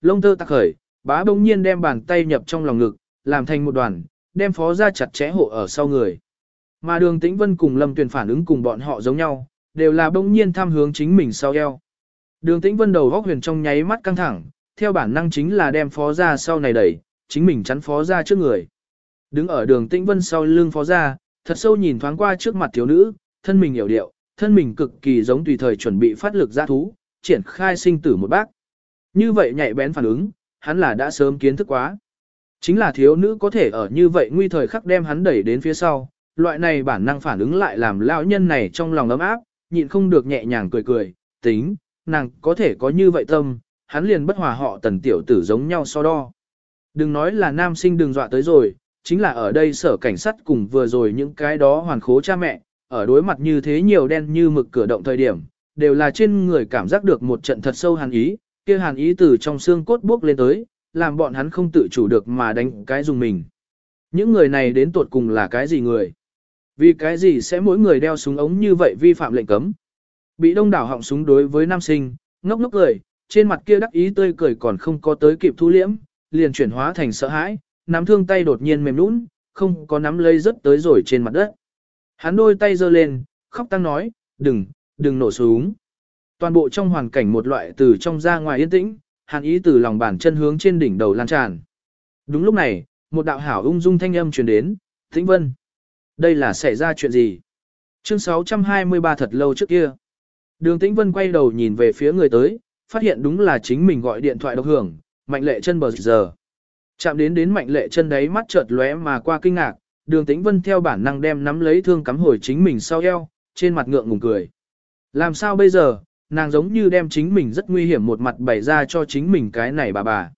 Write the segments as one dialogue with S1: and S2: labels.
S1: lông tơ tạc khởi, bá bỗng nhiên đem bàn tay nhập trong lòng ngực, làm thành một đoàn, đem phó ra chặt chẽ hộ ở sau người. Mà đường tĩnh vân cùng lâm tuyển phản ứng cùng bọn họ giống nhau, đều là bỗng nhiên tham hướng chính mình sau eo. Đường tĩnh vân đầu góc huyền trong nháy mắt căng thẳng, theo bản năng chính là đem phó ra sau này đẩy, chính mình chắn phó ra trước người. Đứng ở đường tĩnh vân sau lưng phó ra, thật sâu nhìn thoáng qua trước mặt thiếu nữ, thân mình hiểu điệu, thân mình cực kỳ giống tùy thời chuẩn bị phát lực ra thú, triển khai sinh tử một bác. Như vậy nhạy bén phản ứng, hắn là đã sớm kiến thức quá. Chính là thiếu nữ có thể ở như vậy nguy thời khắc đem hắn đẩy đến phía sau, loại này bản năng phản ứng lại làm lão nhân này trong lòng ấm áp, nhịn không được nhẹ nhàng cười cười, tính, nàng có thể có như vậy tâm, hắn liền bất hòa họ tần tiểu tử giống nhau so đo. Đừng nói là nam sinh đừng dọa tới rồi, chính là ở đây sở cảnh sát cùng vừa rồi những cái đó hoàn khố cha mẹ, ở đối mặt như thế nhiều đen như mực cửa động thời điểm, đều là trên người cảm giác được một trận thật sâu hàn ý, kia hàn ý từ trong xương cốt bước lên tới, làm bọn hắn không tự chủ được mà đánh cái dùng mình. Những người này đến tuột cùng là cái gì người? Vì cái gì sẽ mỗi người đeo súng ống như vậy vi phạm lệnh cấm? Bị đông đảo họng súng đối với nam sinh, ngốc ngốc cười, trên mặt kia đắc ý tươi cười còn không có tới kịp thu liễm, liền chuyển hóa thành sợ hãi, nắm thương tay đột nhiên mềm nũng, không có nắm lấy rất tới rồi trên mặt đất. Hắn đôi tay giơ lên, khóc tăng nói, đừng, đừng nổ súng. Toàn bộ trong hoàn cảnh một loại từ trong ra ngoài yên tĩnh, hàn ý từ lòng bàn chân hướng trên đỉnh đầu lan tràn. Đúng lúc này, một đạo hảo ung dung thanh âm truyền đến, Tĩnh Vân. Đây là xảy ra chuyện gì? Chương 623 thật lâu trước kia. Đường Tĩnh Vân quay đầu nhìn về phía người tới, phát hiện đúng là chính mình gọi điện thoại độc hưởng, mạnh lệ chân bờ giờ. Chạm đến đến mạnh lệ chân đấy mắt chợt lóe mà qua kinh ngạc, đường Tĩnh Vân theo bản năng đem nắm lấy thương cắm hồi chính mình sau eo, trên mặt ngượng ngùng cười. Làm sao bây giờ, nàng giống như đem chính mình rất nguy hiểm một mặt bày ra cho chính mình cái này bà bà.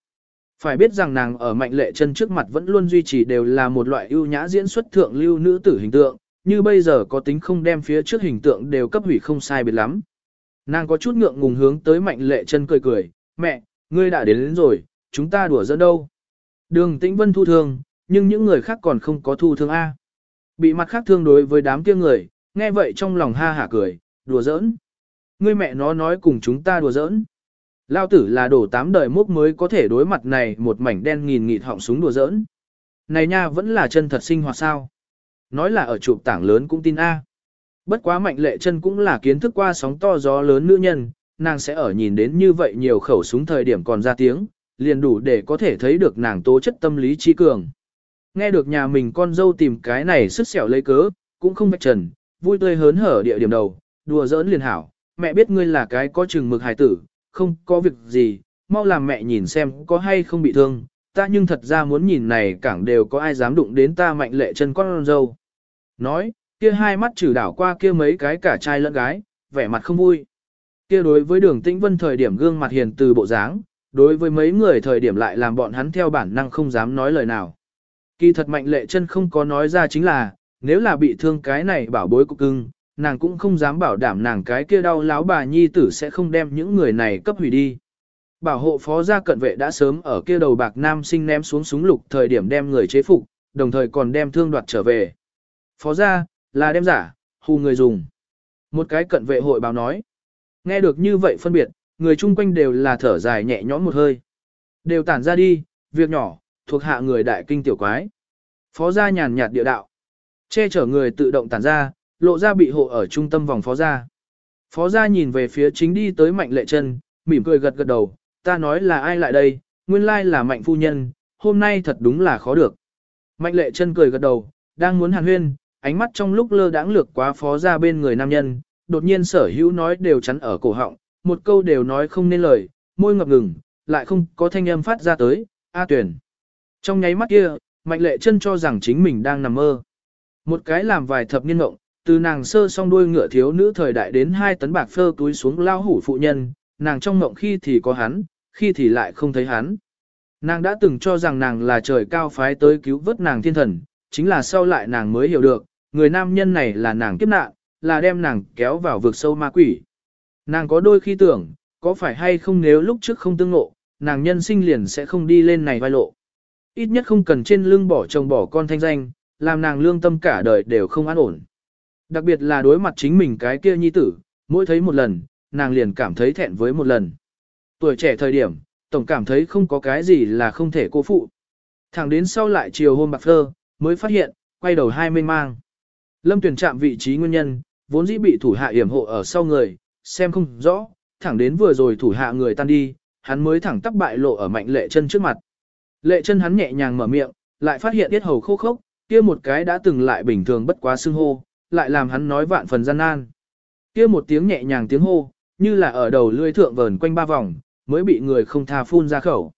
S1: Phải biết rằng nàng ở mạnh lệ chân trước mặt vẫn luôn duy trì đều là một loại ưu nhã diễn xuất thượng lưu nữ tử hình tượng, như bây giờ có tính không đem phía trước hình tượng đều cấp hủy không sai biệt lắm. Nàng có chút ngượng ngùng hướng tới mạnh lệ chân cười cười, mẹ, ngươi đã đến, đến rồi, chúng ta đùa dẫn đâu. Đường tĩnh vân thu thương, nhưng những người khác còn không có thu thương A. Bị mặt khác thương đối với đám kia người, nghe vậy trong lòng ha hả cười, đùa giỡn. Ngươi mẹ nó nói cùng chúng ta đùa giỡn. Lao tử là đổ tám đời mốc mới có thể đối mặt này một mảnh đen nghìn nghịt họng súng đùa giỡn. Này nha vẫn là chân thật sinh hoạt sao. Nói là ở chụp tảng lớn cũng tin A. Bất quá mạnh lệ chân cũng là kiến thức qua sóng to gió lớn nữ nhân, nàng sẽ ở nhìn đến như vậy nhiều khẩu súng thời điểm còn ra tiếng, liền đủ để có thể thấy được nàng tố chất tâm lý trí cường. Nghe được nhà mình con dâu tìm cái này sức sẹo lấy cớ, cũng không bạch trần, vui tươi hớn hở địa điểm đầu, đùa giỡn liền hảo, mẹ biết ngươi là cái có chừng mực hài tử, không có việc gì, mau làm mẹ nhìn xem có hay không bị thương, ta nhưng thật ra muốn nhìn này cảng đều có ai dám đụng đến ta mạnh lệ chân con dâu. Nói, kia hai mắt trừ đảo qua kia mấy cái cả trai lẫn gái, vẻ mặt không vui. Kia đối với đường tĩnh vân thời điểm gương mặt hiền từ bộ dáng, đối với mấy người thời điểm lại làm bọn hắn theo bản năng không dám nói lời nào. Kỳ thật mạnh lệ chân không có nói ra chính là, nếu là bị thương cái này bảo bối cục cưng, nàng cũng không dám bảo đảm nàng cái kia đau láo bà nhi tử sẽ không đem những người này cấp hủy đi. Bảo hộ phó gia cận vệ đã sớm ở kia đầu bạc nam sinh ném xuống súng lục thời điểm đem người chế phục, đồng thời còn đem thương đoạt trở về. Phó gia, là đem giả, hù người dùng. Một cái cận vệ hội báo nói. Nghe được như vậy phân biệt, người chung quanh đều là thở dài nhẹ nhõm một hơi. Đều tản ra đi, việc nhỏ, thuộc hạ người đại kinh tiểu quái. Phó gia nhàn nhạt địa đạo. Che chở người tự động tản ra, lộ ra bị hộ ở trung tâm vòng phó gia. Phó gia nhìn về phía chính đi tới mạnh lệ chân, mỉm cười gật gật đầu, ta nói là ai lại đây, nguyên lai là mạnh phu nhân, hôm nay thật đúng là khó được. Mạnh lệ chân cười gật đầu, đang muốn hàn huyên, ánh mắt trong lúc lơ đãng lược quá phó gia bên người nam nhân, đột nhiên sở hữu nói đều chắn ở cổ họng, một câu đều nói không nên lời, môi ngập ngừng, lại không có thanh âm phát ra tới, A tuyển. Trong nháy mắt kia, mạnh lệ chân cho rằng chính mình đang nằm mơ. Một cái làm vài thập niên ngộng, từ nàng sơ song đuôi ngựa thiếu nữ thời đại đến hai tấn bạc phơ túi xuống lao hủ phụ nhân, nàng trong mộng khi thì có hắn, khi thì lại không thấy hắn. Nàng đã từng cho rằng nàng là trời cao phái tới cứu vớt nàng thiên thần, chính là sau lại nàng mới hiểu được, người nam nhân này là nàng kiếp nạn, là đem nàng kéo vào vực sâu ma quỷ. Nàng có đôi khi tưởng, có phải hay không nếu lúc trước không tương ngộ, nàng nhân sinh liền sẽ không đi lên này vai lộ. Ít nhất không cần trên lưng bỏ chồng bỏ con thanh danh, làm nàng lương tâm cả đời đều không an ổn. Đặc biệt là đối mặt chính mình cái kia nhi tử, mỗi thấy một lần, nàng liền cảm thấy thẹn với một lần. Tuổi trẻ thời điểm, tổng cảm thấy không có cái gì là không thể cô phụ. Thẳng đến sau lại chiều hôm bạc phơ, mới phát hiện, quay đầu hai mênh mang. Lâm tuyển chạm vị trí nguyên nhân, vốn dĩ bị thủ hạ yểm hộ ở sau người, xem không rõ, thẳng đến vừa rồi thủ hạ người tan đi, hắn mới thẳng tắp bại lộ ở mạnh lệ chân trước mặt. Lệ chân hắn nhẹ nhàng mở miệng, lại phát hiện tiết hầu khô khốc, kia một cái đã từng lại bình thường bất quá xưng hô, lại làm hắn nói vạn phần gian nan. Kia một tiếng nhẹ nhàng tiếng hô, như là ở đầu lưỡi thượng vờn quanh ba vòng, mới bị người không tha phun ra khẩu.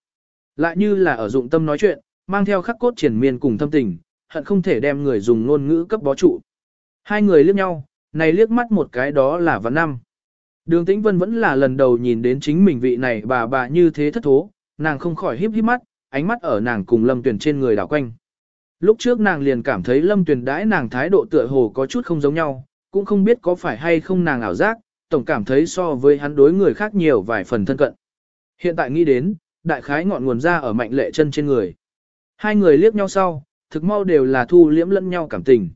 S1: Lại như là ở dụng tâm nói chuyện, mang theo khắc cốt triển miên cùng thâm tình, hận không thể đem người dùng ngôn ngữ cấp bó trụ. Hai người liếc nhau, này liếc mắt một cái đó là văn năm. Đường Tĩnh Vân vẫn là lần đầu nhìn đến chính mình vị này bà bà như thế thất thố, nàng không khỏi híp híp mắt, ánh mắt ở nàng cùng Lâm Tuyền trên người đảo quanh. Lúc trước nàng liền cảm thấy Lâm Tuyền đãi nàng thái độ tựa hồ có chút không giống nhau, cũng không biết có phải hay không nàng ảo giác, tổng cảm thấy so với hắn đối người khác nhiều vài phần thân cận. Hiện tại nghĩ đến, đại khái ngọn nguồn ra ở mạnh lệ chân trên người. Hai người liếc nhau sau, thực mau đều là thu liễm lẫn nhau cảm tình.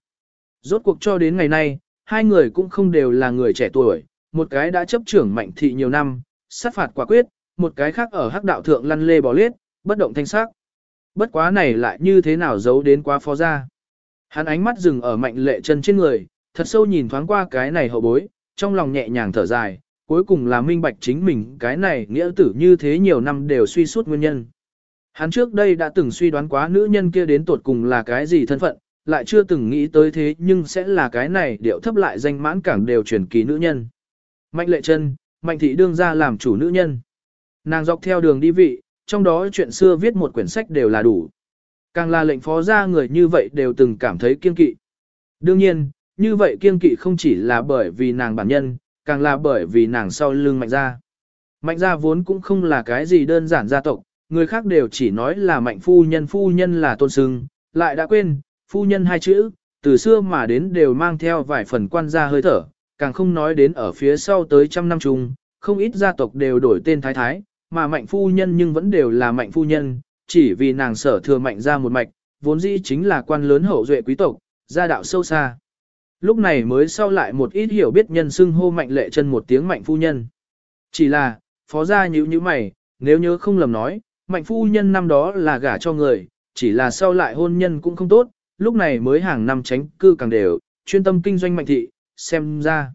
S1: Rốt cuộc cho đến ngày nay, hai người cũng không đều là người trẻ tuổi, một cái đã chấp trưởng mạnh thị nhiều năm, sát phạt quả quyết, một cái khác ở hắc đạo thượng lăn lê bò lết, bất động thanh sắc. Bất quá này lại như thế nào giấu đến quá phó ra. Hắn ánh mắt dừng ở mạnh lệ chân trên người, thật sâu nhìn thoáng qua cái này hậu bối, trong lòng nhẹ nhàng thở dài, cuối cùng là minh bạch chính mình cái này nghĩa tử như thế nhiều năm đều suy suốt nguyên nhân. Hắn trước đây đã từng suy đoán quá nữ nhân kia đến tột cùng là cái gì thân phận, lại chưa từng nghĩ tới thế nhưng sẽ là cái này điệu thấp lại danh mãn cảng đều truyền kỳ nữ nhân. Mạnh lệ chân, mạnh thị đương ra làm chủ nữ nhân. Nàng dọc theo đường đi vị, trong đó chuyện xưa viết một quyển sách đều là đủ. Càng là lệnh phó ra người như vậy đều từng cảm thấy kiên kỵ. Đương nhiên, như vậy kiên kỵ không chỉ là bởi vì nàng bản nhân, càng là bởi vì nàng sau lưng mạnh gia. Mạnh gia vốn cũng không là cái gì đơn giản gia tộc, người khác đều chỉ nói là mạnh phu nhân phu nhân là tôn sưng, lại đã quên, phu nhân hai chữ, từ xưa mà đến đều mang theo vài phần quan gia hơi thở, càng không nói đến ở phía sau tới trăm năm chung, không ít gia tộc đều đổi tên thái thái, mà mạnh phu nhân nhưng vẫn đều là mạnh phu nhân, chỉ vì nàng sở thừa mạnh ra một mạch, vốn dĩ chính là quan lớn hậu duệ quý tộc, gia đạo sâu xa. Lúc này mới sau lại một ít hiểu biết nhân xưng hô mạnh lệ chân một tiếng mạnh phu nhân. Chỉ là, phó gia nhíu như mày, nếu nhớ không lầm nói, mạnh phu nhân năm đó là gả cho người, chỉ là sau lại hôn nhân cũng không tốt, lúc này mới hàng năm tránh cư càng đều, chuyên tâm kinh doanh mạnh thị, xem ra.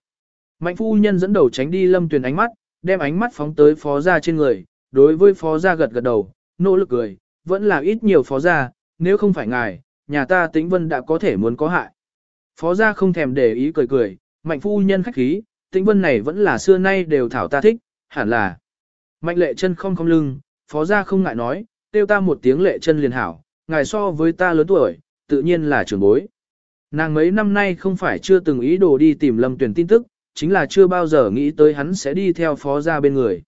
S1: Mạnh phu nhân dẫn đầu tránh đi lâm tuyền ánh mắt, đem ánh mắt phóng tới phó gia trên người, đối với phó gia gật gật đầu, nỗ lực cười, vẫn là ít nhiều phó gia, nếu không phải ngài, nhà ta tĩnh vân đã có thể muốn có hại. Phó gia không thèm để ý cười cười, mạnh phu nhân khách khí, tĩnh vân này vẫn là xưa nay đều thảo ta thích, hẳn là. Mạnh lệ chân không không lưng, phó gia không ngại nói, tiêu ta một tiếng lệ chân liền hảo, ngài so với ta lớn tuổi, tự nhiên là trưởng bối. Nàng mấy năm nay không phải chưa từng ý đồ đi tìm lâm tuyển tin tức, chính là chưa bao giờ nghĩ tới hắn sẽ đi theo phó gia bên người.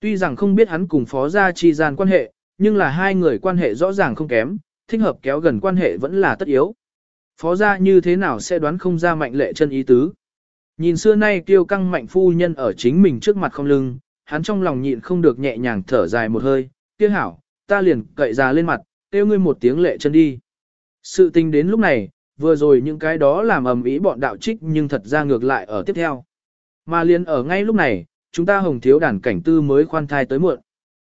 S1: Tuy rằng không biết hắn cùng phó gia chi gian quan hệ, nhưng là hai người quan hệ rõ ràng không kém, thích hợp kéo gần quan hệ vẫn là tất yếu. Phó gia như thế nào sẽ đoán không ra mạnh lệ chân ý tứ. Nhìn xưa nay tiêu căng mạnh phu nhân ở chính mình trước mặt không lưng, hắn trong lòng nhịn không được nhẹ nhàng thở dài một hơi, tiêu hảo, ta liền cậy ra lên mặt, tiêu ngươi một tiếng lệ chân đi. Sự tình đến lúc này, vừa rồi những cái đó làm ầm ĩ bọn đạo trích nhưng thật ra ngược lại ở tiếp theo. Mà liền ở ngay lúc này, chúng ta hồng thiếu đàn cảnh tư mới khoan thai tới muộn.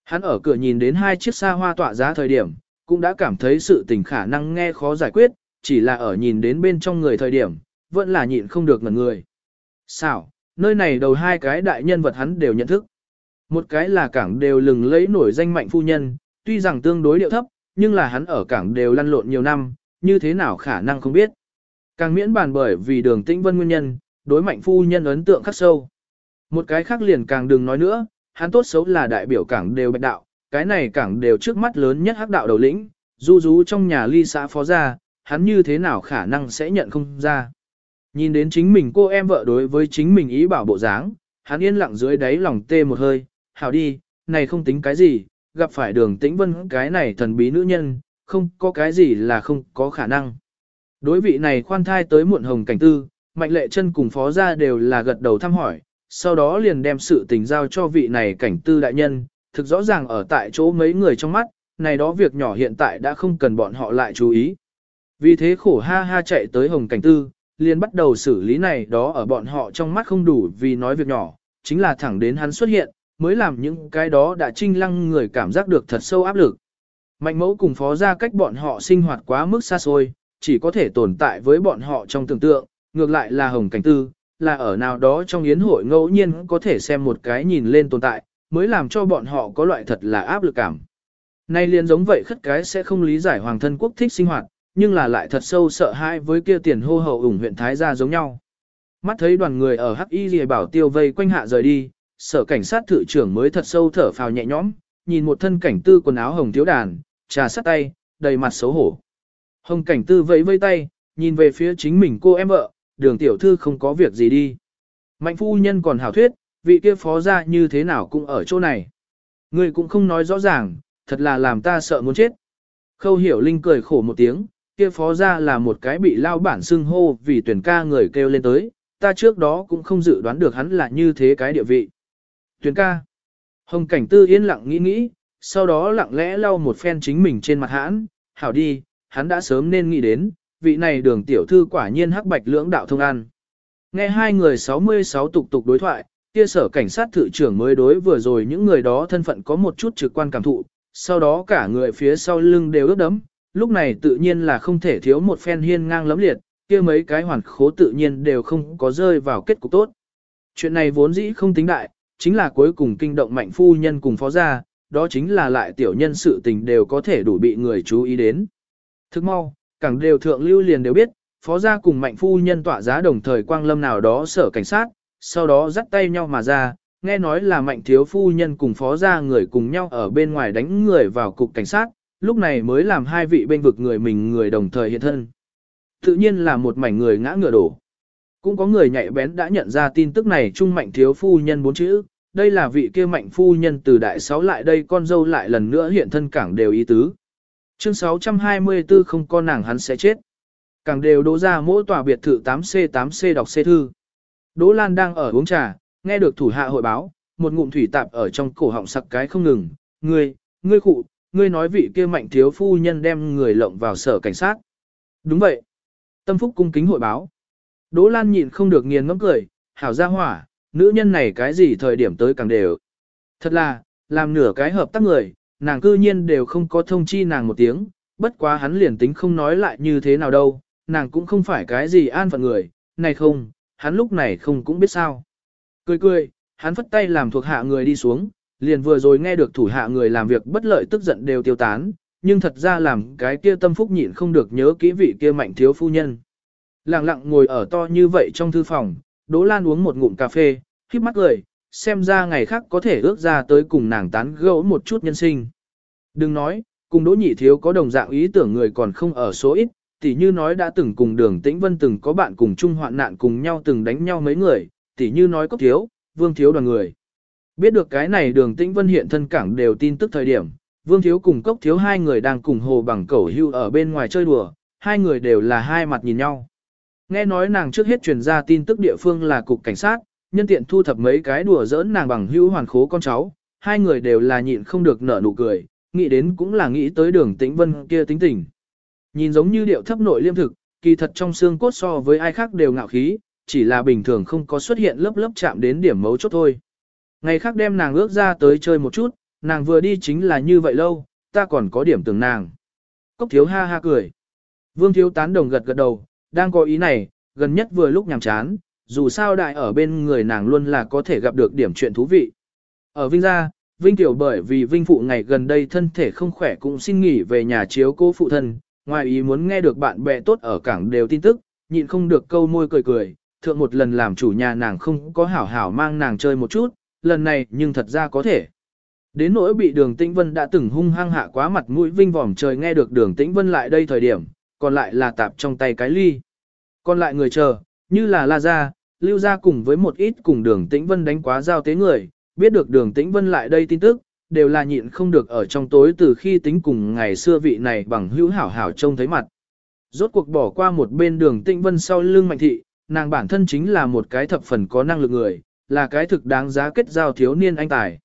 S1: Hắn ở cửa nhìn đến hai chiếc xa hoa tọa giá thời điểm, cũng đã cảm thấy sự tình khả năng nghe khó giải quyết, chỉ là ở nhìn đến bên trong người thời điểm, vẫn là nhịn không được ngẩn người. Sao, nơi này đầu hai cái đại nhân vật hắn đều nhận thức. Một cái là cảng đều lừng lấy nổi danh mạnh phu nhân, tuy rằng tương đối điệu thấp, nhưng là hắn ở cảng đều lăn lộn nhiều năm, như thế nào khả năng không biết. Càng miễn bàn bởi vì đường tĩnh vân nguyên nhân, đối mạnh phu nhân ấn tượng khắc sâu. Một cái khác liền càng đừng nói nữa, hắn tốt xấu là đại biểu cảng đều bạch đạo, cái này cảng đều trước mắt lớn nhất hắc đạo đầu lĩnh, du rú trong nhà ly xã phó gia, hắn như thế nào khả năng sẽ nhận không ra. Nhìn đến chính mình cô em vợ đối với chính mình ý bảo bộ dáng, hắn yên lặng dưới đáy lòng tê một hơi, hảo đi, này không tính cái gì, gặp phải đường tĩnh vân cái này thần bí nữ nhân, không có cái gì là không có khả năng. Đối vị này khoan thai tới muộn hồng cảnh tư, mạnh lệ chân cùng phó gia đều là gật đầu thăm hỏi, sau đó liền đem sự tình giao cho vị này cảnh tư đại nhân, thực rõ ràng ở tại chỗ mấy người trong mắt, này đó việc nhỏ hiện tại đã không cần bọn họ lại chú ý. Vì thế khổ ha ha chạy tới hồng cảnh tư, liền bắt đầu xử lý này đó ở bọn họ trong mắt không đủ vì nói việc nhỏ, chính là thẳng đến hắn xuất hiện, mới làm những cái đó đã trinh lăng người cảm giác được thật sâu áp lực. Mạnh mẫu cùng phó ra cách bọn họ sinh hoạt quá mức xa xôi, chỉ có thể tồn tại với bọn họ trong tưởng tượng, ngược lại là hồng cảnh tư, là ở nào đó trong yến hội ngẫu nhiên có thể xem một cái nhìn lên tồn tại, mới làm cho bọn họ có loại thật là áp lực cảm. Nay liền giống vậy khất cái sẽ không lý giải hoàng thân quốc thích sinh hoạt, nhưng là lại thật sâu sợ hãi với kia tiền hô hậu ủng huyện Thái gia giống nhau. Mắt thấy đoàn người ở Hắc Y Lìa bảo tiêu vây quanh hạ rời đi, sở cảnh sát thự trưởng mới thật sâu thở phào nhẹ nhõm, nhìn một thân cảnh tư quần áo hồng thiếu đàn, trà sắt tay, đầy mặt xấu hổ. Hồng cảnh tư vẫy vây tay, nhìn về phía chính mình cô em vợ, đường tiểu thư không có việc gì đi. Mạnh phu nhân còn hảo thuyết, vị kia phó ra như thế nào cũng ở chỗ này. Người cũng không nói rõ ràng, thật là làm ta sợ muốn chết. Khâu hiểu linh cười khổ một tiếng, kia phó ra là một cái bị lao bản xưng hô vì tuyển ca người kêu lên tới, ta trước đó cũng không dự đoán được hắn là như thế cái địa vị. Tuyển ca. Hồng cảnh tư yên lặng nghĩ nghĩ, sau đó lặng lẽ lau một phen chính mình trên mặt hãn, hảo đi, hắn đã sớm nên nghĩ đến, vị này đường tiểu thư quả nhiên hắc bạch lưỡng đạo thông an. Nghe hai người 66 tục tục đối thoại, kia sở cảnh sát thự trưởng mới đối vừa rồi những người đó thân phận có một chút trực quan cảm thụ, sau đó cả người phía sau lưng đều ướt đấm, lúc này tự nhiên là không thể thiếu một phen hiên ngang lấm liệt, kia mấy cái hoàn khố tự nhiên đều không có rơi vào kết cục tốt. Chuyện này vốn dĩ không tính đại, chính là cuối cùng kinh động mạnh phu nhân cùng phó gia, đó chính là lại tiểu nhân sự tình đều có thể đủ bị người chú ý đến. Thức mau, cảng đều thượng lưu liền đều biết, phó gia cùng mạnh phu nhân tỏa giá đồng thời quang lâm nào đó sở cảnh sát, sau đó dắt tay nhau mà ra, nghe nói là mạnh thiếu phu nhân cùng phó gia người cùng nhau ở bên ngoài đánh người vào cục cảnh sát, lúc này mới làm hai vị bên vực người mình người đồng thời hiện thân. Tự nhiên là một mảnh người ngã ngựa đổ. Cũng có người nhạy bén đã nhận ra tin tức này trung mạnh thiếu phu nhân bốn chữ, đây là vị kia mạnh phu nhân từ đại sáu lại đây con dâu lại lần nữa hiện thân cảng đều ý tứ. Chương 624 không con nàng hắn sẽ chết. Càng đều đỗ ra mỗi tòa biệt thự 8C8C đọc c thư. Đỗ Lan đang ở uống trà, nghe được thủ hạ hội báo, một ngụm thủy tạp ở trong cổ họng sặc cái không ngừng. Ngươi, ngươi cụ, ngươi nói vị kia mạnh thiếu phu nhân đem người lộng vào sở cảnh sát. Đúng vậy. Tâm Phúc cung kính hội báo. Đỗ Lan nhịn không được nghiền ngẫm cười, hảo ra hỏa, nữ nhân này cái gì thời điểm tới càng đều. Thật là, làm nửa cái hợp tác người, nàng cư nhiên đều không có thông chi nàng một tiếng, bất quá hắn liền tính không nói lại như thế nào đâu, nàng cũng không phải cái gì an phận người, này không, hắn lúc này không cũng biết sao. Cười cười, hắn phất tay làm thuộc hạ người đi xuống, liền vừa rồi nghe được thủ hạ người làm việc bất lợi tức giận đều tiêu tán, nhưng thật ra làm cái kia tâm phúc nhịn không được nhớ kỹ vị kia mạnh thiếu phu nhân. Lặng lặng ngồi ở to như vậy trong thư phòng, Đỗ Lan uống một ngụm cà phê, khiếp mắt cười, xem ra ngày khác có thể ước ra tới cùng nàng tán gẫu một chút nhân sinh. Đừng nói, cùng Đỗ Nhị Thiếu có đồng dạng ý tưởng người còn không ở số ít, tỉ như nói đã từng cùng đường tĩnh vân từng có bạn cùng chung hoạn nạn cùng nhau từng đánh nhau mấy người, tỉ như nói cốc thiếu, vương thiếu đoàn người. Biết được cái này đường tĩnh vân hiện thân cảng đều tin tức thời điểm, vương thiếu cùng cốc thiếu hai người đang cùng hồ bằng cẩu hưu ở bên ngoài chơi đùa, hai người đều là hai mặt nhìn nhau. Nghe nói nàng trước hết truyền ra tin tức địa phương là cục cảnh sát, nhân tiện thu thập mấy cái đùa giỡn nàng bằng hữu hoàn khố con cháu, hai người đều là nhịn không được nở nụ cười, nghĩ đến cũng là nghĩ tới đường tĩnh vân kia tính tình. Nhìn giống như điệu thấp nội liêm thực, kỳ thật trong xương cốt so với ai khác đều ngạo khí, chỉ là bình thường không có xuất hiện lớp lớp chạm đến điểm mấu chốt thôi. Ngày khác đem nàng ước ra tới chơi một chút, nàng vừa đi chính là như vậy lâu, ta còn có điểm tưởng nàng. Cốc thiếu ha ha cười. Vương thiếu tán đồng gật gật đầu, đang có ý này, gần nhất vừa lúc nhàm chán, dù sao đại ở bên người nàng luôn là có thể gặp được điểm chuyện thú vị. Ở Vinh Gia, Vinh Tiểu bởi vì Vinh Phụ ngày gần đây thân thể không khỏe cũng xin nghỉ về nhà chiếu cô phụ thân, ngoài ý muốn nghe được bạn bè tốt ở cảng đều tin tức, nhịn không được câu môi cười cười, thượng một lần làm chủ nhà nàng không có hảo hảo mang nàng chơi một chút, lần này nhưng thật ra có thể. Đến nỗi bị đường tĩnh vân đã từng hung hăng hạ quá mặt mũi Vinh vòm trời nghe được đường tĩnh vân lại đây thời điểm, còn lại là tạp trong tay cái ly. Còn lại người chờ, như là La Gia, Lưu Gia cùng với một ít cùng đường tĩnh vân đánh quá giao tế người, biết được đường tĩnh vân lại đây tin tức, đều là nhịn không được ở trong tối từ khi tính cùng ngày xưa vị này bằng hữu hảo hảo trông thấy mặt. Rốt cuộc bỏ qua một bên đường tĩnh vân sau lưng mạnh thị, nàng bản thân chính là một cái thập phần có năng lực người, là cái thực đáng giá kết giao thiếu niên anh tài.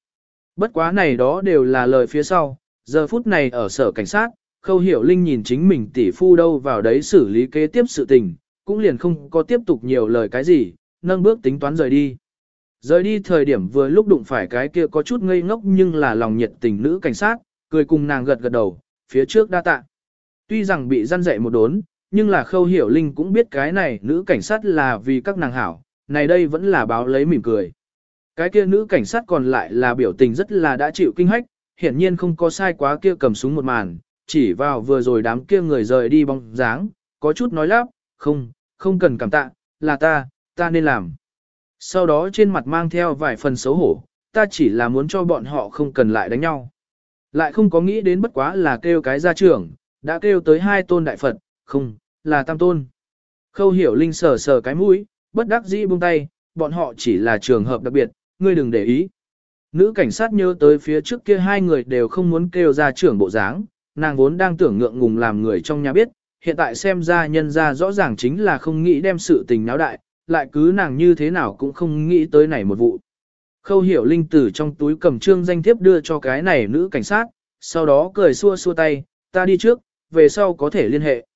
S1: Bất quá này đó đều là lời phía sau, giờ phút này ở sở cảnh sát, khâu hiểu linh nhìn chính mình tỷ phu đâu vào đấy xử lý kế tiếp sự tình, cũng liền không có tiếp tục nhiều lời cái gì, nâng bước tính toán rời đi. Rời đi thời điểm vừa lúc đụng phải cái kia có chút ngây ngốc nhưng là lòng nhiệt tình nữ cảnh sát, cười cùng nàng gật gật đầu, phía trước đa tạ. Tuy rằng bị răn dạy một đốn, nhưng là khâu hiểu linh cũng biết cái này nữ cảnh sát là vì các nàng hảo, này đây vẫn là báo lấy mỉm cười. Cái kia nữ cảnh sát còn lại là biểu tình rất là đã chịu kinh hách, hiển nhiên không có sai quá kia cầm súng một màn, chỉ vào vừa rồi đám kia người rời đi bóng dáng, có chút nói lắp, không, không cần cảm tạ, là ta, ta nên làm. Sau đó trên mặt mang theo vài phần xấu hổ, ta chỉ là muốn cho bọn họ không cần lại đánh nhau. Lại không có nghĩ đến bất quá là kêu cái gia trưởng, đã kêu tới hai tôn đại Phật, không, là tam tôn. Khâu hiểu linh sờ sờ cái mũi, bất đắc dĩ buông tay, bọn họ chỉ là trường hợp đặc biệt, ngươi đừng để ý. Nữ cảnh sát nhớ tới phía trước kia hai người đều không muốn kêu ra trưởng bộ dáng, nàng vốn đang tưởng ngượng ngùng làm người trong nhà biết, hiện tại xem ra nhân ra rõ ràng chính là không nghĩ đem sự tình náo đại, lại cứ nàng như thế nào cũng không nghĩ tới này một vụ. Khâu hiểu linh tử trong túi cầm trương danh thiếp đưa cho cái này nữ cảnh sát, sau đó cười xua xua tay, ta đi trước, về sau có thể liên hệ.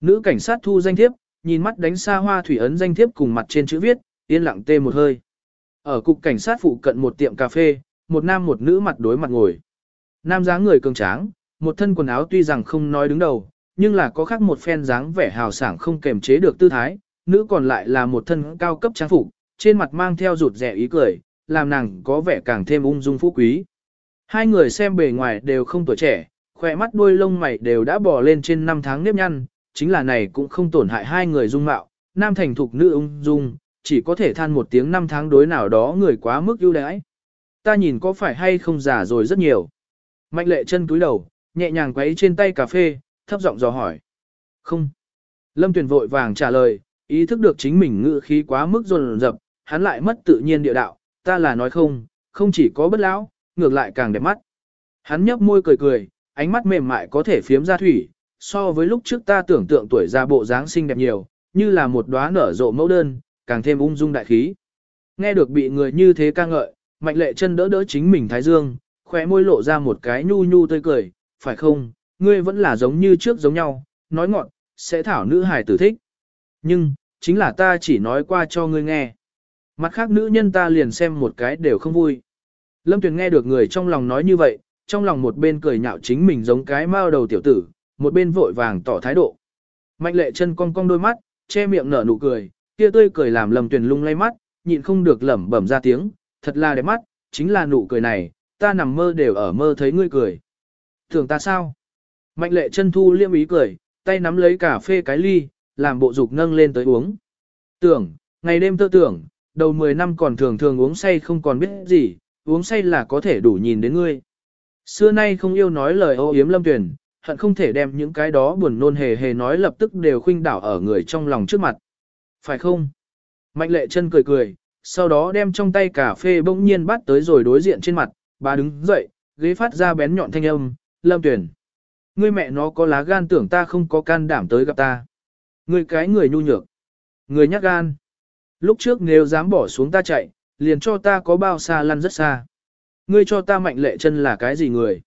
S1: Nữ cảnh sát thu danh thiếp, nhìn mắt đánh xa hoa thủy ấn danh thiếp cùng mặt trên chữ viết, yên lặng tê một hơi. Ở cục cảnh sát phụ cận một tiệm cà phê, một nam một nữ mặt đối mặt ngồi. Nam dáng người cường tráng, một thân quần áo tuy rằng không nói đứng đầu, nhưng là có khác một phen dáng vẻ hào sảng không kềm chế được tư thái, nữ còn lại là một thân cao cấp trang phục, trên mặt mang theo rụt rẻ ý cười, làm nàng có vẻ càng thêm ung dung phú quý. Hai người xem bề ngoài đều không tuổi trẻ, khỏe mắt đuôi lông mày đều đã bò lên trên năm tháng nếp nhăn, chính là này cũng không tổn hại hai người dung mạo, nam thành thục nữ ung dung, chỉ có thể than một tiếng năm tháng đối nào đó người quá mức ưu đãi. Ta nhìn có phải hay không già rồi rất nhiều. Mạnh lệ chân túi đầu, nhẹ nhàng quấy trên tay cà phê, thấp giọng dò hỏi. Không. Lâm Tuyền vội vàng trả lời, ý thức được chính mình ngự khí quá mức dồn dập, hắn lại mất tự nhiên địa đạo, ta là nói không, không chỉ có bất lão, ngược lại càng đẹp mắt. Hắn nhấp môi cười cười, ánh mắt mềm mại có thể phiếm ra thủy, so với lúc trước ta tưởng tượng tuổi ra bộ dáng xinh đẹp nhiều, như là một đóa nở rộ mẫu đơn, càng thêm ung dung đại khí. Nghe được bị người như thế ca ngợi, mạnh lệ chân đỡ đỡ chính mình thái dương, khóe môi lộ ra một cái nhu nhu tươi cười, phải không, ngươi vẫn là giống như trước giống nhau, nói ngọn, sẽ thảo nữ hài tử thích. Nhưng, chính là ta chỉ nói qua cho ngươi nghe. Mặt khác nữ nhân ta liền xem một cái đều không vui. Lâm Tuyền nghe được người trong lòng nói như vậy, trong lòng một bên cười nhạo chính mình giống cái mao đầu tiểu tử, một bên vội vàng tỏ thái độ. Mạnh lệ chân cong cong đôi mắt, che miệng nở nụ cười, kia tươi cười làm Lâm Tuyền lung lay mắt, nhịn không được lẩm bẩm ra tiếng, thật là đẹp mắt, chính là nụ cười này, ta nằm mơ đều ở mơ thấy ngươi cười thường ta sao? Mạnh lệ chân thu liêm ý cười, tay nắm lấy cà phê cái ly, làm bộ dục nâng lên tới uống. Tưởng, ngày đêm tơ tưởng, đầu 10 năm còn thường thường uống say không còn biết gì, uống say là có thể đủ nhìn đến ngươi. Xưa nay không yêu nói lời ô yếm lâm tuyển, hận không thể đem những cái đó buồn nôn hề hề nói lập tức đều khuynh đảo ở người trong lòng trước mặt. Phải không? Mạnh lệ chân cười cười, sau đó đem trong tay cà phê bỗng nhiên bắt tới rồi đối diện trên mặt, bà đứng dậy, ghế phát ra bén nhọn thanh âm, lâm tuyển. Ngươi mẹ nó có lá gan tưởng ta không có can đảm tới gặp ta. Ngươi cái người nhu nhược. Người nhát gan. Lúc trước nếu dám bỏ xuống ta chạy, liền cho ta có bao xa lăn rất xa. Ngươi cho ta mạnh lệ chân là cái gì người?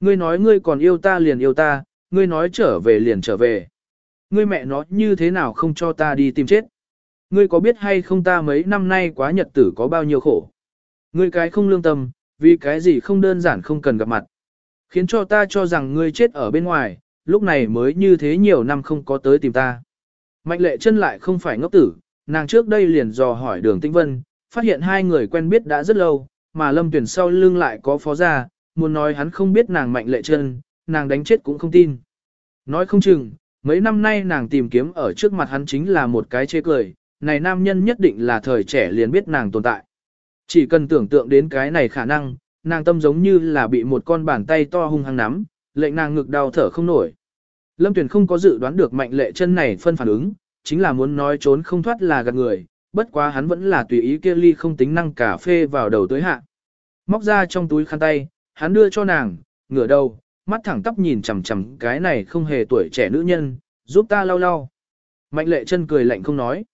S1: Ngươi nói ngươi còn yêu ta liền yêu ta, ngươi nói trở về liền trở về. Ngươi mẹ nó như thế nào không cho ta đi tìm chết? Ngươi có biết hay không ta mấy năm nay quá nhật tử có bao nhiêu khổ? Ngươi cái không lương tâm, vì cái gì không đơn giản không cần gặp mặt. Khiến cho ta cho rằng ngươi chết ở bên ngoài, lúc này mới như thế nhiều năm không có tới tìm ta. Mạnh lệ chân lại không phải ngốc tử, nàng trước đây liền dò hỏi đường tĩnh vân, phát hiện hai người quen biết đã rất lâu, mà lâm tuyển sau lưng lại có phó gia, muốn nói hắn không biết nàng mạnh lệ chân, nàng đánh chết cũng không tin. Nói không chừng, mấy năm nay nàng tìm kiếm ở trước mặt hắn chính là một cái chê cười, này nam nhân nhất định là thời trẻ liền biết nàng tồn tại. Chỉ cần tưởng tượng đến cái này khả năng, nàng tâm giống như là bị một con bàn tay to hung hăng nắm, lệnh nàng ngực đau thở không nổi. Lâm Tuyền không có dự đoán được mạnh lệ chân này phân phản ứng, chính là muốn nói trốn không thoát là gạt người, bất quá hắn vẫn là tùy ý kia ly không tính năng cà phê vào đầu tới hạ. Móc ra trong túi khăn tay, hắn đưa cho nàng, ngửa đầu, mắt thẳng tắp nhìn chằm chằm cái này không hề tuổi trẻ nữ nhân, giúp ta lau lau. Mạnh lệ chân cười lạnh không nói.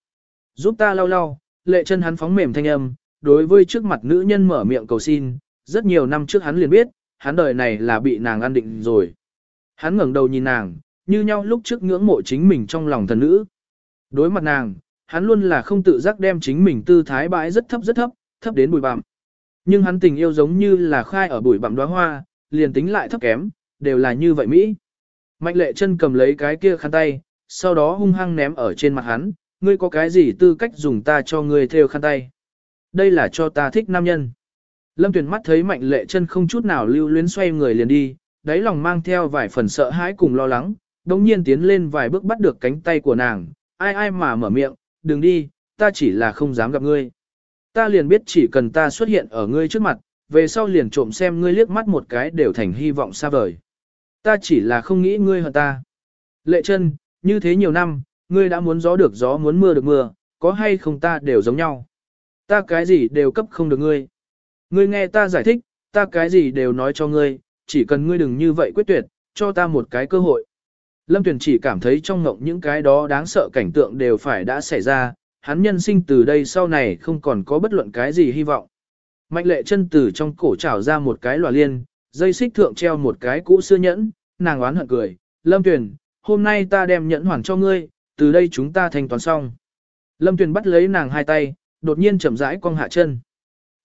S1: Giúp ta lau lau, lệ chân hắn phóng mềm thanh âm, đối với trước mặt nữ nhân mở miệng cầu xin, rất nhiều năm trước hắn liền biết, hắn đời này là bị nàng ăn định rồi. Hắn ngẩng đầu nhìn nàng, như nhau lúc trước ngưỡng mộ chính mình trong lòng thần nữ. Đối mặt nàng, hắn luôn là không tự giác đem chính mình tư thái bãi rất thấp rất thấp, thấp đến bụi bặm. Nhưng hắn tình yêu giống như là khai ở bụi bặm đóa hoa, liền tính lại thấp kém, đều là như vậy Mỹ. Mạnh lệ chân cầm lấy cái kia khăn tay, sau đó hung hăng ném ở trên mặt hắn, ngươi có cái gì tư cách dùng ta cho ngươi theo khăn tay. Đây là cho ta thích nam nhân. Lâm Tuyền mắt thấy mạnh lệ chân không chút nào lưu luyến xoay người liền đi, đáy lòng mang theo vài phần sợ hãi cùng lo lắng, đồng nhiên tiến lên vài bước bắt được cánh tay của nàng, ai ai mà mở miệng, đừng đi, ta chỉ là không dám gặp ngươi. Ta liền biết chỉ cần ta xuất hiện ở ngươi trước mặt, về sau liền trộm xem ngươi liếc mắt một cái đều thành hy vọng xa vời. Ta chỉ là không nghĩ ngươi hơn ta. Lệ chân, như thế nhiều năm, ngươi đã muốn gió được gió muốn mưa được mưa, có hay không ta đều giống nhau. Ta cái gì đều cấp không được ngươi. Ngươi nghe ta giải thích, ta cái gì đều nói cho ngươi, chỉ cần ngươi đừng như vậy quyết tuyệt, cho ta một cái cơ hội. Lâm Tuyền chỉ cảm thấy trong ngộng những cái đó đáng sợ cảnh tượng đều phải đã xảy ra, hắn nhân sinh từ đây sau này không còn có bất luận cái gì hy vọng. Mạnh lệ chân từ trong cổ trào ra một cái lòa liên, dây xích thượng treo một cái cũ xưa nhẫn, nàng oán hận cười, Lâm Tuyền, hôm nay ta đem nhẫn hoàn cho ngươi, từ đây chúng ta thành toán xong. Lâm Tuyền bắt lấy nàng hai tay, đột nhiên chậm rãi cong hạ chân.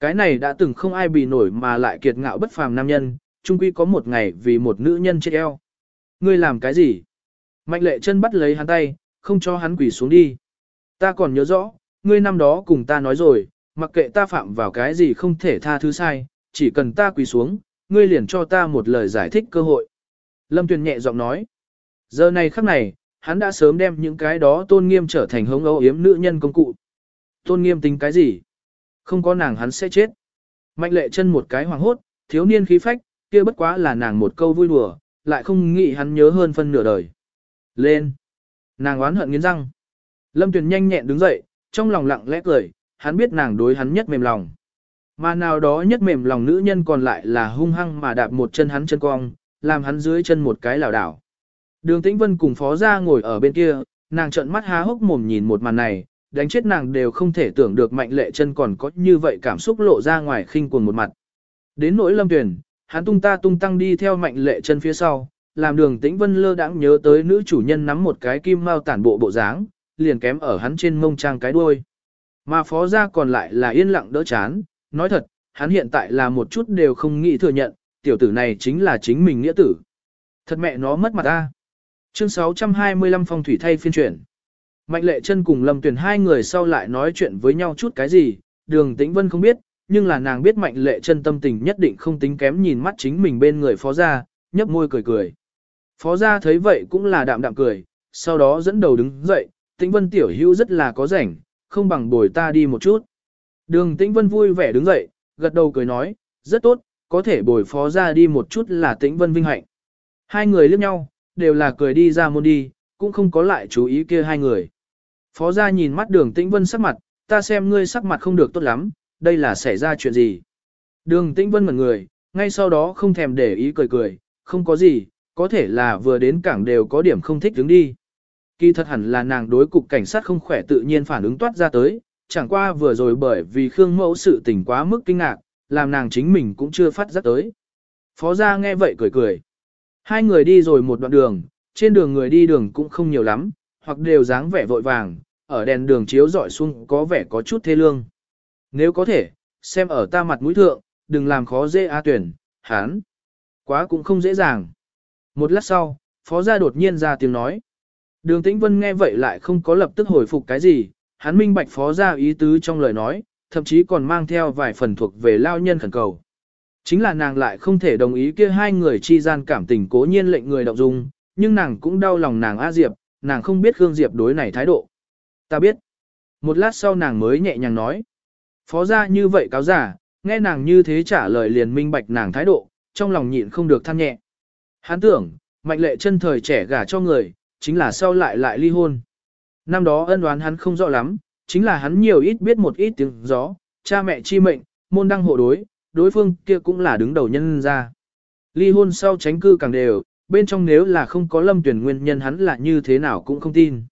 S1: Cái này đã từng không ai bị nổi mà lại kiệt ngạo bất phàm nam nhân, chung quy có một ngày vì một nữ nhân chết eo. Ngươi làm cái gì? Mạnh lệ chân bắt lấy hắn tay, không cho hắn quỳ xuống đi. Ta còn nhớ rõ, ngươi năm đó cùng ta nói rồi, mặc kệ ta phạm vào cái gì không thể tha thứ sai, chỉ cần ta quỳ xuống, ngươi liền cho ta một lời giải thích cơ hội. Lâm Tuyền nhẹ giọng nói. Giờ này khắc này, hắn đã sớm đem những cái đó tôn nghiêm trở thành hống âu yếm nữ nhân công cụ. Tôn nghiêm tính cái gì? Không có nàng hắn sẽ chết. Mạnh lệ chân một cái hoàng hốt, thiếu niên khí phách, kia bất quá là nàng một câu vui đùa, lại không nghĩ hắn nhớ hơn phân nửa đời. Lên! Nàng oán hận nghiến răng. Lâm Tuyền nhanh nhẹn đứng dậy, trong lòng lặng lẽ cười, hắn biết nàng đối hắn nhất mềm lòng. Mà nào đó nhất mềm lòng nữ nhân còn lại là hung hăng mà đạp một chân hắn chân cong, làm hắn dưới chân một cái lảo đảo. Đường Tĩnh Vân cùng phó ra ngồi ở bên kia, nàng trợn mắt há hốc mồm nhìn một màn này, đánh chết nàng đều không thể tưởng được mạnh lệ chân còn có như vậy cảm xúc lộ ra ngoài khinh cuồng một mặt. Đến nỗi lâm tuyển, hắn tung ta tung tăng đi theo mạnh lệ chân phía sau, làm đường tĩnh vân lơ đãng nhớ tới nữ chủ nhân nắm một cái kim mao tản bộ bộ dáng, liền kém ở hắn trên mông trang cái đuôi. Mà phó gia còn lại là yên lặng đỡ chán, nói thật, hắn hiện tại là một chút đều không nghĩ thừa nhận, tiểu tử này chính là chính mình nghĩa tử. Thật mẹ nó mất mặt ta. Chương 625 phong thủy thay phiên chuyển. Mạnh lệ chân cùng Lâm Tuyền hai người sau lại nói chuyện với nhau chút cái gì, đường tĩnh vân không biết, nhưng là nàng biết mạnh lệ chân tâm tình nhất định không tính kém nhìn mắt chính mình bên người phó gia, nhấp môi cười cười. Phó gia thấy vậy cũng là đạm đạm cười, sau đó dẫn đầu đứng dậy, tĩnh vân tiểu hữu rất là có rảnh, không bằng bồi ta đi một chút. Đường tĩnh vân vui vẻ đứng dậy, gật đầu cười nói, rất tốt, có thể bồi phó gia đi một chút là tĩnh vân vinh hạnh. Hai người liếc nhau, đều là cười đi ra môn đi, cũng không có lại chú ý kia hai người. Phó gia nhìn mắt đường tĩnh vân sắc mặt, ta xem ngươi sắc mặt không được tốt lắm, đây là xảy ra chuyện gì. Đường tĩnh vân ngẩn người, ngay sau đó không thèm để ý cười cười, không có gì, có thể là vừa đến cảng đều có điểm không thích đứng đi. Kỳ thật hẳn là nàng đối cục cảnh sát không khỏe tự nhiên phản ứng toát ra tới, chẳng qua vừa rồi bởi vì Khương Mẫu sự tình quá mức kinh ngạc, làm nàng chính mình cũng chưa phát giác tới. Phó gia nghe vậy cười cười. Hai người đi rồi một đoạn đường, trên đường người đi đường cũng không nhiều lắm, hoặc đều dáng vẻ vội vàng, ở đèn đường chiếu dọi xuống có vẻ có chút thê lương. Nếu có thể, xem ở ta mặt mũi thượng, đừng làm khó dễ A tuyển, hán. Quá cũng không dễ dàng. Một lát sau, phó gia đột nhiên ra tiếng nói. Đường tĩnh vân nghe vậy lại không có lập tức hồi phục cái gì, hắn minh bạch phó gia ý tứ trong lời nói, thậm chí còn mang theo vài phần thuộc về lao nhân khẩn cầu. Chính là nàng lại không thể đồng ý kia hai người chi gian cảm tình cố nhiên lệnh người động dung, nhưng nàng cũng đau lòng nàng A Diệp, nàng không biết Khương Diệp đối này thái độ. Ta biết. Một lát sau nàng mới nhẹ nhàng nói. Phó gia như vậy cáo giả, nghe nàng như thế trả lời liền minh bạch nàng thái độ, trong lòng nhịn không được than nhẹ. Hắn tưởng, mạnh lệ chân thời trẻ gả cho người, chính là sau lại lại ly hôn. Năm đó ân đoán hắn không rõ lắm, chính là hắn nhiều ít biết một ít tiếng gió, cha mẹ chi mệnh, môn đăng hộ đối, đối phương kia cũng là đứng đầu nhân ra. Ly hôn sau tránh cư càng đều, bên trong nếu là không có lâm tuyển nguyên nhân hắn là như thế nào cũng không tin.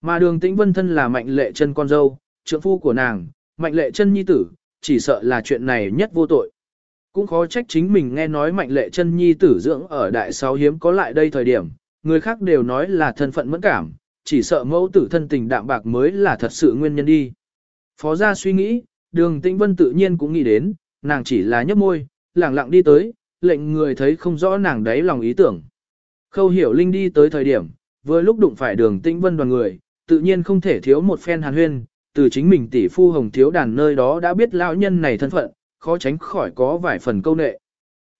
S1: Mà đường tĩnh vân thân là mạnh lệ chân con dâu, trượng phu của nàng, mạnh lệ chân nhi tử, chỉ sợ là chuyện này nhất vô tội. Cũng khó trách chính mình nghe nói mạnh lệ chân nhi tử dưỡng ở đại sáu hiếm có lại đây thời điểm, người khác đều nói là thân phận mẫn cảm, chỉ sợ mẫu tử thân tình đạm bạc mới là thật sự nguyên nhân đi. Phó gia suy nghĩ, đường tĩnh vân tự nhiên cũng nghĩ đến, nàng chỉ là nhấp môi, lẳng lặng đi tới, lệnh người thấy không rõ nàng đáy lòng ý tưởng. Khâu hiểu linh đi tới thời điểm, vừa lúc đụng phải đường tĩnh vân đoàn người, tự nhiên không thể thiếu một phen hàn huyên, từ chính mình tỷ phu hồng thiếu đàn nơi đó đã biết lão nhân này thân phận, khó tránh khỏi có vài phần câu nệ.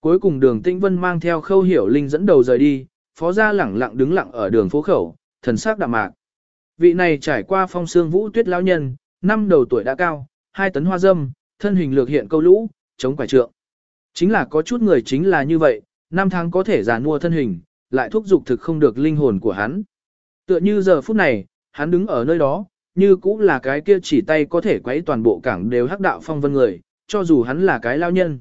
S1: Cuối cùng đường tĩnh vân mang theo khâu hiểu linh dẫn đầu rời đi, phó gia lẳng lặng đứng lặng ở đường phố khẩu, thần sắc đạm mạc. Vị này trải qua phong xương vũ tuyết lão nhân, năm đầu tuổi đã cao, hai tấn hoa dâm, thân hình lược hiện câu lũ, chống quải trượng. Chính là có chút người chính là như vậy, năm tháng có thể già mua thân hình, lại thúc dục thực không được linh hồn của hắn. Tựa như giờ phút này, hắn đứng ở nơi đó, như cũng là cái kia chỉ tay có thể quấy toàn bộ cảng đều hắc đạo phong vân người, cho dù hắn là cái lao nhân.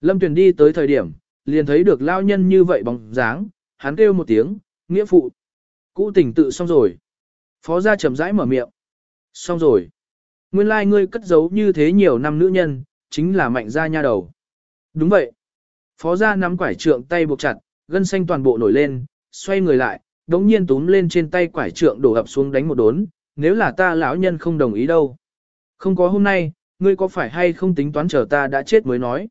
S1: Lâm Tuyền đi tới thời điểm, liền thấy được lao nhân như vậy bóng dáng, hắn kêu một tiếng, nghĩa phụ. Cũ tình tự xong rồi. Phó gia chậm rãi mở miệng. Xong rồi. Nguyên lai like ngươi cất giấu như thế nhiều năm nữ nhân, chính là mạnh gia nha đầu. Đúng vậy. Phó gia nắm quải trượng tay buộc chặt, gân xanh toàn bộ nổi lên, xoay người lại, đống nhiên túm lên trên tay quải trượng đổ ập xuống đánh một đốn, nếu là ta lão nhân không đồng ý đâu. Không có hôm nay, ngươi có phải hay không tính toán chờ ta đã chết mới nói.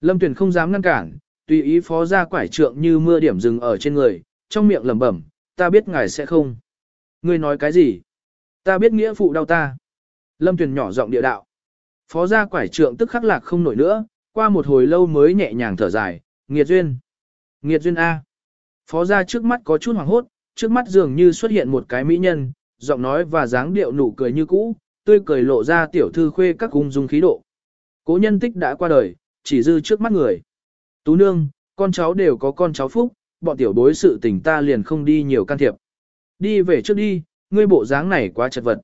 S1: Lâm Tuyền không dám ngăn cản, tùy ý phó gia quải trượng như mưa điểm dừng ở trên người, trong miệng lẩm bẩm, ta biết ngài sẽ không. Ngươi nói cái gì? Ta biết nghĩa phụ đau ta. Lâm Tuyền nhỏ giọng địa đạo. Phó gia quải trượng tức khắc lạc không nổi nữa, qua một hồi lâu mới nhẹ nhàng thở dài, nghiệt duyên. Nghiệt duyên A. Phó gia trước mắt có chút hoàng hốt, trước mắt dường như xuất hiện một cái mỹ nhân, giọng nói và dáng điệu nụ cười như cũ, tươi cười lộ ra tiểu thư khuê các cung dung khí độ. Cố nhân tích đã qua đời, chỉ dư trước mắt người. Tú nương, con cháu đều có con cháu phúc, bọn tiểu bối sự tình ta liền không đi nhiều can thiệp. Đi về trước đi, ngươi bộ dáng này quá chật vật.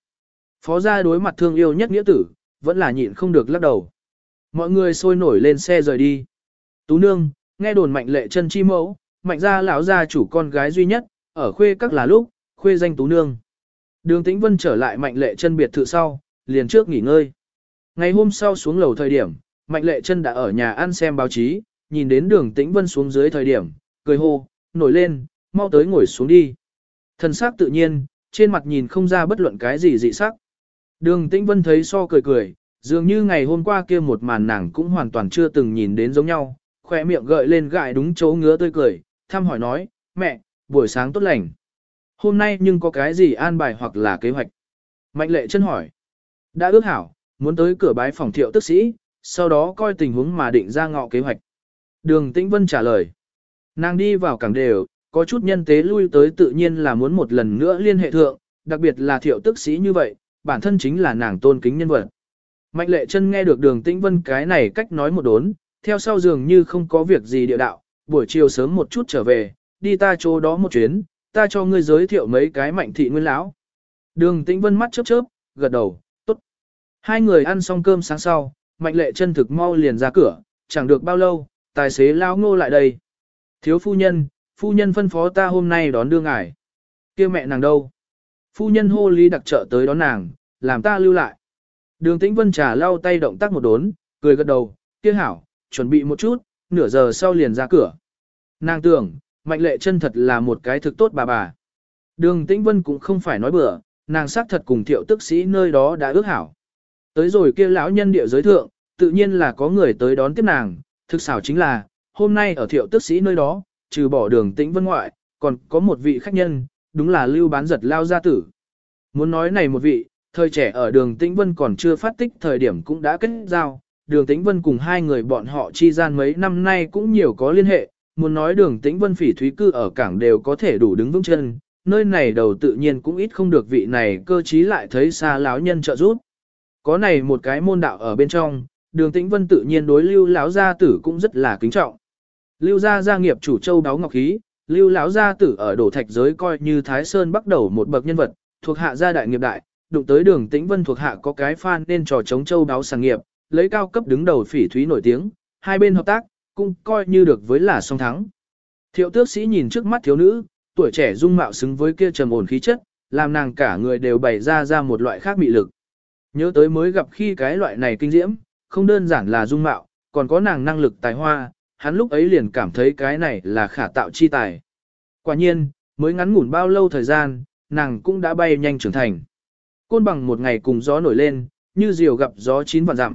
S1: Phó gia đối mặt thương yêu nhất nghĩa tử, vẫn là nhịn không được lắc đầu. Mọi người sôi nổi lên xe rời đi. Tú nương, nghe đồn mạnh lệ chân chi mẫu, mạnh gia lão gia chủ con gái duy nhất, ở khuê các là lúc, khuê danh tú nương. Đường Tĩnh Vân trở lại mạnh lệ chân biệt thự sau, liền trước nghỉ ngơi. Ngày hôm sau xuống lầu thời điểm, mạnh lệ chân đã ở nhà ăn xem báo chí, nhìn đến đường Tĩnh Vân xuống dưới thời điểm, cười hô, nổi lên, mau tới ngồi xuống đi. Thần sắc tự nhiên, trên mặt nhìn không ra bất luận cái gì dị sắc. Đường Tĩnh Vân thấy so cười cười, dường như ngày hôm qua kia một màn nàng cũng hoàn toàn chưa từng nhìn đến giống nhau, khỏe miệng gợi lên gại đúng chỗ ngứa tươi cười, thăm hỏi nói, mẹ, buổi sáng tốt lành. Hôm nay nhưng có cái gì an bài hoặc là kế hoạch? Mạnh lệ chân hỏi. Đã ước hảo, muốn tới cửa bái phòng thiệu tức sĩ, sau đó coi tình huống mà định ra ngọ kế hoạch. Đường Tĩnh Vân trả lời. Nàng đi vào cảng đều, có chút nhân tế lui tới tự nhiên là muốn một lần nữa liên hệ thượng, đặc biệt là thiệu tức sĩ như vậy, bản thân chính là nàng tôn kính nhân vật. Mạnh lệ chân nghe được đường Tĩnh Vân cái này cách nói một đốn, theo sau dường như không có việc gì địa đạo, buổi chiều sớm một chút trở về, đi ta chỗ đó một chuyến, ta cho ngươi giới thiệu mấy cái mạnh thị nguyên lão. Đường Tĩnh Vân mắt chớp chớp, gật đầu, tốt. Hai người ăn xong cơm sáng sau, mạnh lệ chân thực mau liền ra cửa, chẳng được bao lâu, tài xế lao ngô lại đây. Thiếu phu nhân, phu nhân phân phó ta hôm nay đón đưa ngài. kia mẹ nàng đâu? Phu nhân hô lý đặc trợ tới đón nàng, làm ta lưu lại. Đường Tĩnh Vân trà lau tay động tác một đốn, cười gật đầu, kia hảo, chuẩn bị một chút, nửa giờ sau liền ra cửa. Nàng tưởng, mạnh lệ chân thật là một cái thực tốt bà bà. Đường Tĩnh Vân cũng không phải nói bừa, nàng xác thật cùng thiệu tức sĩ nơi đó đã ước hảo. Tới rồi kia lão nhân địa giới thượng, tự nhiên là có người tới đón tiếp nàng, thực xảo chính là, hôm nay ở thiệu tức sĩ nơi đó, trừ bỏ đường Tĩnh Vân ngoại, còn có một vị khách nhân, đúng là lưu bán giật lao gia tử. Muốn nói này một vị, thời trẻ ở đường Tĩnh Vân còn chưa phát tích thời điểm cũng đã kết giao, đường Tĩnh Vân cùng hai người bọn họ chi gian mấy năm nay cũng nhiều có liên hệ, muốn nói đường Tĩnh Vân phỉ thúy cư ở cảng đều có thể đủ đứng vững chân, nơi này đầu tự nhiên cũng ít không được vị này cơ trí lại thấy xa lão nhân trợ giúp. Có này một cái môn đạo ở bên trong, đường Tĩnh Vân tự nhiên đối lưu lão gia tử cũng rất là kính trọng. Lưu gia gia nghiệp chủ châu đáo ngọc khí, lưu lão gia tử ở đổ thạch giới coi như Thái Sơn bắt đầu một bậc nhân vật, thuộc hạ gia đại nghiệp đại, đụng tới đường Tĩnh Vân thuộc hạ có cái fan nên trò chống châu đáo sản nghiệp, lấy cao cấp đứng đầu phỉ thúy nổi tiếng, hai bên hợp tác, cũng coi như được với là song thắng. Thiệu tước sĩ nhìn trước mắt thiếu nữ, tuổi trẻ dung mạo xứng với kia trầm ổn khí chất, làm nàng cả người đều bày ra ra một loại khác mị lực. Nhớ tới mới gặp khi cái loại này kinh diễm, không đơn giản là dung mạo, còn có nàng năng lực tài hoa, hắn lúc ấy liền cảm thấy cái này là khả tạo chi tài. Quả nhiên, mới ngắn ngủn bao lâu thời gian, nàng cũng đã bay nhanh trưởng thành. Côn bằng một ngày cùng gió nổi lên, như diều gặp gió chín vạn dặm.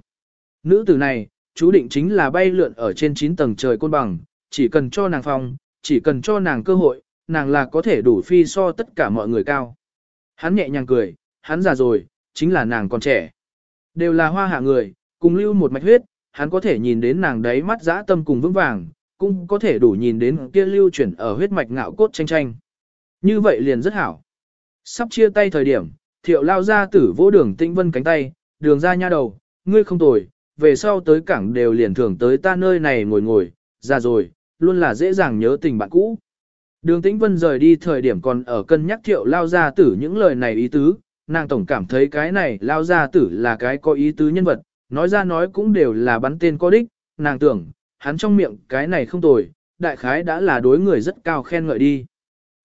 S1: Nữ tử này, chú định chính là bay lượn ở trên 9 tầng trời côn bằng, chỉ cần cho nàng phong, chỉ cần cho nàng cơ hội, nàng là có thể đủ phi so tất cả mọi người cao. Hắn nhẹ nhàng cười, hắn già rồi, chính là nàng còn trẻ. Đều là hoa hạ người, cùng lưu một mạch huyết, hắn có thể nhìn đến nàng đấy mắt dã tâm cùng vững vàng, cũng có thể đủ nhìn đến kia lưu chuyển ở huyết mạch ngạo cốt tranh tranh. Như vậy liền rất hảo. Sắp chia tay thời điểm, thiệu lao ra tử vỗ đường tĩnh vân cánh tay, đường ra nha đầu, ngươi không tồi, về sau tới cảng đều liền thường tới ta nơi này ngồi ngồi, ra rồi, luôn là dễ dàng nhớ tình bạn cũ. Đường tĩnh vân rời đi thời điểm còn ở cân nhắc thiệu lao Gia tử những lời này ý tứ, nàng tổng cảm thấy cái này lao Gia tử là cái có ý tứ nhân vật, nói ra nói cũng đều là bắn tên có đích, nàng tưởng, hắn trong miệng cái này không tồi, đại khái đã là đối người rất cao khen ngợi đi.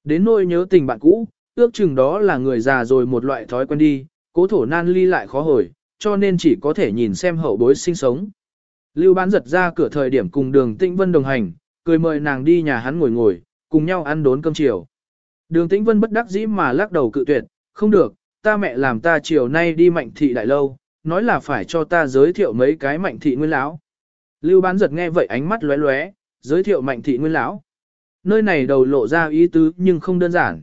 S1: Đến nỗi nhớ tình bạn cũ, ước chừng đó là người già rồi một loại thói quen đi, cố thổ nan ly lại khó hồi, cho nên chỉ có thể nhìn xem hậu bối sinh sống. Lưu bán giật ra cửa thời điểm cùng đường tĩnh vân đồng hành, cười mời nàng đi nhà hắn ngồi ngồi, cùng nhau ăn đốn cơm chiều. Đường tĩnh vân bất đắc dĩ mà lắc đầu cự tuyệt, không được, ta mẹ làm ta chiều nay đi mạnh thị đại lâu, nói là phải cho ta giới thiệu mấy cái mạnh thị nguyên lão. Lưu bán giật nghe vậy ánh mắt lóe lóe, giới thiệu mạnh thị nguyên lão. Nơi này đầu lộ ra ý tứ nhưng không đơn giản.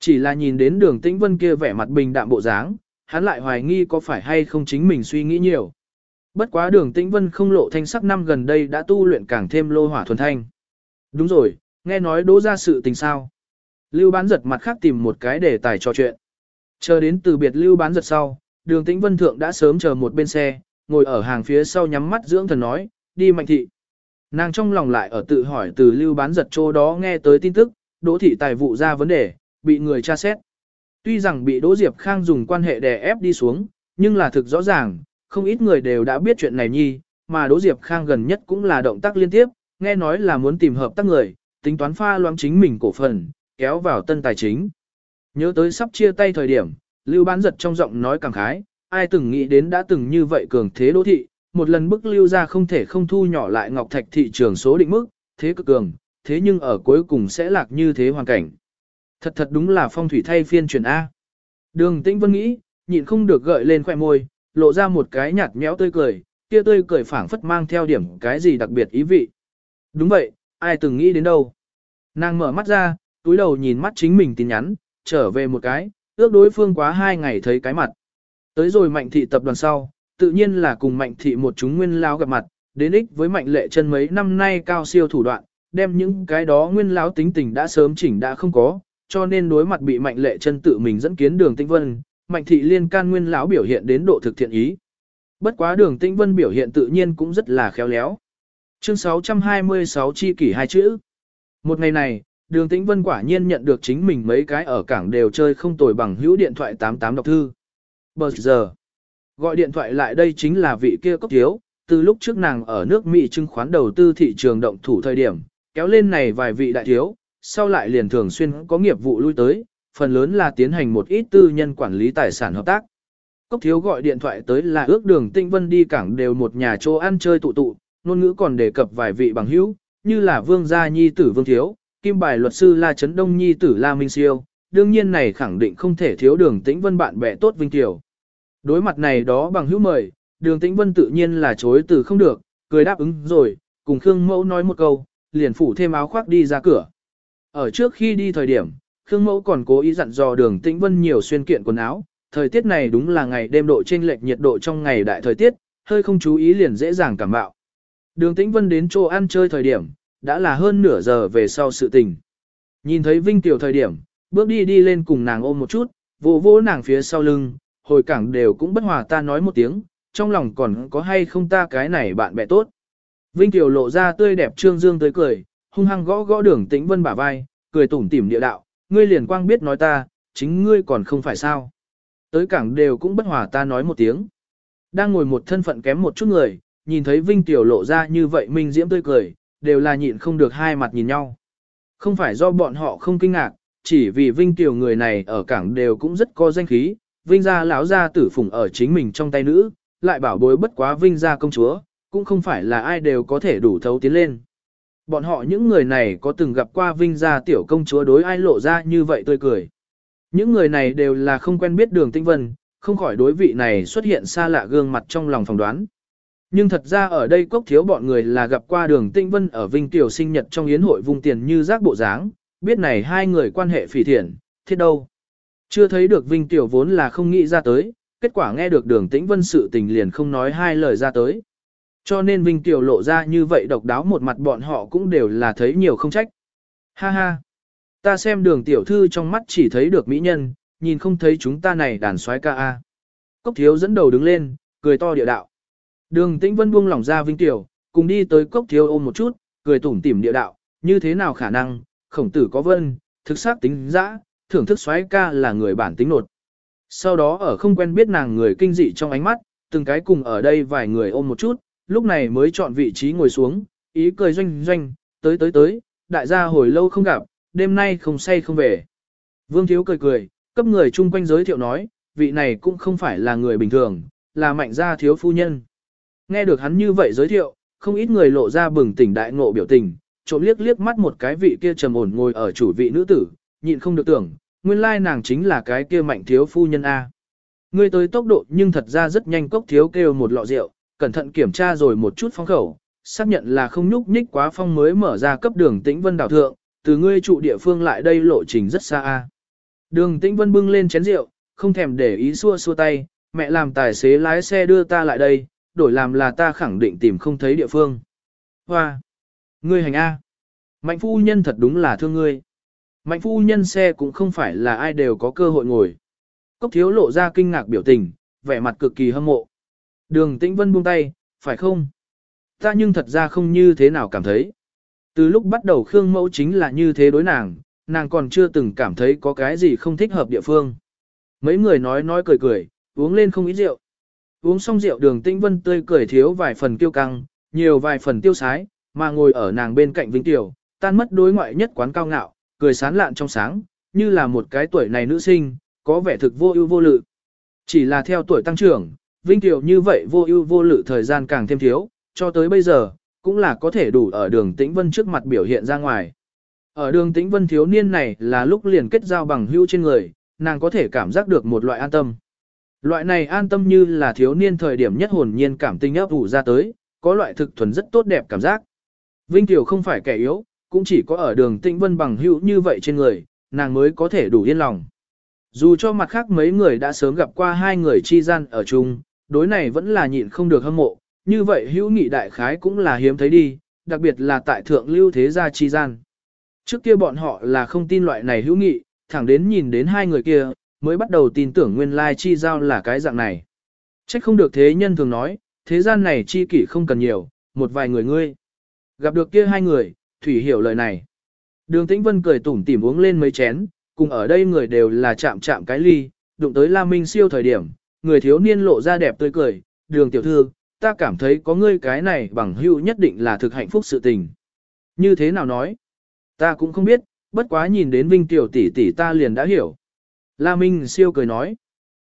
S1: Chỉ là nhìn đến đường tĩnh vân kia vẻ mặt bình đạm bộ dáng, hắn lại hoài nghi có phải hay không chính mình suy nghĩ nhiều. Bất quá đường tĩnh vân không lộ thanh sắc năm gần đây đã tu luyện càng thêm lô hỏa thuần thanh. Đúng rồi, nghe nói đỗ ra sự tình sao. Lưu bán giật mặt khác tìm một cái để tài trò chuyện. Chờ đến từ biệt lưu bán giật sau, đường tĩnh vân thượng đã sớm chờ một bên xe, ngồi ở hàng phía sau nhắm mắt dưỡng thần nói, đi mạnh thị. Nàng trong lòng lại ở tự hỏi từ lưu bán giật chỗ đó nghe tới tin tức, đỗ thị tài vụ ra vấn đề, bị người tra xét. Tuy rằng bị Đỗ Diệp Khang dùng quan hệ đè ép đi xuống, nhưng là thực rõ ràng, không ít người đều đã biết chuyện này nhi, mà Đỗ Diệp Khang gần nhất cũng là động tác liên tiếp, nghe nói là muốn tìm hợp tác người, tính toán pha loãng chính mình cổ phần, kéo vào tân tài chính. Nhớ tới sắp chia tay thời điểm, Lưu Bán giật trong giọng nói càng khái, ai từng nghĩ đến đã từng như vậy cường thế đỗ thị, một lần bức lưu ra không thể không thu nhỏ lại ngọc thạch thị trường số định mức, thế cực cường, thế nhưng ở cuối cùng sẽ lạc như thế hoàn cảnh. Thật thật đúng là phong thủy thay phiên chuyển A. Đường tĩnh vân nghĩ, nhịn không được gợi lên khoẻ môi, lộ ra một cái nhạt méo tươi cười, kia tươi cười phảng phất mang theo điểm cái gì đặc biệt ý vị. Đúng vậy, ai từng nghĩ đến đâu. Nàng mở mắt ra, túi đầu nhìn mắt chính mình tin nhắn, trở về một cái, ước đối phương quá hai ngày thấy cái mặt. Tới rồi mạnh thị tập đoàn sau, tự nhiên là cùng mạnh thị một chúng nguyên lao gặp mặt, đến ích với mạnh lệ chân mấy năm nay cao siêu thủ đoạn, đem những cái đó nguyên lao tính tình đã sớm chỉnh đã không có, cho nên đối mặt bị mạnh lệ chân tự mình dẫn kiến đường tĩnh vân, mạnh thị liên can nguyên lão biểu hiện đến độ thực thiện ý. Bất quá đường tĩnh vân biểu hiện tự nhiên cũng rất là khéo léo. Chương 626 chi kỷ hai chữ. Một ngày này, đường tĩnh vân quả nhiên nhận được chính mình mấy cái ở cảng đều chơi không tồi bằng hữu điện thoại 88 đọc thư. Bờ giờ, gọi điện thoại lại đây chính là vị kia cốc thiếu, từ lúc trước nàng ở nước Mỹ chứng khoán đầu tư thị trường động thủ thời điểm, kéo lên này vài vị đại thiếu, sau lại liền thường xuyên có nghiệp vụ lui tới, phần lớn là tiến hành một ít tư nhân quản lý tài sản hợp tác. Cốc thiếu gọi điện thoại tới là ước đường tinh vân đi cảng đều một nhà chỗ ăn chơi tụ tụ, ngôn ngữ còn đề cập vài vị bằng hữu, như là vương gia nhi tử vương thiếu, kim bài luật sư La Trấn Đông nhi tử La Minh Siêu, đương nhiên này khẳng định không thể thiếu đường tĩnh vân bạn bè tốt vinh tiểu. Đối mặt này đó bằng hữu mời, đường tĩnh vân tự nhiên là chối từ không được, cười đáp ứng rồi, cùng Khương Mẫu nói một câu, liền phủ thêm áo khoác đi ra cửa. Ở trước khi đi thời điểm, Khương Mẫu còn cố ý dặn dò đường Tĩnh Vân nhiều xuyên kiện quần áo, thời tiết này đúng là ngày đêm độ chênh lệch nhiệt độ trong ngày đại thời tiết, hơi không chú ý liền dễ dàng cảm bạo. Đường Tĩnh Vân đến chỗ ăn chơi thời điểm, đã là hơn nửa giờ về sau sự tình. Nhìn thấy Vinh Tiểu thời điểm, bước đi đi lên cùng nàng ôm một chút, vỗ vỗ nàng phía sau lưng, hồi cảng đều cũng bất hòa ta nói một tiếng, trong lòng còn có hay không ta cái này bạn bè tốt. Vinh Tiểu lộ ra tươi đẹp trương dương tới cười, hung hăng gõ gõ đường tĩnh vân bả vai, cười tủm tỉm địa đạo, ngươi liền quang biết nói ta, chính ngươi còn không phải sao. Tới cảng đều cũng bất hòa ta nói một tiếng. Đang ngồi một thân phận kém một chút người, nhìn thấy Vinh Tiểu lộ ra như vậy minh diễm tươi cười, đều là nhịn không được hai mặt nhìn nhau. Không phải do bọn họ không kinh ngạc, chỉ vì Vinh Tiểu người này ở cảng đều cũng rất có danh khí, Vinh gia lão gia tử phụng ở chính mình trong tay nữ, lại bảo bối bất quá Vinh gia công chúa, cũng không phải là ai đều có thể đủ thấu tiến lên. Bọn họ những người này có từng gặp qua Vinh gia tiểu công chúa đối ai lộ ra như vậy tươi cười. Những người này đều là không quen biết đường tinh vân, không khỏi đối vị này xuất hiện xa lạ gương mặt trong lòng phỏng đoán. Nhưng thật ra ở đây cốc thiếu bọn người là gặp qua đường tinh vân ở Vinh Tiểu sinh nhật trong yến hội vùng tiền như rác bộ dáng, biết này hai người quan hệ phỉ thiện, thiết đâu. Chưa thấy được Vinh Tiểu vốn là không nghĩ ra tới, kết quả nghe được đường tĩnh vân sự tình liền không nói hai lời ra tới. Cho nên Vinh Tiểu lộ ra như vậy độc đáo một mặt bọn họ cũng đều là thấy nhiều không trách. Ha ha! Ta xem đường tiểu thư trong mắt chỉ thấy được mỹ nhân, nhìn không thấy chúng ta này đàn soái ca a. Cốc thiếu dẫn đầu đứng lên, cười to địa đạo. Đường tĩnh vân buông lỏng ra Vinh Tiểu, cùng đi tới cốc thiếu ôm một chút, cười tủm tỉm địa đạo, như thế nào khả năng, khổng tử có vân, thực xác tính dã, thưởng thức soái ca là người bản tính nột. Sau đó ở không quen biết nàng người kinh dị trong ánh mắt, từng cái cùng ở đây vài người ôm một chút, lúc này mới chọn vị trí ngồi xuống, ý cười doanh doanh, tới tới tới, đại gia hồi lâu không gặp, đêm nay không say không về. Vương Thiếu cười cười, cấp người chung quanh giới thiệu nói, vị này cũng không phải là người bình thường, là mạnh gia thiếu phu nhân. Nghe được hắn như vậy giới thiệu, không ít người lộ ra bừng tỉnh đại ngộ biểu tình, trộm liếc liếc mắt một cái vị kia trầm ổn ngồi ở chủ vị nữ tử, nhịn không được tưởng, nguyên lai nàng chính là cái kia mạnh thiếu phu nhân A. Ngươi tới tốc độ nhưng thật ra rất nhanh cốc thiếu kêu một lọ rượu, cẩn thận kiểm tra rồi một chút phong khẩu, xác nhận là không nhúc nhích quá phong mới mở ra cấp đường tĩnh vân đảo thượng, từ ngươi trụ địa phương lại đây lộ trình rất xa A. Đường tĩnh vân bưng lên chén rượu, không thèm để ý xua xua tay, mẹ làm tài xế lái xe đưa ta lại đây, đổi làm là ta khẳng định tìm không thấy địa phương. Hoa! Ngươi hành A! Mạnh phu nhân thật đúng là thương ngươi. Mạnh phu nhân xe cũng không phải là ai đều có cơ hội ngồi. Cốc thiếu lộ ra kinh ngạc biểu tình, vẻ mặt cực kỳ hâm mộ. Đường tĩnh vân buông tay, phải không? Ta nhưng thật ra không như thế nào cảm thấy. Từ lúc bắt đầu Khương Mẫu chính là như thế đối nàng, nàng còn chưa từng cảm thấy có cái gì không thích hợp địa phương. Mấy người nói nói cười cười, uống lên không ít rượu. Uống xong rượu đường tĩnh vân tươi cười thiếu vài phần kiêu căng, nhiều vài phần tiêu sái, mà ngồi ở nàng bên cạnh Vinh Tiểu, tan mất đối ngoại nhất quán cao ngạo, cười sán lạn trong sáng, như là một cái tuổi này nữ sinh, có vẻ thực vô ưu vô lự. Chỉ là theo tuổi tăng trưởng, Vinh Tiểu như vậy vô ưu vô lự thời gian càng thêm thiếu, cho tới bây giờ, cũng là có thể đủ ở đường tĩnh vân trước mặt biểu hiện ra ngoài. Ở đường tĩnh vân thiếu niên này là lúc liền kết giao bằng hữu trên người, nàng có thể cảm giác được một loại an tâm. Loại này an tâm như là thiếu niên thời điểm nhất hồn nhiên cảm tình ấp ủ ra tới, có loại thực thuần rất tốt đẹp cảm giác. Vinh Tiểu không phải kẻ yếu, cũng chỉ có ở đường tĩnh vân bằng hữu như vậy trên người, nàng mới có thể đủ yên lòng. Dù cho mặt khác mấy người đã sớm gặp qua hai người chi gian ở chung, đối này vẫn là nhịn không được hâm mộ, như vậy hữu nghị đại khái cũng là hiếm thấy đi, đặc biệt là tại thượng lưu thế gia chi gian. Trước kia bọn họ là không tin loại này hữu nghị, thẳng đến nhìn đến hai người kia, mới bắt đầu tin tưởng nguyên lai chi giao là cái dạng này. Trách không được thế nhân thường nói, thế gian này chi kỷ không cần nhiều, một vài người ngươi. Gặp được kia hai người, Thủy hiểu lời này. Đường Tĩnh Vân cười tủm tỉm uống lên mấy chén, cùng ở đây người đều là chạm chạm cái ly, đụng tới La Minh siêu thời điểm, người thiếu niên lộ ra đẹp tươi cười, đường tiểu thư, ta cảm thấy có ngươi cái này bằng hữu nhất định là thực hạnh phúc sự tình. Như thế nào nói? Ta cũng không biết, bất quá nhìn đến Vinh tiểu tỷ tỷ ta liền đã hiểu. La Minh siêu cười nói.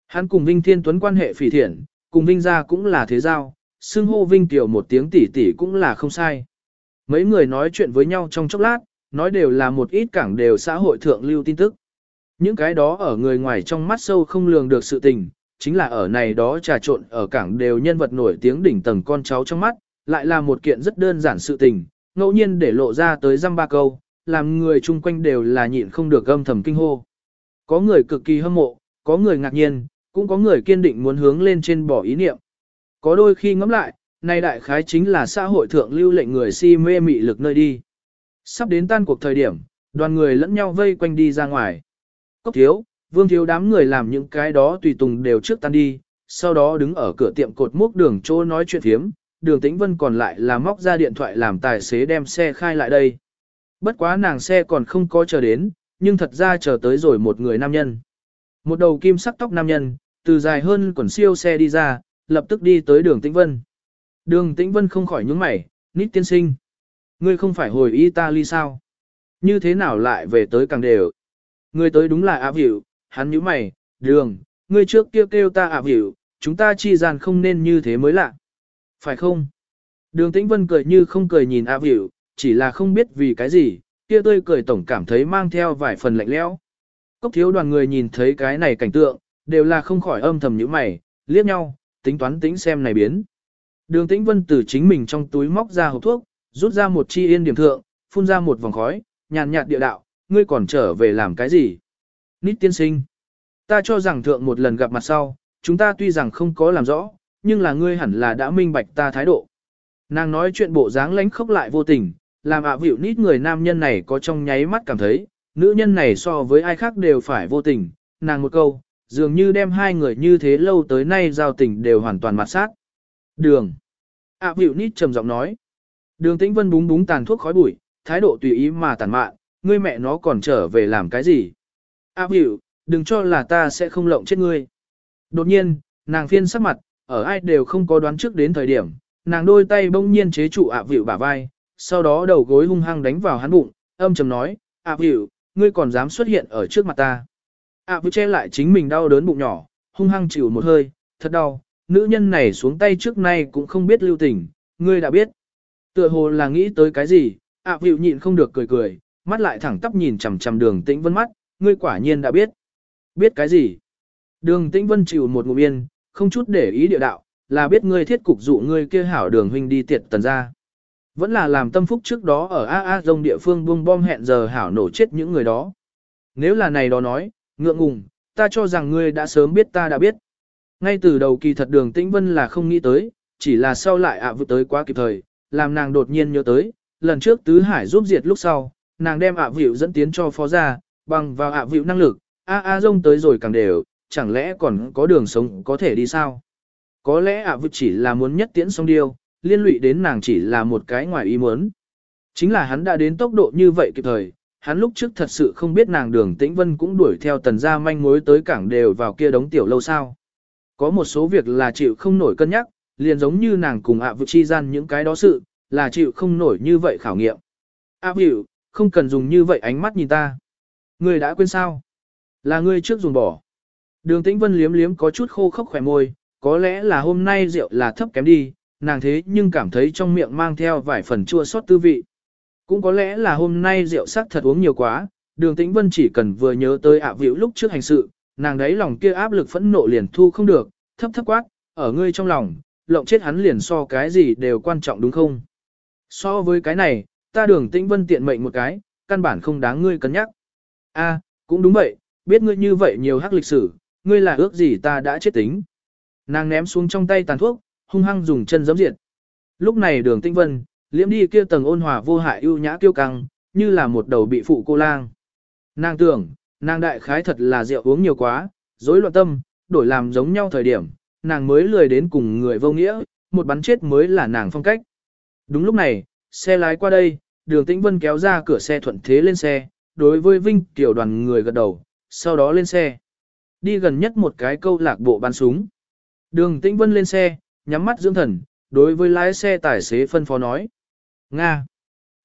S1: Hắn cùng Vinh Thiên Tuấn quan hệ phỉ thiện, cùng Vinh gia cũng là thế giao, xưng hô Vinh tiểu một tiếng tỷ tỷ cũng là không sai. Mấy người nói chuyện với nhau trong chốc lát, nói đều là một ít cảng đều xã hội thượng lưu tin tức. Những cái đó ở người ngoài trong mắt sâu không lường được sự tình, chính là ở này đó trà trộn ở cảng đều nhân vật nổi tiếng đỉnh tầng con cháu trong mắt, lại là một kiện rất đơn giản sự tình, ngẫu nhiên để lộ ra tới răm ba câu, làm người chung quanh đều là nhịn không được âm thầm kinh hô. Có người cực kỳ hâm mộ, có người ngạc nhiên, cũng có người kiên định muốn hướng lên trên bỏ ý niệm. Có đôi khi ngẫm lại, này đại khái chính là xã hội thượng lưu lệnh người si mê mị lực nơi đi. Sắp đến tan cuộc thời điểm, đoàn người lẫn nhau vây quanh đi ra ngoài. Cốc thiếu, vương thiếu đám người làm những cái đó tùy tùng đều trước tan đi, sau đó đứng ở cửa tiệm cột mốc đường chỗ nói chuyện thiếm, đường tĩnh vân còn lại là móc ra điện thoại làm tài xế đem xe khai lại đây. Bất quá nàng xe còn không có chờ đến, nhưng thật ra chờ tới rồi một người nam nhân. Một đầu kim sắc tóc nam nhân, từ dài hơn quần siêu xe đi ra, lập tức đi tới đường tĩnh vân. Đường tĩnh vân không khỏi nhướng mày, nít tiên sinh. Ngươi không phải hồi Italy sao? Như thế nào lại về tới càng đều? Ngươi tới đúng là áp hiệu, hắn nhíu mày, đường, ngươi trước kia kêu, kêu ta áp hiểu, chúng ta chi gian không nên như thế mới lạ. Phải không? Đường tĩnh vân cười như không cười nhìn áp hiểu, chỉ là không biết vì cái gì, kia tươi cười tổng cảm thấy mang theo vài phần lạnh lẽo. Cốc thiếu đoàn người nhìn thấy cái này cảnh tượng, đều là không khỏi âm thầm những mày, liếc nhau, tính toán tính xem này biến. Đường tĩnh vân từ chính mình trong túi móc ra hộp thuốc, rút ra một chi yên điểm thượng, phun ra một vòng khói, nhàn nhạt địa đạo, ngươi còn trở về làm cái gì? Nít tiên sinh. Ta cho rằng thượng một lần gặp mặt sau, chúng ta tuy rằng không có làm rõ, nhưng là ngươi hẳn là đã minh bạch ta thái độ. Nàng nói chuyện bộ dáng lánh khóc lại vô tình, làm ạ à vịu nít người nam nhân này có trong nháy mắt cảm thấy, nữ nhân này so với ai khác đều phải vô tình, nàng một câu, dường như đem hai người như thế lâu tới nay giao tình đều hoàn toàn mặt sát. Đường. ạ à vịu nít trầm giọng nói. Đường tĩnh vân búng búng tàn thuốc khói bụi, thái độ tùy ý mà tàn mạn, ngươi mẹ nó còn trở về làm cái gì? A à đừng cho là ta sẽ không lộng chết ngươi. Đột nhiên, nàng phiên sắc mặt, ở ai đều không có đoán trước đến thời điểm, nàng đôi tay bỗng nhiên chế trụ ạ vịu bả vai, sau đó đầu gối hung hăng đánh vào hắn bụng, âm trầm nói, ạ vịu, ngươi còn dám xuất hiện ở trước mặt ta. ạ vịu che lại chính mình đau đớn bụng nhỏ, hung hăng chịu một hơi, thật đau, nữ nhân này xuống tay trước nay cũng không biết lưu tình, ngươi đã biết. Tựa hồ là nghĩ tới cái gì, ạ vịu nhịn không được cười cười, mắt lại thẳng tắp nhìn chằm chằm đường tĩnh vân mắt, ngươi quả nhiên đã biết. Biết cái gì? Đường tĩnh vân chịu một ngụm yên, không chút để ý địa đạo, là biết ngươi thiết cục dụ ngươi kia hảo đường huynh đi tiệt tần ra. Vẫn là làm tâm phúc trước đó ở A A Dông địa phương buông bom hẹn giờ hảo nổ chết những người đó. Nếu là này đó nói, ngượng ngùng, ta cho rằng ngươi đã sớm biết ta đã biết. Ngay từ đầu kỳ thật đường tĩnh vân là không nghĩ tới, chỉ là sau lại ạ à tới quá kịp thời, làm nàng đột nhiên nhớ tới, lần trước tứ hải giúp diệt lúc sau, nàng đem ạ à dẫn tiến cho phó gia, bằng vào ạ à năng lực, A A Dông tới rồi càng đều, chẳng lẽ còn có đường sống có thể đi sao? Có lẽ ạ à chỉ là muốn nhất tiễn xong điêu, liên lụy đến nàng chỉ là một cái ngoài ý muốn. Chính là hắn đã đến tốc độ như vậy kịp thời, hắn lúc trước thật sự không biết nàng đường tĩnh vân cũng đuổi theo tần gia manh mối tới cảng đều vào kia đóng tiểu lâu sao. Có một số việc là chịu không nổi cân nhắc, liền giống như nàng cùng ạ à chi gian những cái đó sự, là chịu không nổi như vậy khảo nghiệm. ạ à không cần dùng như vậy ánh mắt nhìn ta. Ngươi đã quên sao? Là ngươi trước dùng bỏ. Đường tĩnh vân liếm liếm có chút khô khốc khỏe môi, có lẽ là hôm nay rượu là thấp kém đi, nàng thế nhưng cảm thấy trong miệng mang theo vài phần chua sót tư vị. Cũng có lẽ là hôm nay rượu sắc thật uống nhiều quá, đường tĩnh vân chỉ cần vừa nhớ tới ạ à vĩu lúc trước hành sự, nàng đấy lòng kia áp lực phẫn nộ liền thu không được, thấp thấp quát, ở ngươi trong lòng, lộng chết hắn liền so cái gì đều quan trọng đúng không? So với cái này, ta đường tĩnh vân tiện mệnh một cái, căn bản không đáng ngươi cân nhắc. A, cũng đúng vậy, biết ngươi như vậy nhiều hắc lịch sử, ngươi là ước gì ta đã chết tính. Nàng ném xuống trong tay tàn thuốc, hung hăng dùng chân giẫm diệt. Lúc này đường tinh vân, liễm đi kia tầng ôn hòa vô hại ưu nhã kiêu căng, như là một đầu bị phụ cô lang. Nàng tưởng, nàng đại khái thật là rượu uống nhiều quá, rối loạn tâm, đổi làm giống nhau thời điểm, nàng mới lười đến cùng người vô nghĩa, một bắn chết mới là nàng phong cách. Đúng lúc này, xe lái qua đây, đường tĩnh vân kéo ra cửa xe thuận thế lên xe, đối với Vinh tiểu đoàn người gật đầu, sau đó lên xe. Đi gần nhất một cái câu lạc bộ bắn súng. Đường Tĩnh Vân lên xe, nhắm mắt dưỡng thần, đối với lái xe tài xế phân phó nói. Nga.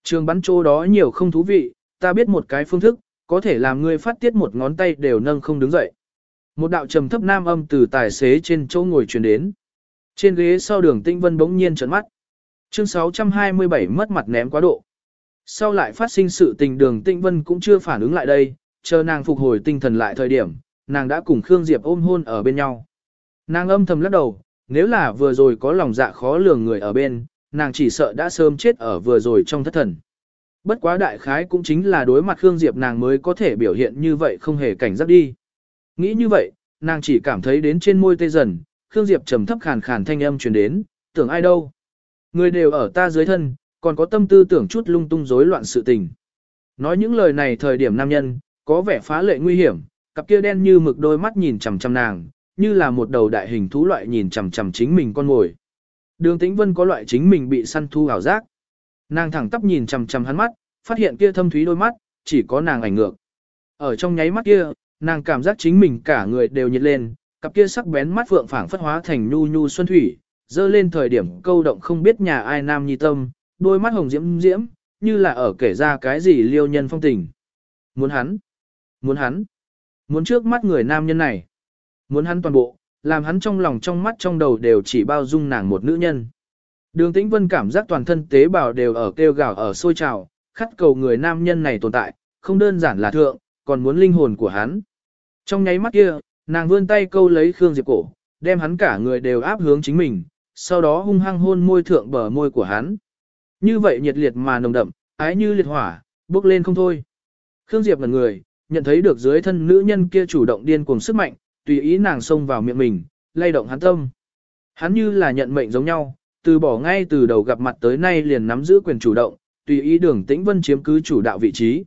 S1: Trường bắn chỗ đó nhiều không thú vị, ta biết một cái phương thức, có thể làm ngươi phát tiết một ngón tay đều nâng không đứng dậy. Một đạo trầm thấp nam âm từ tài xế trên chỗ ngồi truyền đến. Trên ghế sau đường Tĩnh Vân bỗng nhiên trợn mắt. Chương 627 mất mặt ném quá độ. Sau lại phát sinh sự tình đường Tĩnh Vân cũng chưa phản ứng lại đây, chờ nàng phục hồi tinh thần lại thời điểm, nàng đã cùng Khương Diệp ôm hôn ở bên nhau. Nàng âm thầm lắc đầu, nếu là vừa rồi có lòng dạ khó lường người ở bên, nàng chỉ sợ đã sớm chết ở vừa rồi trong thất thần. Bất quá đại khái cũng chính là đối mặt Khương Diệp nàng mới có thể biểu hiện như vậy không hề cảnh giác đi. Nghĩ như vậy, nàng chỉ cảm thấy đến trên môi tê dần, Khương Diệp trầm thấp khàn khàn thanh âm truyền đến, tưởng ai đâu. Người đều ở ta dưới thân, còn có tâm tư tưởng chút lung tung rối loạn sự tình. Nói những lời này thời điểm nam nhân, có vẻ phá lệ nguy hiểm, cặp kia đen như mực đôi mắt nhìn chằm chằm nàng, như là một đầu đại hình thú loại nhìn chằm chằm chính mình con ngồi. Đường Tĩnh Vân có loại chính mình bị săn thu ảo giác. Nàng thẳng tắp nhìn chằm chằm hắn mắt, phát hiện kia thâm thúy đôi mắt, chỉ có nàng ảnh ngược. Ở trong nháy mắt kia, nàng cảm giác chính mình cả người đều nhiệt lên, cặp kia sắc bén mắt vượng phảng phất hóa thành nhu nhu xuân thủy, dơ lên thời điểm câu động không biết nhà ai nam nhi tâm, đôi mắt hồng diễm diễm, như là ở kể ra cái gì liêu nhân phong tình. Muốn hắn, muốn hắn, muốn trước mắt người nam nhân này. Muốn hắn toàn bộ, làm hắn trong lòng trong mắt trong đầu đều chỉ bao dung nàng một nữ nhân. Đường Tĩnh Vân cảm giác toàn thân tế bào đều ở kêu gào ở sôi trào, khát cầu người nam nhân này tồn tại, không đơn giản là thượng, còn muốn linh hồn của hắn. Trong nháy mắt kia, nàng vươn tay câu lấy Khương Diệp cổ, đem hắn cả người đều áp hướng chính mình, sau đó hung hăng hôn môi thượng bờ môi của hắn. Như vậy nhiệt liệt mà nồng đậm, ái như liệt hỏa, bước lên không thôi. Khương Diệp là người, nhận thấy được dưới thân nữ nhân kia chủ động điên cuồng sức mạnh, tùy ý nàng xông vào miệng mình, lay động hắn tâm. Hắn như là nhận mệnh giống nhau, từ bỏ ngay từ đầu gặp mặt tới nay liền nắm giữ quyền chủ động, tùy ý đường tĩnh vân chiếm cứ chủ đạo vị trí.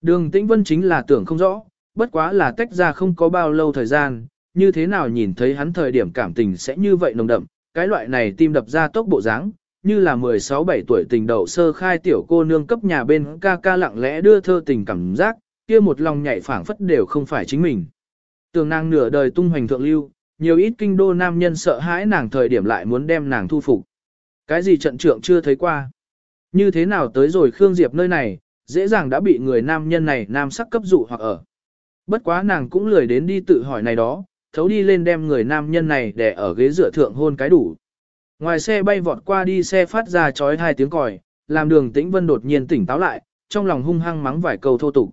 S1: Đường tĩnh vân chính là tưởng không rõ, bất quá là tách ra không có bao lâu thời gian, như thế nào nhìn thấy hắn thời điểm cảm tình sẽ như vậy nồng đậm, cái loại này tim đập ra tốc bộ dáng, như là 16-17 tuổi tình đầu sơ khai tiểu cô nương cấp nhà bên ca ca lặng lẽ đưa thơ tình cảm giác, kia một lòng nhảy phảng phất đều không phải chính mình. Tường nàng nửa đời tung hoành thượng lưu, nhiều ít kinh đô nam nhân sợ hãi nàng thời điểm lại muốn đem nàng thu phục. Cái gì trận trưởng chưa thấy qua. Như thế nào tới rồi Khương Diệp nơi này, dễ dàng đã bị người nam nhân này nam sắc cấp dụ hoặc ở. Bất quá nàng cũng lười đến đi tự hỏi này đó, thấu đi lên đem người nam nhân này để ở ghế dựa thượng hôn cái đủ. Ngoài xe bay vọt qua đi xe phát ra chói hai tiếng còi, làm đường tĩnh vân đột nhiên tỉnh táo lại, trong lòng hung hăng mắng vài câu thô tục.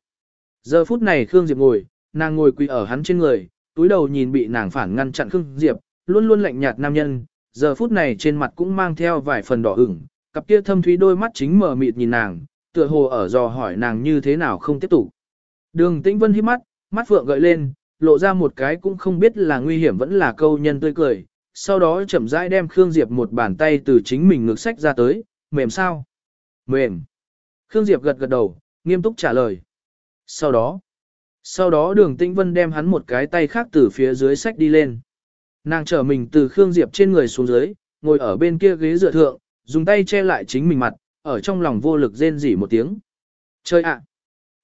S1: Giờ phút này Khương Diệp ngồi, nàng ngồi quỳ ở hắn trên người, túi đầu nhìn bị nàng phản ngăn chặn Khương Diệp, luôn luôn lạnh nhạt nam nhân, giờ phút này trên mặt cũng mang theo vài phần đỏ ửng, cặp kia thâm thúy đôi mắt chính mở mịt nhìn nàng, tựa hồ ở dò hỏi nàng như thế nào không tiếp tục. Đường Tĩnh Vân hít mắt, mắt phượng gợi lên, lộ ra một cái cũng không biết là nguy hiểm vẫn là câu nhân tươi cười, sau đó chậm rãi đem Khương Diệp một bàn tay từ chính mình ngược sách ra tới, mềm sao? Mềm. Khương Diệp gật gật đầu, nghiêm túc trả lời. Sau đó, sau đó đường tĩnh vân đem hắn một cái tay khác từ phía dưới sách đi lên. Nàng trở mình từ Khương Diệp trên người xuống dưới, ngồi ở bên kia ghế dựa thượng, dùng tay che lại chính mình mặt, ở trong lòng vô lực rên rỉ một tiếng. Chơi ạ!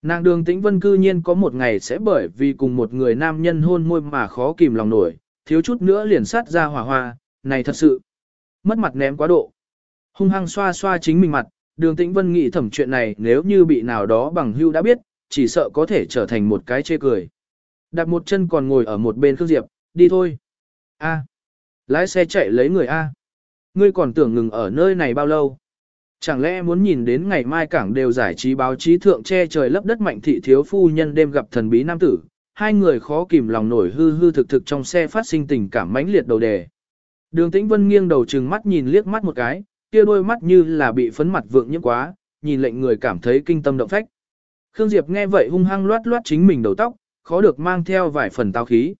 S1: Nàng đường tĩnh vân cư nhiên có một ngày sẽ bởi vì cùng một người nam nhân hôn môi mà khó kìm lòng nổi, thiếu chút nữa liền sát ra hỏa hoa, này thật sự. Mất mặt ném quá độ. Hung hăng xoa xoa chính mình mặt, đường tĩnh vân nghĩ thẩm chuyện này nếu như bị nào đó bằng hưu đã biết, chỉ sợ có thể trở thành một cái chê cười. Đặt một chân còn ngồi ở một bên Khương Diệp, đi thôi. A. Lái xe chạy lấy người A. Ngươi còn tưởng ngừng ở nơi này bao lâu? Chẳng lẽ muốn nhìn đến ngày mai cảng đều giải trí báo chí thượng che trời lấp đất mạnh thị thiếu phu nhân đêm gặp thần bí nam tử, hai người khó kìm lòng nổi hư hư thực thực trong xe phát sinh tình cảm mãnh liệt đầu đề. Đường Tĩnh Vân nghiêng đầu trừng mắt nhìn liếc mắt một cái, kia đôi mắt như là bị phấn mặt vượng nhiễm quá, nhìn lệnh người cảm thấy kinh tâm động phách. Khương Diệp nghe vậy hung hăng loát loát chính mình đầu tóc, khó được mang theo vài phần tao khí.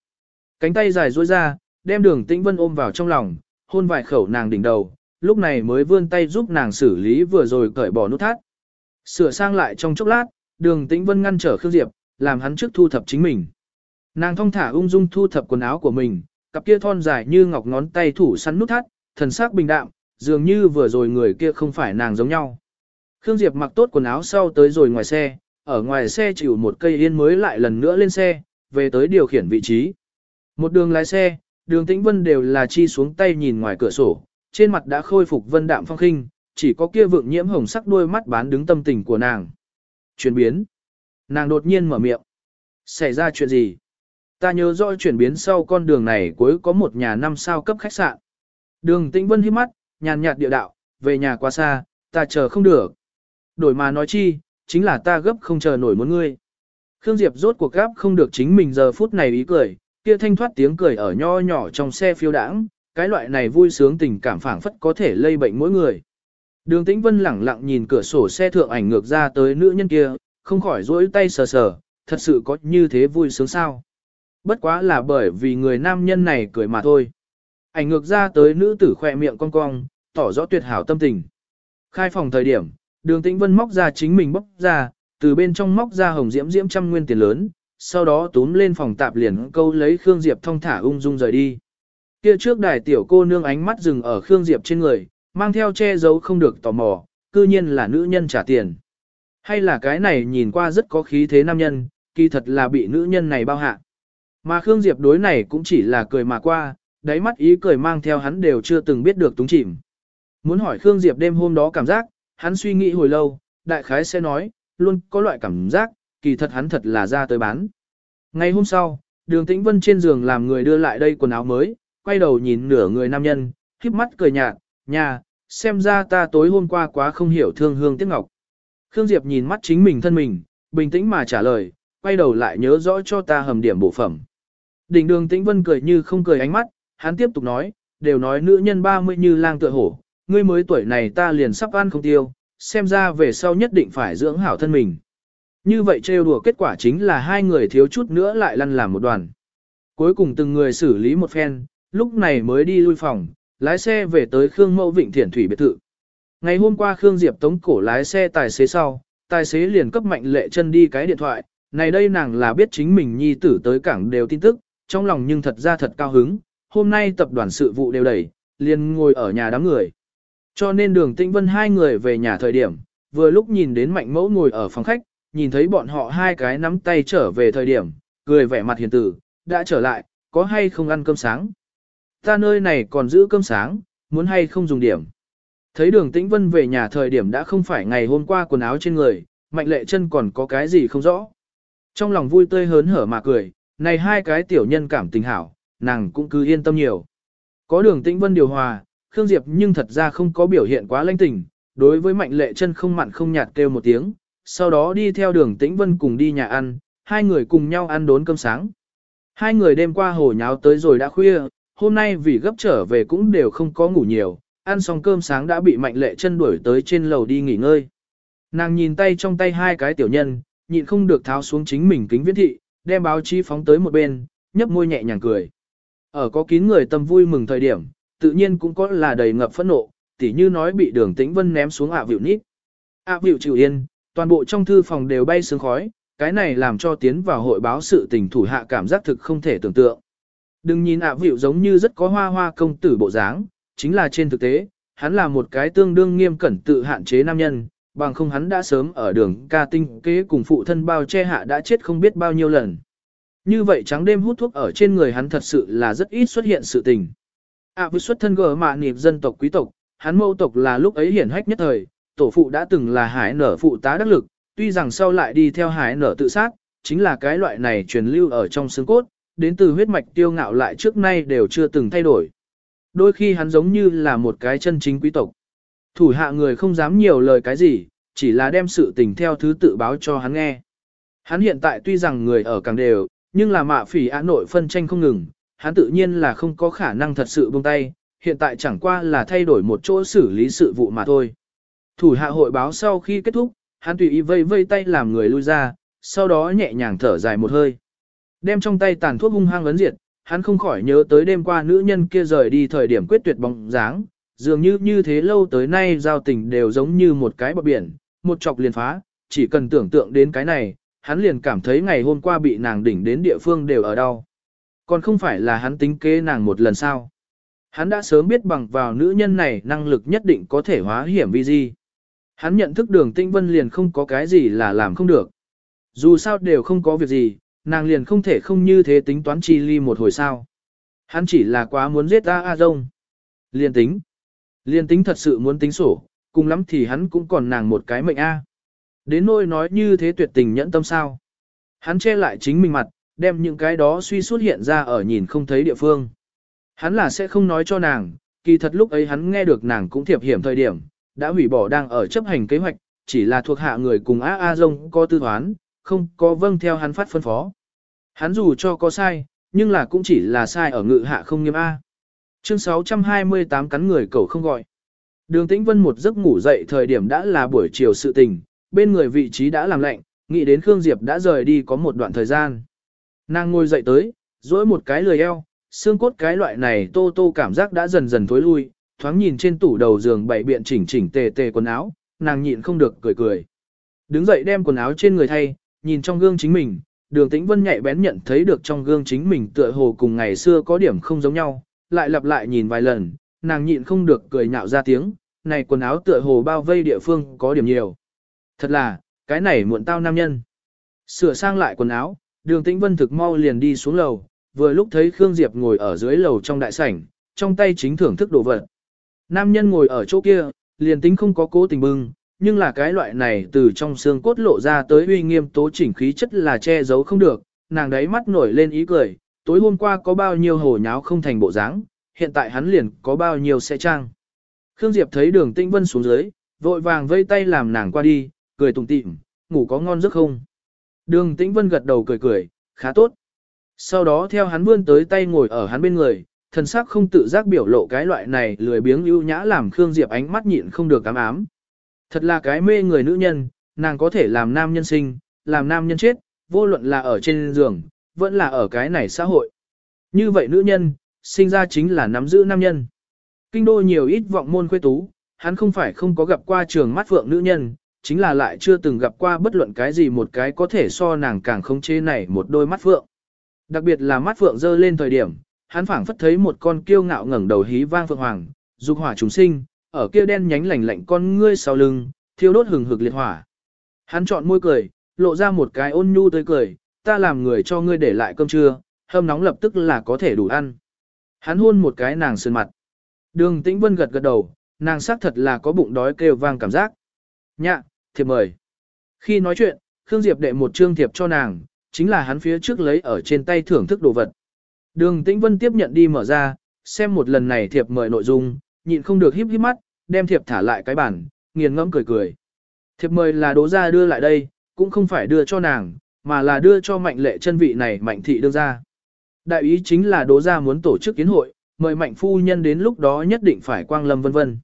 S1: Cánh tay dài duỗi ra, đem đường Tĩnh Vân ôm vào trong lòng, hôn vài khẩu nàng đỉnh đầu, lúc này mới vươn tay giúp nàng xử lý vừa rồi cởi bỏ nút thắt. Sửa sang lại trong chốc lát, đường Tĩnh Vân ngăn trở Khương Diệp, làm hắn trước thu thập chính mình. Nàng thong thả ung dung thu thập quần áo của mình, cặp kia thon dài như ngọc ngón tay thủ săn nút thắt, thần sắc bình đạm, dường như vừa rồi người kia không phải nàng giống nhau. Khương Diệp mặc tốt quần áo sau tới rồi ngoài xe, ở ngoài xe chịu một cây yên mới lại lần nữa lên xe, về tới điều khiển vị trí. Một đường lái xe, đường tĩnh vân đều là chi xuống tay nhìn ngoài cửa sổ, trên mặt đã khôi phục vân đạm phong khinh, chỉ có kia vượng nhiễm hồng sắc đôi mắt bán đứng tâm tình của nàng. Chuyển biến. Nàng đột nhiên mở miệng. Xảy ra chuyện gì? Ta nhớ rõ chuyển biến sau con đường này cuối có một nhà năm sao cấp khách sạn. Đường tĩnh vân hiếp mắt, nhàn nhạt địa đạo, về nhà quá xa, ta chờ không được. Đổi mà nói chi, chính là ta gấp không chờ nổi muốn ngươi. Khương Diệp rốt cuộc gáp không được chính mình giờ phút này ý cười, kia thanh thoát tiếng cười ở nho nhỏ trong xe phiêu đãng, cái loại này vui sướng tình cảm phảng phất có thể lây bệnh mỗi người. Đường Tĩnh Vân lẳng lặng nhìn cửa sổ xe thượng ảnh ngược ra tới nữ nhân kia, không khỏi rỗi tay sờ sờ, thật sự có như thế vui sướng sao. Bất quá là bởi vì người nam nhân này cười mà thôi. Ảnh ngược ra tới nữ tử khoe miệng cong cong, tỏ rõ tuyệt hảo tâm tình. Khai phòng thời điểm, đường tĩnh vân móc ra chính mình bóc ra, từ bên trong móc ra hồng diễm diễm trăm nguyên tiền lớn, sau đó túm lên phòng tạp liền câu lấy Khương Diệp thong thả ung dung rời đi. Kia trước đài tiểu cô nương ánh mắt dừng ở Khương Diệp trên người, mang theo che giấu không được tò mò, cư nhiên là nữ nhân trả tiền. Hay là cái này nhìn qua rất có khí thế nam nhân, kỳ thật là bị nữ nhân này bao hạ. Mà Khương Diệp đối này cũng chỉ là cười mà qua, đáy mắt ý cười mang theo hắn đều chưa từng biết được túng chìm. Muốn hỏi Khương Diệp đêm hôm đó cảm giác, hắn suy nghĩ hồi lâu, đại khái sẽ nói, luôn có loại cảm giác, kỳ thật hắn thật là ra tới bán. Ngày hôm sau, đường tĩnh vân trên giường làm người đưa lại đây quần áo mới, quay đầu nhìn nửa người nam nhân, khiếp mắt cười nhạt, nhà, xem ra ta tối hôm qua quá không hiểu thương hương tiếc ngọc. Khương Diệp nhìn mắt chính mình thân mình, bình tĩnh mà trả lời, quay đầu lại nhớ rõ cho ta hầm điểm bổ phẩm. Đỉnh đường tĩnh vân cười như không cười ánh mắt, hắn tiếp tục nói, đều nói nữ nhân 30 như lang tựa hổ, ngươi mới tuổi này ta liền sắp ăn không tiêu, xem ra về sau nhất định phải dưỡng hảo thân mình. Như vậy trêu đùa kết quả chính là hai người thiếu chút nữa lại lăn làm một đoàn. Cuối cùng từng người xử lý một phen, lúc này mới đi lui phòng, lái xe về tới Khương Mẫu Vịnh Thiển Thủy biệt thự. Ngày hôm qua Khương Diệp tống cổ lái xe tài xế sau, tài xế liền cấp mạnh lệ chân đi cái điện thoại, này đây nàng là biết chính mình nhi tử tới cảng đều tin tức, trong lòng nhưng thật ra thật cao hứng, hôm nay tập đoàn sự vụ đều đẩy, liền ngồi ở nhà đám người. Cho nên đường tĩnh vân hai người về nhà thời điểm, vừa lúc nhìn đến mạnh mẫu ngồi ở phòng khách, nhìn thấy bọn họ hai cái nắm tay trở về thời điểm, cười vẻ mặt hiền tử, đã trở lại, có hay không ăn cơm sáng. Ta nơi này còn giữ cơm sáng, muốn hay không dùng điểm. Thấy đường tĩnh vân về nhà thời điểm đã không phải ngày hôm qua quần áo trên người, mạnh lệ chân còn có cái gì không rõ. Trong lòng vui tươi hớn hở mà cười, này hai cái tiểu nhân cảm tình hảo, nàng cũng cứ yên tâm nhiều. Có đường tĩnh vân điều hòa, Khương Diệp nhưng thật ra không có biểu hiện quá lãnh tình, đối với mạnh lệ chân không mặn không nhạt kêu một tiếng, sau đó đi theo đường tĩnh vân cùng đi nhà ăn, hai người cùng nhau ăn đốn cơm sáng. Hai người đêm qua hồ nháo tới rồi đã khuya, hôm nay vì gấp trở về cũng đều không có ngủ nhiều, ăn xong cơm sáng đã bị mạnh lệ chân đuổi tới trên lầu đi nghỉ ngơi. Nàng nhìn tay trong tay hai cái tiểu nhân, nhịn không được tháo xuống chính mình kính viễn thị, đem báo chí phóng tới một bên, nhấp môi nhẹ nhàng cười. Ở có kín người tâm vui mừng thời điểm, tự nhiên cũng có là đầy ngập phẫn nộ, tỉ như nói bị đường tĩnh vân ném xuống ạ à vịu nít. ạ à vịu chịu yên, toàn bộ trong thư phòng đều bay sương khói, cái này làm cho tiến vào hội báo sự tình thủ hạ cảm giác thực không thể tưởng tượng. Đừng nhìn ạ à vịu giống như rất có hoa hoa công tử bộ dáng, chính là trên thực tế, hắn là một cái tương đương nghiêm cẩn tự hạn chế nam nhân, bằng không hắn đã sớm ở đường ca tinh kế cùng phụ thân bao che hạ đã chết không biết bao nhiêu lần. Như vậy trắng đêm hút thuốc ở trên người hắn thật sự là rất ít xuất hiện sự tình. À với xuất thân gờ mạ nịp dân tộc quý tộc, hắn mâu tộc là lúc ấy hiển hách nhất thời, tổ phụ đã từng là hải nở phụ tá đắc lực, tuy rằng sau lại đi theo hải nở tự sát, chính là cái loại này truyền lưu ở trong xương cốt, đến từ huyết mạch tiêu ngạo lại trước nay đều chưa từng thay đổi. Đôi khi hắn giống như là một cái chân chính quý tộc. Thủ hạ người không dám nhiều lời cái gì, chỉ là đem sự tình theo thứ tự báo cho hắn nghe. Hắn hiện tại tuy rằng người ở càng đều, nhưng là mạ phỉ á nội phân tranh không ngừng, hắn tự nhiên là không có khả năng thật sự buông tay, hiện tại chẳng qua là thay đổi một chỗ xử lý sự vụ mà thôi. Thủ hạ hội báo sau khi kết thúc, hắn tùy ý vây vây tay làm người lui ra, sau đó nhẹ nhàng thở dài một hơi. Đem trong tay tàn thuốc hung hăng ấn diệt, hắn không khỏi nhớ tới đêm qua nữ nhân kia rời đi thời điểm quyết tuyệt bóng dáng, dường như như thế lâu tới nay giao tình đều giống như một cái bờ biển, một chọc liền phá, chỉ cần tưởng tượng đến cái này, hắn liền cảm thấy ngày hôm qua bị nàng đỉnh đến địa phương đều ở đâu. Còn không phải là hắn tính kế nàng một lần sao. Hắn đã sớm biết bằng vào nữ nhân này năng lực nhất định có thể hóa hiểm vi di. Hắn nhận thức đường tinh vân liền không có cái gì là làm không được. Dù sao đều không có việc gì, nàng liền không thể không như thế tính toán chi ly một hồi sao. Hắn chỉ là quá muốn giết ta A Dông. Liền tính. Liền tính thật sự muốn tính sổ, cùng lắm thì hắn cũng còn nàng một cái mệnh A. Đến nỗi nói như thế tuyệt tình nhẫn tâm sao. Hắn che lại chính mình mặt, đem những cái đó suy suốt hiện ra ở nhìn không thấy địa phương. Hắn là sẽ không nói cho nàng, kỳ thật lúc ấy hắn nghe được nàng cũng thiệp hiểm thời điểm, đã hủy bỏ đang ở chấp hành kế hoạch, chỉ là thuộc hạ người cùng A A Dông có tư toán, không có vâng theo hắn phát phân phó. Hắn dù cho có sai, nhưng là cũng chỉ là sai ở ngự hạ không nghiêm A. Chương 628 cắn người cầu không gọi. Đường Tĩnh Vân một giấc ngủ dậy thời điểm đã là buổi chiều sự tình, bên người vị trí đã làm lạnh, nghĩ đến Khương Diệp đã rời đi có một đoạn thời gian. Nàng ngồi dậy tới, duỗi một cái lười eo, xương cốt cái loại này tô tô cảm giác đã dần dần thối lui, thoáng nhìn trên tủ đầu giường bảy biện chỉnh chỉnh tề tề quần áo, nàng nhịn không được cười cười. Đứng dậy đem quần áo trên người thay, nhìn trong gương chính mình, đường tĩnh vân nhạy bén nhận thấy được trong gương chính mình tựa hồ cùng ngày xưa có điểm không giống nhau, lại lặp lại nhìn vài lần, nàng nhịn không được cười nhạo ra tiếng, này quần áo tựa hồ bao vây địa phương có điểm nhiều. Thật là, cái này muộn tao nam nhân. Sửa sang lại quần áo, đường tĩnh vân thực mau liền đi xuống lầu, vừa lúc thấy Khương Diệp ngồi ở dưới lầu trong đại sảnh, trong tay chính thưởng thức đồ vật. Nam nhân ngồi ở chỗ kia, liền tính không có cố tình bưng, nhưng là cái loại này từ trong xương cốt lộ ra tới uy nghiêm tố chỉnh khí chất là che giấu không được, nàng đấy mắt nổi lên ý cười, tối hôm qua có bao nhiêu hồ nháo không thành bộ dáng, hiện tại hắn liền có bao nhiêu sẽ trang. Khương Diệp thấy đường tinh vân xuống dưới, vội vàng vây tay làm nàng qua đi, cười tùng tịm, ngủ có ngon giấc không? Đường tĩnh vân gật đầu cười cười, khá tốt. Sau đó theo hắn vươn tới tay ngồi ở hắn bên người, thần sắc không tự giác biểu lộ cái loại này lười biếng ưu nhã làm Khương Diệp ánh mắt nhịn không được cám ám. Thật là cái mê người nữ nhân, nàng có thể làm nam nhân sinh, làm nam nhân chết, vô luận là ở trên giường, vẫn là ở cái này xã hội. Như vậy nữ nhân, sinh ra chính là nắm giữ nam nhân. Kinh đô nhiều ít vọng môn khuê tú, hắn không phải không có gặp qua trường mắt vượng nữ nhân, chính là lại chưa từng gặp qua bất luận cái gì một cái có thể so nàng càng không chế này một đôi mắt phượng. Đặc biệt là mắt phượng dơ lên thời điểm, hắn phảng phất thấy một con kiêu ngạo ngẩng đầu hí vang phượng hoàng, dục hỏa chúng sinh, ở kia đen nhánh lạnh lạnh con ngươi sau lưng, thiêu đốt hừng hực liệt hỏa. Hắn chọn môi cười, lộ ra một cái ôn nhu tươi cười, ta làm người cho ngươi để lại cơm trưa, hâm nóng lập tức là có thể đủ ăn. Hắn hôn một cái nàng sơn mặt. Đường Tĩnh Vân gật gật đầu, nàng xác thật là có bụng đói kêu vang cảm giác. Nhạ, thiệp mời. Khi nói chuyện, Khương Diệp đệ một trương thiệp cho nàng, chính là hắn phía trước lấy ở trên tay thưởng thức đồ vật. Đường Tĩnh Vân tiếp nhận đi mở ra, xem một lần này thiệp mời nội dung, nhịn không được híp híp mắt, đem thiệp thả lại cái bàn, nghiền ngẫm cười cười. Thiệp mời là đố ra đưa lại đây, cũng không phải đưa cho nàng, mà là đưa cho mạnh lệ chân vị này mạnh thị đưa ra. Đại ý chính là đố ra muốn tổ chức kiến hội, mời mạnh phu nhân đến lúc đó nhất định phải quang lâm vân vân.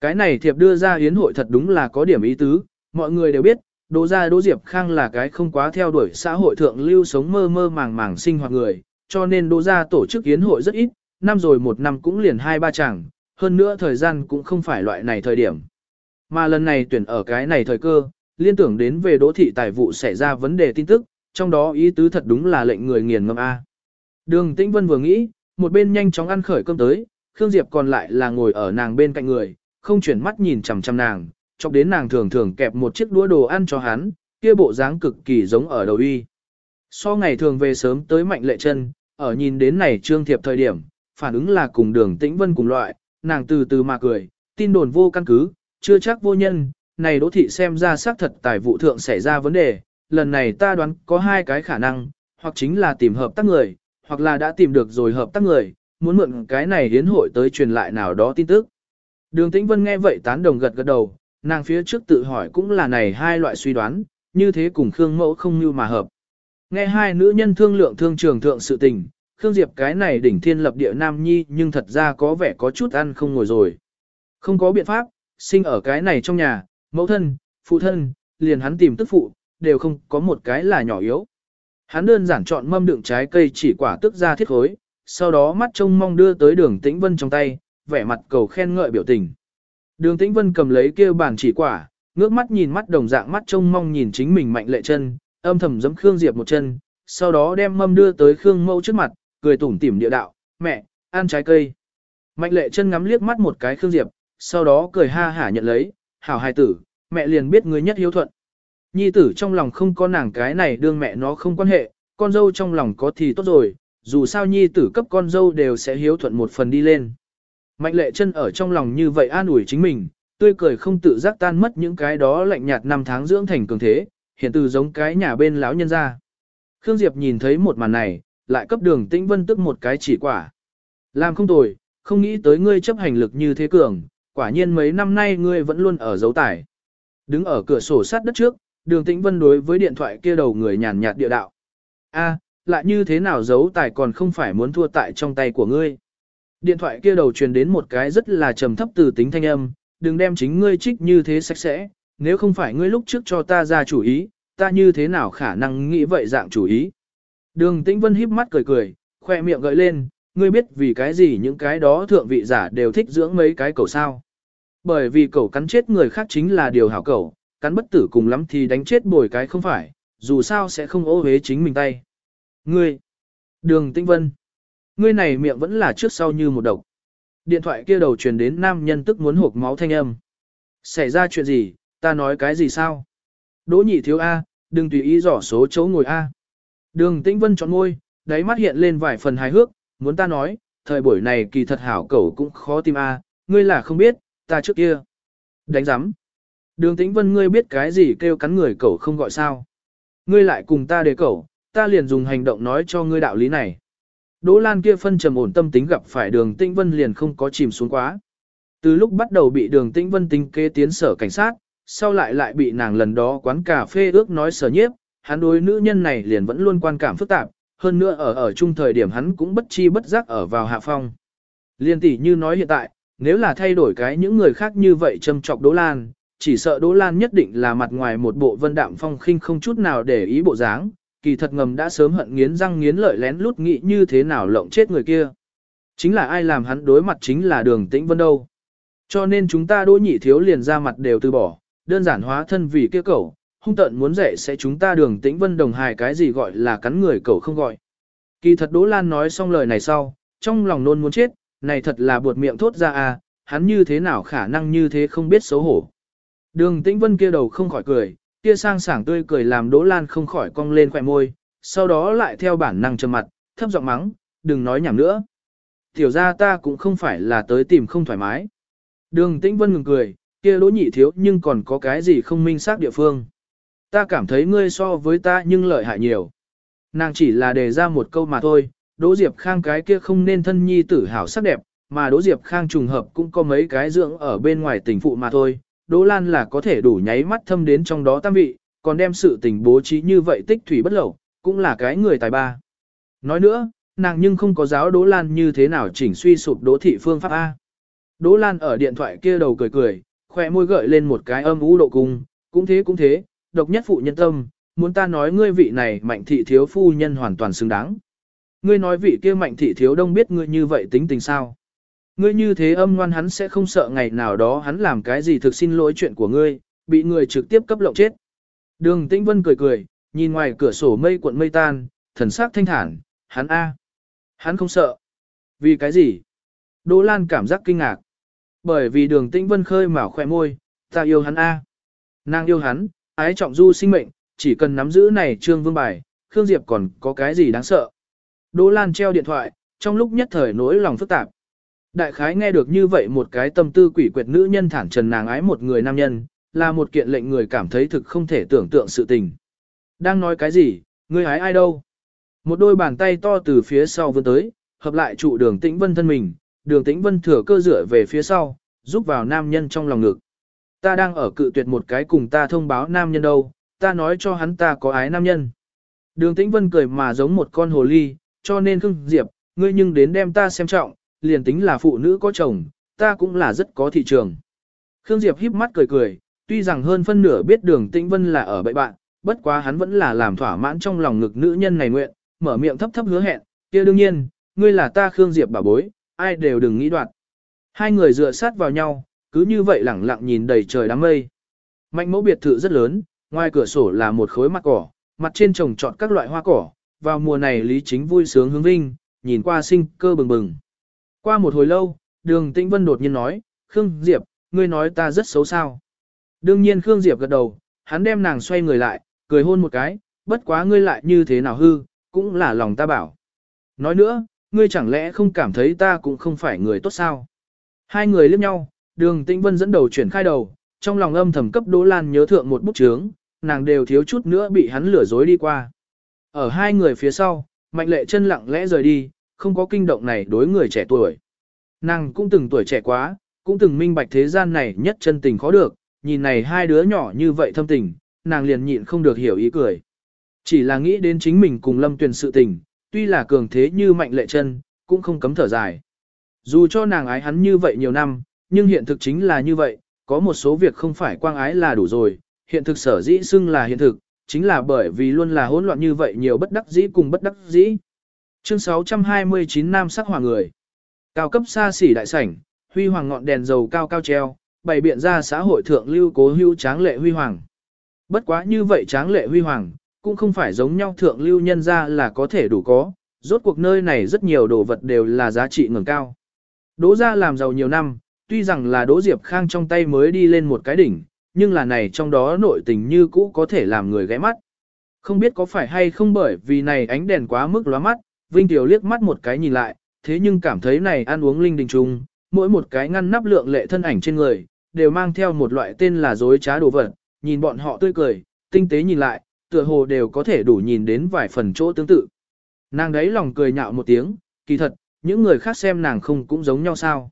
S1: Cái này thiệp đưa ra hiến hội thật đúng là có điểm ý tứ, mọi người đều biết, Đỗ gia Đỗ Diệp Khang là cái không quá theo đuổi xã hội thượng lưu sống mơ mơ màng màng sinh hoạt người, cho nên Đỗ gia tổ chức hiến hội rất ít, năm rồi một năm cũng liền hai ba chẳng, hơn nữa thời gian cũng không phải loại này thời điểm. Mà lần này tuyển ở cái này thời cơ, liên tưởng đến về đỗ thị tài vụ xảy ra vấn đề tin tức, trong đó ý tứ thật đúng là lệnh người nghiền ngâm A. Đường Tĩnh Vân vừa nghĩ, một bên nhanh chóng ăn khởi cơm tới, Khương Diệp còn lại là ngồi ở nàng bên cạnh người, không chuyển mắt nhìn chằm chằm nàng, chọc đến nàng thường thường kẹp một chiếc đũa đồ ăn cho hắn, kia bộ dáng cực kỳ giống ở đầu y. So ngày thường về sớm tới mạnh lệ chân, ở nhìn đến này trương thiệp thời điểm, phản ứng là cùng đường tĩnh vân cùng loại, nàng từ từ mà cười, tin đồn vô căn cứ, chưa chắc vô nhân, này đỗ thị xem ra xác thật tài vụ thượng xảy ra vấn đề, lần này ta đoán có hai cái khả năng, hoặc chính là tìm hợp tác người, hoặc là đã tìm được rồi hợp tác người, muốn mượn cái này hiến hội tới truyền lại nào đó tin tức. Đường Tĩnh Vân nghe vậy tán đồng gật gật đầu, nàng phía trước tự hỏi cũng là này hai loại suy đoán, như thế cùng Khương Mẫu không như mà hợp. Nghe hai nữ nhân thương lượng thương trường thượng sự tình, Khương Diệp cái này đỉnh thiên lập địa nam nhi nhưng thật ra có vẻ có chút ăn không ngồi rồi. Không có biện pháp, sinh ở cái này trong nhà, mẫu thân, phụ thân, liền hắn tìm tức phụ, đều không có một cái là nhỏ yếu. Hắn đơn giản chọn mâm đựng trái cây chỉ quả tức ra thiết khối, sau đó mắt trông mong đưa tới đường tĩnh vân trong tay, vẻ mặt cầu khen ngợi biểu tình. Đường tĩnh vân cầm lấy kêu bàn chỉ quả, ngước mắt nhìn mắt đồng dạng mắt trông mong nhìn chính mình mạnh lệ chân, âm thầm giấm Khương Diệp một chân, sau đó đem mâm đưa tới Khương mẫu trước mặt, cười tủm tỉm địa đạo, mẹ, ăn trái cây. Mạnh lệ chân ngắm liếc mắt một cái Khương Diệp, sau đó cười ha hả nhận lấy, hảo hài tử, mẹ liền biết người nhất hiếu thuận. Nhi tử trong lòng không có nàng cái này đương mẹ nó không quan hệ, con dâu trong lòng có thì tốt rồi, dù sao nhi tử cấp con dâu đều sẽ hiếu thuận một phần đi lên. Mạnh lệ chân ở trong lòng như vậy an ủi chính mình, tươi cười không tự giác tan mất những cái đó lạnh nhạt năm tháng dưỡng thành cường thế, hiện từ giống cái nhà bên lão nhân ra. Khương Diệp nhìn thấy một màn này, lại cấp đường tĩnh vân tức một cái chỉ quả. Làm không tồi, không nghĩ tới ngươi chấp hành lực như thế cường, quả nhiên mấy năm nay ngươi vẫn luôn ở dấu tải. Đứng ở cửa sổ sát đất trước, đường tĩnh vân đối với điện thoại kia đầu người nhàn nhạt địa đạo. a lại như thế nào giấu tài còn không phải muốn thua tại trong tay của ngươi. Điện thoại kia đầu truyền đến một cái rất là trầm thấp từ tính thanh âm, đừng đem chính ngươi trích như thế sạch sẽ, nếu không phải ngươi lúc trước cho ta ra chủ ý, ta như thế nào khả năng nghĩ vậy dạng chủ ý. Đường Tĩnh Vân híp mắt cười cười, khoe miệng gợi lên, ngươi biết vì cái gì những cái đó thượng vị giả đều thích dưỡng mấy cái cầu sao. Bởi vì cầu cắn chết người khác chính là điều hảo cầu, cắn bất tử cùng lắm thì đánh chết bồi cái không phải, dù sao sẽ không ô hế chính mình tay. Ngươi, đường Tĩnh Vân, ngươi này miệng vẫn là trước sau như một độc. Điện thoại kia đầu truyền đến nam nhân tức muốn hộp máu thanh âm. Xảy ra chuyện gì, ta nói cái gì sao? Đỗ nhị thiếu A, đừng tùy ý dò số chỗ ngồi A. Đường Tĩnh Vân chọn môi, đáy mắt hiện lên vài phần hài hước, muốn ta nói, thời buổi này kỳ thật hảo cẩu cũng khó tìm A, ngươi là không biết, ta trước kia. Đánh giám. Đường Tĩnh Vân ngươi biết cái gì kêu cắn người cẩu không gọi sao. Ngươi lại cùng ta để cẩu, ta liền dùng hành động nói cho ngươi đạo lý này. Đỗ Lan kia phân trầm ổn tâm tính gặp phải đường Tĩnh Vân liền không có chìm xuống quá. Từ lúc bắt đầu bị đường Tĩnh Vân tính kế tiến sở cảnh sát, sau lại lại bị nàng lần đó quán cà phê ước nói sở nhiếp, hắn đối nữ nhân này liền vẫn luôn quan cảm phức tạp, hơn nữa ở ở chung thời điểm hắn cũng bất chi bất giác ở vào hạ phong. Liên tỷ như nói hiện tại, nếu là thay đổi cái những người khác như vậy châm chọc Đỗ Lan, chỉ sợ Đỗ Lan nhất định là mặt ngoài một bộ vân đạm phong khinh không chút nào để ý bộ dáng, kỳ thật ngầm đã sớm hận nghiến răng nghiến lợi lén lút nghĩ như thế nào lộng chết người kia. Chính là ai làm hắn đối mặt chính là đường tĩnh vân đâu. Cho nên chúng ta đỗ nhị thiếu liền ra mặt đều từ bỏ, đơn giản hóa thân vì kia cẩu, hung tận muốn dạy sẽ chúng ta đường tĩnh vân đồng hài cái gì gọi là cắn người cậu không gọi. Kỳ thật Đỗ Lan nói xong lời này sau, trong lòng nôn muốn chết, này thật là buột miệng thốt ra à, hắn như thế nào khả năng như thế không biết xấu hổ. Đường tĩnh vân kia đầu không khỏi cười, kia sang sảng tươi cười làm Đỗ Lan không khỏi cong lên khỏe môi, sau đó lại theo bản năng trầm mặt, thấp giọng mắng, đừng nói nhảm nữa. Tiểu ra ta cũng không phải là tới tìm không thoải mái. Đường tĩnh vân ngừng cười, kia lỗ nhị thiếu nhưng còn có cái gì không minh xác địa phương. Ta cảm thấy ngươi so với ta nhưng lợi hại nhiều. Nàng chỉ là đề ra một câu mà thôi, đỗ diệp khang cái kia không nên thân nhi tử hảo sắc đẹp, mà đỗ diệp khang trùng hợp cũng có mấy cái dưỡng ở bên ngoài tình phụ mà thôi. Đỗ Lan là có thể đủ nháy mắt thâm đến trong đó tam vị, còn đem sự tình bố trí như vậy tích thủy bất lẩu, cũng là cái người tài ba. Nói nữa, nàng nhưng không có giáo Đỗ Lan như thế nào chỉnh suy sụp Đỗ thị phương pháp A. Đỗ Lan ở điện thoại kia đầu cười cười, khỏe môi gợi lên một cái âm ú độ cung, cũng thế cũng thế, độc nhất phụ nhân tâm, muốn ta nói ngươi vị này mạnh thị thiếu phu nhân hoàn toàn xứng đáng. Ngươi nói vị kia mạnh thị thiếu đông biết ngươi như vậy tính tình sao. Ngươi như thế âm ngoan hắn sẽ không sợ ngày nào đó hắn làm cái gì thực xin lỗi chuyện của ngươi, bị người trực tiếp cấp lộng chết. Đường Tĩnh Vân cười cười, nhìn ngoài cửa sổ mây cuộn mây tan, thần sắc thanh thản, hắn A. Hắn không sợ. Vì cái gì? Đỗ Lan cảm giác kinh ngạc. Bởi vì đường tĩnh vân khơi mà khoe môi, ta yêu hắn A. Nàng yêu hắn, ái trọng du sinh mệnh, chỉ cần nắm giữ này trương vương bài, Khương Diệp còn có cái gì đáng sợ. Đỗ Lan treo điện thoại, trong lúc nhất thời nỗi lòng phức tạp. Đại khái nghe được như vậy một cái tâm tư quỷ quyệt nữ nhân thản trần nàng ái một người nam nhân, là một kiện lệnh người cảm thấy thực không thể tưởng tượng sự tình. Đang nói cái gì, ngươi ái ai đâu? Một đôi bàn tay to từ phía sau vươn tới, hợp lại trụ đường tĩnh vân thân mình, đường tĩnh vân thừa cơ dựa về phía sau, giúp vào nam nhân trong lòng ngực. Ta đang ở cự tuyệt một cái cùng ta thông báo nam nhân đâu, ta nói cho hắn ta có ái nam nhân. Đường tĩnh vân cười mà giống một con hồ ly, cho nên Khương Diệp, ngươi nhưng đến đem ta xem trọng, liền tính là phụ nữ có chồng, ta cũng là rất có thị trường. Khương Diệp híp mắt cười cười, tuy rằng hơn phân nửa biết đường tĩnh vân là ở bậy bạn, bất quá hắn vẫn là làm thỏa mãn trong lòng ngực nữ nhân này nguyện, mở miệng thấp thấp hứa hẹn, kia đương nhiên, ngươi là ta Khương Diệp bà bối, ai đều đừng nghĩ đoạt. Hai người dựa sát vào nhau, cứ như vậy lẳng lặng nhìn đầy trời đám mây. Mạnh mẫu biệt thự rất lớn, ngoài cửa sổ là một khối mặt cỏ, mặt trên trồng trọt các loại hoa cỏ, vào mùa này Lý Chính vui sướng hướng vinh, nhìn qua sinh cơ bừng bừng. Qua một hồi lâu, đường Tĩnh Vân đột nhiên nói, Khương Diệp, ngươi nói ta rất xấu sao. Đương nhiên Khương Diệp gật đầu, hắn đem nàng xoay người lại, cười hôn một cái, bất quá ngươi lại như thế nào hư, cũng là lòng ta bảo. Nói nữa, ngươi chẳng lẽ không cảm thấy ta cũng không phải người tốt sao? Hai người liếc nhau, đường tĩnh vân dẫn đầu chuyển khai đầu, trong lòng âm thầm cấp Đỗ Lan nhớ thượng một bút chướng, nàng đều thiếu chút nữa bị hắn lừa dối đi qua. Ở hai người phía sau, mạnh lệ chân lặng lẽ rời đi, không có kinh động này đối người trẻ tuổi. Nàng cũng từng tuổi trẻ quá, cũng từng minh bạch thế gian này nhất chân tình khó được, nhìn này hai đứa nhỏ như vậy thâm tình, nàng liền nhịn không được hiểu ý cười. Chỉ là nghĩ đến chính mình cùng lâm tuyển sự tình, tuy là cường thế như mạnh lệ chân, cũng không cấm thở dài. Dù cho nàng ái hắn như vậy nhiều năm, nhưng hiện thực chính là như vậy, có một số việc không phải quang ái là đủ rồi, hiện thực sở dĩ xưng là hiện thực, chính là bởi vì luôn là hỗn loạn như vậy nhiều bất đắc dĩ cùng bất đắc dĩ. Chương 629 Nam sắc hỏa người. Cao cấp xa xỉ đại sảnh, huy hoàng ngọn đèn dầu cao cao treo, bày biện ra xã hội thượng lưu cố hữu tráng lệ huy hoàng. Bất quá như vậy tráng lệ huy hoàng, cũng không phải giống nhau thượng lưu nhân ra là có thể đủ có, rốt cuộc nơi này rất nhiều đồ vật đều là giá trị ngừng cao. Đỗ gia làm giàu nhiều năm, tuy rằng là Đỗ Diệp Khang trong tay mới đi lên một cái đỉnh, nhưng là này trong đó nội tình như cũ có thể làm người ghé mắt. Không biết có phải hay không bởi vì này ánh đèn quá mức lóa mắt, Vinh Tiểu liếc mắt một cái nhìn lại, thế nhưng cảm thấy này ăn uống linh đình trùng, mỗi một cái ngăn nắp lượng lệ thân ảnh trên người, đều mang theo một loại tên là dối trá đồ vật, nhìn bọn họ tươi cười, tinh tế nhìn lại, tựa hồ đều có thể đủ nhìn đến vài phần chỗ tương tự. Nàng đấy lòng cười nhạo một tiếng, kỳ thật, những người khác xem nàng không cũng giống nhau sao.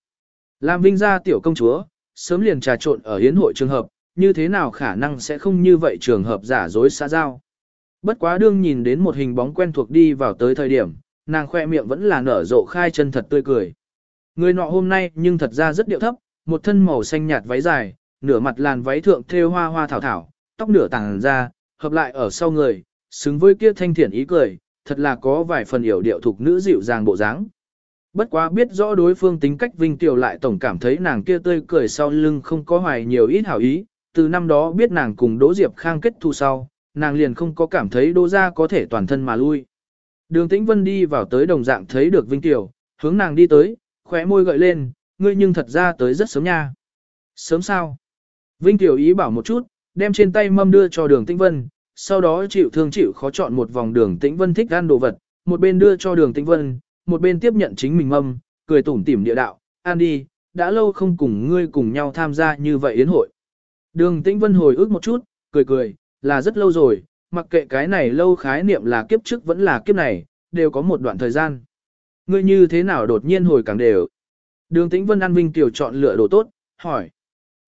S1: Làm vinh gia tiểu công chúa, sớm liền trà trộn ở hiến hội trường hợp, như thế nào khả năng sẽ không như vậy trường hợp giả dối xã giao. Bất quá đương nhìn đến một hình bóng quen thuộc đi vào tới thời điểm, nàng khoe miệng vẫn là nở rộ khai chân thật tươi cười. Người nọ hôm nay nhưng thật ra rất điệu thấp, một thân màu xanh nhạt váy dài, nửa mặt làn váy thượng thêu hoa hoa thảo thảo, tóc nửa tàng ra, hợp lại ở sau người, xứng với kia thanh thiển ý cười, thật là có vài phần hiểu điệu thuộc nữ dịu dàng bộ dáng. Bất quá biết rõ đối phương tính cách Vinh Tiểu lại tổng cảm thấy nàng kia tươi cười sau lưng không có hoài nhiều ít hảo ý, từ năm đó biết nàng cùng Đỗ Diệp Khang kết thù sau, nàng liền không có cảm thấy Đỗ gia có thể toàn thân mà lui. Đường Tĩnh Vân đi vào tới đồng dạng thấy được Vinh Tiểu, hướng nàng đi tới, khóe môi gợi lên, ngươi nhưng thật ra tới rất sớm nha. Sớm sao? Vinh Tiểu ý bảo một chút, đem trên tay mâm đưa cho đường Tĩnh Vân, sau đó chịu thương chịu khó chọn một vòng đường Tĩnh Vân thích ăn đồ vật, một bên đưa cho đường Tĩnh Vân, một bên tiếp nhận chính mình mâm, cười tủm tỉm địa đạo, Andy đi, đã lâu không cùng ngươi cùng nhau tham gia như vậy yến hội. Đường Tĩnh Vân hồi ức một chút, cười cười, là rất lâu rồi, mặc kệ cái này lâu khái niệm là kiếp trước vẫn là kiếp này, đều có một đoạn thời gian. Ngươi như thế nào đột nhiên hồi càng đều? Đường Tĩnh Vân ăn vinh tiểu chọn lựa đồ tốt, hỏi.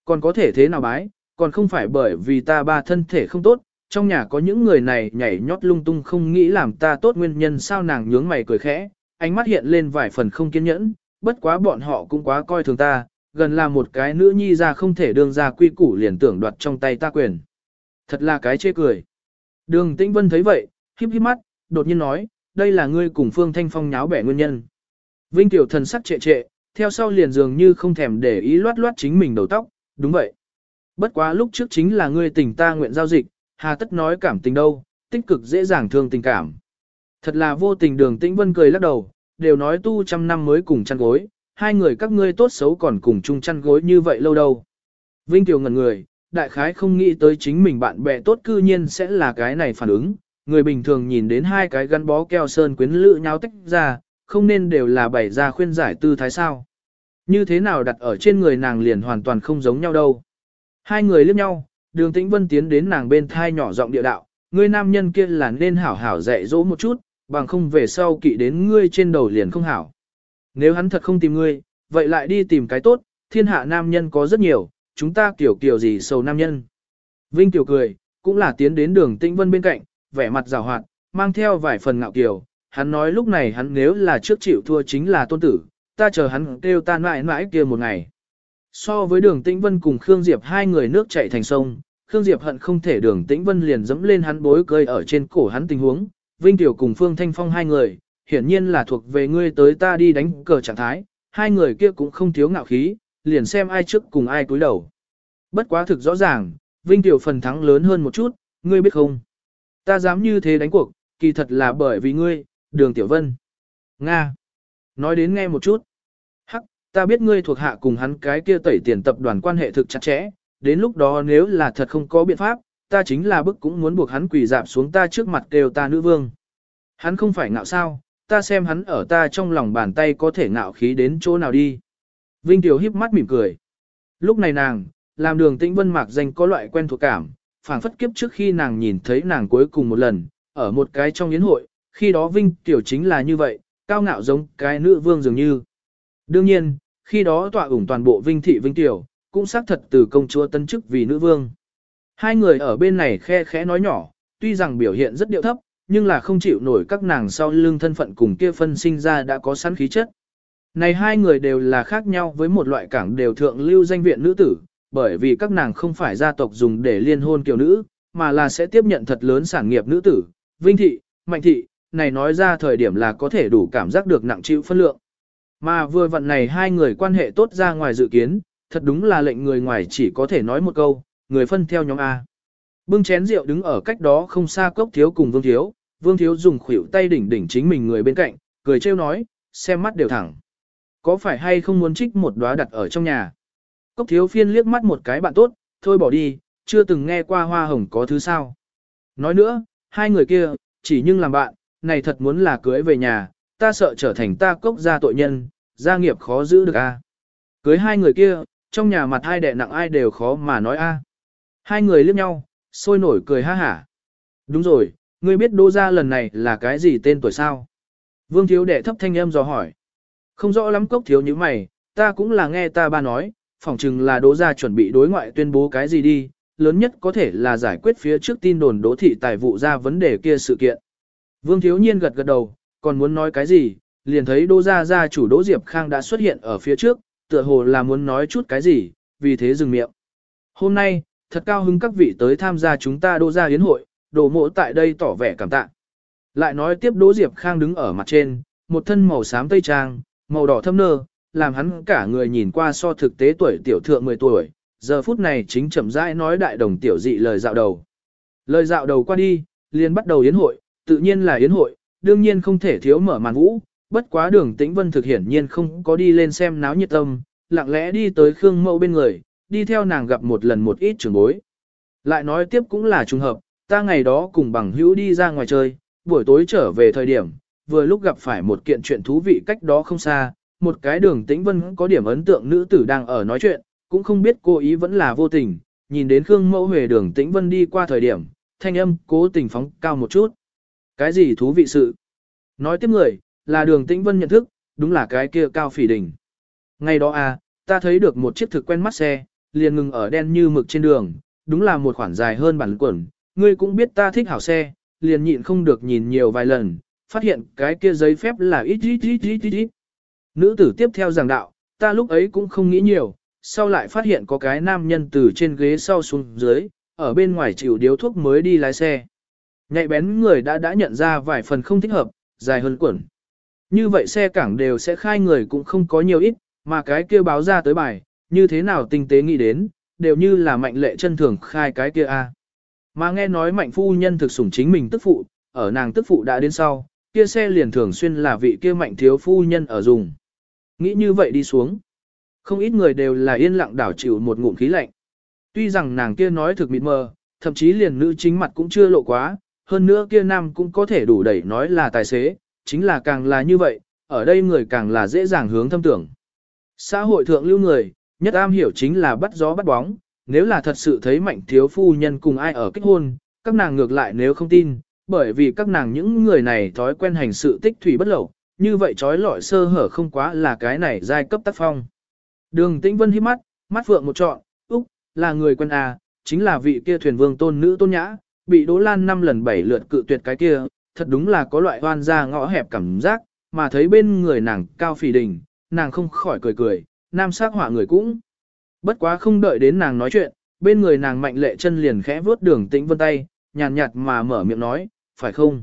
S1: Còn có thể thế nào bái, còn không phải bởi vì ta ba thân thể không tốt, trong nhà có những người này nhảy nhót lung tung không nghĩ làm ta tốt nguyên nhân sao nàng nhướng mày cười khẽ, ánh mắt hiện lên vài phần không kiên nhẫn, bất quá bọn họ cũng quá coi thường ta, gần là một cái nữ nhi ra không thể đương ra quy củ liền tưởng đoạt trong tay ta quyền. Thật là cái chê cười. Đường Tĩnh Vân thấy vậy, híp híp mắt, đột nhiên nói, đây là ngươi cùng Phương Thanh Phong nháo bẻ nguyên nhân. Vinh Tiểu thần sắc trệ trệ, theo sau liền dường như không thèm để ý loát loát chính mình đầu tóc, đúng vậy. Bất quá lúc trước chính là ngươi tình ta nguyện giao dịch, hà tất nói cảm tình đâu, tích cực dễ dàng thương tình cảm. Thật là vô tình đường tĩnh vân cười lắc đầu, đều nói tu trăm năm mới cùng chăn gối, hai người các ngươi tốt xấu còn cùng chung chăn gối như vậy lâu đâu. Vinh Tiểu ngẩn người, đại khái không nghĩ tới chính mình bạn bè tốt cư nhiên sẽ là cái này phản ứng, người bình thường nhìn đến hai cái gắn bó keo sơn quyến lự nhau tách ra, không nên đều là bày ra khuyên giải tư thái sao. Như thế nào đặt ở trên người nàng liền hoàn toàn không giống nhau đâu. Hai người liếc nhau, đường tĩnh vân tiến đến nàng bên thai nhỏ giọng địa đạo, người nam nhân kia là nên hảo hảo dạy dỗ một chút, bằng không về sau kỵ đến ngươi trên đầu liền không hảo. Nếu hắn thật không tìm ngươi, vậy lại đi tìm cái tốt, thiên hạ nam nhân có rất nhiều, chúng ta kiểu kiểu gì sầu nam nhân. Vinh tiểu cười, cũng là tiến đến đường tĩnh vân bên cạnh, vẻ mặt rào hoạt, mang theo vài phần ngạo kiều. Hắn nói lúc này hắn nếu là trước chịu thua chính là tôn tử, ta chờ hắn kêu ta mãi mãi kia một ngày. So với đường tĩnh vân cùng Khương Diệp hai người nước chảy thành sông, Khương Diệp hận không thể đường tĩnh vân liền dẫm lên hắn bối cười ở trên cổ hắn tình huống, Vinh Tiểu cùng Phương Thanh Phong hai người, hiển nhiên là thuộc về ngươi tới ta đi đánh cờ trạng thái, hai người kia cũng không thiếu ngạo khí, liền xem ai trước cùng ai cúi đầu. Bất quá thực rõ ràng, Vinh Tiểu phần thắng lớn hơn một chút, ngươi biết không? Ta dám như thế đánh cuộc, kỳ thật là bởi vì ngươi, đường Tiểu Vân. Nga. Nói đến nghe một chút. Hắc, ta biết ngươi thuộc hạ cùng hắn cái kia tẩy tiền tập đoàn quan hệ thực chặt chẽ, đến lúc đó nếu là thật không có biện pháp, ta chính là bức cũng muốn buộc hắn quỳ dạp xuống ta trước mặt kêu ta nữ vương. Hắn không phải ngạo sao, ta xem hắn ở ta trong lòng bàn tay có thể ngạo khí đến chỗ nào đi. Vinh Tiểu híp mắt mỉm cười. Lúc này nàng, làm đường tĩnh vân mạc danh có loại quen thuộc cảm, phảng phất kiếp trước khi nàng nhìn thấy nàng cuối cùng một lần, ở một cái trong yến hội, khi đó Vinh Tiểu chính là như vậy, cao ngạo giống cái nữ vương dường như. Đương nhiên, khi đó tọa ủng toàn bộ Vinh Thị Vinh Tiểu, cũng xác thật từ công chúa tân chức vì nữ vương. Hai người ở bên này khe khẽ nói nhỏ, tuy rằng biểu hiện rất điệu thấp, nhưng là không chịu nổi các nàng sau lưng thân phận cùng kia phân sinh ra đã có sẵn khí chất. Này hai người đều là khác nhau với một loại cảng đều thượng lưu danh viện nữ tử, bởi vì các nàng không phải gia tộc dùng để liên hôn kiều nữ, mà là sẽ tiếp nhận thật lớn sản nghiệp nữ tử, vinh thị, mạnh thị, này nói ra thời điểm là có thể đủ cảm giác được nặng chịu phân lượng. Mà vừa vặn này hai người quan hệ tốt ra ngoài dự kiến, thật đúng là lệnh người ngoài chỉ có thể nói một câu, người phân theo nhóm A. Bưng chén rượu đứng ở cách đó không xa cốc thiếu cùng vương thiếu, vương thiếu dùng khuỷu tay đỉnh đỉnh chính mình người bên cạnh, cười trêu nói, xem mắt đều thẳng. Có phải hay không muốn trích một đóa đặt ở trong nhà? Cốc thiếu phiên liếc mắt một cái bạn tốt, thôi bỏ đi, chưa từng nghe qua hoa hồng có thứ sao. Nói nữa, hai người kia, chỉ nhưng làm bạn, này thật muốn là cưới về nhà, ta sợ trở thành ta cốc gia tội nhân, gia nghiệp khó giữ được a. Cưới hai người kia, trong nhà mặt hai đệ nặng ai đều khó mà nói a. Hai người liếc nhau, sôi nổi cười ha hả. Đúng rồi, ngươi biết đô gia lần này là cái gì tên tuổi sao? Vương thiếu đệ thấp thanh âm dò hỏi. Không rõ lắm cốc thiếu như mày, ta cũng là nghe ta ba nói, phỏng chừng là đỗ gia chuẩn bị đối ngoại tuyên bố cái gì đi, lớn nhất có thể là giải quyết phía trước tin đồn đỗ thị tài vụ ra vấn đề kia sự kiện. Vương Thiếu Nhiên gật gật đầu, còn muốn nói cái gì, liền thấy Đỗ Gia Gia chủ Đỗ Diệp Khang đã xuất hiện ở phía trước, tựa hồ là muốn nói chút cái gì, vì thế dừng miệng. Hôm nay, thật cao hứng các vị tới tham gia chúng ta đô Gia Yến hội, đồ mộ tại đây tỏ vẻ cảm tạ. Lại nói tiếp Đỗ Diệp Khang đứng ở mặt trên, một thân màu xám tây trang, màu đỏ thâm nơ, làm hắn cả người nhìn qua so thực tế tuổi tiểu thượng 10 tuổi, giờ phút này chính chậm rãi nói đại đồng tiểu dị lời dạo đầu. Lời dạo đầu qua đi, liền bắt đầu yến hội, tự nhiên là yến hội, đương nhiên không thể thiếu mở màn vũ, bất quá đường tĩnh vân thực hiển nhiên không có đi lên xem náo nhiệt tâm, lặng lẽ đi tới Khương Mẫu bên người, đi theo nàng gặp một lần một ít trường bối. Lại nói tiếp cũng là trùng hợp, ta ngày đó cùng bằng hữu đi ra ngoài chơi, buổi tối trở về thời điểm, vừa lúc gặp phải một kiện chuyện thú vị cách đó không xa, một cái đường tĩnh vân có điểm ấn tượng nữ tử đang ở nói chuyện, cũng không biết cô ý vẫn là vô tình, nhìn đến Khương Mẫu Huệ đường tĩnh vân đi qua thời điểm, thanh âm cố tình phóng cao một chút. Cái gì thú vị sự? Nói tiếp người, là đường tĩnh vân nhận thức, đúng là cái kia cao phỉ đỉnh. Ngày đó à, ta thấy được một chiếc thực quen mắt xe, liền ngừng ở đen như mực trên đường, đúng là một khoản dài hơn bản quẩn, Ngươi cũng biết ta thích hảo xe, liền nhịn không được nhìn nhiều vài lần, phát hiện cái kia giấy phép là ít ít ít ít ít ít. Nữ tử tiếp theo giảng đạo, ta lúc ấy cũng không nghĩ nhiều, sau lại phát hiện có cái nam nhân từ trên ghế sau xuống dưới, ở bên ngoài chịu điếu thuốc mới đi lái xe. Nhạy bén người đã đã nhận ra vài phần không thích hợp, dài hơn quẩn. Như vậy xe cảng đều sẽ khai người cũng không có nhiều ít, mà cái kia báo ra tới bài, như thế nào tinh tế nghĩ đến, đều như là mạnh lệ chân thường khai cái kia a. Mà nghe nói mạnh phu nhân thực sủng chính mình tức phụ, ở nàng tức phụ đã đến sau, kia xe liền thường xuyên là vị kia mạnh thiếu phu nhân ở dùng. Nghĩ như vậy đi xuống. Không ít người đều là yên lặng đảo chịu một ngụm khí lạnh. Tuy rằng nàng kia nói thực mịt mờ, thậm chí liền nữ chính mặt cũng chưa lộ quá, hơn nữa kia nam cũng có thể đủ đẩy nói là tài xế, chính là càng là như vậy, ở đây người càng là dễ dàng hướng thâm tưởng. Xã hội thượng lưu người, nhất am hiểu chính là bắt gió bắt bóng, nếu là thật sự thấy mạnh thiếu phu nhân cùng ai ở kết hôn, các nàng ngược lại nếu không tin, bởi vì các nàng những người này thói quen hành sự tích thủy bất lậu, như vậy trói lọi sơ hở không quá là cái này giai cấp tác phong. Đường Tĩnh Vân hít mắt, mắt phượng một trọn, úc, là người quân à, chính là vị kia thuyền vương tôn nữ tôn nhã, bị Đỗ Lan năm lần bảy lượt cự tuyệt cái kia, thật đúng là có loại hoan ra ngõ hẹp cảm giác, mà thấy bên người nàng cao phì đình, nàng không khỏi cười cười, nam sắc họa người cũng. Bất quá không đợi đến nàng nói chuyện, bên người nàng mạnh lệ chân liền khẽ vuốt đường tĩnh vân tay, nhàn nhạt mà mở miệng nói, phải không?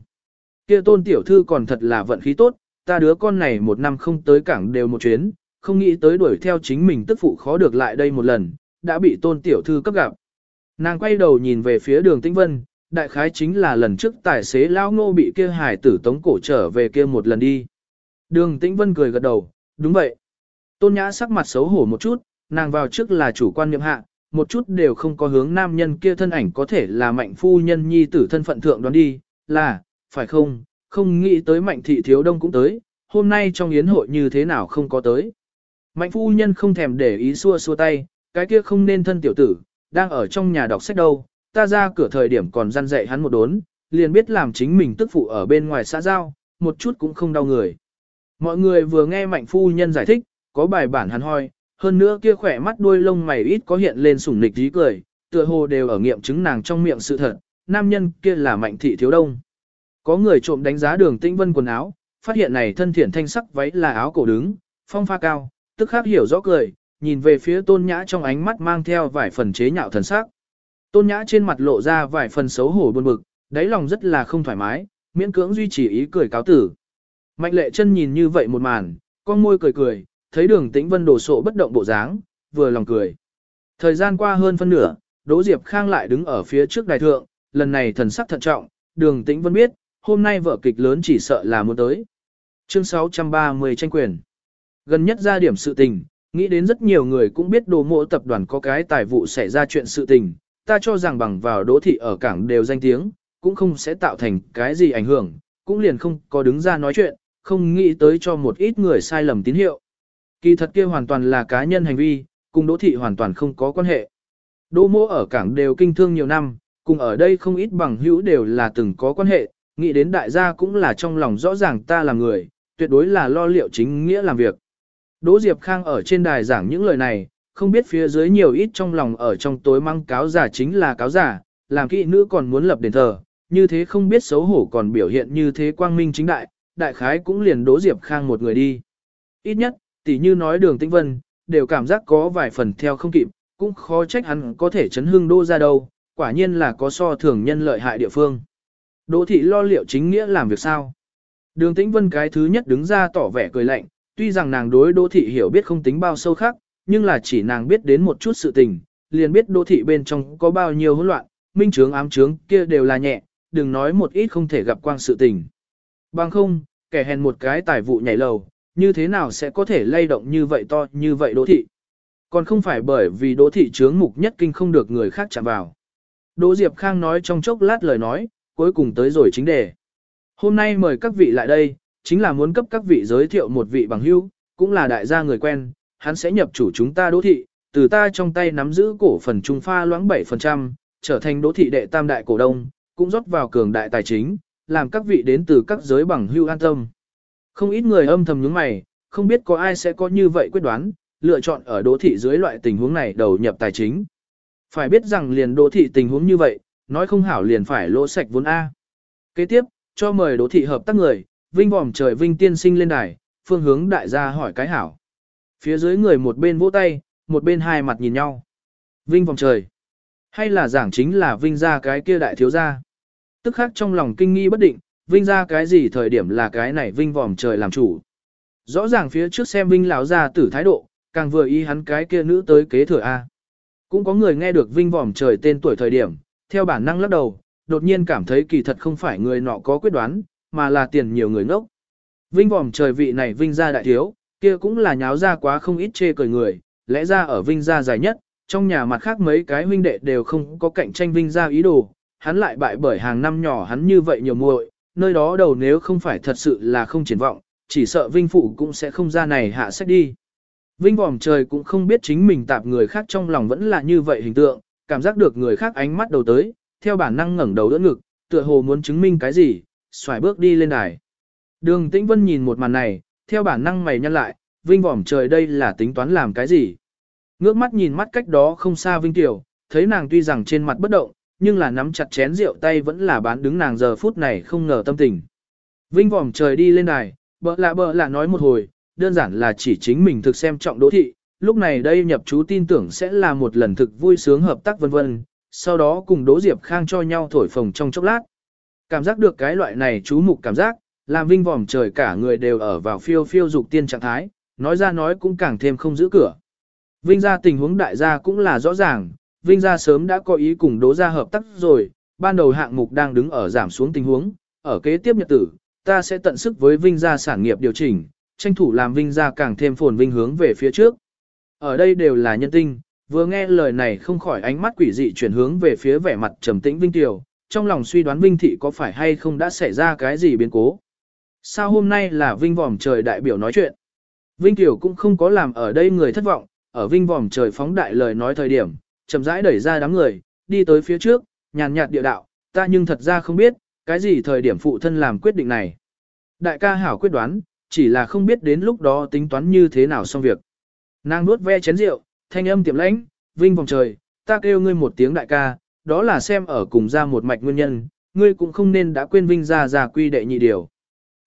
S1: Kia tôn tiểu thư còn thật là vận khí tốt, ta đứa con này một năm không tới cảng đều một chuyến, không nghĩ tới đuổi theo chính mình tức phụ khó được lại đây một lần, đã bị tôn tiểu thư cấp gặp. Nàng quay đầu nhìn về phía đường tĩnh vân, đại khái chính là lần trước tài xế lao ngô bị kia hải tử tống cổ trở về kia một lần đi. Đường tĩnh vân cười gật đầu, đúng vậy. Tôn nhã sắc mặt xấu hổ một chút, nàng vào trước là chủ quan niệm hạ, một chút đều không có hướng nam nhân kia thân ảnh có thể là mạnh phu nhân nhi tử thân phận thượng đoán đi, là, phải không, không nghĩ tới mạnh thị thiếu đông cũng tới, hôm nay trong yến hội như thế nào không có tới. Mạnh phu nhân không thèm để ý xua xua tay, cái kia không nên thân tiểu tử, đang ở trong nhà đọc sách đâu, ta ra cửa thời điểm còn răn dạy hắn một đốn, liền biết làm chính mình tức phụ ở bên ngoài xã giao, một chút cũng không đau người. Mọi người vừa nghe mạnh phu nhân giải thích, có bài bản hắn hoi, hơn nữa kia khỏe mắt đuôi lông mày ít có hiện lên sủng nịch dí cười, tựa hồ đều ở nghiệm chứng nàng trong miệng sự thật, nam nhân kia là mạnh thị thiếu đông. Có người trộm đánh giá đường tĩnh vân quần áo, phát hiện này thân thiện thanh sắc váy là áo cổ đứng, phong pha cao, tức khắc hiểu rõ cười, nhìn về phía tôn nhã trong ánh mắt mang theo vài phần chế nhạo thần sắc. Tôn nhã trên mặt lộ ra vài phần xấu hổ buồn bực, đáy lòng rất là không thoải mái, miễn cưỡng duy trì ý cười cáo tử. Mạnh lệ chân nhìn như vậy một màn, con môi cười cười, thấy đường tĩnh vân đổ sộ bất động bộ dáng, vừa lòng cười. Thời gian qua hơn phân nửa, Đỗ Diệp Khang lại đứng ở phía trước đài thượng, lần này thần sắc thận trọng, đường tĩnh vân biết, hôm nay vở kịch lớn chỉ sợ là muốn tới. Chương 630 tranh quyền. Gần nhất ra điểm sự tình, nghĩ đến rất nhiều người cũng biết đồ mộ tập đoàn có cái tài vụ xảy ra chuyện sự tình, ta cho rằng bằng vào đỗ thị ở cảng đều danh tiếng, cũng không sẽ tạo thành cái gì ảnh hưởng, cũng liền không có đứng ra nói chuyện, không nghĩ tới cho một ít người sai lầm tín hiệu. Kỳ thật kia hoàn toàn là cá nhân hành vi, cùng đỗ thị hoàn toàn không có quan hệ. Đỗ mô ở cảng đều kinh thương nhiều năm, cùng ở đây không ít bằng hữu đều là từng có quan hệ, nghĩ đến đại gia cũng là trong lòng rõ ràng ta là người, tuyệt đối là lo liệu chính nghĩa làm việc. Đỗ Diệp Khang ở trên đài giảng những lời này, không biết phía dưới nhiều ít trong lòng ở trong tối mang cáo giả chính là cáo giả, làm kỵ nữ còn muốn lập đền thờ, như thế không biết xấu hổ còn biểu hiện như thế quang minh chính đại, đại khái cũng liền Đỗ Diệp Khang một người đi. Ít nhất, tỷ như nói đường tĩnh vân, đều cảm giác có vài phần theo không kịp, cũng khó trách hắn có thể chấn hương đô ra đâu, quả nhiên là có so thường nhân lợi hại địa phương. Đỗ thị lo liệu chính nghĩa làm việc sao? Đường tĩnh vân cái thứ nhất đứng ra tỏ vẻ cười lạnh, tuy rằng nàng đối đỗ thị hiểu biết không tính bao sâu khác, nhưng là chỉ nàng biết đến một chút sự tình, liền biết đỗ thị bên trong có bao nhiêu hỗn loạn, minh trướng ám trướng kia đều là nhẹ, đừng nói một ít không thể gặp quang sự tình. Bằng không, kẻ hèn một cái tài vụ nhảy lầu, như thế nào sẽ có thể lay động như vậy to như vậy đỗ thị. Còn không phải bởi vì đỗ thị trướng mục nhất kinh không được người khác chạm vào. Đỗ Diệp Khang nói trong chốc lát lời nói, cuối cùng tới rồi chính đề. Hôm nay mời các vị lại đây, chính là muốn cấp các vị giới thiệu một vị bằng hữu, cũng là đại gia người quen, hắn sẽ nhập chủ chúng ta đỗ thị, từ ta trong tay nắm giữ cổ phần trung pha loãng 7%, trở thành đỗ thị đệ tam đại cổ đông, cũng rót vào cường đại tài chính, làm các vị đến từ các giới bằng hữu an tâm. Không ít người âm thầm nhướng mày, không biết có ai sẽ có như vậy quyết đoán, lựa chọn ở đỗ thị dưới loại tình huống này đầu nhập tài chính. Phải biết rằng liền đỗ thị tình huống như vậy, nói không hảo liền phải lỗ sạch vốn A. Kế tiếp, cho mời đỗ thị hợp tác người, vinh vòm trời vinh tiên sinh lên đài, phương hướng đại gia hỏi cái hảo. Phía dưới người một bên vỗ tay, một bên hai mặt nhìn nhau. Vinh vòng trời. Hay là giảng chính là vinh ra cái kia đại thiếu gia. Tức khác trong lòng kinh nghi bất định, vinh ra cái gì thời điểm là cái này vinh vòm trời làm chủ. Rõ ràng phía trước xem vinh lão ra tử thái độ, càng vừa ý hắn cái kia nữ tới kế thừa A. Cũng có người nghe được vinh vòm trời tên tuổi thời điểm, theo bản năng lắc đầu, đột nhiên cảm thấy kỳ thật không phải người nọ có quyết đoán, mà là tiền nhiều người ngốc. Vinh vòm trời vị này vinh ra đại thiếu, kia cũng là nháo ra quá không ít chê cười người, lẽ ra ở vinh gia dài nhất, trong nhà mặt khác mấy cái huynh đệ đều không có cạnh tranh vinh gia ý đồ, hắn lại bại bởi hàng năm nhỏ hắn như vậy nhiều muội, nơi đó đầu nếu không phải thật sự là không triển vọng, chỉ sợ vinh phụ cũng sẽ không ra này hạ sách đi. Vinh vòm trời cũng không biết chính mình tạp người khác trong lòng vẫn là như vậy hình tượng, cảm giác được người khác ánh mắt đầu tới, theo bản năng ngẩng đầu đỡ ngực, tựa hồ muốn chứng minh cái gì, xoài bước đi lên đài. Đường Tĩnh Vân nhìn một màn này, theo bản năng mày nhăn lại, vinh vòm trời đây là tính toán làm cái gì. Ngước mắt nhìn mắt cách đó không xa Vinh Tiểu, thấy nàng tuy rằng trên mặt bất động, nhưng là nắm chặt chén rượu tay vẫn là bán đứng nàng giờ phút này không ngờ tâm tình. Vinh vòm trời đi lên đài, bợ lạ bợ lạ nói một hồi, đơn giản là chỉ chính mình thực xem trọng đỗ thị, lúc này đây nhập chú tin tưởng sẽ là một lần thực vui sướng hợp tác vân vân, sau đó cùng Đỗ Diệp Khang cho nhau thổi phồng trong chốc lát. Cảm giác được cái loại này chú mục cảm giác, làm vinh vòm trời cả người đều ở vào phiêu phiêu dục tiên trạng thái, nói ra nói cũng càng thêm không giữ cửa. Vinh ra tình huống đại gia cũng là rõ ràng, Vinh gia sớm đã có ý cùng Đỗ gia hợp tác rồi, ban đầu hạng mục đang đứng ở giảm xuống tình huống, ở kế tiếp nhật tử, ta sẽ tận sức với Vinh gia sản nghiệp điều chỉnh, tranh thủ làm Vinh gia càng thêm phồn vinh hướng về phía trước. Ở đây đều là nhân tinh, vừa nghe lời này không khỏi ánh mắt quỷ dị chuyển hướng về phía vẻ mặt trầm tĩnh Vinh Tiểu, trong lòng suy đoán Vinh Thị có phải hay không đã xảy ra cái gì biến cố. Sao hôm nay là Vinh vòm trời đại biểu nói chuyện? Vinh Tiểu cũng không có làm ở đây người thất vọng, ở Vinh vòm trời phóng đại lời nói thời điểm, chậm rãi đẩy ra đám người, đi tới phía trước, nhàn nhạt địa đạo, ta nhưng thật ra không biết, cái gì thời điểm phụ thân làm quyết định này. Đại ca hảo quyết đoán, chỉ là không biết đến lúc đó tính toán như thế nào xong việc. Nàng nuốt ve chén rượu, thanh âm tiệm lãnh, vinh vòng trời, ta kêu ngươi một tiếng đại ca, đó là xem ở cùng ra một mạch nguyên nhân, ngươi cũng không nên đã quên vinh ra ra quy đệ nhị điều.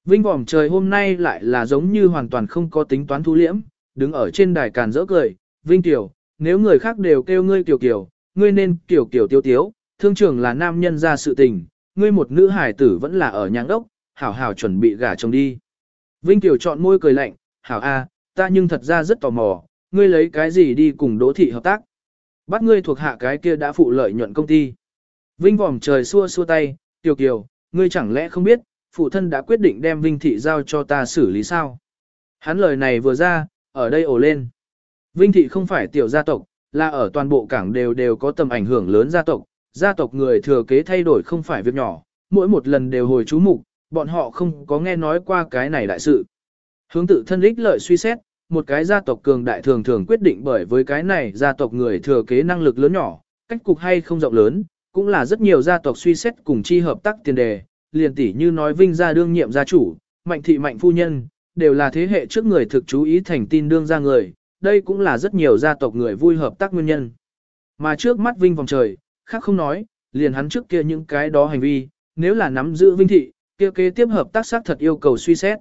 S1: Vinh vòng trời hôm nay lại là giống như hoàn toàn không có tính toán thu liễm, đứng ở trên đài càn rỡ cười, vinh tiểu, nếu người khác đều kêu ngươi tiểu kiểu, ngươi nên kiểu kiểu tiêu tiếu, thương trưởng là nam nhân ra sự tình, ngươi một nữ hải tử vẫn là ở nhãn đốc, hảo hảo chuẩn bị gả chồng đi. Vinh kiều chọn môi cười lạnh, hảo a, ta nhưng thật ra rất tò mò, ngươi lấy cái gì đi cùng đỗ thị hợp tác. Bắt ngươi thuộc hạ cái kia đã phụ lợi nhuận công ty. Vinh vòm trời xua xua tay, Tiểu Kiều, ngươi chẳng lẽ không biết, phụ thân đã quyết định đem Vinh thị giao cho ta xử lý sao? Hắn lời này vừa ra, ở đây ổ lên. Vinh thị không phải tiểu gia tộc, là ở toàn bộ cảng đều đều có tầm ảnh hưởng lớn gia tộc, gia tộc người thừa kế thay đổi không phải việc nhỏ, mỗi một lần đều hồi chú mục, bọn họ không có nghe nói qua cái này đại sự. Hướng tự thân ích lợi suy xét, một cái gia tộc cường đại thường thường quyết định bởi với cái này gia tộc người thừa kế năng lực lớn nhỏ, cách cục hay không rộng lớn, cũng là rất nhiều gia tộc suy xét cùng chi hợp tác tiền đề, liền tỷ như nói vinh gia đương nhiệm gia chủ, mạnh thị mạnh phu nhân, đều là thế hệ trước người thực chú ý thành tin đương gia người, đây cũng là rất nhiều gia tộc người vui hợp tác nguyên nhân. Mà trước mắt vinh vòng trời, khác không nói, liền hắn trước kia những cái đó hành vi, nếu là nắm giữ vinh thị, kia kế tiếp hợp tác xác thật yêu cầu suy xét.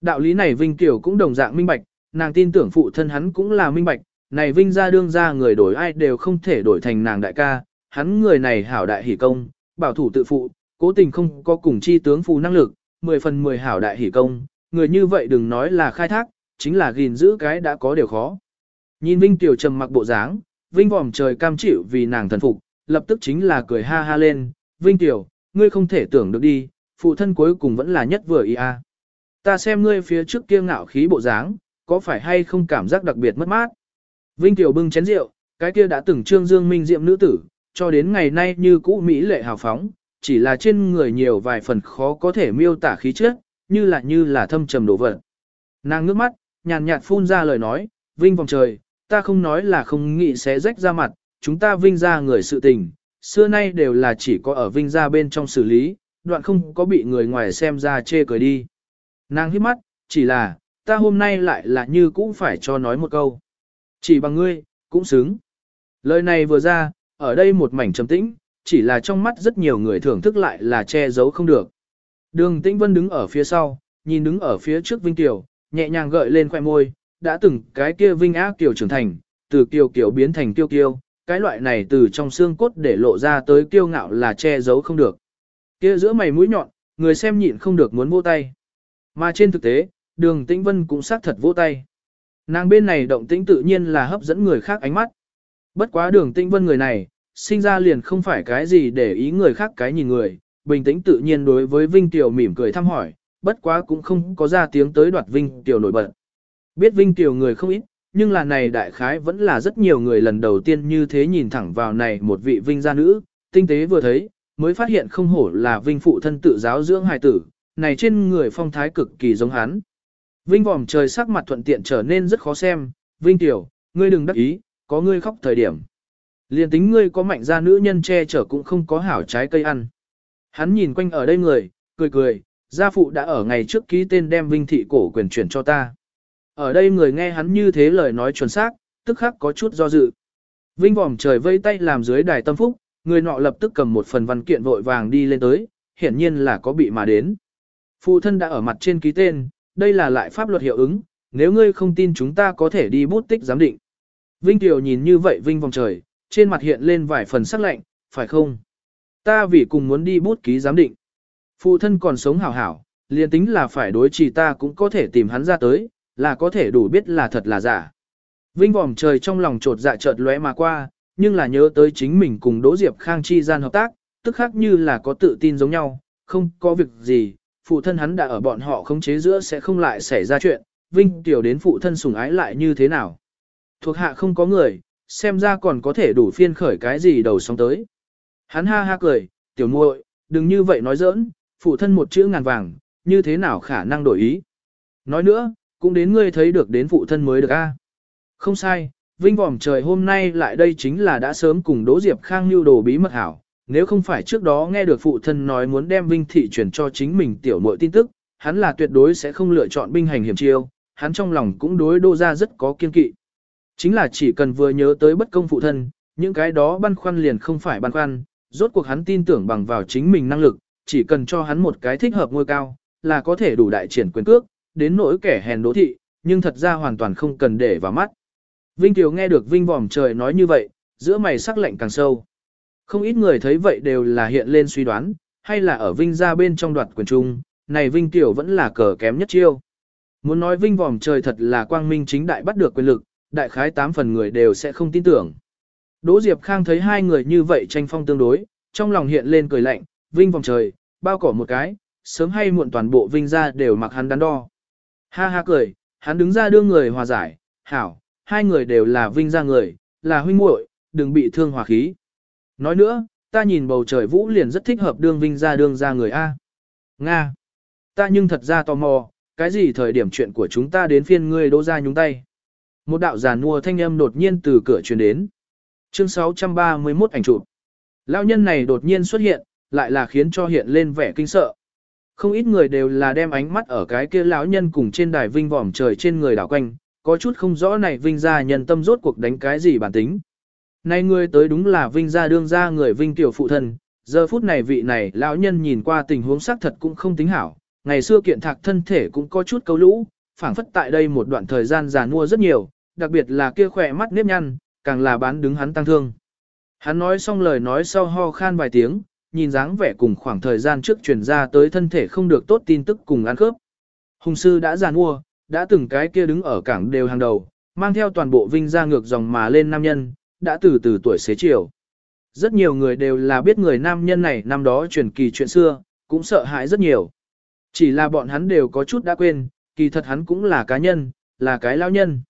S1: Đạo lý này Vinh Tiểu cũng đồng dạng minh bạch, nàng tin tưởng phụ thân hắn cũng là minh bạch, này Vinh ra đương ra người đổi ai đều không thể đổi thành nàng đại ca, hắn người này hảo đại hỷ công, bảo thủ tự phụ, cố tình không có cùng chi tướng phù năng lực, 10 phần 10 hảo đại hỷ công, người như vậy đừng nói là khai thác, chính là gìn giữ cái đã có điều khó. Nhìn Vinh Tiểu trầm mặc bộ dáng, Vinh vòm trời cam chịu vì nàng thần phục, lập tức chính là cười ha ha lên, Vinh Tiểu, ngươi không thể tưởng được đi, phụ thân cuối cùng vẫn là nhất vừa ý a. Ta xem ngươi phía trước kia ngạo khí bộ dáng, có phải hay không cảm giác đặc biệt mất mát? Vinh Tiểu bưng chén rượu, cái kia đã từng trương dương minh diệm nữ tử, cho đến ngày nay như cũ Mỹ lệ hào phóng, chỉ là trên người nhiều vài phần khó có thể miêu tả khí chất, như là như là thâm trầm đổ vật. Nàng ngước mắt, nhàn nhạt phun ra lời nói, Vinh vòng trời, ta không nói là không nghĩ sẽ rách ra mặt, chúng ta Vinh ra người sự tình, xưa nay đều là chỉ có ở Vinh ra bên trong xử lý, đoạn không có bị người ngoài xem ra chê cười đi. Nàng hít mắt, chỉ là, ta hôm nay lại là như cũng phải cho nói một câu. Chỉ bằng ngươi, cũng xứng. Lời này vừa ra, ở đây một mảnh trầm tĩnh, chỉ là trong mắt rất nhiều người thưởng thức lại là che giấu không được. Đường Tĩnh Vân đứng ở phía sau, nhìn đứng ở phía trước Vinh Tiểu, nhẹ nhàng gợi lên khoẻ môi, đã từng cái kia Vinh Ác Tiểu trưởng thành, từ kiều kiều biến thành kiêu kiêu, cái loại này từ trong xương cốt để lộ ra tới kiêu ngạo là che giấu không được. Kia giữa mày mũi nhọn, người xem nhịn không được muốn vỗ tay. Mà trên thực tế, đường tĩnh vân cũng xác thật vỗ tay. Nàng bên này động tĩnh tự nhiên là hấp dẫn người khác ánh mắt. Bất quá đường tĩnh vân người này, sinh ra liền không phải cái gì để ý người khác cái nhìn người, bình tĩnh tự nhiên đối với Vinh Tiểu mỉm cười thăm hỏi, bất quá cũng không có ra tiếng tới đoạt Vinh Tiểu nổi bật. Biết Vinh Tiểu người không ít, nhưng là này đại khái vẫn là rất nhiều người lần đầu tiên như thế nhìn thẳng vào này một vị Vinh gia nữ, tinh tế vừa thấy, mới phát hiện không hổ là Vinh phụ thân tự giáo dưỡng hài tử, này trên người phong thái cực kỳ giống hắn. Vinh vòm trời sắc mặt thuận tiện trở nên rất khó xem, Vinh tiểu, ngươi đừng đắc ý, có ngươi khóc thời điểm. Liên tính ngươi có mạnh gia nữ nhân che chở cũng không có hảo trái cây ăn. Hắn nhìn quanh ở đây người, cười cười, gia phụ đã ở ngày trước ký tên đem Vinh thị cổ quyền chuyển cho ta. Ở đây người nghe hắn như thế lời nói chuẩn xác, tức khắc có chút do dự. Vinh vòm trời vây tay làm dưới đài tâm phúc, người nọ lập tức cầm một phần văn kiện vội vàng đi lên tới, hiển nhiên là có bị mà đến. Phụ thân đã ở mặt trên ký tên, đây là lại pháp luật hiệu ứng, nếu ngươi không tin chúng ta có thể đi bút tích giám định. Vinh Tiểu nhìn như vậy Vinh vòng trời, trên mặt hiện lên vài phần sắc lạnh, phải không? Ta vì cùng muốn đi bút ký giám định. Phụ thân còn sống hảo hảo, liền tính là phải đối trì ta cũng có thể tìm hắn ra tới, là có thể đủ biết là thật là giả. Vinh vòm trời trong lòng trột dạ chợt lóe mà qua, nhưng là nhớ tới chính mình cùng Đỗ Diệp Khang chi gian hợp tác, tức khác như là có tự tin giống nhau, không có việc gì, phụ thân hắn đã ở bọn họ khống chế giữa sẽ không lại xảy ra chuyện, Vinh Tiểu đến phụ thân sủng ái lại như thế nào. Thuộc hạ không có người, xem ra còn có thể đủ phiên khởi cái gì đầu sóng tới. Hắn ha ha cười, tiểu muội, đừng như vậy nói giỡn, phụ thân một chữ ngàn vàng, như thế nào khả năng đổi ý. Nói nữa, cũng đến ngươi thấy được đến phụ thân mới được a. Không sai, Vinh vòm trời hôm nay lại đây chính là đã sớm cùng Đỗ Diệp Khang lưu đồ bí mật hảo, nếu không phải trước đó nghe được phụ thân nói muốn đem Vinh Thị chuyển cho chính mình tiểu muội tin tức, hắn là tuyệt đối sẽ không lựa chọn binh hành hiểm chiêu, hắn trong lòng cũng đối đô ra rất có kiên kỵ. Chính là chỉ cần vừa nhớ tới bất công phụ thân, những cái đó băn khoăn liền không phải băn khoăn, rốt cuộc hắn tin tưởng bằng vào chính mình năng lực, chỉ cần cho hắn một cái thích hợp ngôi cao, là có thể đủ đại triển quyền cước, đến nỗi kẻ hèn đỗ thị, nhưng thật ra hoàn toàn không cần để vào mắt. Vinh Kiều nghe được Vinh vòm trời nói như vậy, giữa mày sắc lạnh càng sâu. Không ít người thấy vậy đều là hiện lên suy đoán, hay là ở Vinh ra bên trong đoạt quyền trung, này Vinh Tiểu vẫn là cờ kém nhất chiêu. Muốn nói Vinh vòm trời thật là quang minh chính đại bắt được quyền lực, đại khái tám phần người đều sẽ không tin tưởng. Đỗ Diệp Khang thấy hai người như vậy tranh phong tương đối, trong lòng hiện lên cười lạnh, Vinh vòng trời, bao cỏ một cái, sớm hay muộn toàn bộ Vinh ra đều mặc hắn đắn đo. Ha ha cười, hắn đứng ra đưa người hòa giải, hảo, hai người đều là Vinh ra người, là huynh muội, đừng bị thương hòa khí. Nói nữa, ta nhìn bầu trời vũ liền rất thích hợp đương vinh ra đương ra người A. Nga. Ta nhưng thật ra tò mò, cái gì thời điểm chuyện của chúng ta đến phiên ngươi đỗ ra nhúng tay. Một đạo giàn mua thanh âm đột nhiên từ cửa truyền đến. Chương 631 ảnh chụp. Lão nhân này đột nhiên xuất hiện, lại là khiến cho hiện lên vẻ kinh sợ. Không ít người đều là đem ánh mắt ở cái kia lão nhân cùng trên đài vinh vòm trời trên người đảo quanh, có chút không rõ này Vinh gia nhân tâm rốt cuộc đánh cái gì bản tính. Này người tới đúng là Vinh gia đương gia người Vinh tiểu phụ thân, giờ phút này vị này lão nhân nhìn qua tình huống xác thật cũng không tính hảo, ngày xưa kiện thạc thân thể cũng có chút câu lũ, phảng phất tại đây một đoạn thời gian già nua rất nhiều, đặc biệt là kia khỏe mắt nếp nhăn, càng là bán đứng hắn tăng thương. Hắn nói xong lời nói sau ho khan vài tiếng, nhìn dáng vẻ cùng khoảng thời gian trước truyền ra tới thân thể không được tốt tin tức cùng ăn khớp. Hùng sư đã già mua, đã từng cái kia đứng ở cảng đều hàng đầu, mang theo toàn bộ vinh ra ngược dòng mà lên nam nhân, đã từ từ tuổi xế chiều. Rất nhiều người đều là biết người nam nhân này năm đó truyền kỳ chuyện xưa, cũng sợ hãi rất nhiều. Chỉ là bọn hắn đều có chút đã quên, kỳ thật hắn cũng là cá nhân, là cái lao nhân.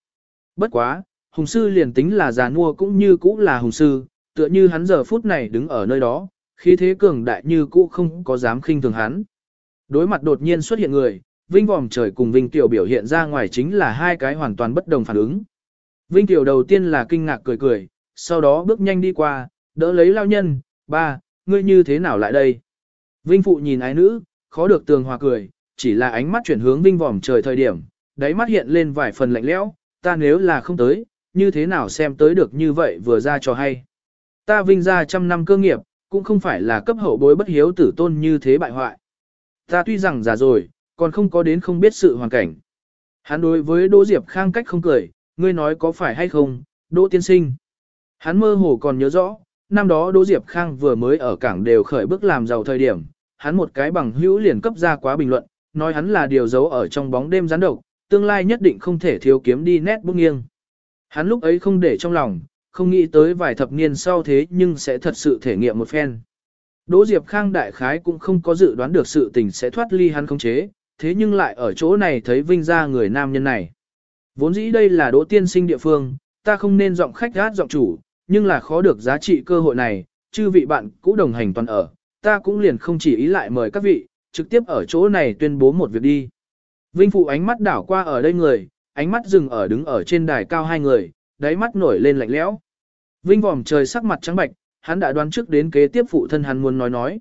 S1: Bất quá, hùng sư liền tính là già mua cũng như cũ là hùng sư, tựa như hắn giờ phút này đứng ở nơi đó, khí thế cường đại như cũ không có dám khinh thường hắn. Đối mặt đột nhiên xuất hiện người, Vinh vòm trời cùng Vinh Tiểu biểu hiện ra ngoài chính là hai cái hoàn toàn bất đồng phản ứng. Vinh Tiểu đầu tiên là kinh ngạc cười cười, sau đó bước nhanh đi qua, đỡ lấy lao nhân, ba, ngươi như thế nào lại đây? Vinh Phụ nhìn ái nữ, khó được tường hòa cười, chỉ là ánh mắt chuyển hướng Vinh vòm trời thời điểm, đáy mắt hiện lên vài phần lạnh lẽo, ta nếu là không tới, như thế nào xem tới được như vậy vừa ra cho hay. Ta Vinh ra trăm năm cơ nghiệp, cũng không phải là cấp hậu bối bất hiếu tử tôn như thế bại hoại. Ta tuy rằng già rồi, còn không có đến không biết sự hoàn cảnh. Hắn đối với Đỗ Diệp Khang cách không cười, ngươi nói có phải hay không, Đỗ tiên sinh. Hắn mơ hồ còn nhớ rõ, năm đó Đỗ Diệp Khang vừa mới ở cảng đều khởi bước làm giàu thời điểm, hắn một cái bằng hữu liền cấp ra quá bình luận, nói hắn là điều giấu ở trong bóng đêm gián độc, tương lai nhất định không thể thiếu kiếm đi nét bút nghiêng. Hắn lúc ấy không để trong lòng, không nghĩ tới vài thập niên sau thế nhưng sẽ thật sự thể nghiệm một phen. Đỗ Diệp Khang đại khái cũng không có dự đoán được sự tình sẽ thoát ly hắn không chế, thế nhưng lại ở chỗ này thấy vinh ra người nam nhân này. Vốn dĩ đây là đỗ tiên sinh địa phương, ta không nên giọng khách gát giọng chủ, nhưng là khó được giá trị cơ hội này, chư vị bạn cũ đồng hành toàn ở, ta cũng liền không chỉ ý lại mời các vị, trực tiếp ở chỗ này tuyên bố một việc đi. Vinh Phụ ánh mắt đảo qua ở đây người, ánh mắt dừng ở đứng ở trên đài cao hai người, đáy mắt nổi lên lạnh lẽo. Vinh vòm trời sắc mặt trắng bạch, hắn đã đoán trước đến kế tiếp phụ thân hắn muốn nói nói.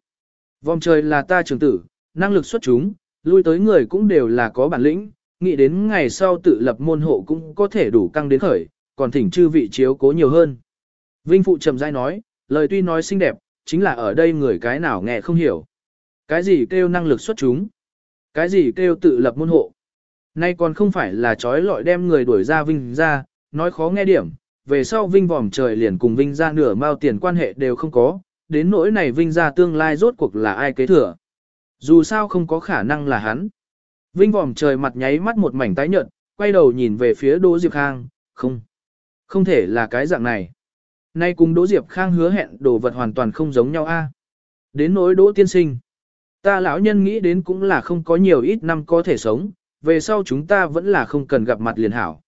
S1: Vòm trời là ta trưởng tử, năng lực xuất chúng, lui tới người cũng đều là có bản lĩnh, nghĩ đến ngày sau tự lập môn hộ cũng có thể đủ căng đến khởi, còn thỉnh chư vị chiếu cố nhiều hơn. Vinh phụ trầm dai nói, lời tuy nói xinh đẹp, chính là ở đây người cái nào nghe không hiểu. Cái gì kêu năng lực xuất chúng? Cái gì kêu tự lập môn hộ? Nay còn không phải là trói lọi đem người đuổi ra Vinh ra, nói khó nghe điểm, về sau Vinh vòm trời liền cùng Vinh ra nửa mao tiền quan hệ đều không có, đến nỗi này Vinh ra tương lai rốt cuộc là ai kế thừa. Dù sao không có khả năng là hắn. Vinh vòm trời mặt nháy mắt một mảnh tái nhợt, quay đầu nhìn về phía Đỗ Diệp Khang, không. Không thể là cái dạng này. Nay cùng Đỗ Diệp Khang hứa hẹn đồ vật hoàn toàn không giống nhau a. Đến nỗi Đỗ tiên sinh. Ta lão nhân nghĩ đến cũng là không có nhiều ít năm có thể sống, về sau chúng ta vẫn là không cần gặp mặt liền hảo.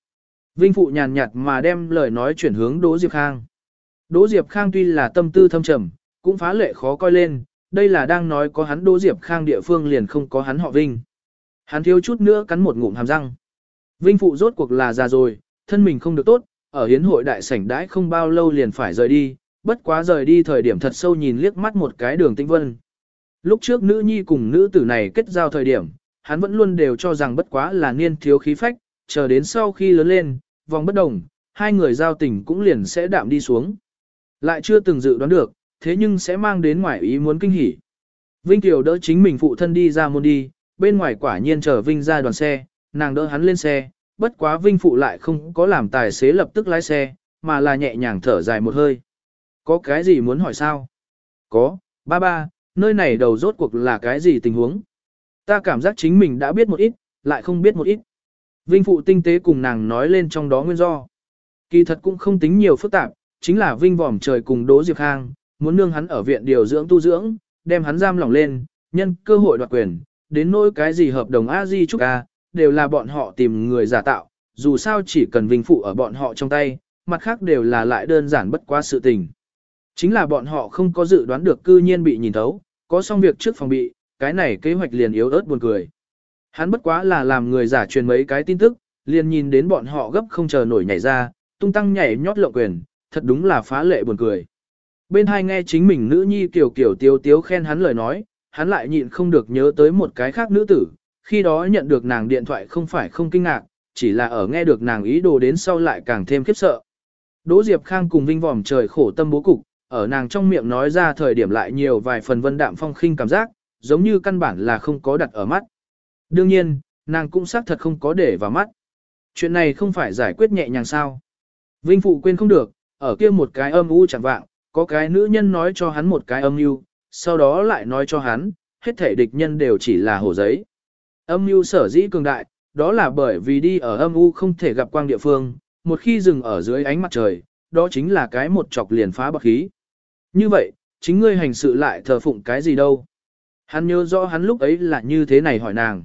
S1: Vinh Phụ nhàn nhạt mà đem lời nói chuyển hướng Đỗ Diệp Khang. Đỗ Diệp Khang tuy là tâm tư thâm trầm, cũng phá lệ khó coi lên, đây là đang nói có hắn Đỗ Diệp Khang địa phương liền không có hắn họ Vinh. Hắn thiếu chút nữa cắn một ngụm hàm răng. Vinh Phụ rốt cuộc là già rồi, thân mình không được tốt, ở hiến hội đại sảnh đãi không bao lâu liền phải rời đi, bất quá rời đi thời điểm thật sâu nhìn liếc mắt một cái đường tinh vân. Lúc trước nữ nhi cùng nữ tử này kết giao thời điểm, hắn vẫn luôn đều cho rằng bất quá là niên thiếu khí phách, chờ đến sau khi lớn lên, vòng bất đồng, hai người giao tình cũng liền sẽ đạm đi xuống. Lại chưa từng dự đoán được, thế nhưng sẽ mang đến ngoài ý muốn kinh hỉ. Vinh Kiều đỡ chính mình phụ thân đi ra môn đi, bên ngoài quả nhiên chờ Vinh ra đoàn xe, nàng đỡ hắn lên xe, bất quá Vinh phụ lại không có làm tài xế lập tức lái xe, mà là nhẹ nhàng thở dài một hơi. Có cái gì muốn hỏi sao? Có, ba ba, nơi này đầu rốt cuộc là cái gì tình huống? Ta cảm giác chính mình đã biết một ít, lại không biết một ít. Vinh phụ tinh tế cùng nàng nói lên trong đó nguyên do. Kỳ thật cũng không tính nhiều phức tạp, chính là Vinh vòm trời cùng Đỗ Diệp Khang, muốn nương hắn ở viện điều dưỡng tu dưỡng, đem hắn giam lỏng lên, nhân cơ hội đoạt quyền, đến nỗi cái gì hợp đồng a di chúc a, đều là bọn họ tìm người giả tạo, dù sao chỉ cần Vinh phụ ở bọn họ trong tay, mặt khác đều là lại đơn giản bất quá sự tình. Chính là bọn họ không có dự đoán được cư nhiên bị nhìn thấu, có xong việc trước phòng bị, cái này kế hoạch liền yếu ớt buồn cười. Hắn bất quá là làm người giả truyền mấy cái tin tức, liền nhìn đến bọn họ gấp không chờ nổi nhảy ra, tung tăng nhảy nhót lộng quyền, thật đúng là phá lệ buồn cười. Bên hai nghe chính mình nữ nhi kiểu kiểu tiếu tiếu khen hắn lời nói, hắn lại nhịn không được nhớ tới một cái khác nữ tử, khi đó nhận được nàng điện thoại không phải không kinh ngạc, chỉ là ở nghe được nàng ý đồ đến sau lại càng thêm khiếp sợ. Đỗ Diệp Khang cùng Vinh vòm trời khổ tâm bố cục, ở nàng trong miệng nói ra thời điểm lại nhiều vài phần vân đạm phong khinh cảm giác, giống như căn bản là không có đặt ở mắt. Đương nhiên, nàng cũng xác thật không có để vào mắt. Chuyện này không phải giải quyết nhẹ nhàng sao. Vinh Phụ quên không được, ở kia một cái âm u chẳng vạng, có cái nữ nhân nói cho hắn một cái âm mưu, sau đó lại nói cho hắn, hết thể địch nhân đều chỉ là hồ giấy. Âm mưu sở dĩ cường đại, đó là bởi vì đi ở âm u không thể gặp quang địa phương, một khi dừng ở dưới ánh mặt trời, đó chính là cái một chọc liền phá bậc khí. Như vậy, chính ngươi hành sự lại thờ phụng cái gì đâu. Hắn nhớ rõ hắn lúc ấy là như thế này hỏi nàng.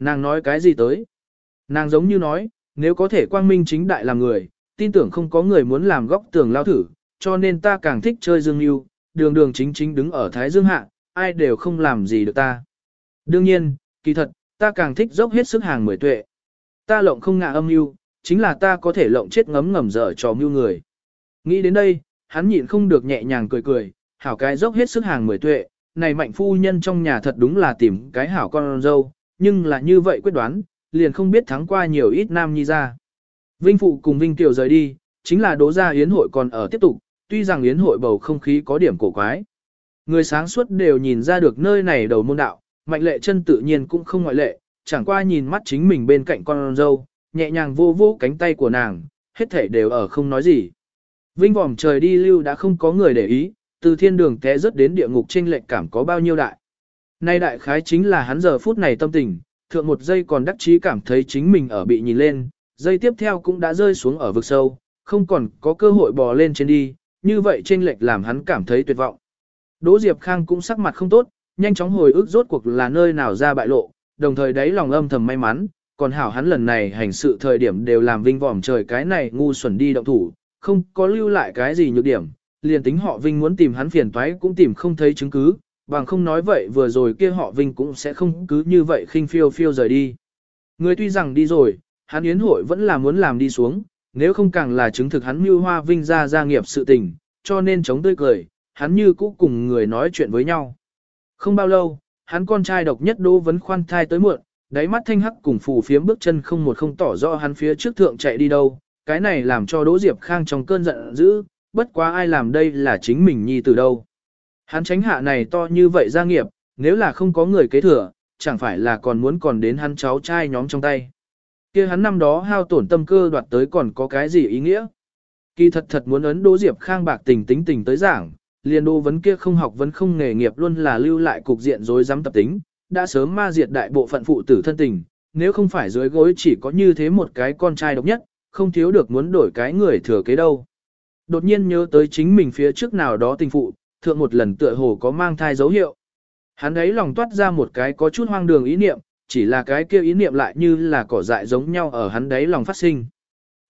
S1: Nàng nói cái gì tới? Nàng giống như nói, nếu có thể quang minh chính đại làm người, tin tưởng không có người muốn làm góc tường lao thử, cho nên ta càng thích chơi dương yêu, đường đường chính chính đứng ở Thái Dương Hạ, ai đều không làm gì được ta. Đương nhiên, kỳ thật, ta càng thích dốc hết sức hàng mười tuệ. Ta lộng không ngạ âm mưu, chính là ta có thể lộng chết ngấm ngầm dở cho mưu người. Nghĩ đến đây, hắn nhịn không được nhẹ nhàng cười cười, hảo cái dốc hết sức hàng mười tuệ, này mạnh phu nhân trong nhà thật đúng là tìm cái hảo con dâu, nhưng là như vậy quyết đoán, liền không biết thắng qua nhiều ít nam nhi ra. Vinh Phụ cùng Vinh Tiểu rời đi, chính là đố ra yến hội còn ở tiếp tục, tuy rằng yến hội bầu không khí có điểm cổ quái. Người sáng suốt đều nhìn ra được nơi này đầu môn đạo, mạnh lệ chân tự nhiên cũng không ngoại lệ, chẳng qua nhìn mắt chính mình bên cạnh con dâu, nhẹ nhàng vô vô cánh tay của nàng, hết thể đều ở không nói gì. Vinh vòm trời đi lưu đã không có người để ý, từ thiên đường té rớt đến địa ngục trên lệnh cảm có bao nhiêu đại. Nay đại khái chính là hắn giờ phút này tâm tình, thượng một giây còn đắc chí cảm thấy chính mình ở bị nhìn lên, giây tiếp theo cũng đã rơi xuống ở vực sâu, không còn có cơ hội bò lên trên đi, như vậy trên lệch làm hắn cảm thấy tuyệt vọng. Đỗ Diệp Khang cũng sắc mặt không tốt, nhanh chóng hồi ức rốt cuộc là nơi nào ra bại lộ, đồng thời đấy lòng âm thầm may mắn, còn hảo hắn lần này hành sự thời điểm đều làm vinh vòm trời cái này ngu xuẩn đi động thủ, không có lưu lại cái gì nhược điểm, liền tính họ vinh muốn tìm hắn phiền toái cũng tìm không thấy chứng cứ, bằng không nói vậy vừa rồi kia họ vinh cũng sẽ không cứ như vậy khinh phiêu phiêu rời đi. Người tuy rằng đi rồi, hắn yến hội vẫn là muốn làm đi xuống, nếu không càng là chứng thực hắn mưu hoa vinh ra gia nghiệp sự tình, cho nên chống tươi cười, hắn như cũ cùng người nói chuyện với nhau. Không bao lâu, hắn con trai độc nhất đỗ vấn khoan thai tới muộn, đáy mắt thanh hắc cùng phù phiếm bước chân không một không tỏ rõ hắn phía trước thượng chạy đi đâu, cái này làm cho Đỗ Diệp Khang trong cơn giận dữ, bất quá ai làm đây là chính mình nhi từ đâu. Hắn tránh hạ này to như vậy gia nghiệp, nếu là không có người kế thừa, chẳng phải là còn muốn còn đến hắn cháu trai nhóm trong tay kia hắn năm đó hao tổn tâm cơ đoạt tới còn có cái gì ý nghĩa? Kỳ thật thật muốn ấn Đỗ Diệp Khang bạc tình tính tình tới giảng, liền đô vấn kia không học vấn không nghề nghiệp luôn là lưu lại cục diện rối rắm tập tính, đã sớm ma diệt đại bộ phận phụ tử thân tình, nếu không phải dưới gối chỉ có như thế một cái con trai độc nhất, không thiếu được muốn đổi cái người thừa kế đâu. Đột nhiên nhớ tới chính mình phía trước nào đó tình phụ, thượng một lần tựa hồ có mang thai dấu hiệu. Hắn ấy lòng toát ra một cái có chút hoang đường ý niệm, chỉ là cái kia ý niệm lại như là cỏ dại giống nhau ở hắn đấy lòng phát sinh.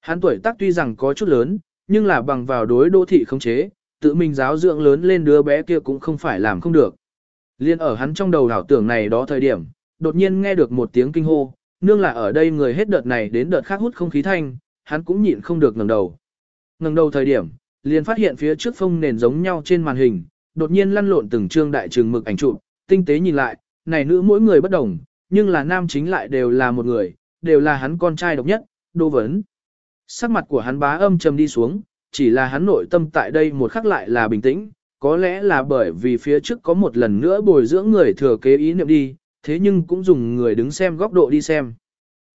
S1: Hắn tuổi tác tuy rằng có chút lớn, nhưng là bằng vào đối đô thị không chế, tự mình giáo dưỡng lớn lên đứa bé kia cũng không phải làm không được. Liên ở hắn trong đầu đảo tưởng này đó thời điểm, đột nhiên nghe được một tiếng kinh hô, nương là ở đây người hết đợt này đến đợt khác hút không khí thanh, hắn cũng nhịn không được ngẩng đầu. Ngẩng đầu thời điểm, liền phát hiện phía trước phông nền giống nhau trên màn hình, đột nhiên lăn lộn từng trương đại trường mực ảnh chụp, tinh tế nhìn lại, này nữ mỗi người bất đồng, nhưng là nam chính lại đều là một người, đều là hắn con trai độc nhất, đô vấn. Sắc mặt của hắn bá âm trầm đi xuống, chỉ là hắn nội tâm tại đây một khắc lại là bình tĩnh, có lẽ là bởi vì phía trước có một lần nữa bồi dưỡng người thừa kế ý niệm đi, thế nhưng cũng dùng người đứng xem góc độ đi xem.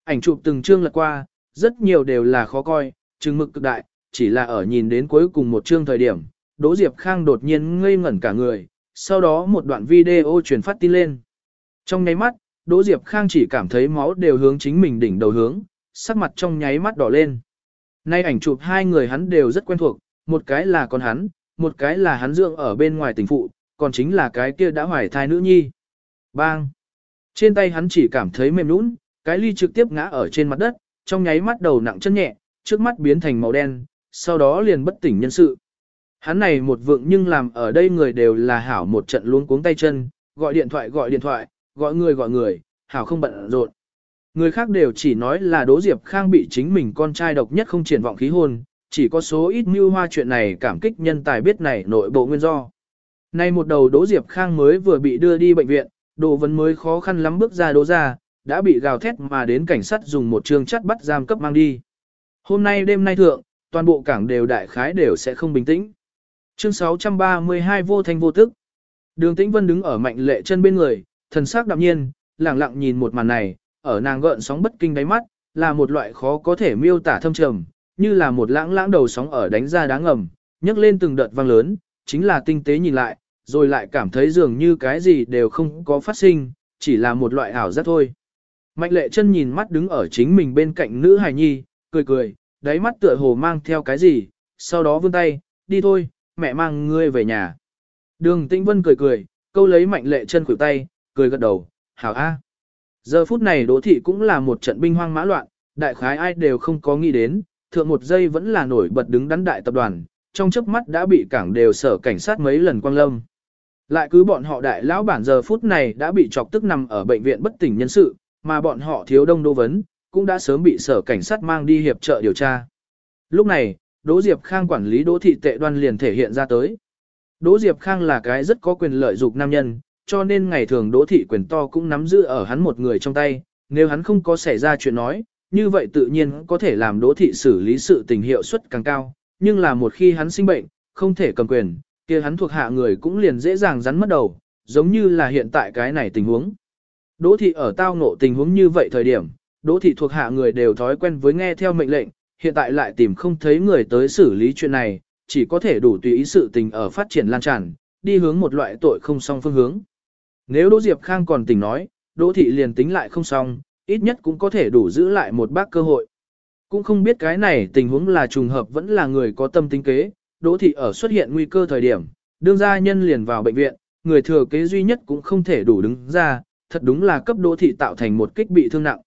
S1: Ảnh chụp từng chương lật qua, rất nhiều đều là khó coi, chứng mực cực đại, chỉ là ở nhìn đến cuối cùng một chương thời điểm, Đỗ Diệp Khang đột nhiên ngây ngẩn cả người, sau đó một đoạn video truyền phát tin lên. Trong nháy mắt, Đỗ Diệp Khang chỉ cảm thấy máu đều hướng chính mình đỉnh đầu hướng, sắc mặt trong nháy mắt đỏ lên. Nay ảnh chụp hai người hắn đều rất quen thuộc, một cái là con hắn, một cái là hắn dưỡng ở bên ngoài tình phụ, còn chính là cái kia đã hoài thai nữ nhi. Bang! Trên tay hắn chỉ cảm thấy mềm nũng, cái ly trực tiếp ngã ở trên mặt đất, trong nháy mắt đầu nặng chân nhẹ, trước mắt biến thành màu đen, sau đó liền bất tỉnh nhân sự. Hắn này một vượng nhưng làm ở đây người đều là hảo một trận luống cuống tay chân, gọi điện thoại gọi điện thoại, gọi người gọi người, hảo không bận rộn. Người khác đều chỉ nói là Đỗ Diệp Khang bị chính mình con trai độc nhất không triển vọng khí hôn, chỉ có số ít mưu hoa chuyện này cảm kích nhân tài biết này nội bộ nguyên do. Nay một đầu Đỗ Diệp Khang mới vừa bị đưa đi bệnh viện, Đồ Vấn mới khó khăn lắm bước ra đỗ ra, đã bị gào thét mà đến cảnh sát dùng một trường chắt bắt giam cấp mang đi. Hôm nay đêm nay thượng, toàn bộ cảng đều đại khái đều sẽ không bình tĩnh. Chương 632 vô thanh vô tức. Đường Tĩnh Vân đứng ở mạnh lệ chân bên người, thần sắc đạm nhiên, lặng lặng nhìn một màn này, ở nàng gợn sóng bất kinh đáy mắt, là một loại khó có thể miêu tả thâm trầm, như là một lãng lãng đầu sóng ở đánh ra đáng ngầm, nhấc lên từng đợt vang lớn, chính là tinh tế nhìn lại, rồi lại cảm thấy dường như cái gì đều không có phát sinh, chỉ là một loại ảo giác thôi. Mạnh lệ chân nhìn mắt đứng ở chính mình bên cạnh nữ hài nhi, cười cười, đáy mắt tựa hồ mang theo cái gì, sau đó vươn tay, đi thôi, mẹ mang ngươi về nhà. Đường Tĩnh Vân cười cười, câu lấy mạnh lệ chân khuỷu tay, cười gật đầu, hảo a. Giờ phút này đỗ thị cũng là một trận binh hoang mã loạn, đại khái ai đều không có nghĩ đến, thượng một giây vẫn là nổi bật đứng đắn đại tập đoàn, trong chớp mắt đã bị cảng đều sở cảnh sát mấy lần quang lâm. Lại cứ bọn họ đại lão bản giờ phút này đã bị chọc tức nằm ở bệnh viện bất tỉnh nhân sự, mà bọn họ thiếu đông đô vấn, cũng đã sớm bị sở cảnh sát mang đi hiệp trợ điều tra. Lúc này, Đỗ Diệp Khang quản lý Đỗ thị tệ đoan liền thể hiện ra tới. Đỗ Diệp Khang là cái rất có quyền lợi dục nam nhân, cho nên ngày thường Đỗ thị quyền to cũng nắm giữ ở hắn một người trong tay, nếu hắn không có xảy ra chuyện nói, như vậy tự nhiên có thể làm Đỗ thị xử lý sự tình hiệu suất càng cao, nhưng là một khi hắn sinh bệnh, không thể cầm quyền, kia hắn thuộc hạ người cũng liền dễ dàng rắn mất đầu, giống như là hiện tại cái này tình huống. Đỗ thị ở tao ngộ tình huống như vậy thời điểm, Đỗ thị thuộc hạ người đều thói quen với nghe theo mệnh lệnh, hiện tại lại tìm không thấy người tới xử lý chuyện này, chỉ có thể đủ tùy ý sự tình ở phát triển lan tràn, đi hướng một loại tội không song phương hướng. Nếu Đỗ Diệp Khang còn tỉnh nói, Đỗ thị liền tính lại không xong, ít nhất cũng có thể đủ giữ lại một bác cơ hội. Cũng không biết cái này tình huống là trùng hợp vẫn là người có tâm tính kế, Đỗ thị ở xuất hiện nguy cơ thời điểm, đương gia nhân liền vào bệnh viện, người thừa kế duy nhất cũng không thể đủ đứng ra, thật đúng là cấp Đỗ thị tạo thành một kích bị thương nặng.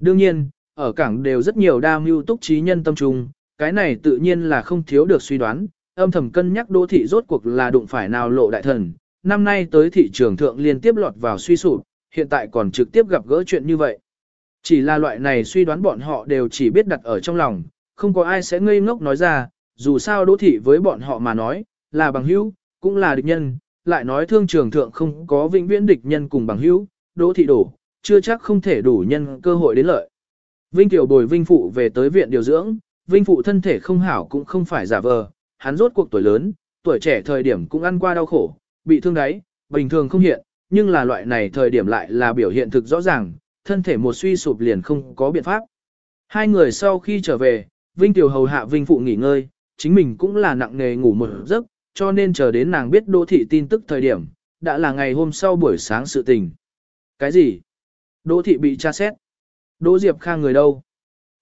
S1: Đương nhiên, ở cảng đều rất nhiều đa mưu túc trí nhân tâm trung, cái này tự nhiên là không thiếu được suy đoán, âm thầm cân nhắc đô thị rốt cuộc là đụng phải nào lộ đại thần, năm nay tới thị trường thượng liên tiếp lọt vào suy sụp, hiện tại còn trực tiếp gặp gỡ chuyện như vậy. Chỉ là loại này suy đoán bọn họ đều chỉ biết đặt ở trong lòng, không có ai sẽ ngây ngốc nói ra, dù sao đô thị với bọn họ mà nói, là bằng hữu, cũng là địch nhân, lại nói thương trường thượng không có vĩnh viễn địch nhân cùng bằng hữu, đô thị đổ, chưa chắc không thể đủ nhân cơ hội đến lợi. Vinh Tiểu bồi Vinh Phụ về tới viện điều dưỡng, Vinh Phụ thân thể không hảo cũng không phải giả vờ, hắn rốt cuộc tuổi lớn, tuổi trẻ thời điểm cũng ăn qua đau khổ, bị thương đáy, bình thường không hiện, nhưng là loại này thời điểm lại là biểu hiện thực rõ ràng, thân thể một suy sụp liền không có biện pháp. Hai người sau khi trở về, Vinh Tiểu hầu hạ Vinh Phụ nghỉ ngơi, chính mình cũng là nặng nề ngủ một giấc, cho nên chờ đến nàng biết đô thị tin tức thời điểm, đã là ngày hôm sau buổi sáng sự tình. Cái gì? Đỗ thị bị tra xét. Đỗ Diệp Khang người đâu?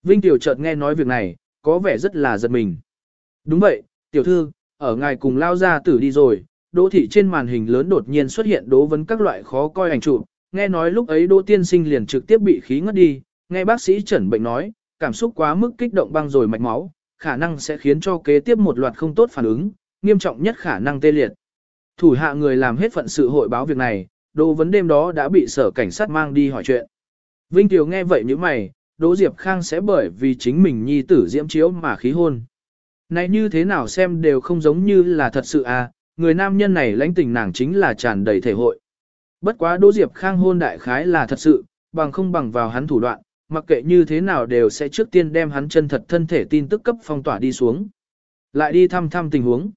S1: Vinh Tiểu chợt nghe nói việc này, có vẻ rất là giật mình. Đúng vậy, tiểu thư, ở ngài cùng lao ra tử đi rồi, đỗ thị trên màn hình lớn đột nhiên xuất hiện đố vấn các loại khó coi ảnh chụp, nghe nói lúc ấy đỗ tiên sinh liền trực tiếp bị khí ngất đi, nghe bác sĩ chẩn bệnh nói, cảm xúc quá mức kích động băng rồi mạch máu, khả năng sẽ khiến cho kế tiếp một loạt không tốt phản ứng, nghiêm trọng nhất khả năng tê liệt. Thủ hạ người làm hết phận sự hội báo việc này, đỗ vấn đêm đó đã bị sở cảnh sát mang đi hỏi chuyện. Vinh Tiểu nghe vậy như mày, Đỗ Diệp Khang sẽ bởi vì chính mình nhi tử diễm chiếu mà khí hôn. Này như thế nào xem đều không giống như là thật sự à, người nam nhân này lãnh tình nàng chính là tràn đầy thể hội. Bất quá Đỗ Diệp Khang hôn đại khái là thật sự, bằng không bằng vào hắn thủ đoạn, mặc kệ như thế nào đều sẽ trước tiên đem hắn chân thật thân thể tin tức cấp phong tỏa đi xuống. Lại đi thăm thăm tình huống.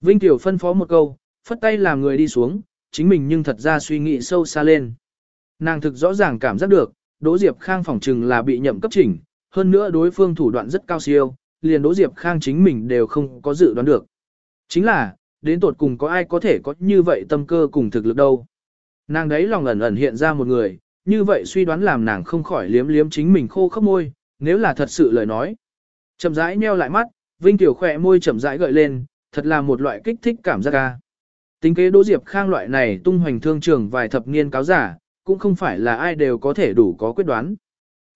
S1: Vinh Tiểu phân phó một câu, phất tay làm người đi xuống, chính mình nhưng thật ra suy nghĩ sâu xa lên. Nàng thực rõ ràng cảm giác được, Đỗ Diệp Khang phỏng chừng là bị nhậm cấp chỉnh, hơn nữa đối phương thủ đoạn rất cao siêu, liền Đỗ Diệp Khang chính mình đều không có dự đoán được. Chính là, đến tột cùng có ai có thể có như vậy tâm cơ cùng thực lực đâu. Nàng đấy lòng ẩn ẩn hiện ra một người, như vậy suy đoán làm nàng không khỏi liếm liếm chính mình khô khốc môi, nếu là thật sự lời nói. Chậm rãi nheo lại mắt, Vinh Tiểu khỏe môi chậm rãi gợi lên, thật là một loại kích thích cảm giác ca. Tính kế Đỗ Diệp Khang loại này tung hoành thương trường vài thập niên cáo giả, cũng không phải là ai đều có thể đủ có quyết đoán.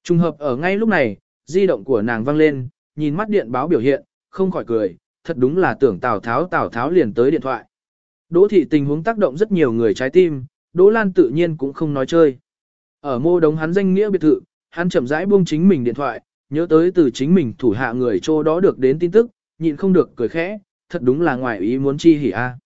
S1: Trùng hợp ở ngay lúc này, di động của nàng vang lên, nhìn mắt điện báo biểu hiện, không khỏi cười, thật đúng là tưởng Tào Tháo Tào Tháo liền tới điện thoại. Đỗ thị tình huống tác động rất nhiều người trái tim, Đỗ Lan tự nhiên cũng không nói chơi. Ở mô đống hắn danh nghĩa biệt thự, hắn chậm rãi buông chính mình điện thoại, nhớ tới từ chính mình thủ hạ người chỗ đó được đến tin tức, nhịn không được cười khẽ, thật đúng là ngoài ý muốn chi hỉ a.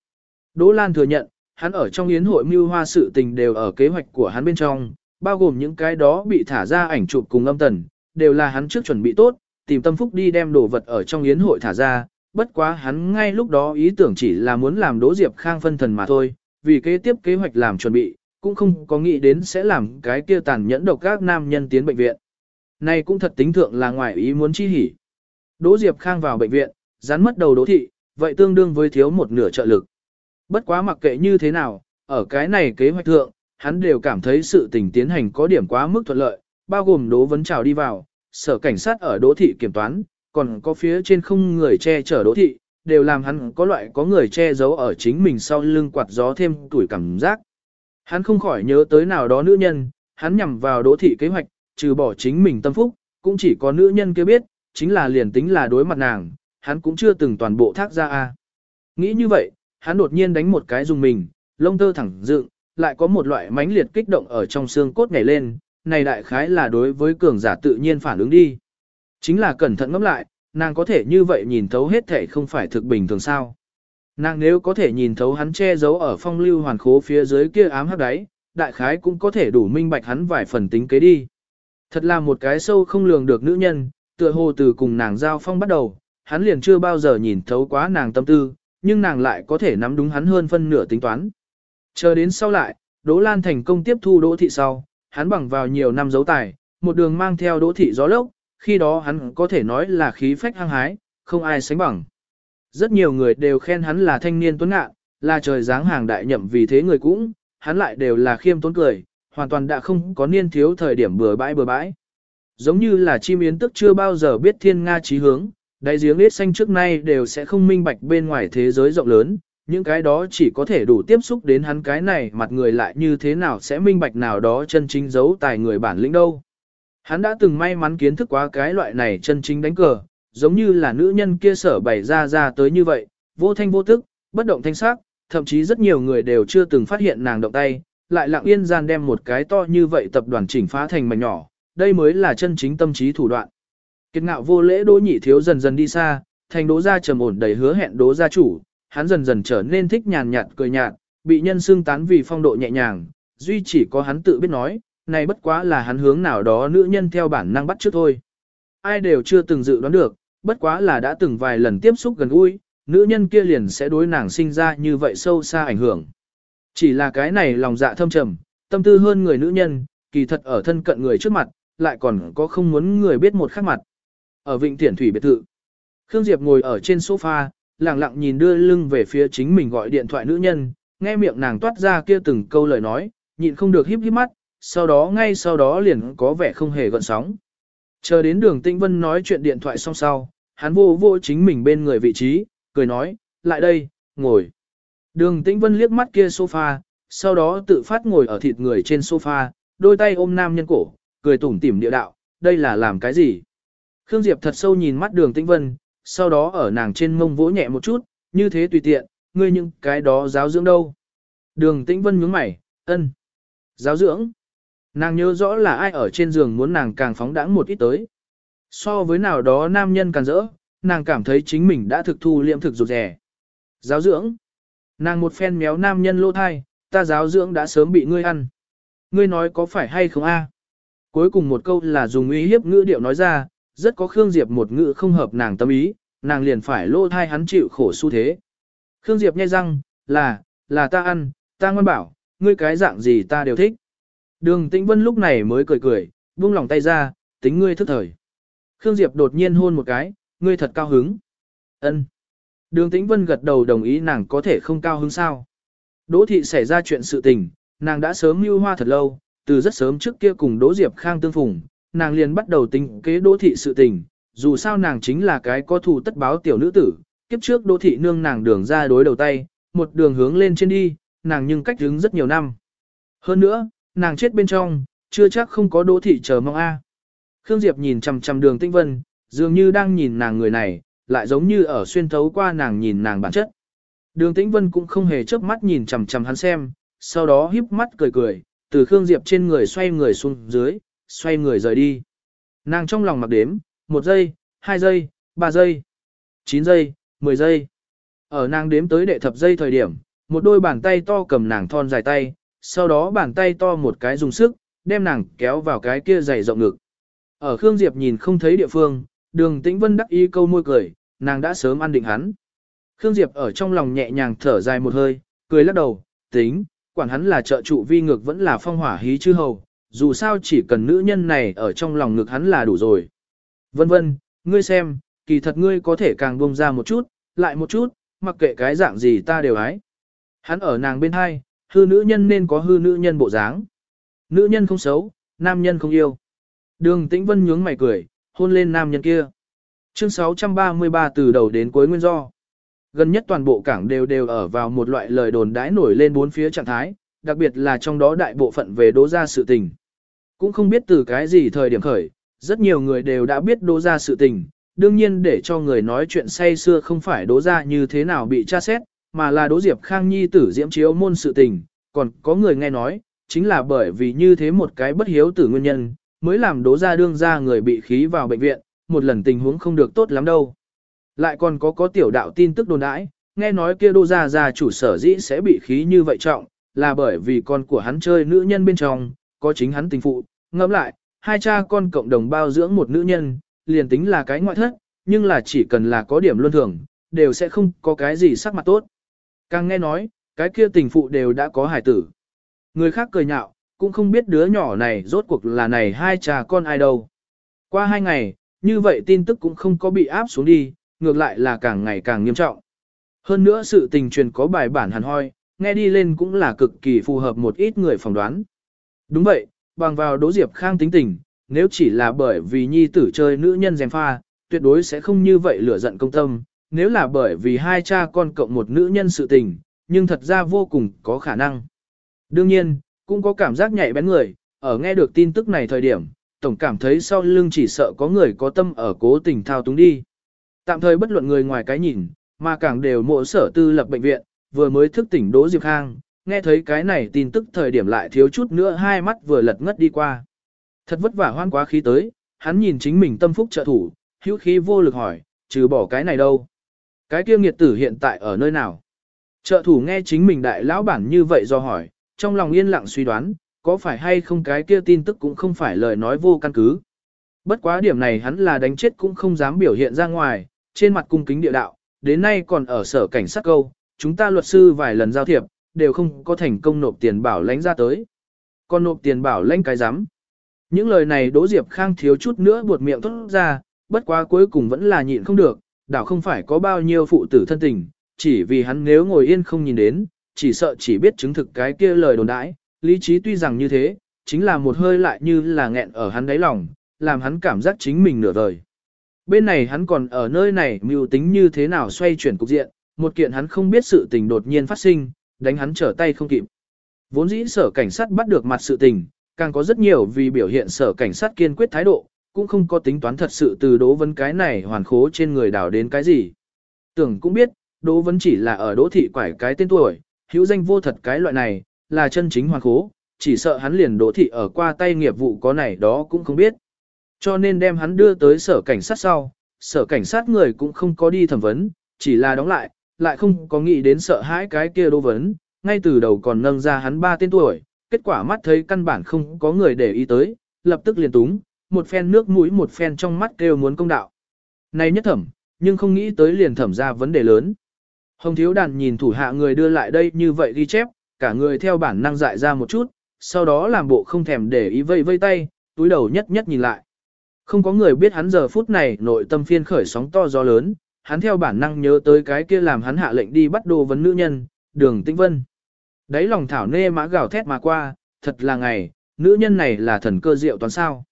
S1: Đỗ Lan thừa nhận, hắn ở trong yến hội mưu hoa sự tình đều ở kế hoạch của hắn bên trong, bao gồm những cái đó bị thả ra ảnh chụp cùng âm tần, đều là hắn trước chuẩn bị tốt, tìm tâm phúc đi đem đồ vật ở trong yến hội thả ra, bất quá hắn ngay lúc đó ý tưởng chỉ là muốn làm Đỗ Diệp Khang phân thần mà thôi, vì kế tiếp kế hoạch làm chuẩn bị, cũng không có nghĩ đến sẽ làm cái kia tàn nhẫn độc các nam nhân tiến bệnh viện. Này cũng thật tính thượng là ngoài ý muốn chi hỉ. Đỗ Diệp Khang vào bệnh viện, rắn mất đầu Đỗ thị, vậy tương đương với thiếu một nửa trợ lực. Bất quá mặc kệ như thế nào, ở cái này kế hoạch thượng, hắn đều cảm thấy sự tình tiến hành có điểm quá mức thuận lợi, bao gồm đố Vấn Trào đi vào, sở cảnh sát ở Đỗ thị kiểm toán, còn có phía trên không người che chở Đỗ thị, đều làm hắn có loại có người che giấu ở chính mình sau lưng quạt gió thêm tuổi cảm giác. Hắn không khỏi nhớ tới nào đó nữ nhân, hắn nhằm vào Đỗ thị kế hoạch, trừ bỏ chính mình tâm phúc, cũng chỉ có nữ nhân kia biết, chính là liền tính là đối mặt nàng, hắn cũng chưa từng toàn bộ thác ra a. Nghĩ như vậy, hắn đột nhiên đánh một cái dùng mình, lông tơ thẳng dựng, lại có một loại mãnh liệt kích động ở trong xương cốt nhảy lên, này đại khái là đối với cường giả tự nhiên phản ứng đi. Chính là cẩn thận ngẫm lại, nàng có thể như vậy nhìn thấu hết thể không phải thực bình thường sao. Nàng nếu có thể nhìn thấu hắn che giấu ở phong lưu hoàn khố phía dưới kia ám hắc đáy, đại khái cũng có thể đủ minh bạch hắn vài phần tính kế đi. Thật là một cái sâu không lường được nữ nhân, tựa hồ từ cùng nàng giao phong bắt đầu, hắn liền chưa bao giờ nhìn thấu quá nàng tâm tư, nhưng nàng lại có thể nắm đúng hắn hơn phân nửa tính toán. Chờ đến sau lại, Đỗ Lan thành công tiếp thu Đỗ Thị sau, hắn bằng vào nhiều năm dấu tài, một đường mang theo Đỗ Thị gió lốc, khi đó hắn có thể nói là khí phách hăng hái, không ai sánh bằng. Rất nhiều người đều khen hắn là thanh niên tuấn ngạn, là trời dáng hàng đại nhậm vì thế người cũng, hắn lại đều là khiêm tốn cười, hoàn toàn đã không có niên thiếu thời điểm bừa bãi bừa bãi. Giống như là chim yến tức chưa bao giờ biết thiên nga trí hướng, đại giếng ít xanh trước nay đều sẽ không minh bạch bên ngoài thế giới rộng lớn, những cái đó chỉ có thể đủ tiếp xúc đến hắn cái này mặt người lại như thế nào sẽ minh bạch nào đó chân chính giấu tài người bản lĩnh đâu. Hắn đã từng may mắn kiến thức quá cái loại này chân chính đánh cờ, giống như là nữ nhân kia sở bày ra ra tới như vậy, vô thanh vô tức, bất động thanh sắc, thậm chí rất nhiều người đều chưa từng phát hiện nàng động tay, lại lặng yên gian đem một cái to như vậy tập đoàn chỉnh phá thành mảnh nhỏ, đây mới là chân chính tâm trí thủ đoạn. Kiệt ngạo vô lễ đỗ nhị thiếu dần dần đi xa, thành đỗ gia trầm ổn đầy hứa hẹn đỗ gia chủ, hắn dần dần trở nên thích nhàn nhạt cười nhạt, bị nhân xương tán vì phong độ nhẹ nhàng, duy chỉ có hắn tự biết nói, này bất quá là hắn hướng nào đó nữ nhân theo bản năng bắt trước thôi. Ai đều chưa từng dự đoán được, bất quá là đã từng vài lần tiếp xúc gần gũi, nữ nhân kia liền sẽ đối nàng sinh ra như vậy sâu xa ảnh hưởng. Chỉ là cái này lòng dạ thâm trầm, tâm tư hơn người nữ nhân, kỳ thật ở thân cận người trước mặt, lại còn có không muốn người biết một khác mặt. Ở Vịnh Tiển Thủy biệt thự, Khương Diệp ngồi ở trên sofa, lặng lặng nhìn đưa lưng về phía chính mình gọi điện thoại nữ nhân, nghe miệng nàng toát ra kia từng câu lời nói, nhịn không được híp híp mắt, sau đó ngay sau đó liền có vẻ không hề gợn sóng. Chờ đến đường Tĩnh Vân nói chuyện điện thoại xong sau, hắn vô vô chính mình bên người vị trí, cười nói, lại đây, ngồi. Đường Tĩnh Vân liếc mắt kia sofa, sau đó tự phát ngồi ở thịt người trên sofa, đôi tay ôm nam nhân cổ, cười tủm tỉm địa đạo, đây là làm cái gì? Khương Diệp thật sâu nhìn mắt đường Tĩnh Vân, sau đó ở nàng trên mông vỗ nhẹ một chút, như thế tùy tiện, ngươi những cái đó giáo dưỡng đâu? Đường Tĩnh Vân nhướng mày, ân. Giáo dưỡng? Nàng nhớ rõ là ai ở trên giường muốn nàng càng phóng đãng một ít tới. So với nào đó nam nhân càng rỡ, nàng cảm thấy chính mình đã thực thu liệm thực rụt rẻ. Giáo dưỡng. Nàng một phen méo nam nhân lô thai, ta giáo dưỡng đã sớm bị ngươi ăn. Ngươi nói có phải hay không a? Cuối cùng một câu là dùng uy hiếp ngữ điệu nói ra, rất có Khương Diệp một ngữ không hợp nàng tâm ý, nàng liền phải lô thai hắn chịu khổ su thế. Khương Diệp nhai răng, là, là ta ăn, ta ngoan bảo, ngươi cái dạng gì ta đều thích. Đường Tĩnh Vân lúc này mới cười cười, buông lòng tay ra, tính ngươi thức thời. Khương Diệp đột nhiên hôn một cái, ngươi thật cao hứng. Ân. Đường Tĩnh Vân gật đầu đồng ý nàng có thể không cao hứng sao. Đỗ thị xảy ra chuyện sự tình, nàng đã sớm mưu hoa thật lâu, từ rất sớm trước kia cùng Đỗ Diệp Khang tương phùng, nàng liền bắt đầu tính kế Đỗ thị sự tình, dù sao nàng chính là cái có thù tất báo tiểu nữ tử, kiếp trước Đỗ thị nương nàng đường ra đối đầu tay, một đường hướng lên trên đi, nàng nhưng cách đứng rất nhiều năm. Hơn nữa, nàng chết bên trong, chưa chắc không có Đỗ thị chờ mong a. Khương Diệp nhìn chằm chằm Đường tinh Vân, dường như đang nhìn nàng người này, lại giống như ở xuyên thấu qua nàng nhìn nàng bản chất. Đường Tĩnh Vân cũng không hề chớp mắt nhìn chằm chằm hắn xem, sau đó híp mắt cười cười, từ Khương Diệp trên người xoay người xuống dưới, xoay người rời đi. Nàng trong lòng mặc đếm, một giây, hai giây, ba giây, chín giây, mười giây. Ở nàng đếm tới đệ thập giây thời điểm, một đôi bàn tay to cầm nàng thon dài tay, sau đó bàn tay to một cái dùng sức, đem nàng kéo vào cái kia dày rộng ngực. Ở Khương Diệp nhìn không thấy địa phương, đường tĩnh vân đắc ý câu môi cười, nàng đã sớm ăn định hắn. Khương Diệp ở trong lòng nhẹ nhàng thở dài một hơi, cười lắc đầu, tính, quản hắn là trợ trụ vi ngược vẫn là phong hỏa hí chư hầu, dù sao chỉ cần nữ nhân này ở trong lòng ngực hắn là đủ rồi. Vân vân, ngươi xem, kỳ thật ngươi có thể càng bông ra một chút, lại một chút, mặc kệ cái dạng gì ta đều ái. Hắn ở nàng bên hai, hư nữ nhân nên có hư nữ nhân bộ dáng. Nữ nhân không xấu, nam nhân không yêu. Đường Tĩnh Vân nhướng mày cười, hôn lên nam nhân kia. Chương 633 từ đầu đến cuối nguyên do. Gần nhất toàn bộ cảng đều đều ở vào một loại lời đồn đãi nổi lên bốn phía trạng thái, đặc biệt là trong đó đại bộ phận về đố ra sự tình. Cũng không biết từ cái gì thời điểm khởi, rất nhiều người đều đã biết đố ra sự tình, đương nhiên để cho người nói chuyện say xưa không phải đố ra như thế nào bị tra xét, mà là đố Diệp Khang Nhi tử diễm chiếu môn sự tình, còn có người nghe nói, chính là bởi vì như thế một cái bất hiếu tử nguyên nhân, mới làm đố ra đương ra người bị khí vào bệnh viện, một lần tình huống không được tốt lắm đâu. Lại còn có có tiểu đạo tin tức đồn đãi, nghe nói kia đô gia gia chủ sở dĩ sẽ bị khí như vậy trọng, là bởi vì con của hắn chơi nữ nhân bên trong, có chính hắn tình phụ, ngẫm lại, hai cha con cộng đồng bao dưỡng một nữ nhân, liền tính là cái ngoại thất, nhưng là chỉ cần là có điểm luân thường, đều sẽ không có cái gì sắc mặt tốt. Càng nghe nói, cái kia tình phụ đều đã có hài tử. Người khác cười nhạo, cũng không biết đứa nhỏ này rốt cuộc là này hai cha con ai đâu. Qua hai ngày, như vậy tin tức cũng không có bị áp xuống đi, ngược lại là càng ngày càng nghiêm trọng. Hơn nữa sự tình truyền có bài bản hàn hoi, nghe đi lên cũng là cực kỳ phù hợp một ít người phỏng đoán. Đúng vậy, bằng vào đố diệp khang tính tình, nếu chỉ là bởi vì nhi tử chơi nữ nhân dèm pha, tuyệt đối sẽ không như vậy lửa giận công tâm, nếu là bởi vì hai cha con cộng một nữ nhân sự tình, nhưng thật ra vô cùng có khả năng. Đương nhiên, cũng có cảm giác nhạy bén người, ở nghe được tin tức này thời điểm, tổng cảm thấy sau lưng chỉ sợ có người có tâm ở cố tình thao túng đi. Tạm thời bất luận người ngoài cái nhìn, mà càng đều mộ sở tư lập bệnh viện, vừa mới thức tỉnh Đỗ Diệp Khang, nghe thấy cái này tin tức thời điểm lại thiếu chút nữa hai mắt vừa lật ngất đi qua. Thật vất vả hoan quá khí tới, hắn nhìn chính mình tâm phúc trợ thủ, hữu khí vô lực hỏi, trừ bỏ cái này đâu. Cái kia nghiệt tử hiện tại ở nơi nào? Trợ thủ nghe chính mình đại lão bản như vậy do hỏi, trong lòng yên lặng suy đoán, có phải hay không cái kia tin tức cũng không phải lời nói vô căn cứ. Bất quá điểm này hắn là đánh chết cũng không dám biểu hiện ra ngoài, trên mặt cung kính địa đạo, đến nay còn ở sở cảnh sát câu, chúng ta luật sư vài lần giao thiệp, đều không có thành công nộp tiền bảo lãnh ra tới. Còn nộp tiền bảo lãnh cái giám, Những lời này Đỗ Diệp Khang thiếu chút nữa buột miệng thốt ra, bất quá cuối cùng vẫn là nhịn không được, đảo không phải có bao nhiêu phụ tử thân tình, chỉ vì hắn nếu ngồi yên không nhìn đến, chỉ sợ chỉ biết chứng thực cái kia lời đồn đãi, lý trí tuy rằng như thế, chính là một hơi lại như là nghẹn ở hắn đáy lòng, làm hắn cảm giác chính mình nửa vời. Bên này hắn còn ở nơi này mưu tính như thế nào xoay chuyển cục diện, một kiện hắn không biết sự tình đột nhiên phát sinh, đánh hắn trở tay không kịp. Vốn dĩ sở cảnh sát bắt được mặt sự tình, càng có rất nhiều vì biểu hiện sở cảnh sát kiên quyết thái độ, cũng không có tính toán thật sự từ đố vấn cái này hoàn khố trên người đảo đến cái gì. Tưởng cũng biết, đố vấn chỉ là ở đỗ thị quải cái tên tuổi, hữu danh vô thật cái loại này, là chân chính hoàn khố, chỉ sợ hắn liền đỗ thị ở qua tay nghiệp vụ có này đó cũng không biết. Cho nên đem hắn đưa tới sở cảnh sát sau, sở cảnh sát người cũng không có đi thẩm vấn, chỉ là đóng lại, lại không có nghĩ đến sợ hãi cái kia đô vấn, ngay từ đầu còn nâng ra hắn ba tên tuổi, kết quả mắt thấy căn bản không có người để ý tới, lập tức liền túng, một phen nước mũi một phen trong mắt kêu muốn công đạo. Này nhất thẩm, nhưng không nghĩ tới liền thẩm ra vấn đề lớn. Hồng thiếu đàn nhìn thủ hạ người đưa lại đây như vậy ghi chép, cả người theo bản năng dại ra một chút, sau đó làm bộ không thèm để ý vây vây tay, túi đầu nhất nhất nhìn lại. Không có người biết hắn giờ phút này nội tâm phiên khởi sóng to gió lớn, hắn theo bản năng nhớ tới cái kia làm hắn hạ lệnh đi bắt đồ vấn nữ nhân, đường tĩnh vân. Đấy lòng thảo nê mã gào thét mà qua, thật là ngày, nữ nhân này là thần cơ diệu toán sao.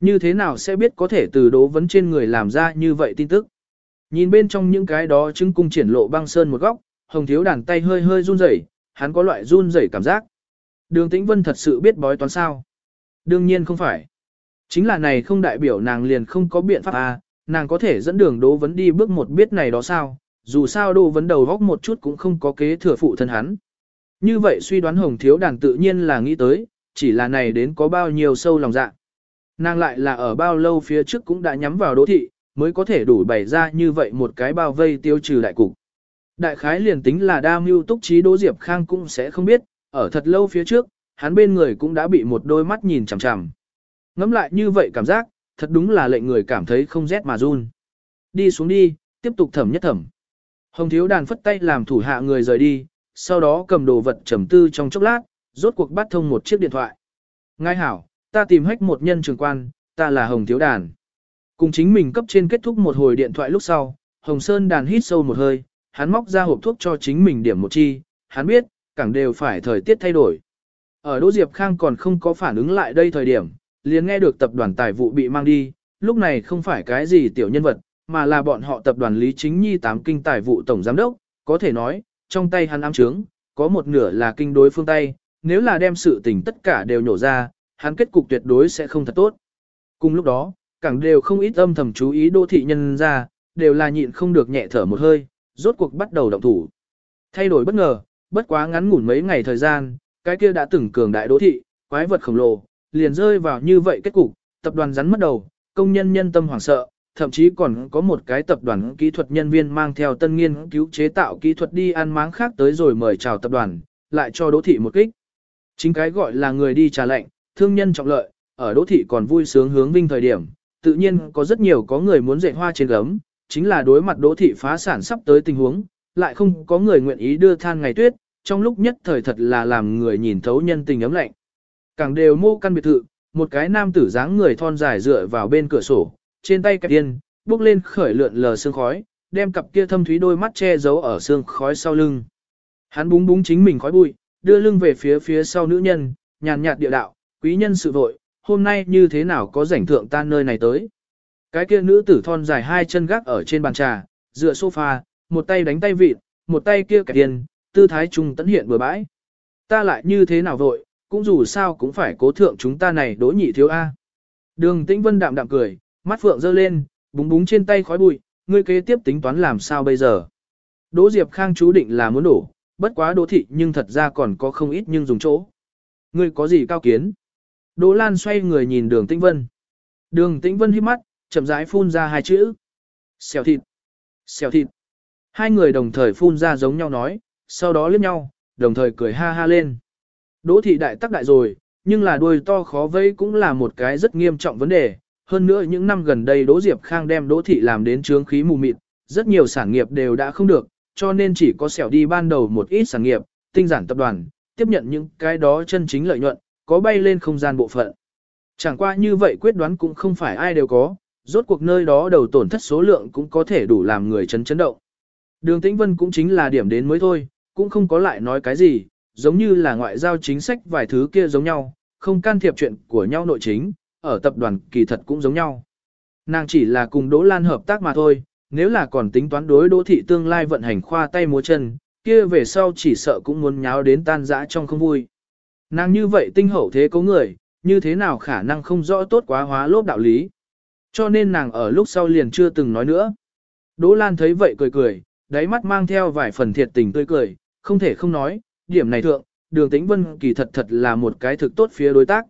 S1: Như thế nào sẽ biết có thể từ đố vấn trên người làm ra như vậy tin tức. Nhìn bên trong những cái đó chứng cung triển lộ băng sơn một góc, hồng thiếu đàn tay hơi hơi run rẩy, hắn có loại run rẩy cảm giác. Đường tĩnh vân thật sự biết bói toán sao. Đương nhiên không phải. Chính là này không đại biểu nàng liền không có biện pháp à, nàng có thể dẫn đường đố vấn đi bước một biết này đó sao, dù sao đố vấn đầu góc một chút cũng không có kế thừa phụ thân hắn. Như vậy suy đoán hồng thiếu đàn tự nhiên là nghĩ tới, chỉ là này đến có bao nhiêu sâu lòng dạ. Nàng lại là ở bao lâu phía trước cũng đã nhắm vào đỗ thị, mới có thể đủ bày ra như vậy một cái bao vây tiêu trừ đại cục. Đại khái liền tính là đa mưu túc trí đỗ diệp khang cũng sẽ không biết, ở thật lâu phía trước, hắn bên người cũng đã bị một đôi mắt nhìn chằm chằm. Ngắm lại như vậy cảm giác, thật đúng là lệnh người cảm thấy không rét mà run. Đi xuống đi, tiếp tục thẩm nhất thẩm. Hồng thiếu đàn phất tay làm thủ hạ người rời đi, sau đó cầm đồ vật trầm tư trong chốc lát, rốt cuộc bắt thông một chiếc điện thoại. Ngài hảo, ta tìm hách một nhân trường quan, ta là Hồng thiếu đàn. Cùng chính mình cấp trên kết thúc một hồi điện thoại lúc sau, Hồng Sơn đàn hít sâu một hơi, hắn móc ra hộp thuốc cho chính mình điểm một chi, hắn biết, cảng đều phải thời tiết thay đổi. Ở Đỗ Diệp Khang còn không có phản ứng lại đây thời điểm, liền nghe được tập đoàn tài vụ bị mang đi, lúc này không phải cái gì tiểu nhân vật, mà là bọn họ tập đoàn Lý Chính Nhi tám kinh tài vụ tổng giám đốc, có thể nói, trong tay hắn ám trướng, có một nửa là kinh đối phương tay, nếu là đem sự tình tất cả đều nhổ ra, hắn kết cục tuyệt đối sẽ không thật tốt. Cùng lúc đó, càng đều không ít âm thầm chú ý đô thị nhân ra, đều là nhịn không được nhẹ thở một hơi, rốt cuộc bắt đầu động thủ. Thay đổi bất ngờ, bất quá ngắn ngủn mấy ngày thời gian, cái kia đã từng cường đại đô thị, quái vật khổng lồ, liền rơi vào như vậy kết cục, tập đoàn rắn mất đầu, công nhân nhân tâm hoảng sợ, thậm chí còn có một cái tập đoàn kỹ thuật nhân viên mang theo tân nghiên cứu chế tạo kỹ thuật đi ăn máng khác tới rồi mời chào tập đoàn, lại cho đỗ thị một kích. Chính cái gọi là người đi trả lệnh, thương nhân trọng lợi, ở đỗ thị còn vui sướng hướng vinh thời điểm, tự nhiên có rất nhiều có người muốn dạy hoa trên gấm, chính là đối mặt đỗ thị phá sản sắp tới tình huống, lại không có người nguyện ý đưa than ngày tuyết, trong lúc nhất thời thật là làm người nhìn thấu nhân tình ấm lạnh. Càng đều mô căn biệt thự, một cái nam tử dáng người thon dài dựa vào bên cửa sổ, trên tay kẹp tiên, bước lên khởi lượn lờ sương khói, đem cặp kia thâm thúy đôi mắt che giấu ở sương khói sau lưng. Hắn búng búng chính mình khói bụi, đưa lưng về phía phía sau nữ nhân, nhàn nhạt địa đạo, quý nhân sự vội, hôm nay như thế nào có rảnh thượng ta nơi này tới. Cái kia nữ tử thon dài hai chân gác ở trên bàn trà, dựa sofa, một tay đánh tay vịt, một tay kia kẹp tiền, tư thái trung tấn hiện bừa bãi. Ta lại như thế nào vội, cũng dù sao cũng phải cố thượng chúng ta này đỗ nhị thiếu A. Đường tĩnh vân đạm đạm cười, mắt phượng giơ lên, búng búng trên tay khói bụi, ngươi kế tiếp tính toán làm sao bây giờ. Đỗ Diệp Khang chú định là muốn đổ, bất quá đỗ thị nhưng thật ra còn có không ít nhưng dùng chỗ. Ngươi có gì cao kiến? Đỗ Lan xoay người nhìn đường tĩnh vân. Đường tĩnh vân hít mắt, chậm rãi phun ra hai chữ. Xèo thịt. Xèo thịt. Hai người đồng thời phun ra giống nhau nói, sau đó liếc nhau, đồng thời cười ha ha lên. Đỗ thị đại tắc đại rồi, nhưng là đuôi to khó vây cũng là một cái rất nghiêm trọng vấn đề. Hơn nữa những năm gần đây Đỗ Diệp Khang đem Đỗ thị làm đến trướng khí mù mịt, rất nhiều sản nghiệp đều đã không được, cho nên chỉ có xẻo đi ban đầu một ít sản nghiệp, tinh giản tập đoàn, tiếp nhận những cái đó chân chính lợi nhuận, có bay lên không gian bộ phận. Chẳng qua như vậy quyết đoán cũng không phải ai đều có, rốt cuộc nơi đó đầu tổn thất số lượng cũng có thể đủ làm người chấn chấn động. Đường Tĩnh Vân cũng chính là điểm đến mới thôi, cũng không có lại nói cái gì, giống như là ngoại giao chính sách vài thứ kia giống nhau, không can thiệp chuyện của nhau nội chính, ở tập đoàn kỳ thật cũng giống nhau. Nàng chỉ là cùng Đỗ Lan hợp tác mà thôi, nếu là còn tính toán đối Đỗ thị tương lai vận hành khoa tay múa chân, kia về sau chỉ sợ cũng muốn nháo đến tan rã trong không vui. Nàng như vậy tinh hậu thế có người, như thế nào khả năng không rõ tốt quá hóa lốp đạo lý. Cho nên nàng ở lúc sau liền chưa từng nói nữa. Đỗ Lan thấy vậy cười cười, đáy mắt mang theo vài phần thiệt tình tươi cười, không thể không nói, điểm này thượng, đường tĩnh vân kỳ thật thật là một cái thực tốt phía đối tác.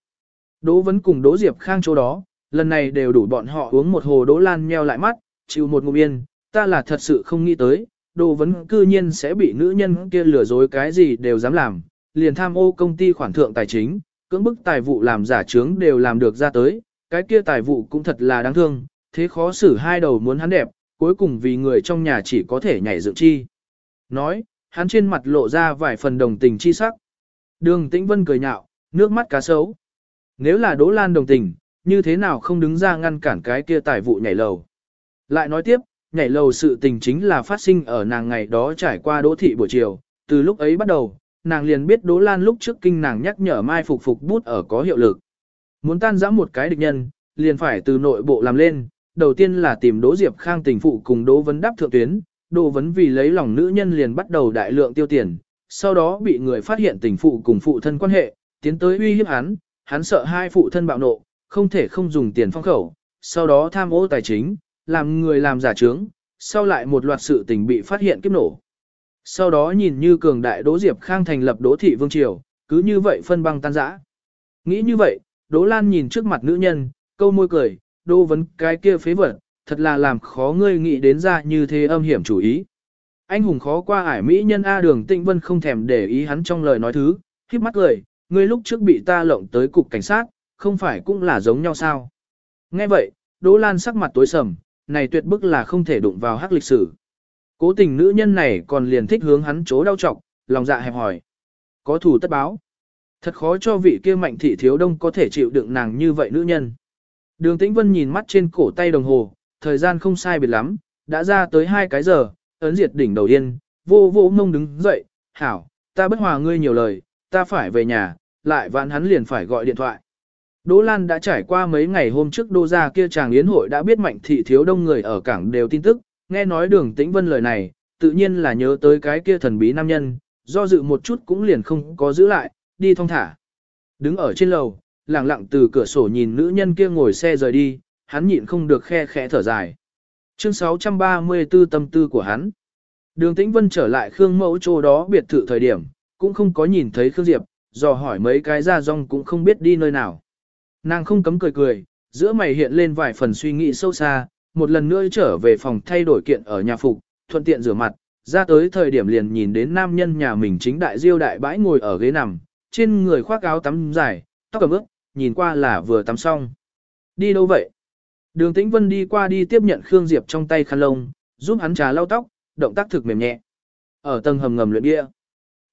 S1: Đỗ vẫn cùng Đỗ Diệp Khang chỗ đó, lần này đều đủ bọn họ uống một hồ Đỗ Lan nheo lại mắt, chịu một ngụm yên, ta là thật sự không nghĩ tới, Đỗ vẫn cư nhiên sẽ bị nữ nhân kia lừa dối cái gì đều dám làm, liền tham ô công ty khoản thượng tài chính, cưỡng bức tài vụ làm giả trướng đều làm được ra tới, cái kia tài vụ cũng thật là đáng thương, thế khó xử hai đầu muốn hắn đẹp, cuối cùng vì người trong nhà chỉ có thể nhảy dựng chi. Nói, hắn trên mặt lộ ra vài phần đồng tình chi sắc. Đường Tĩnh Vân cười nhạo, nước mắt cá sấu. Nếu là Đỗ Lan đồng tình, như thế nào không đứng ra ngăn cản cái kia tài vụ nhảy lầu. Lại nói tiếp, nhảy lầu sự tình chính là phát sinh ở nàng ngày đó trải qua Đỗ Thị buổi chiều, từ lúc ấy bắt đầu, nàng liền biết Đỗ Lan lúc trước kinh nàng nhắc nhở Mai Phục Phục bút ở có hiệu lực. Muốn tan giã một cái địch nhân, liền phải từ nội bộ làm lên, đầu tiên là tìm Đỗ Diệp Khang tình phụ cùng Đỗ Vấn đáp thượng tuyến, Đỗ Vấn vì lấy lòng nữ nhân liền bắt đầu đại lượng tiêu tiền, sau đó bị người phát hiện tình phụ cùng phụ thân quan hệ, tiến tới uy hiếp hắn, hắn sợ hai phụ thân bạo nộ, không thể không dùng tiền phong khẩu, sau đó tham ô tài chính, làm người làm giả trướng, sau lại một loạt sự tình bị phát hiện kiếp nổ. Sau đó nhìn như cường đại Đỗ Diệp Khang thành lập Đỗ thị vương triều, cứ như vậy phân băng tan rã. Nghĩ như vậy, Đỗ Lan nhìn trước mặt nữ nhân, câu môi cười, Đỗ vấn cái kia phế vật, thật là làm khó ngươi nghĩ đến ra như thế âm hiểm chủ ý. Anh hùng khó qua ải mỹ nhân A đường tịnh vân không thèm để ý hắn trong lời nói thứ, khiếp mắt cười, ngươi lúc trước bị ta lộng tới cục cảnh sát, không phải cũng là giống nhau sao? Nghe vậy, Đỗ Lan sắc mặt tối sầm, này tuyệt bức là không thể đụng vào hắc lịch sử. Cố tình nữ nhân này còn liền thích hướng hắn chỗ đau trọng, lòng dạ hẹp hỏi. Có thủ tất báo. Thật khó cho vị kia mạnh thị thiếu đông có thể chịu đựng nàng như vậy nữ nhân. Đường Tĩnh Vân nhìn mắt trên cổ tay đồng hồ, thời gian không sai biệt lắm, đã ra tới hai cái giờ, ấn diệt đỉnh đầu yên, vô vô mông đứng dậy, hảo, ta bất hòa ngươi nhiều lời, ta phải về nhà, lại vạn hắn liền phải gọi điện thoại. Đỗ Lan đã trải qua mấy ngày hôm trước đô ra kia chàng yến hội đã biết mạnh thị thiếu đông người ở cảng đều tin tức, nghe nói đường tĩnh vân lời này, tự nhiên là nhớ tới cái kia thần bí nam nhân, do dự một chút cũng liền không có giữ lại, đi thong thả. Đứng ở trên lầu, lặng lặng từ cửa sổ nhìn nữ nhân kia ngồi xe rời đi, hắn nhịn không được khe khẽ thở dài. Chương 634 tâm tư của hắn. Đường Tĩnh Vân trở lại Khương Mẫu chỗ đó biệt thự thời điểm, cũng không có nhìn thấy Khương Diệp, dò hỏi mấy cái ra rong cũng không biết đi nơi nào. Nàng không cấm cười cười, giữa mày hiện lên vài phần suy nghĩ sâu xa, một lần nữa trở về phòng thay đổi kiện ở nhà phục, thuận tiện rửa mặt, ra tới thời điểm liền nhìn đến nam nhân nhà mình chính đại diêu đại bãi ngồi ở ghế nằm, trên người khoác áo tắm dài, tóc cầm ướt, nhìn qua là vừa tắm xong. Đi đâu vậy? Đường Tĩnh Vân đi qua đi tiếp nhận Khương Diệp trong tay khăn lông, giúp hắn trà lau tóc, động tác thực mềm nhẹ. Ở tầng hầm ngầm luyện địa,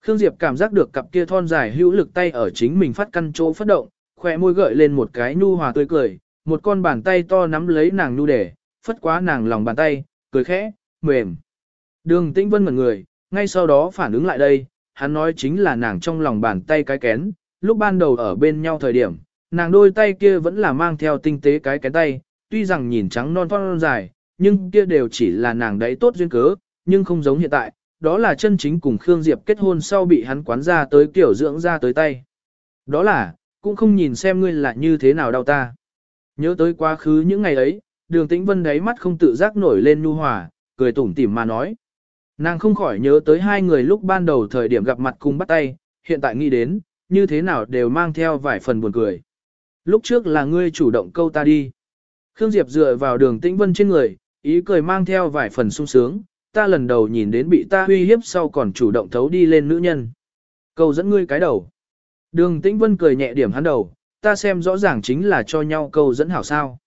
S1: Khương Diệp cảm giác được cặp kia thon dài hữu lực tay ở chính mình phát căn chỗ phát động, khỏe môi gợi lên một cái nhu hòa tươi cười, một con bàn tay to nắm lấy nàng nhu để, phất quá nàng lòng bàn tay, cười khẽ, mềm. Đường Tĩnh Vân mở người, ngay sau đó phản ứng lại đây, hắn nói chính là nàng trong lòng bàn tay cái kén, lúc ban đầu ở bên nhau thời điểm, nàng đôi tay kia vẫn là mang theo tinh tế cái kén tay, tuy rằng nhìn trắng non non dài, nhưng kia đều chỉ là nàng đấy tốt duyên cớ, nhưng không giống hiện tại, đó là chân chính cùng Khương Diệp kết hôn sau bị hắn quán ra tới kiểu dưỡng ra tới tay. Đó là, cũng không nhìn xem ngươi là như thế nào đau ta. Nhớ tới quá khứ những ngày ấy, đường tĩnh vân đáy mắt không tự giác nổi lên nu hòa, cười tủm tỉm mà nói. Nàng không khỏi nhớ tới hai người lúc ban đầu thời điểm gặp mặt cùng bắt tay, hiện tại nghĩ đến, như thế nào đều mang theo vài phần buồn cười. Lúc trước là ngươi chủ động câu ta đi. Khương Diệp dựa vào đường tĩnh vân trên người, ý cười mang theo vài phần sung sướng, ta lần đầu nhìn đến bị ta uy hiếp sau còn chủ động thấu đi lên nữ nhân. Câu dẫn ngươi cái đầu. Đường Tĩnh Vân cười nhẹ điểm hắn đầu, ta xem rõ ràng chính là cho nhau câu dẫn hảo sao.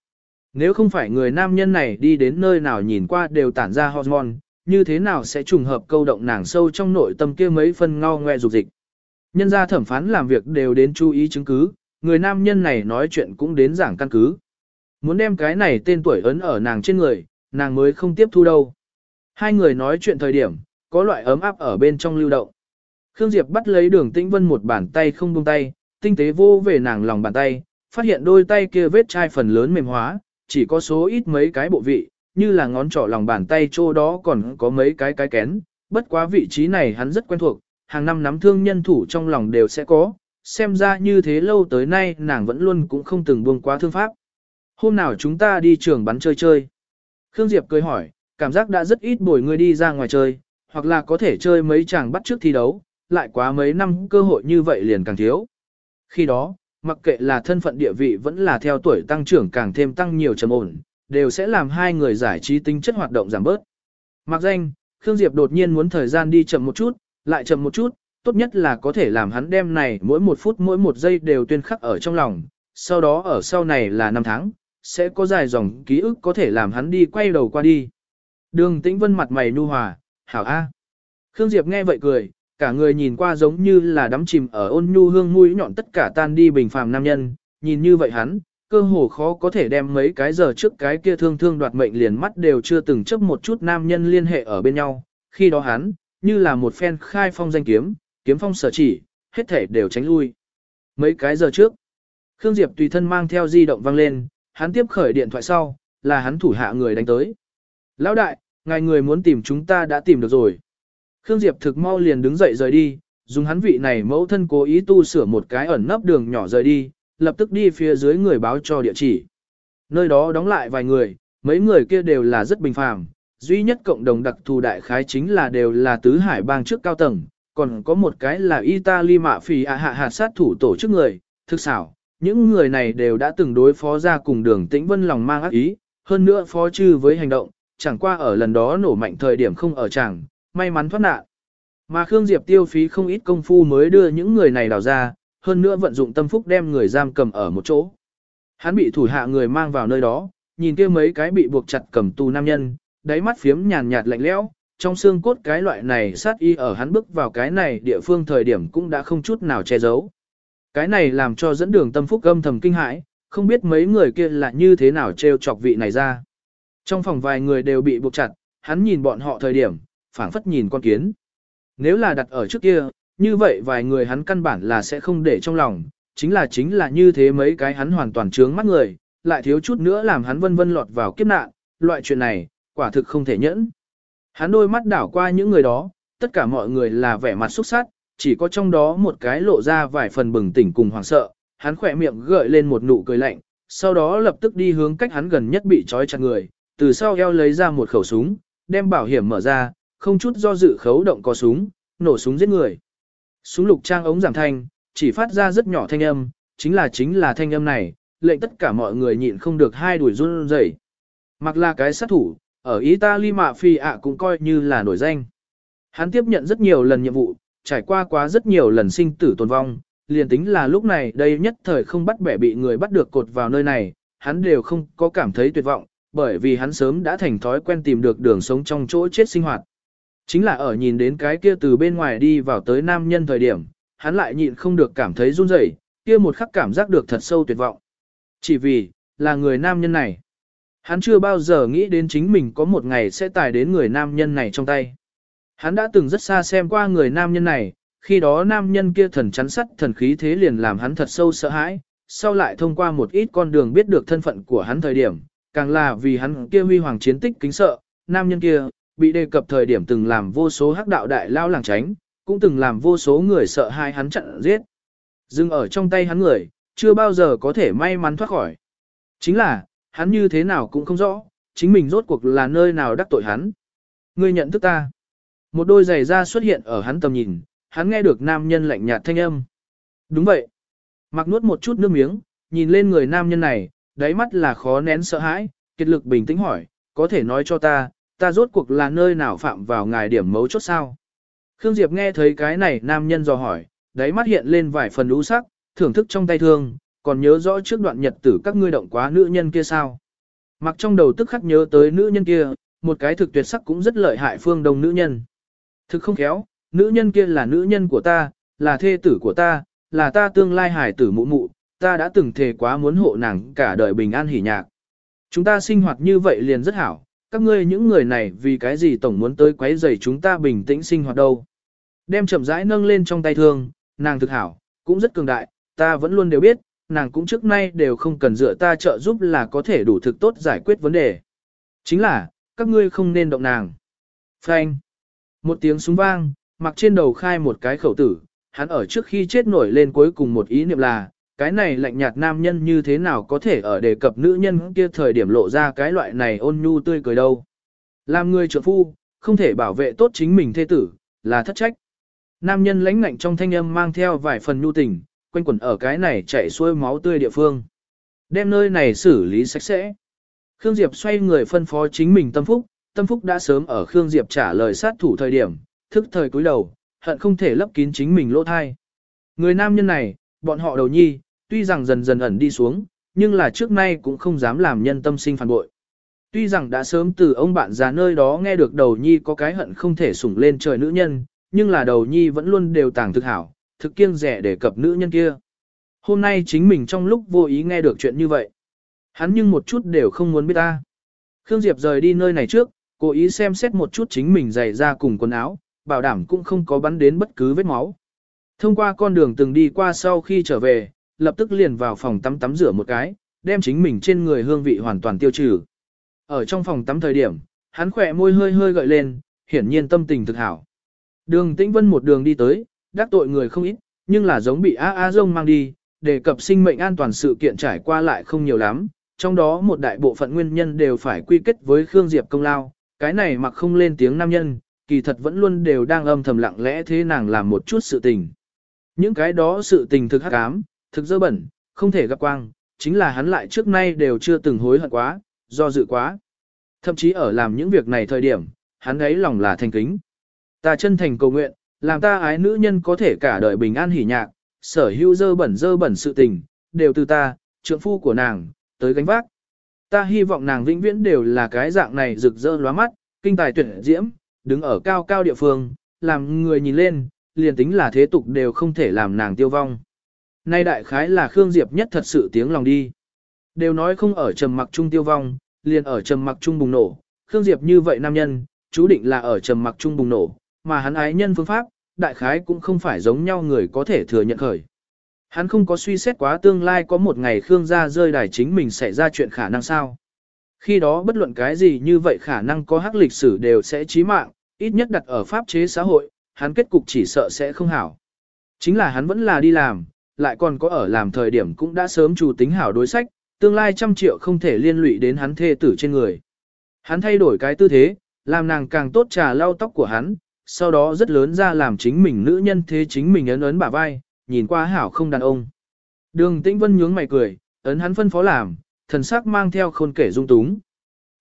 S1: Nếu không phải người nam nhân này đi đến nơi nào nhìn qua đều tản ra hormone, như thế nào sẽ trùng hợp câu động nàng sâu trong nội tâm kia mấy phân ngao ngoe dục dịch. Nhân gia thẩm phán làm việc đều đến chú ý chứng cứ, người nam nhân này nói chuyện cũng đến giảng căn cứ. Muốn đem cái này tên tuổi ấn ở nàng trên người, nàng mới không tiếp thu đâu. Hai người nói chuyện thời điểm, có loại ấm áp ở bên trong lưu động. Khương Diệp bắt lấy đường tĩnh vân một bàn tay không buông tay, tinh tế vô về nàng lòng bàn tay, phát hiện đôi tay kia vết chai phần lớn mềm hóa, chỉ có số ít mấy cái bộ vị, như là ngón trỏ lòng bàn tay chỗ đó còn có mấy cái cái kén, bất quá vị trí này hắn rất quen thuộc, hàng năm nắm thương nhân thủ trong lòng đều sẽ có, xem ra như thế lâu tới nay nàng vẫn luôn cũng không từng buông quá thương pháp. Hôm nào chúng ta đi trường bắn chơi chơi. Khương Diệp cười hỏi, cảm giác đã rất ít bồi người đi ra ngoài chơi, hoặc là có thể chơi mấy chàng bắt trước thi đấu, lại quá mấy năm cơ hội như vậy liền càng thiếu. Khi đó, mặc kệ là thân phận địa vị vẫn là theo tuổi tăng trưởng càng thêm tăng nhiều trầm ổn, đều sẽ làm hai người giải trí tính chất hoạt động giảm bớt. Mặc danh, Khương Diệp đột nhiên muốn thời gian đi chậm một chút, lại chậm một chút, tốt nhất là có thể làm hắn đem này mỗi một phút mỗi một giây đều tuyên khắc ở trong lòng, sau đó ở sau này là năm tháng, sẽ có dài dòng ký ức có thể làm hắn đi quay đầu qua đi. Đường tĩnh vân mặt mày nu hòa, hảo a. Khương Diệp nghe vậy cười, cả người nhìn qua giống như là đắm chìm ở ôn nhu hương mũi nhọn tất cả tan đi bình phàm nam nhân, nhìn như vậy hắn, cơ hồ khó có thể đem mấy cái giờ trước cái kia thương thương đoạt mệnh liền mắt đều chưa từng chấp một chút nam nhân liên hệ ở bên nhau, khi đó hắn, như là một phen khai phong danh kiếm, kiếm phong sở chỉ, hết thể đều tránh lui. Mấy cái giờ trước, Khương Diệp tùy thân mang theo di động vang lên, hắn tiếp khởi điện thoại sau, là hắn thủ hạ người đánh tới. Lão đại, ngài người muốn tìm chúng ta đã tìm được rồi. Khương Diệp thực mau liền đứng dậy rời đi, dùng hắn vị này mẫu thân cố ý tu sửa một cái ẩn nấp đường nhỏ rời đi, lập tức đi phía dưới người báo cho địa chỉ. Nơi đó đóng lại vài người, mấy người kia đều là rất bình phàm, duy nhất cộng đồng đặc thù đại khái chính là đều là tứ hải bang trước cao tầng, còn có một cái là Italy mạ phì ạ hạ hạ sát thủ tổ chức người, thực xảo, những người này đều đã từng đối phó ra cùng đường tĩnh vân lòng mang ác ý, hơn nữa phó chư với hành động, chẳng qua ở lần đó nổ mạnh thời điểm không ở chẳng, may mắn thoát nạn. Mà Khương Diệp tiêu phí không ít công phu mới đưa những người này đào ra, hơn nữa vận dụng tâm phúc đem người giam cầm ở một chỗ. Hắn bị thủ hạ người mang vào nơi đó, nhìn kia mấy cái bị buộc chặt cầm tù nam nhân, đáy mắt phiếm nhàn nhạt lạnh lẽo, trong xương cốt cái loại này sát y ở hắn bước vào cái này địa phương thời điểm cũng đã không chút nào che giấu. Cái này làm cho dẫn đường tâm phúc âm thầm kinh hãi, không biết mấy người kia là như thế nào treo chọc vị này ra. Trong phòng vài người đều bị buộc chặt, hắn nhìn bọn họ thời điểm, phảng phất nhìn con kiến. Nếu là đặt ở trước kia, như vậy vài người hắn căn bản là sẽ không để trong lòng, chính là chính là như thế mấy cái hắn hoàn toàn trướng mắt người, lại thiếu chút nữa làm hắn vân vân lọt vào kiếp nạn, loại chuyện này, quả thực không thể nhẫn. Hắn đôi mắt đảo qua những người đó, tất cả mọi người là vẻ mặt xúc sắc, chỉ có trong đó một cái lộ ra vài phần bừng tỉnh cùng hoảng sợ, hắn khỏe miệng gợi lên một nụ cười lạnh, sau đó lập tức đi hướng cách hắn gần nhất bị trói chặt người, từ sau eo lấy ra một khẩu súng, đem bảo hiểm mở ra, không chút do dự khấu động có súng, nổ súng giết người. Súng lục trang ống giảm thanh, chỉ phát ra rất nhỏ thanh âm, chính là chính là thanh âm này, lệnh tất cả mọi người nhịn không được hai đuổi run rẩy. Mặc là cái sát thủ, ở Italy mạ phi ạ cũng coi như là nổi danh. Hắn tiếp nhận rất nhiều lần nhiệm vụ, trải qua quá rất nhiều lần sinh tử tồn vong, liền tính là lúc này đây nhất thời không bắt bẻ bị người bắt được cột vào nơi này, hắn đều không có cảm thấy tuyệt vọng, bởi vì hắn sớm đã thành thói quen tìm được đường sống trong chỗ chết sinh hoạt. Chính là ở nhìn đến cái kia từ bên ngoài đi vào tới nam nhân thời điểm, hắn lại nhịn không được cảm thấy run rẩy, kia một khắc cảm giác được thật sâu tuyệt vọng. Chỉ vì, là người nam nhân này. Hắn chưa bao giờ nghĩ đến chính mình có một ngày sẽ tài đến người nam nhân này trong tay. Hắn đã từng rất xa xem qua người nam nhân này, khi đó nam nhân kia thần chắn sắt thần khí thế liền làm hắn thật sâu sợ hãi, sau lại thông qua một ít con đường biết được thân phận của hắn thời điểm, càng là vì hắn kia huy hoàng chiến tích kính sợ, nam nhân kia, bị đề cập thời điểm từng làm vô số hắc đạo đại lao làng tránh, cũng từng làm vô số người sợ hai hắn chặn giết. Dừng ở trong tay hắn người, chưa bao giờ có thể may mắn thoát khỏi. Chính là, hắn như thế nào cũng không rõ, chính mình rốt cuộc là nơi nào đắc tội hắn. Ngươi nhận thức ta. Một đôi giày da xuất hiện ở hắn tầm nhìn, hắn nghe được nam nhân lạnh nhạt thanh âm. Đúng vậy. Mặc nuốt một chút nước miếng, nhìn lên người nam nhân này, đáy mắt là khó nén sợ hãi, kiệt lực bình tĩnh hỏi, có thể nói cho ta, ta rốt cuộc là nơi nào phạm vào ngài điểm mấu chốt sao? Khương Diệp nghe thấy cái này nam nhân dò hỏi, đáy mắt hiện lên vài phần lũ sắc, thưởng thức trong tay thương, còn nhớ rõ trước đoạn nhật tử các ngươi động quá nữ nhân kia sao? Mặc trong đầu tức khắc nhớ tới nữ nhân kia, một cái thực tuyệt sắc cũng rất lợi hại phương đông nữ nhân. Thực không khéo, nữ nhân kia là nữ nhân của ta, là thê tử của ta, là ta tương lai hải tử mụ mụ, ta đã từng thề quá muốn hộ nàng cả đời bình an hỉ nhạc. Chúng ta sinh hoạt như vậy liền rất hảo, các ngươi những người này vì cái gì tổng muốn tới quấy rầy chúng ta bình tĩnh sinh hoạt đâu. Đem chậm rãi nâng lên trong tay thương, nàng thực hảo, cũng rất cường đại, ta vẫn luôn đều biết, nàng cũng trước nay đều không cần dựa ta trợ giúp là có thể đủ thực tốt giải quyết vấn đề. Chính là, các ngươi không nên động nàng. Frank. Một tiếng súng vang, mặc trên đầu khai một cái khẩu tử, hắn ở trước khi chết nổi lên cuối cùng một ý niệm là, cái này lạnh nhạt nam nhân như thế nào có thể ở đề cập nữ nhân kia thời điểm lộ ra cái loại này ôn nhu tươi cười đâu. Làm người trợ phu, không thể bảo vệ tốt chính mình thê tử, là thất trách. Nam nhân lãnh ngạnh trong thanh âm mang theo vài phần nhu tình, quanh quẩn ở cái này chảy xuôi máu tươi địa phương. Đem nơi này xử lý sạch sẽ. Khương Diệp xoay người phân phó chính mình tâm phúc, tâm phúc đã sớm ở Khương Diệp trả lời sát thủ thời điểm, thức thời cúi đầu, hận không thể lấp kín chính mình lỗ thai. Người nam nhân này, bọn họ đầu nhi, tuy rằng dần dần ẩn đi xuống, nhưng là trước nay cũng không dám làm nhân tâm sinh phản bội. Tuy rằng đã sớm từ ông bạn già nơi đó nghe được đầu nhi có cái hận không thể sủng lên trời nữ nhân, nhưng là đầu nhi vẫn luôn đều tàng thực hảo, thực kiêng rẻ để cập nữ nhân kia. Hôm nay chính mình trong lúc vô ý nghe được chuyện như vậy. Hắn nhưng một chút đều không muốn biết ta. Khương Diệp rời đi nơi này trước, cố ý xem xét một chút chính mình giày ra cùng quần áo, bảo đảm cũng không có bắn đến bất cứ vết máu. Thông qua con đường từng đi qua sau khi trở về, lập tức liền vào phòng tắm tắm rửa một cái, đem chính mình trên người hương vị hoàn toàn tiêu trừ. Ở trong phòng tắm thời điểm, hắn khỏe môi hơi hơi gợi lên, hiển nhiên tâm tình thực hảo. Đường Tĩnh Vân một đường đi tới, đắc tội người không ít, nhưng là giống bị A A Dông mang đi, đề cập sinh mệnh an toàn sự kiện trải qua lại không nhiều lắm, trong đó một đại bộ phận nguyên nhân đều phải quy kết với Khương Diệp công lao, cái này mặc không lên tiếng nam nhân, kỳ thật vẫn luôn đều đang âm thầm lặng lẽ thế nàng làm một chút sự tình. Những cái đó sự tình thực hắc ám, thực dơ bẩn, không thể gặp quang, chính là hắn lại trước nay đều chưa từng hối hận quá, do dự quá. Thậm chí ở làm những việc này thời điểm, hắn ấy lòng là thành kính. Ta chân thành cầu nguyện, làm ta ái nữ nhân có thể cả đời bình an hỉ nhạc, sở hữu dơ bẩn dơ bẩn sự tình, đều từ ta, trượng phu của nàng, tới gánh vác. Ta hy vọng nàng vĩnh viễn đều là cái dạng này rực rỡ lóa mắt, kinh tài tuyển diễm, đứng ở cao cao địa phương, làm người nhìn lên, liền tính là thế tục đều không thể làm nàng tiêu vong. Nay đại khái là Khương Diệp nhất thật sự tiếng lòng đi. Đều nói không ở trầm mặc trung tiêu vong, liền ở trầm mặc trung bùng nổ. Khương Diệp như vậy nam nhân, chú định là ở trầm mặc trung bùng nổ, mà hắn ái nhân phương pháp, đại khái cũng không phải giống nhau người có thể thừa nhận khởi. Hắn không có suy xét quá tương lai có một ngày Khương gia rơi đài chính mình sẽ ra chuyện khả năng sao. Khi đó bất luận cái gì như vậy khả năng có hắc lịch sử đều sẽ chí mạng, ít nhất đặt ở pháp chế xã hội, hắn kết cục chỉ sợ sẽ không hảo. Chính là hắn vẫn là đi làm, lại còn có ở làm thời điểm cũng đã sớm chủ tính hảo đối sách, tương lai trăm triệu không thể liên lụy đến hắn thê tử trên người. Hắn thay đổi cái tư thế, làm nàng càng tốt trà lau tóc của hắn, sau đó rất lớn ra làm chính mình nữ nhân thế chính mình ấn ấn bả vai, nhìn qua hảo không đàn ông. Đường Tĩnh Vân nhướng mày cười, ấn hắn phân phó làm, thần sắc mang theo khôn kể dung túng.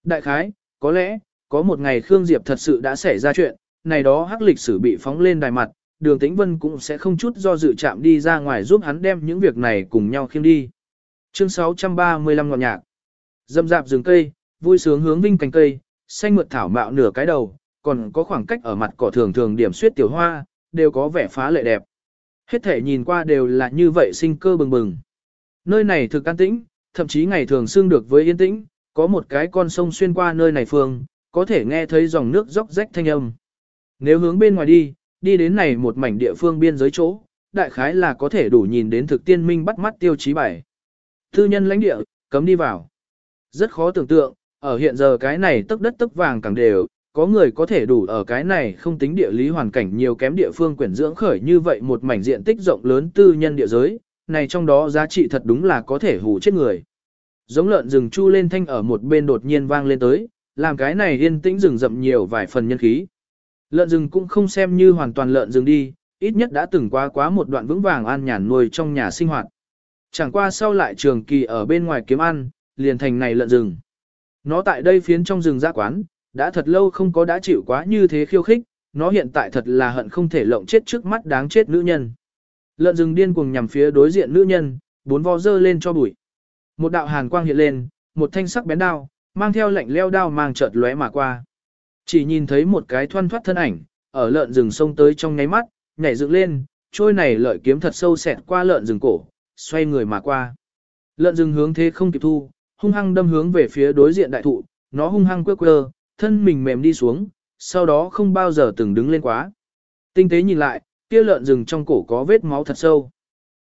S1: Đại khái, có lẽ, có một ngày Khương Diệp thật sự đã xảy ra chuyện, này đó hắc lịch sử bị phóng lên đài mặt, đường tĩnh vân cũng sẽ không chút do dự chạm đi ra ngoài giúp hắn đem những việc này cùng nhau khiêng đi. Chương 635 ngọn nhạc. Dâm dạp rừng cây, vui sướng hướng vinh cành cây, xanh mượt thảo mạo nửa cái đầu, còn có khoảng cách ở mặt cỏ thường thường điểm suyết tiểu hoa, đều có vẻ phá lệ đẹp. Hết thể nhìn qua đều là như vậy sinh cơ bừng bừng. Nơi này thực an tĩnh, thậm chí ngày thường xương được với yên tĩnh, có một cái con sông xuyên qua nơi này phương, có thể nghe thấy dòng nước róc rách thanh âm. Nếu hướng bên ngoài đi, đi đến này một mảnh địa phương biên giới chỗ, đại khái là có thể đủ nhìn đến thực tiên minh bắt mắt tiêu chí bảy. Thư nhân lãnh địa, cấm đi vào. Rất khó tưởng tượng, ở hiện giờ cái này tức đất tức vàng càng đều, có người có thể đủ ở cái này không tính địa lý hoàn cảnh nhiều kém địa phương quyển dưỡng khởi như vậy một mảnh diện tích rộng lớn tư nhân địa giới, này trong đó giá trị thật đúng là có thể hù chết người. Giống lợn rừng chu lên thanh ở một bên đột nhiên vang lên tới, làm cái này yên tĩnh rừng rậm nhiều vài phần nhân khí. Lợn rừng cũng không xem như hoàn toàn lợn rừng đi, ít nhất đã từng qua quá một đoạn vững vàng an nhàn nuôi trong nhà sinh hoạt. Chẳng qua sau lại trường kỳ ở bên ngoài kiếm ăn, liền thành này lợn rừng. Nó tại đây phiến trong rừng giã quán, đã thật lâu không có đã chịu quá như thế khiêu khích, nó hiện tại thật là hận không thể lộng chết trước mắt đáng chết nữ nhân. Lợn rừng điên cuồng nhằm phía đối diện nữ nhân, bốn vo dơ lên cho bụi. Một đạo hàn quang hiện lên, một thanh sắc bén đao, mang theo lệnh leo đao mang chợt lóe mà qua. Chỉ nhìn thấy một cái thoăn thoát thân ảnh, ở lợn rừng sông tới trong nháy mắt, nhảy dựng lên, trôi này lợi kiếm thật sâu xẹt qua lợn rừng cổ, xoay người mà qua. Lợn rừng hướng thế không kịp thu, hung hăng đâm hướng về phía đối diện đại thụ, nó hung hăng quơ quơ, thân mình mềm đi xuống, sau đó không bao giờ từng đứng lên quá. Tinh tế nhìn lại, kia lợn rừng trong cổ có vết máu thật sâu.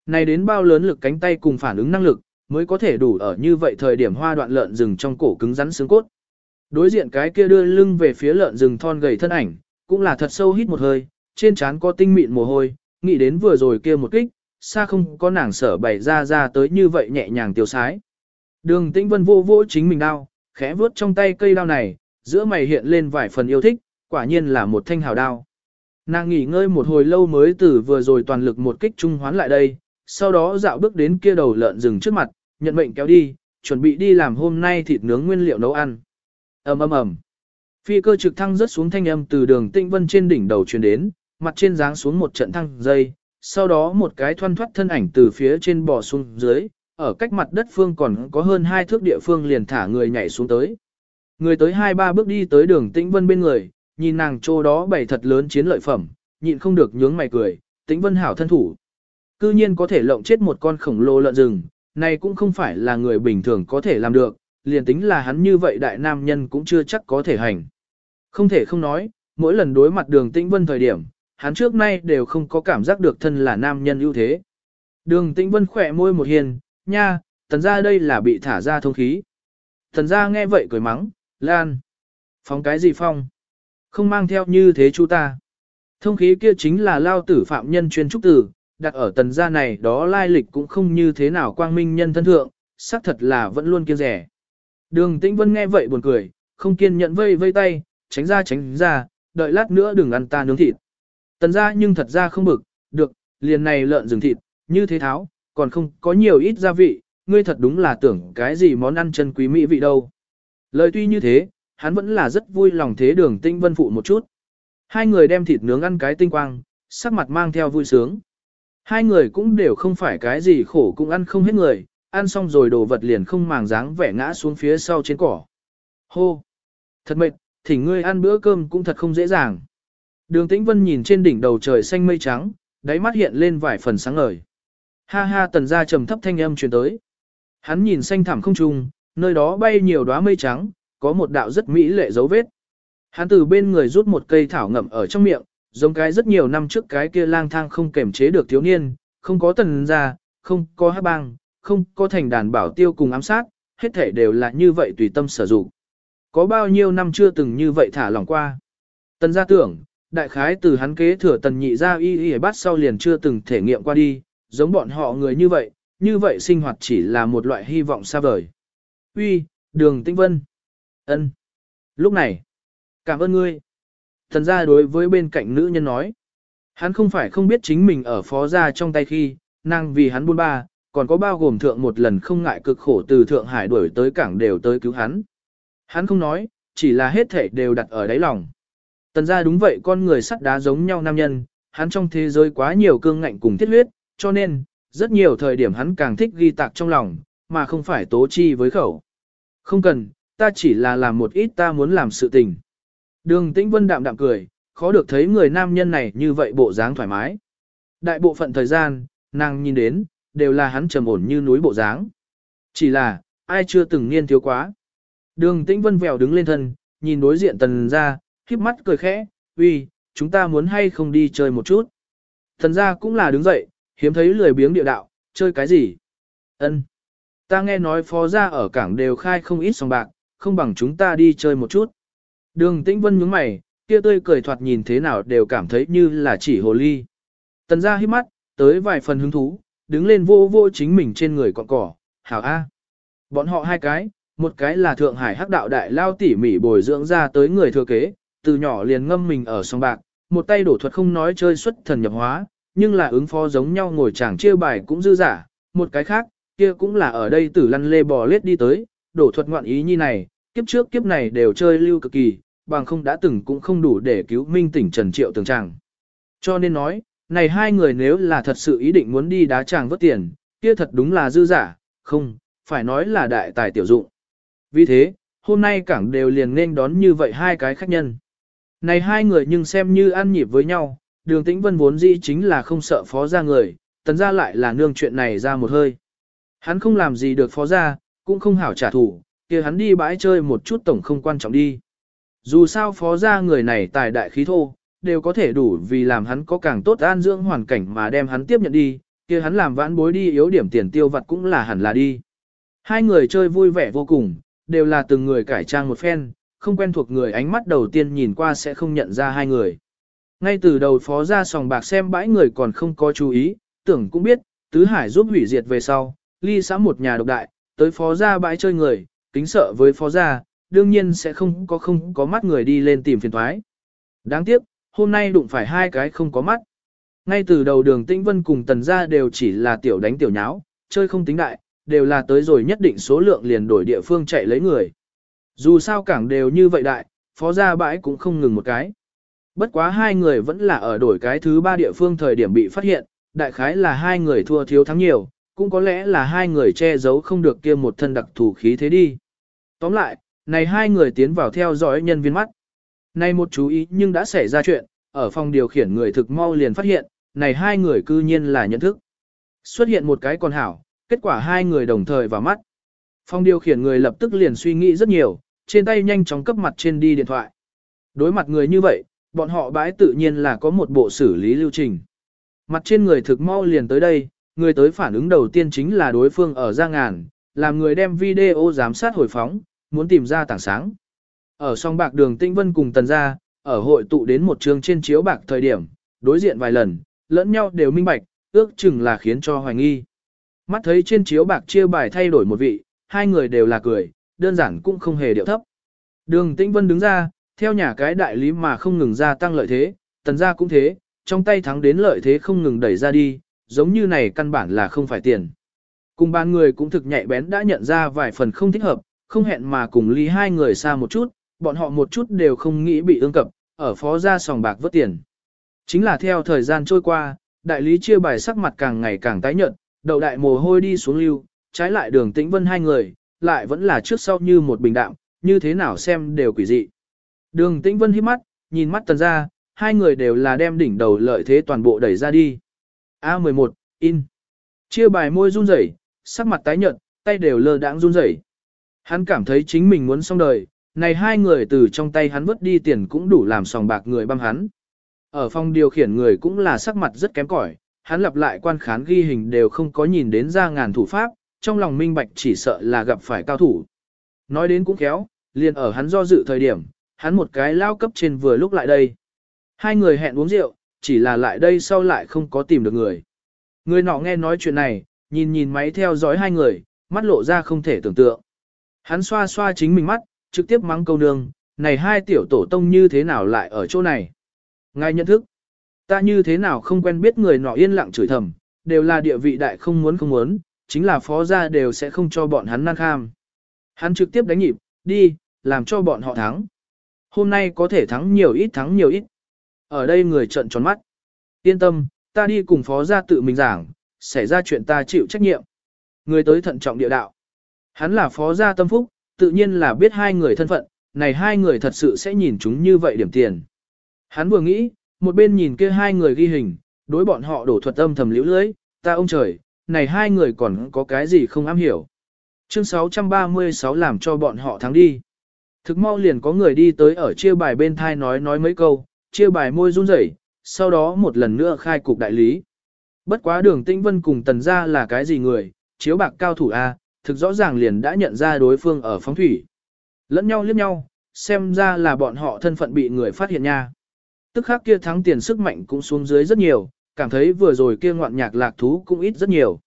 S1: Này đến bao lớn lực cánh tay cùng phản ứng năng lực, mới có thể đủ ở như vậy thời điểm hoa đoạn lợn rừng trong cổ cứng rắn xương cốt. Đối diện cái kia đưa lưng về phía lợn rừng thon gầy thân ảnh, cũng là thật sâu hít một hơi, trên trán có tinh mịn mồ hôi, nghĩ đến vừa rồi kia một kích, xa không có nàng sở bày ra ra tới như vậy nhẹ nhàng tiêu sái. Đường tĩnh vân vô vô chính mình đau, khẽ vuốt trong tay cây đao này, giữa mày hiện lên vài phần yêu thích, quả nhiên là một thanh hào đao. Nàng nghỉ ngơi một hồi lâu mới từ vừa rồi toàn lực một kích trung hoán lại đây, sau đó dạo bước đến kia đầu lợn rừng trước mặt, nhận mệnh kéo đi, chuẩn bị đi làm hôm nay thịt nướng nguyên liệu nấu ăn ầm ầm ầm. Phi cơ trực thăng rớt xuống thanh âm từ đường tinh vân trên đỉnh đầu truyền đến, mặt trên giáng xuống một trận thăng dây, sau đó một cái thoăn thoát thân ảnh từ phía trên bò xuống dưới, ở cách mặt đất phương còn có hơn hai thước địa phương liền thả người nhảy xuống tới. Người tới hai ba bước đi tới đường tĩnh vân bên người, nhìn nàng chỗ đó bày thật lớn chiến lợi phẩm, nhịn không được nhướng mày cười, tĩnh vân hảo thân thủ. Cư nhiên có thể lộng chết một con khổng lồ lợn rừng, này cũng không phải là người bình thường có thể làm được, liền tính là hắn như vậy đại nam nhân cũng chưa chắc có thể hành. Không thể không nói, mỗi lần đối mặt đường tĩnh vân thời điểm, hắn trước nay đều không có cảm giác được thân là nam nhân ưu thế. Đường tĩnh vân khỏe môi một hiền, nha, tần ra đây là bị thả ra thông khí. Tần ra nghe vậy cười mắng, lan. Phong cái gì phong? Không mang theo như thế chú ta. Thông khí kia chính là lao tử phạm nhân chuyên trúc tử, đặt ở tần gia này đó lai lịch cũng không như thế nào quang minh nhân thân thượng, xác thật là vẫn luôn kiêng rẻ. Đường Tĩnh Vân nghe vậy buồn cười, không kiên nhẫn vây vây tay, tránh ra tránh ra, đợi lát nữa đừng ăn ta nướng thịt. Tần gia nhưng thật ra không bực, được, liền này lợn rừng thịt, như thế tháo, còn không có nhiều ít gia vị, ngươi thật đúng là tưởng cái gì món ăn chân quý mỹ vị đâu. Lời tuy như thế, hắn vẫn là rất vui lòng thế đường Tinh Vân phụ một chút. Hai người đem thịt nướng ăn cái tinh quang, sắc mặt mang theo vui sướng. Hai người cũng đều không phải cái gì khổ cũng ăn không hết người, ăn xong rồi đồ vật liền không màng dáng vẻ ngã xuống phía sau trên cỏ. Hô! Thật mệt, thỉnh ngươi ăn bữa cơm cũng thật không dễ dàng. Đường Tĩnh Vân nhìn trên đỉnh đầu trời xanh mây trắng, đáy mắt hiện lên vài phần sáng ngời. Ha ha tần ra trầm thấp thanh âm truyền tới. Hắn nhìn xanh thẳm không trung, nơi đó bay nhiều đóa mây trắng, có một đạo rất mỹ lệ dấu vết. Hắn từ bên người rút một cây thảo ngậm ở trong miệng, giống cái rất nhiều năm trước cái kia lang thang không kềm chế được thiếu niên, không có tần gia, không có hát bang, không có thành đàn bảo tiêu cùng ám sát, hết thể đều là như vậy tùy tâm sử dụng. Có bao nhiêu năm chưa từng như vậy thả lỏng qua. Tần gia tưởng, đại khái từ hắn kế thừa tần nhị gia y y bắt sau liền chưa từng thể nghiệm qua đi, giống bọn họ người như vậy, như vậy sinh hoạt chỉ là một loại hy vọng xa vời. Uy, đường tinh vân. ân. Lúc này, cảm ơn ngươi. Thần gia đối với bên cạnh nữ nhân nói. Hắn không phải không biết chính mình ở phó gia trong tay khi, năng vì hắn buôn ba, còn có bao gồm thượng một lần không ngại cực khổ từ Thượng Hải đuổi tới cảng đều tới cứu hắn. Hắn không nói, chỉ là hết thể đều đặt ở đáy lòng. Tần gia đúng vậy con người sắt đá giống nhau nam nhân, hắn trong thế giới quá nhiều cương ngạnh cùng thiết huyết, cho nên, rất nhiều thời điểm hắn càng thích ghi tạc trong lòng, mà không phải tố chi với khẩu. Không cần, ta chỉ là làm một ít ta muốn làm sự tình. Đường tĩnh vân đạm đạm cười, khó được thấy người nam nhân này như vậy bộ dáng thoải mái. Đại bộ phận thời gian, nàng nhìn đến, đều là hắn trầm ổn như núi bộ dáng. Chỉ là, ai chưa từng niên thiếu quá. Đường tĩnh vân vèo đứng lên thân, nhìn đối diện tần ra, khiếp mắt cười khẽ, uy, chúng ta muốn hay không đi chơi một chút. Thần ra cũng là đứng dậy, hiếm thấy lười biếng địa đạo, chơi cái gì? Ân, Ta nghe nói phó gia ở cảng đều khai không ít sòng bạc, không bằng chúng ta đi chơi một chút. Đường tĩnh vân nhướng mày, kia tươi cười thoạt nhìn thế nào đều cảm thấy như là chỉ hồ ly. Tần Gia hít mắt, tới vài phần hứng thú, đứng lên vô vô chính mình trên người cọn cỏ, hảo A. Bọn họ hai cái, một cái là Thượng Hải hắc đạo đại lao tỉ mỉ bồi dưỡng ra tới người thừa kế, từ nhỏ liền ngâm mình ở sông bạc, một tay đổ thuật không nói chơi xuất thần nhập hóa, nhưng là ứng phó giống nhau ngồi chàng chia bài cũng dư giả, một cái khác, kia cũng là ở đây tử lăn lê bò lết đi tới, đổ thuật ngoạn ý như này, kiếp trước kiếp này đều chơi lưu cực kỳ, bằng không đã từng cũng không đủ để cứu minh tỉnh Trần Triệu tường tràng. Cho nên nói, này hai người nếu là thật sự ý định muốn đi đá tràng vớt tiền, kia thật đúng là dư giả, không, phải nói là đại tài tiểu dụng. Vì thế, hôm nay cảng đều liền nên đón như vậy hai cái khách nhân. Này hai người nhưng xem như ăn nhịp với nhau, đường tĩnh vân vốn dĩ chính là không sợ phó ra người, tấn ra lại là nương chuyện này ra một hơi. Hắn không làm gì được phó ra, cũng không hảo trả thù, kia hắn đi bãi chơi một chút tổng không quan trọng đi. Dù sao phó ra người này tài đại khí thô, đều có thể đủ vì làm hắn có càng tốt an dưỡng hoàn cảnh mà đem hắn tiếp nhận đi, kia hắn làm vãn bối đi yếu điểm tiền tiêu vặt cũng là hẳn là đi. Hai người chơi vui vẻ vô cùng, đều là từng người cải trang một phen, không quen thuộc người ánh mắt đầu tiên nhìn qua sẽ không nhận ra hai người. Ngay từ đầu phó ra sòng bạc xem bãi người còn không có chú ý, tưởng cũng biết, Tứ Hải giúp hủy diệt về sau, ly xã một nhà độc đại, tới phó gia bãi chơi người, kính sợ với phó gia, đương nhiên sẽ không có không có mắt người đi lên tìm phiền thoái. Đáng tiếc, hôm nay đụng phải hai cái không có mắt. Ngay từ đầu đường Tĩnh Vân cùng tần gia đều chỉ là tiểu đánh tiểu nháo, chơi không tính đại, đều là tới rồi nhất định số lượng liền đổi địa phương chạy lấy người. Dù sao cảng đều như vậy đại, phó gia bãi cũng không ngừng một cái. Bất quá hai người vẫn là ở đổi cái thứ ba địa phương thời điểm bị phát hiện, đại khái là hai người thua thiếu thắng nhiều, cũng có lẽ là hai người che giấu không được kia một thân đặc thù khí thế đi. Tóm lại, này hai người tiến vào theo dõi nhân viên mắt. Này một chú ý nhưng đã xảy ra chuyện, ở phòng điều khiển người thực mau liền phát hiện, này hai người cư nhiên là nhận thức. Xuất hiện một cái con hảo, kết quả hai người đồng thời vào mắt. Phòng điều khiển người lập tức liền suy nghĩ rất nhiều, trên tay nhanh chóng cấp mặt trên đi điện thoại. Đối mặt người như vậy, bọn họ bãi tự nhiên là có một bộ xử lý lưu trình. Mặt trên người thực mau liền tới đây, người tới phản ứng đầu tiên chính là đối phương ở Giang Ngàn, làm người đem video giám sát hồi phóng, muốn tìm ra tảng sáng. Ở song bạc đường Tinh Vân cùng Tần Gia, ở hội tụ đến một trường trên chiếu bạc thời điểm, đối diện vài lần, lẫn nhau đều minh bạch, ước chừng là khiến cho hoài nghi. Mắt thấy trên chiếu bạc chia bài thay đổi một vị, hai người đều là cười, đơn giản cũng không hề điệu thấp. Đường Tĩnh Vân đứng ra, theo nhà cái đại lý mà không ngừng gia tăng lợi thế, Tần Gia cũng thế, trong tay thắng đến lợi thế không ngừng đẩy ra đi, giống như này căn bản là không phải tiền. Cùng ban người cũng thực nhạy bén đã nhận ra vài phần không thích hợp, không hẹn mà cùng ly hai người xa một chút, bọn họ một chút đều không nghĩ bị ương cập, ở phó ra sòng bạc vớt tiền. Chính là theo thời gian trôi qua, Đại lý chia bài sắc mặt càng ngày càng tái nhợt, đầu đại mồ hôi đi xuống lưu, trái lại đường tĩnh vân hai người, lại vẫn là trước sau như một bình đạm, như thế nào xem đều quỷ dị. Đường tĩnh vân hít mắt, nhìn mắt tần ra, hai người đều là đem đỉnh đầu lợi thế toàn bộ đẩy ra đi. A11, in. Chia bài môi run rẩy, sắc mặt tái nhợt, tay đều lơ đãng run rẩy. Hắn cảm thấy chính mình muốn xong đời, này hai người từ trong tay hắn vứt đi tiền cũng đủ làm sòng bạc người băm hắn. Ở phòng điều khiển người cũng là sắc mặt rất kém cỏi, hắn lặp lại quan khán ghi hình đều không có nhìn đến ra ngàn thủ pháp, trong lòng minh bạch chỉ sợ là gặp phải cao thủ. Nói đến cũng khéo, liền ở hắn do dự thời điểm, hắn một cái lao cấp trên vừa lúc lại đây. Hai người hẹn uống rượu, chỉ là lại đây sau lại không có tìm được người. Người nọ nghe nói chuyện này, nhìn nhìn máy theo dõi hai người, mắt lộ ra không thể tưởng tượng. Hắn xoa xoa chính mình mắt, trực tiếp mắng câu nương, này hai tiểu tổ tông như thế nào lại ở chỗ này. Ngài nhận thức, ta như thế nào không quen biết người nọ yên lặng chửi thầm, đều là địa vị đại không muốn không muốn, chính là phó gia đều sẽ không cho bọn hắn năng kham. Hắn trực tiếp đánh nhịp, đi, làm cho bọn họ thắng. Hôm nay có thể thắng nhiều ít thắng nhiều ít. Ở đây người trợn tròn mắt. Yên tâm, ta đi cùng phó gia tự mình giảng, xảy ra chuyện ta chịu trách nhiệm. Người tới thận trọng địa đạo. Hắn là phó gia tâm phúc, tự nhiên là biết hai người thân phận, này hai người thật sự sẽ nhìn chúng như vậy điểm tiền. Hắn vừa nghĩ, một bên nhìn kia hai người ghi hình, đối bọn họ đổ thuật âm thầm liễu lưới, ta ông trời, này hai người còn có cái gì không am hiểu. Chương 636 làm cho bọn họ thắng đi. Thực mau liền có người đi tới ở chia bài bên thai nói nói mấy câu, chia bài môi run rẩy, sau đó một lần nữa khai cục đại lý. Bất quá đường tinh vân cùng tần gia là cái gì người, chiếu bạc cao thủ A, thực rõ ràng liền đã nhận ra đối phương ở phóng thủy. Lẫn nhau liếc nhau, xem ra là bọn họ thân phận bị người phát hiện nha. Tức khác kia thắng tiền sức mạnh cũng xuống dưới rất nhiều, cảm thấy vừa rồi kia ngoạn nhạc lạc thú cũng ít rất nhiều.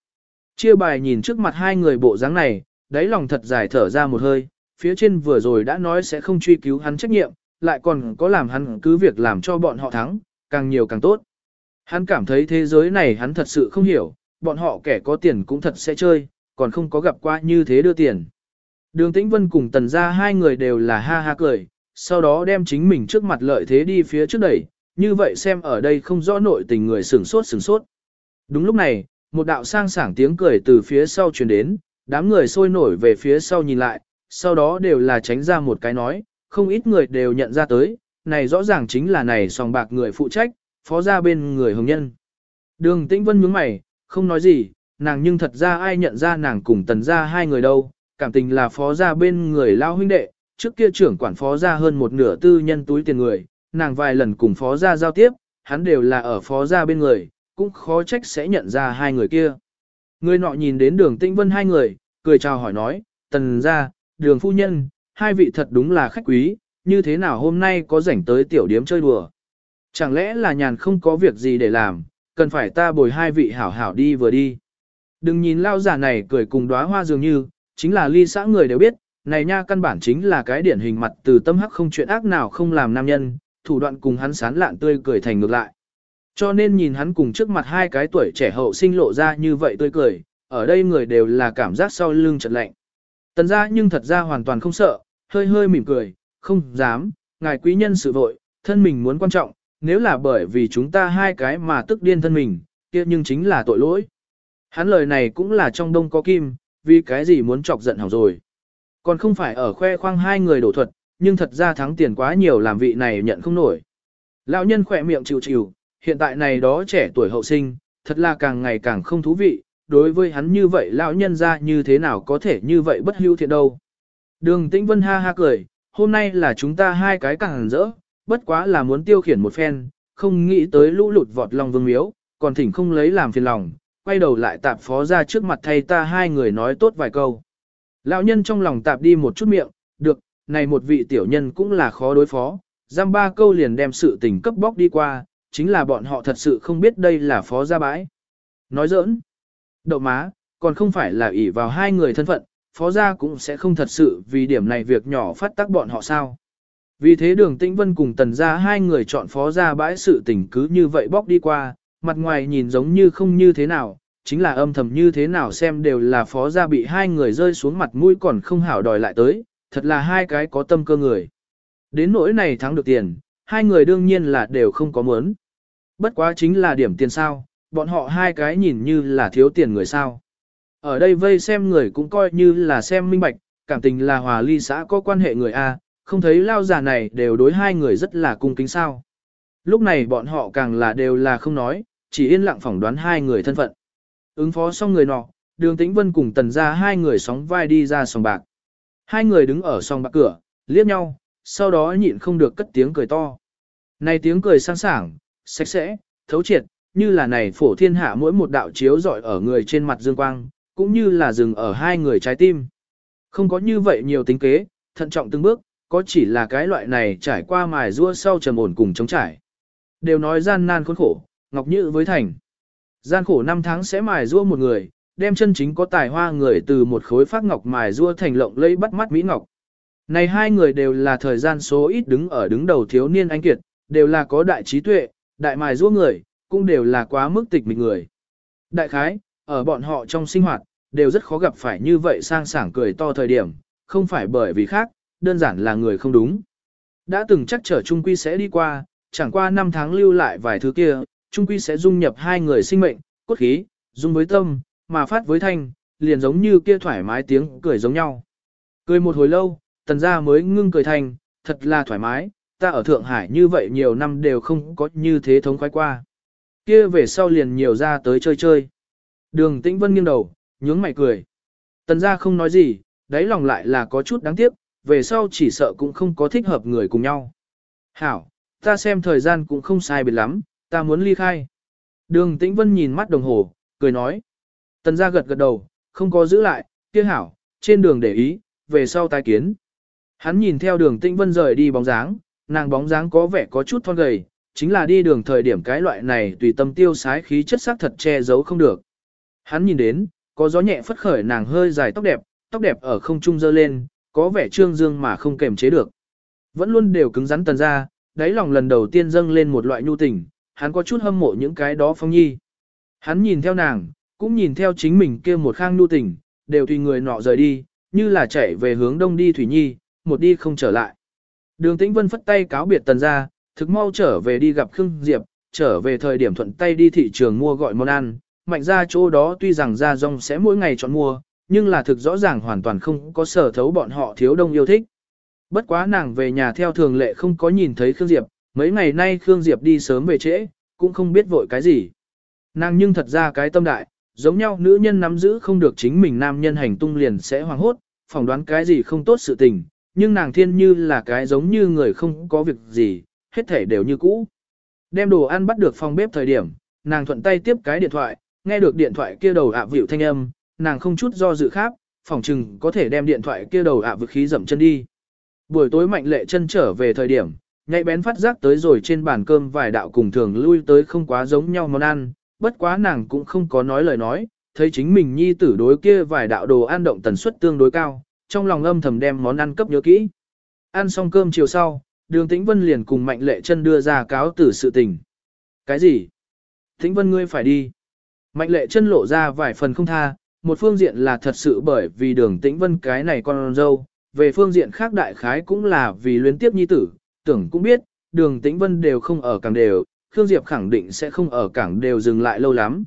S1: Chia bài nhìn trước mặt hai người bộ dáng này, đáy lòng thật dài thở ra một hơi, phía trên vừa rồi đã nói sẽ không truy cứu hắn trách nhiệm, lại còn có làm hắn cứ việc làm cho bọn họ thắng, càng nhiều càng tốt. Hắn cảm thấy thế giới này hắn thật sự không hiểu, bọn họ kẻ có tiền cũng thật sẽ chơi, còn không có gặp qua như thế đưa tiền. Đường Tĩnh Vân cùng tần ra hai người đều là ha ha cười, sau đó đem chính mình trước mặt lợi thế đi phía trước đẩy, như vậy xem ở đây không rõ nội tình người sửng sốt sửng sốt. Đúng lúc này, một đạo sang sảng tiếng cười từ phía sau truyền đến, đám người sôi nổi về phía sau nhìn lại, sau đó đều là tránh ra một cái nói, không ít người đều nhận ra tới, này rõ ràng chính là này sòng bạc người phụ trách, phó ra bên người hồng nhân. Đường Tĩnh Vân nhướng mày, không nói gì, nàng nhưng thật ra ai nhận ra nàng cùng tần ra hai người đâu, cảm tình là phó ra bên người lao huynh đệ, trước kia trưởng quản phó ra hơn một nửa tư nhân túi tiền người, nàng vài lần cùng phó ra giao tiếp, hắn đều là ở phó ra bên người, cũng khó trách sẽ nhận ra hai người kia. Người nọ nhìn đến đường tĩnh vân hai người, cười chào hỏi nói, tần ra, đường phu nhân, hai vị thật đúng là khách quý, như thế nào hôm nay có rảnh tới tiểu điếm chơi đùa. Chẳng lẽ là nhàn không có việc gì để làm, cần phải ta bồi hai vị hảo hảo đi vừa đi. Đừng nhìn lao giả này cười cùng đóa hoa dường như, chính là ly xã người đều biết, này nha căn bản chính là cái điển hình mặt từ tâm hắc không chuyện ác nào không làm nam nhân, thủ đoạn cùng hắn sán lạn tươi cười thành ngược lại. Cho nên nhìn hắn cùng trước mặt hai cái tuổi trẻ hậu sinh lộ ra như vậy tươi cười, ở đây người đều là cảm giác sau lưng chợt lạnh. Tần ra nhưng thật ra hoàn toàn không sợ, hơi hơi mỉm cười, không dám, ngài quý nhân sự vội, thân mình muốn quan trọng, nếu là bởi vì chúng ta hai cái mà tức điên thân mình, kia nhưng chính là tội lỗi. Hắn lời này cũng là trong đông có kim, vì cái gì muốn chọc giận hỏng rồi. Còn không phải ở khoe khoang hai người đổ thuật, nhưng thật ra thắng tiền quá nhiều làm vị này nhận không nổi. Lão nhân khỏe miệng chịu chịu, hiện tại này đó trẻ tuổi hậu sinh, thật là càng ngày càng không thú vị, đối với hắn như vậy lão nhân ra như thế nào có thể như vậy bất hưu thiện đâu. Đường Tĩnh Vân ha ha cười, hôm nay là chúng ta hai cái càng rỡ, bất quá là muốn tiêu khiển một phen, không nghĩ tới lũ lụt vọt lòng vương miếu, còn thỉnh không lấy làm phiền lòng, quay đầu lại tạp phó ra trước mặt thay ta hai người nói tốt vài câu. Lão nhân trong lòng tạp đi một chút miệng, được, này một vị tiểu nhân cũng là khó đối phó, giam ba câu liền đem sự tình cấp bóc đi qua, chính là bọn họ thật sự không biết đây là phó gia bãi. Nói giỡn, đậu má, còn không phải là ỷ vào hai người thân phận, phó gia cũng sẽ không thật sự vì điểm này việc nhỏ phát tác bọn họ sao. Vì thế đường tĩnh vân cùng tần gia hai người chọn phó gia bãi sự tình cứ như vậy bóc đi qua, mặt ngoài nhìn giống như không như thế nào, chính là âm thầm như thế nào xem đều là phó gia bị hai người rơi xuống mặt mũi còn không hảo đòi lại tới, thật là hai cái có tâm cơ người. Đến nỗi này thắng được tiền, hai người đương nhiên là đều không có muốn. Bất quá chính là điểm tiền sao, bọn họ hai cái nhìn như là thiếu tiền người sao. Ở đây vây xem người cũng coi như là xem minh bạch, cảm tình là hòa ly xã có quan hệ người A, không thấy lao giả này đều đối hai người rất là cung kính sao. Lúc này bọn họ càng là đều là không nói, chỉ yên lặng phỏng đoán hai người thân phận. Ứng phó xong người nọ, đường tĩnh vân cùng tần ra hai người sóng vai đi ra sòng bạc. Hai người đứng ở sòng bạc cửa, liếc nhau, sau đó nhịn không được cất tiếng cười to. Này tiếng cười sang sảng, sạch sẽ, thấu triệt, như là này phổ thiên hạ mỗi một đạo chiếu rọi ở người trên mặt dương quang, cũng như là dừng ở hai người trái tim. Không có như vậy nhiều tính kế, thận trọng từng bước, có chỉ là cái loại này trải qua mài rua sau trầm ổn cùng chống trải. Đều nói gian nan khốn khổ, ngọc như với thành. Gian khổ năm tháng sẽ mài rua một người, đem chân chính có tài hoa người từ một khối phát ngọc mài rua thành lộng lẫy bắt mắt mỹ ngọc. Này hai người đều là thời gian số ít đứng ở đứng đầu thiếu niên anh kiệt, đều là có đại trí tuệ, đại mài rua người, cũng đều là quá mức tịch mịch người. Đại khái, ở bọn họ trong sinh hoạt, đều rất khó gặp phải như vậy sang sảng cười to thời điểm, không phải bởi vì khác, đơn giản là người không đúng. Đã từng chắc trở Trung Quy sẽ đi qua, chẳng qua năm tháng lưu lại vài thứ kia, Trung Quy sẽ dung nhập hai người sinh mệnh, cốt khí, dung với tâm, mà phát với thanh, liền giống như kia thoải mái tiếng cười giống nhau. Cười một hồi lâu, tần gia mới ngưng cười thành, thật là thoải mái, ta ở Thượng Hải như vậy nhiều năm đều không có như thế thống khoái qua. Kia về sau liền nhiều ra tới chơi chơi. Đường Tĩnh Vân nghiêng đầu, nhướng mày cười. Tần gia không nói gì, đáy lòng lại là có chút đáng tiếc, về sau chỉ sợ cũng không có thích hợp người cùng nhau. Hảo, ta xem thời gian cũng không sai biệt lắm, ta muốn ly khai. Đường Tĩnh Vân nhìn mắt đồng hồ, cười nói. Tần gia gật gật đầu, không có giữ lại, kia hảo, trên đường để ý, về sau tai kiến. Hắn nhìn theo đường Tĩnh Vân rời đi bóng dáng, nàng bóng dáng có vẻ có chút thon gầy, chính là đi đường thời điểm cái loại này tùy tâm tiêu sái khí chất sắc thật che giấu không được. Hắn nhìn đến, có gió nhẹ phất khởi nàng hơi dài tóc đẹp, tóc đẹp ở không trung dơ lên, có vẻ trương dương mà không kềm chế được. Vẫn luôn đều cứng rắn tần ra, đáy lòng lần đầu tiên dâng lên một loại nhu tình, hắn có chút hâm mộ những cái đó phong nhi. Hắn nhìn theo nàng, cũng nhìn theo chính mình kia một khang nhu tình, đều tùy người nọ rời đi, như là chạy về hướng đông đi Thủy Nhi, một đi không trở lại. Đường Tĩnh Vân phất tay cáo biệt tần ra, thực mau trở về đi gặp Khương Diệp, trở về thời điểm thuận tay đi thị trường mua gọi món ăn, mạnh ra chỗ đó tuy rằng ra rong sẽ mỗi ngày chọn mua, nhưng là thực rõ ràng hoàn toàn không có sở thấu bọn họ thiếu đông yêu thích. Bất quá nàng về nhà theo thường lệ không có nhìn thấy Khương Diệp, mấy ngày nay Khương Diệp đi sớm về trễ, cũng không biết vội cái gì. Nàng nhưng thật ra cái tâm đại, giống nhau nữ nhân nắm giữ không được chính mình nam nhân hành tung liền sẽ hoảng hốt, phỏng đoán cái gì không tốt sự tình, nhưng nàng thiên như là cái giống như người không có việc gì, hết thể đều như cũ. Đem đồ ăn bắt được phòng bếp thời điểm, nàng thuận tay tiếp cái điện thoại, nghe được điện thoại kia đầu ạ vịu thanh âm, nàng không chút do dự khác, phòng chừng có thể đem điện thoại kia đầu ạ vực khí dậm chân đi. Buổi tối mạnh lệ chân trở về thời điểm, nhạy bén phát giác tới rồi trên bàn cơm vài đạo cùng thường lui tới không quá giống nhau món ăn, bất quá nàng cũng không có nói lời nói, thấy chính mình nhi tử đối kia vài đạo đồ ăn động tần suất tương đối cao, trong lòng âm thầm đem món ăn cấp nhớ kỹ. Ăn xong cơm chiều sau, đường tĩnh vân liền cùng mạnh lệ chân đưa ra cáo tử sự tình. Cái gì? Tĩnh vân ngươi phải đi. Mạnh lệ chân lộ ra vài phần không tha, một phương diện là thật sự bởi vì đường tĩnh vân cái này con dâu, về phương diện khác đại khái cũng là vì luyến tiếp nhi tử, tưởng cũng biết, đường tĩnh vân đều không ở cảng đều, Khương Diệp khẳng định sẽ không ở cảng đều dừng lại lâu lắm.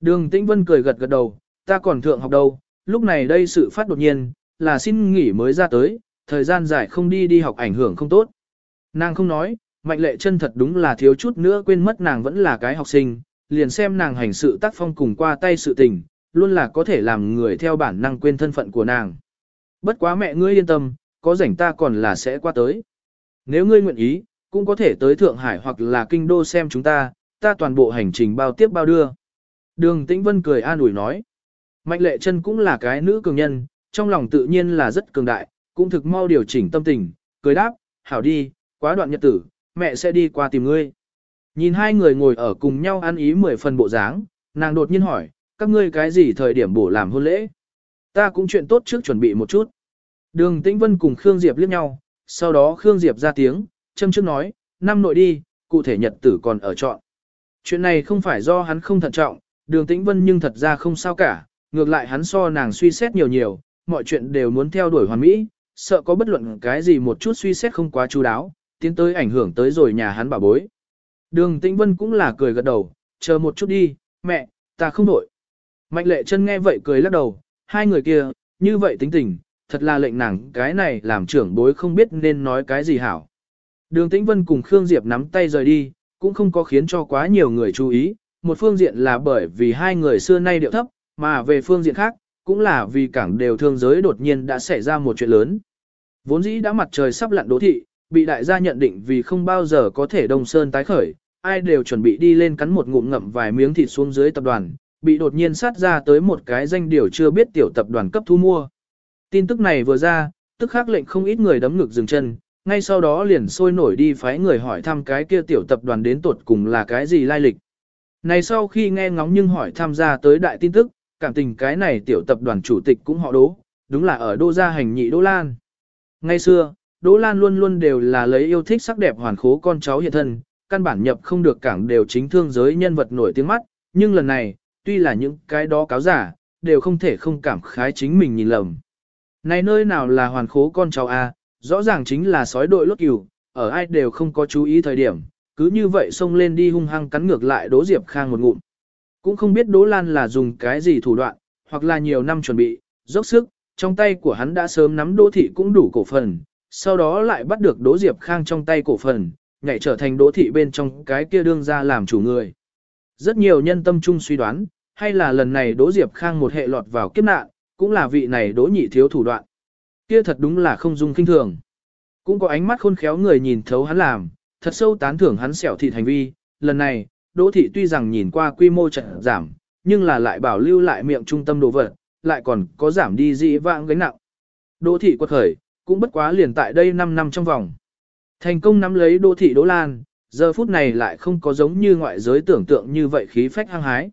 S1: Đường tĩnh vân cười gật gật đầu, ta còn thượng học đâu, lúc này đây sự phát đột nhiên, là xin nghỉ mới ra tới, thời gian dài không đi đi học ảnh hưởng không tốt. Nàng không nói, mạnh lệ chân thật đúng là thiếu chút nữa quên mất nàng vẫn là cái học sinh, liền xem nàng hành sự tác phong cùng qua tay sự tình, luôn là có thể làm người theo bản năng quên thân phận của nàng. Bất quá mẹ ngươi yên tâm, có rảnh ta còn là sẽ qua tới. Nếu ngươi nguyện ý, cũng có thể tới Thượng Hải hoặc là Kinh Đô xem chúng ta, ta toàn bộ hành trình bao tiếp bao đưa. Đường Tĩnh Vân cười an ủi nói. Mạnh lệ chân cũng là cái nữ cường nhân, trong lòng tự nhiên là rất cường đại, cũng thực mau điều chỉnh tâm tình, cười đáp, hảo đi, quá đoạn nhật tử, mẹ sẽ đi qua tìm ngươi. Nhìn hai người ngồi ở cùng nhau ăn ý mười phần bộ dáng, nàng đột nhiên hỏi, các ngươi cái gì thời điểm bổ làm hôn lễ? Ta cũng chuyện tốt trước chuẩn bị một chút. Đường Tĩnh Vân cùng Khương Diệp liếc nhau, sau đó Khương Diệp ra tiếng, châm trước nói, năm nội đi, cụ thể nhật tử còn ở chọn. Chuyện này không phải do hắn không thận trọng, đường Tĩnh Vân nhưng thật ra không sao cả, ngược lại hắn so nàng suy xét nhiều nhiều, mọi chuyện đều muốn theo đuổi hoàn mỹ, sợ có bất luận cái gì một chút suy xét không quá chú đáo, tiến tới ảnh hưởng tới rồi nhà hắn bà bối. Đường Tĩnh Vân cũng là cười gật đầu, chờ một chút đi, mẹ, ta không đổi. Mạnh lệ chân nghe vậy cười lắc đầu, hai người kia, như vậy tính tình, thật là lệnh nàng cái này làm trưởng bối không biết nên nói cái gì hảo. Đường Tĩnh Vân cùng Khương Diệp nắm tay rời đi, cũng không có khiến cho quá nhiều người chú ý, một phương diện là bởi vì hai người xưa nay điệu thấp, mà về phương diện khác, cũng là vì cảng đều thương giới đột nhiên đã xảy ra một chuyện lớn. Vốn dĩ đã mặt trời sắp lặn đô thị, bị đại gia nhận định vì không bao giờ có thể đông sơn tái khởi, ai đều chuẩn bị đi lên cắn một ngụm ngậm vài miếng thịt xuống dưới tập đoàn, bị đột nhiên sát ra tới một cái danh điều chưa biết tiểu tập đoàn cấp thu mua. Tin tức này vừa ra, tức khắc lệnh không ít người đấm ngực dừng chân, ngay sau đó liền sôi nổi đi phái người hỏi thăm cái kia tiểu tập đoàn đến tột cùng là cái gì lai lịch. Này sau khi nghe ngóng nhưng hỏi tham gia tới đại tin tức, cảm tình cái này tiểu tập đoàn chủ tịch cũng họ đố, đúng là ở đô gia hành nhị Đỗ Lan. Ngay xưa, Đỗ Lan luôn luôn đều là lấy yêu thích sắc đẹp hoàn khố con cháu hiện thân, căn bản nhập không được cảng đều chính thương giới nhân vật nổi tiếng mắt, nhưng lần này, tuy là những cái đó cáo giả, đều không thể không cảm khái chính mình nhìn lầm. Này nơi nào là hoàn khố con cháu A, rõ ràng chính là sói đội lốt cừu, ở ai đều không có chú ý thời điểm, cứ như vậy xông lên đi hung hăng cắn ngược lại Đỗ Diệp Khang một ngụm. Cũng không biết Đỗ Lan là dùng cái gì thủ đoạn, hoặc là nhiều năm chuẩn bị, dốc sức, trong tay của hắn đã sớm nắm Đỗ Thị cũng đủ cổ phần, sau đó lại bắt được Đỗ Diệp Khang trong tay cổ phần, nhảy trở thành Đỗ Thị bên trong cái kia đương ra làm chủ người. Rất nhiều nhân tâm chung suy đoán, hay là lần này Đỗ Diệp Khang một hệ lọt vào kiếp nạn, cũng là vị này Đỗ Nhị thiếu thủ đoạn. Kia thật đúng là không dung kinh thường. Cũng có ánh mắt khôn khéo người nhìn thấu hắn làm, thật sâu tán thưởng hắn xẻo thị thành vi, lần này, Đỗ thị tuy rằng nhìn qua quy mô trận giảm, nhưng là lại bảo lưu lại miệng trung tâm đồ vật, lại còn có giảm đi dị vãng gánh nặng. Đỗ thị quật khởi, cũng bất quá liền tại đây 5 năm trong vòng. Thành công nắm lấy đô thị Đỗ Lan, giờ phút này lại không có giống như ngoại giới tưởng tượng như vậy khí phách hăng hái.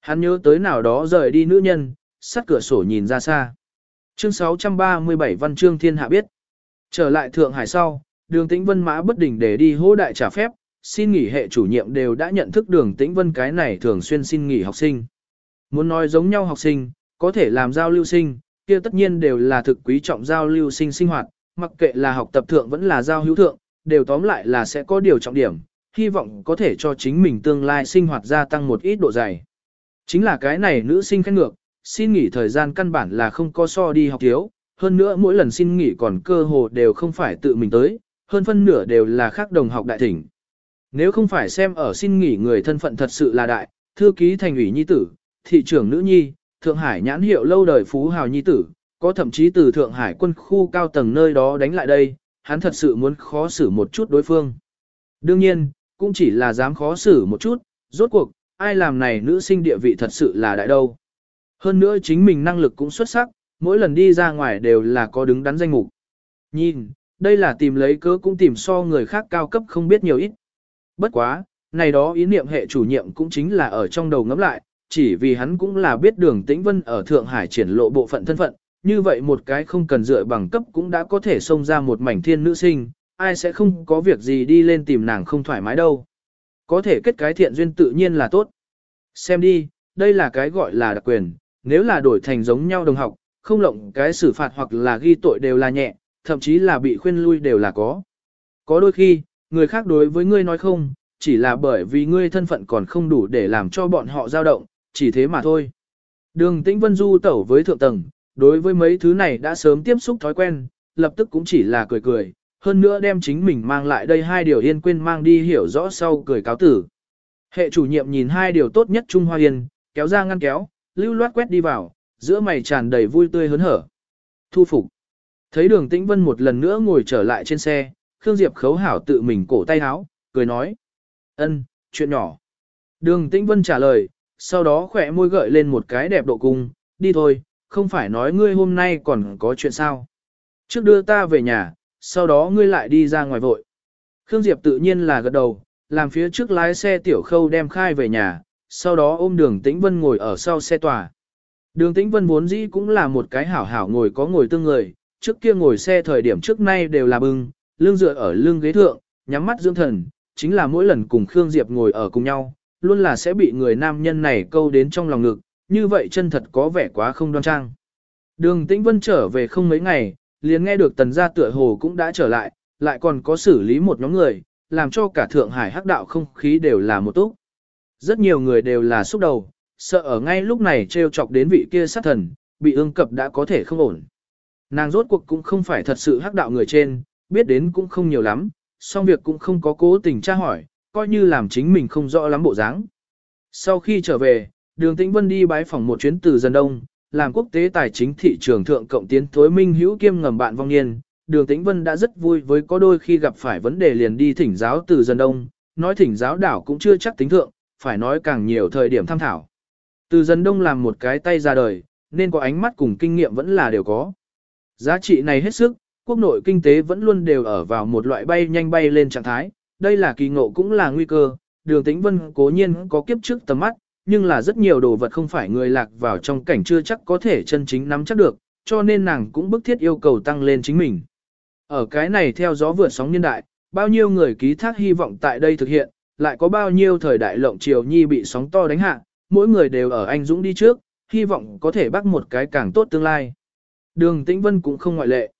S1: Hắn nhớ tới nào đó rời đi nữ nhân, sắt cửa sổ nhìn ra xa. Chương 637 Văn Chương Thiên Hạ biết. Trở lại Thượng Hải sau, đường tĩnh vân mã bất đỉnh để đi hô đại trả phép, xin nghỉ hệ chủ nhiệm đều đã nhận thức đường tĩnh vân cái này thường xuyên xin nghỉ học sinh. Muốn nói giống nhau học sinh, có thể làm giao lưu sinh, kia tất nhiên đều là thực quý trọng giao lưu sinh sinh hoạt, mặc kệ là học tập thượng vẫn là giao hữu thượng, đều tóm lại là sẽ có điều trọng điểm, hy vọng có thể cho chính mình tương lai sinh hoạt gia tăng một ít độ dày. Chính là cái này nữ sinh khét ngược, xin nghỉ thời gian căn bản là không có so đi học thiếu, hơn nữa mỗi lần xin nghỉ còn cơ hồ đều không phải tự mình tới, hơn phân nửa đều là khác đồng học đại thỉnh. Nếu không phải xem ở xin nghỉ người thân phận thật sự là đại, thư ký thành ủy nhi tử, thị trưởng nữ nhi, Thượng Hải nhãn hiệu lâu đời phú hào nhi tử, có thậm chí từ Thượng Hải quân khu cao tầng nơi đó đánh lại đây, hắn thật sự muốn khó xử một chút đối phương. Đương nhiên, cũng chỉ là dám khó xử một chút, rốt cuộc, ai làm này nữ sinh địa vị thật sự là đại đâu. Hơn nữa chính mình năng lực cũng xuất sắc, mỗi lần đi ra ngoài đều là có đứng đắn danh mục. Nhìn, đây là tìm lấy cớ cũng tìm so người khác cao cấp không biết nhiều ít. Bất quá, này đó ý niệm hệ chủ nhiệm cũng chính là ở trong đầu ngẫm lại, chỉ vì hắn cũng là biết đường tĩnh vân ở Thượng Hải triển lộ bộ phận thân phận, như vậy một cái không cần dựa bằng cấp cũng đã có thể xông ra một mảnh thiên nữ sinh, ai sẽ không có việc gì đi lên tìm nàng không thoải mái đâu. Có thể kết cái thiện duyên tự nhiên là tốt. Xem đi, đây là cái gọi là đặc quyền, nếu là đổi thành giống nhau đồng học, không lộng cái xử phạt hoặc là ghi tội đều là nhẹ, thậm chí là bị khuyên lui đều là có. Có đôi khi, người khác đối với ngươi nói không, chỉ là bởi vì ngươi thân phận còn không đủ để làm cho bọn họ dao động, chỉ thế mà thôi. Đường Tĩnh Vân Du tẩu với thượng tầng, đối với mấy thứ này đã sớm tiếp xúc thói quen, lập tức cũng chỉ là cười cười, hơn nữa đem chính mình mang lại đây hai điều yên quên mang đi hiểu rõ sau cười cáo tử. Hệ chủ nhiệm nhìn hai điều tốt nhất Trung Hoa Yên, kéo ra ngăn kéo, lưu loát quét đi vào, giữa mày tràn đầy vui tươi hớn hở. Thu phục. Thấy đường tĩnh vân một lần nữa ngồi trở lại trên xe, Khương Diệp khấu hảo tự mình cổ tay áo, cười nói. ân, chuyện nhỏ. Đường tĩnh vân trả lời, sau đó khỏe môi gợi lên một cái đẹp độ cung, đi thôi, không phải nói ngươi hôm nay còn có chuyện sao. Trước đưa ta về nhà, sau đó ngươi lại đi ra ngoài vội. Khương Diệp tự nhiên là gật đầu, làm phía trước lái xe tiểu khâu đem khai về nhà, sau đó ôm đường tĩnh vân ngồi ở sau xe tòa. Đường tĩnh vân vốn dĩ cũng là một cái hảo hảo ngồi có ngồi tương người, trước kia ngồi xe thời điểm trước nay đều là bưng, lưng dựa ở lưng ghế thượng, nhắm mắt dưỡng thần, chính là mỗi lần cùng Khương Diệp ngồi ở cùng nhau, luôn là sẽ bị người nam nhân này câu đến trong lòng ngực, như vậy chân thật có vẻ quá không đoan trang. Đường Tĩnh Vân trở về không mấy ngày, liền nghe được tần gia tựa hồ cũng đã trở lại, lại còn có xử lý một nhóm người, làm cho cả Thượng Hải hắc đạo không khí đều là một túc. Rất nhiều người đều là xúc đầu, sợ ở ngay lúc này trêu chọc đến vị kia sát thần, bị ương cập đã có thể không ổn. Nàng rốt cuộc cũng không phải thật sự hắc đạo người trên, biết đến cũng không nhiều lắm, song việc cũng không có cố tình tra hỏi, coi như làm chính mình không rõ lắm bộ dáng. Sau khi trở về, đường tĩnh vân đi bái phòng một chuyến từ dân đông, làm quốc tế tài chính thị trường thượng cộng tiến thối minh hữu kiêm ngầm bạn vong niên. Đường Tĩnh Vân đã rất vui với có đôi khi gặp phải vấn đề liền đi thỉnh giáo từ dân đông, nói thỉnh giáo đảo cũng chưa chắc tính thượng, phải nói càng nhiều thời điểm tham thảo. Từ dân đông làm một cái tay ra đời, nên có ánh mắt cùng kinh nghiệm vẫn là đều có. Giá trị này hết sức, quốc nội kinh tế vẫn luôn đều ở vào một loại bay nhanh bay lên trạng thái, đây là kỳ ngộ cũng là nguy cơ, đường tĩnh vân cố nhiên có kiếp trước tầm mắt, nhưng là rất nhiều đồ vật không phải người lạc vào trong cảnh chưa chắc có thể chân chính nắm chắc được, cho nên nàng cũng bức thiết yêu cầu tăng lên chính mình. Ở cái này theo gió vượt sóng niên đại, bao nhiêu người ký thác hy vọng tại đây thực hiện, lại có bao nhiêu thời đại lộng triều nhi bị sóng to đánh hạ, mỗi người đều ở anh dũng đi trước, hy vọng có thể bắt một cái càng tốt tương lai. Đường Tĩnh Vân cũng không ngoại lệ.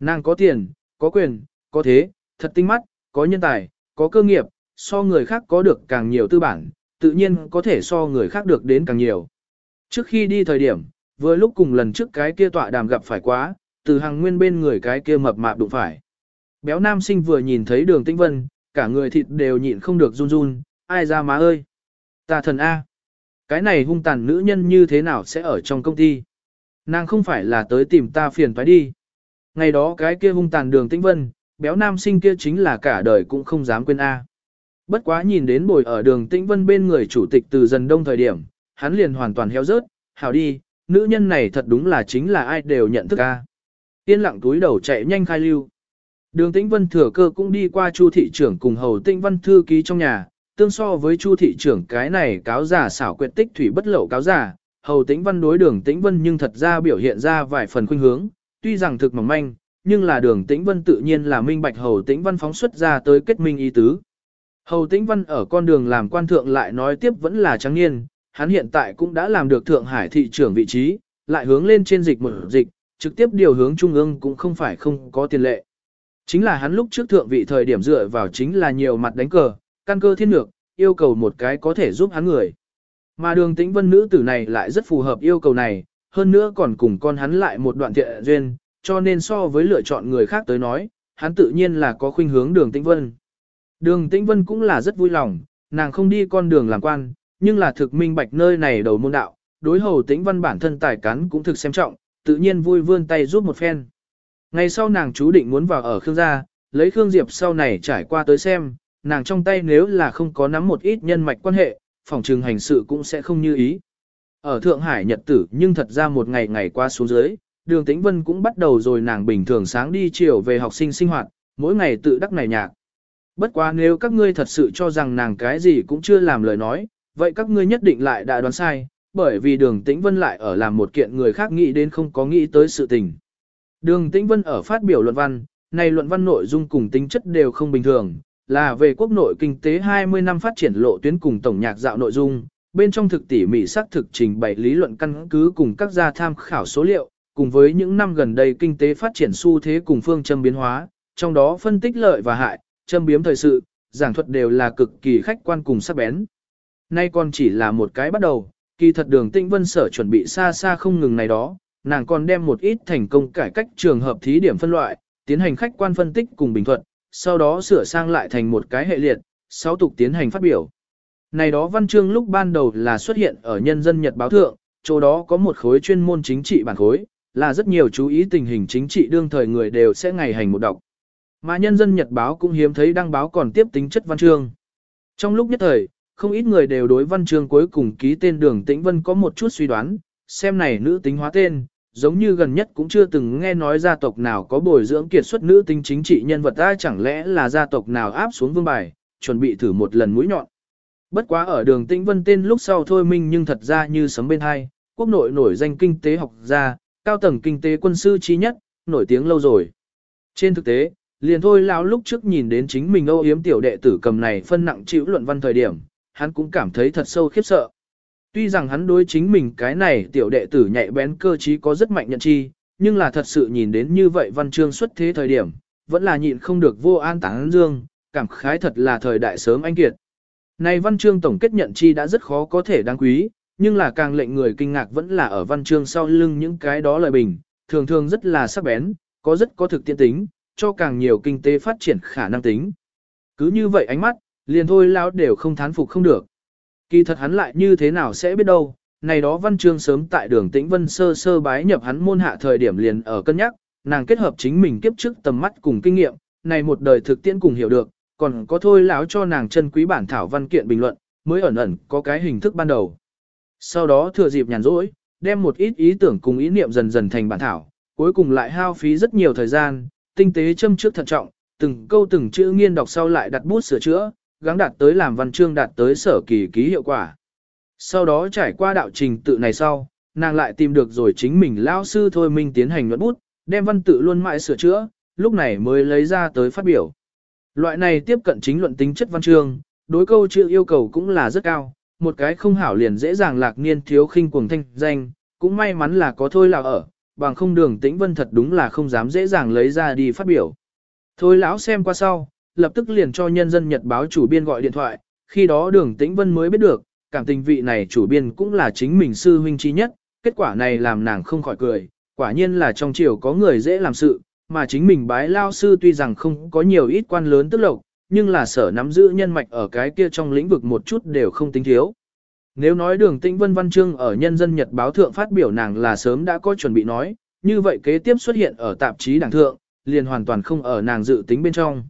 S1: Nàng có tiền, có quyền, có thế, thật tinh mắt, có nhân tài, có cơ nghiệp, so người khác có được càng nhiều tư bản, tự nhiên có thể so người khác được đến càng nhiều. Trước khi đi thời điểm, vừa lúc cùng lần trước cái kia tọa đàm gặp phải quá, từ hàng nguyên bên người cái kia mập mạp đụng phải. Béo nam sinh vừa nhìn thấy đường tĩnh vân, cả người thịt đều nhịn không được run run, ai ra má ơi. Ta thần A. Cái này hung tàn nữ nhân như thế nào sẽ ở trong công ty? Nàng không phải là tới tìm ta phiền phải đi. Ngày đó cái kia hung tàn đường tĩnh vân, béo nam sinh kia chính là cả đời cũng không dám quên A. Bất quá nhìn đến bồi ở đường tĩnh vân bên người chủ tịch từ dần đông thời điểm, hắn liền hoàn toàn heo rớt, hảo đi, nữ nhân này thật đúng là chính là ai đều nhận thức A. Yên lặng túi đầu chạy nhanh khai lưu. Đường tĩnh vân thừa cơ cũng đi qua chu thị trưởng cùng hầu tĩnh văn thư ký trong nhà, tương so với chu thị trưởng cái này cáo giả xảo quyệt tích thủy bất lậu cáo giả, hầu tĩnh văn đối đường tĩnh vân nhưng thật ra biểu hiện ra vài phần khuynh hướng, tuy rằng thực mỏng manh, nhưng là đường tĩnh vân tự nhiên là minh bạch hầu tĩnh văn phóng xuất ra tới kết minh ý tứ. Hầu tĩnh văn ở con đường làm quan thượng lại nói tiếp vẫn là trắng niên, hắn hiện tại cũng đã làm được Thượng Hải thị trưởng vị trí, lại hướng lên trên dịch một dịch, trực tiếp điều hướng trung ương cũng không phải không có tiền lệ. Chính là hắn lúc trước thượng vị thời điểm dựa vào chính là nhiều mặt đánh cờ, căn cơ thiên lược, yêu cầu một cái có thể giúp hắn người. Mà đường tĩnh vân nữ tử này lại rất phù hợp yêu cầu này, hơn nữa còn cùng con hắn lại một đoạn thiện duyên, cho nên so với lựa chọn người khác tới nói, hắn tự nhiên là có khuynh hướng đường tĩnh vân. Đường tĩnh vân cũng là rất vui lòng, nàng không đi con đường làm quan, nhưng là thực minh bạch nơi này đầu môn đạo, đối hầu tĩnh văn bản thân tài cán cũng thực xem trọng, tự nhiên vui vươn tay giúp một phen. Ngày sau nàng chú định muốn vào ở Khương gia, lấy Khương Diệp sau này trải qua tới xem, nàng trong tay nếu là không có nắm một ít nhân mạch quan hệ, phòng trường hành sự cũng sẽ không như ý. Ở Thượng Hải Nhật tử nhưng thật ra một ngày ngày qua xuống dưới, đường tĩnh vân cũng bắt đầu rồi nàng bình thường sáng đi chiều về học sinh sinh hoạt, mỗi ngày tự đắc này nhạc. Bất quá nếu các ngươi thật sự cho rằng nàng cái gì cũng chưa làm lời nói, vậy các ngươi nhất định lại đã đoán sai, bởi vì đường tĩnh vân lại ở làm một kiện người khác nghĩ đến không có nghĩ tới sự tình. Đường tĩnh vân ở phát biểu luận văn, này luận văn nội dung cùng tính chất đều không bình thường, là về quốc nội kinh tế 20 năm phát triển lộ tuyến cùng tổng nhạc dạo nội dung, bên trong thực tỉ mỉ xác thực trình bày lý luận căn cứ cùng các gia tham khảo số liệu, cùng với những năm gần đây kinh tế phát triển xu thế cùng phương châm biến hóa, trong đó phân tích lợi và hại, châm biếm thời sự, giảng thuật đều là cực kỳ khách quan cùng sắc bén. Nay còn chỉ là một cái bắt đầu, kỳ thật đường tinh vân sở chuẩn bị xa xa không ngừng này đó, nàng còn đem một ít thành công cải cách trường hợp thí điểm phân loại, tiến hành khách quan phân tích cùng bình thuận, sau đó sửa sang lại thành một cái hệ liệt, sáu tục tiến hành phát biểu. Này đó văn chương lúc ban đầu là xuất hiện ở nhân dân nhật báo thượng, chỗ đó có một khối chuyên môn chính trị bản khối, là rất nhiều chú ý tình hình chính trị đương thời người đều sẽ ngày hành một đọc. Mà nhân dân nhật báo cũng hiếm thấy đăng báo còn tiếp tính chất văn chương. Trong lúc nhất thời, không ít người đều đối văn chương cuối cùng ký tên đường tĩnh vân có một chút suy đoán, xem này nữ tính hóa tên, giống như gần nhất cũng chưa từng nghe nói gia tộc nào có bồi dưỡng kiệt xuất nữ tính chính trị nhân vật ta chẳng lẽ là gia tộc nào áp xuống vương bài, chuẩn bị thử một lần mũi nhọn. Bất quá ở đường tĩnh vân tên lúc sau thôi minh nhưng thật ra như sấm bên hai, quốc nội nổi danh kinh tế học gia, cao tầng kinh tế quân sư trí nhất, nổi tiếng lâu rồi. Trên thực tế, liền thôi lão lúc trước nhìn đến chính mình âu yếm tiểu đệ tử cầm này phân nặng chịu luận văn thời điểm, hắn cũng cảm thấy thật sâu khiếp sợ. Tuy rằng hắn đối chính mình cái này tiểu đệ tử nhạy bén cơ trí có rất mạnh nhận chi, nhưng là thật sự nhìn đến như vậy văn chương xuất thế thời điểm, vẫn là nhịn không được vô an táng dương, cảm khái thật là thời đại sớm anh kiệt. Này văn chương tổng kết nhận chi đã rất khó có thể đáng quý, nhưng là càng lệnh người kinh ngạc vẫn là ở văn chương sau lưng những cái đó lời bình, thường thường rất là sắc bén, có rất có thực tiễn tính, cho càng nhiều kinh tế phát triển khả năng tính. Cứ như vậy ánh mắt, liền thôi lão đều không thán phục không được. Kỳ thật hắn lại như thế nào sẽ biết đâu, này đó văn chương sớm tại đường tĩnh vân sơ sơ bái nhập hắn môn hạ thời điểm liền ở cân nhắc, nàng kết hợp chính mình kiếp trước tầm mắt cùng kinh nghiệm, này một đời thực tiễn cùng hiểu được, còn có thôi lão cho nàng chân quý bản thảo văn kiện bình luận, mới ẩn ẩn có cái hình thức ban đầu. Sau đó thừa dịp nhàn rỗi, đem một ít ý tưởng cùng ý niệm dần dần thành bản thảo, cuối cùng lại hao phí rất nhiều thời gian, tinh tế châm trước thận trọng, từng câu từng chữ nghiên đọc sau lại đặt bút sửa chữa, gắng đạt tới làm văn chương đạt tới sở kỳ ký hiệu quả. Sau đó trải qua đạo trình tự này sau, nàng lại tìm được rồi chính mình lao sư thôi minh tiến hành luận bút, đem văn tự luôn mãi sửa chữa, lúc này mới lấy ra tới phát biểu. Loại này tiếp cận chính luận tính chất văn chương, đối câu chữ yêu cầu cũng là rất cao, một cái không hảo liền dễ dàng lạc niên thiếu khinh cuồng thanh danh, cũng may mắn là có thôi là ở, bằng không đường tĩnh vân thật đúng là không dám dễ dàng lấy ra đi phát biểu. Thôi lão xem qua sau, lập tức liền cho nhân dân nhật báo chủ biên gọi điện thoại, khi đó đường tĩnh vân mới biết được, cảm tình vị này chủ biên cũng là chính mình sư huynh trí nhất, kết quả này làm nàng không khỏi cười, quả nhiên là trong triều có người dễ làm sự, mà chính mình bái lao sư tuy rằng không có nhiều ít quan lớn tức lộc, nhưng là sở nắm giữ nhân mạch ở cái kia trong lĩnh vực một chút đều không tính thiếu. Nếu nói đường tĩnh vân văn chương ở nhân dân nhật báo thượng phát biểu nàng là sớm đã có chuẩn bị nói, như vậy kế tiếp xuất hiện ở tạp chí đảng thượng, liền hoàn toàn không ở nàng dự tính bên trong.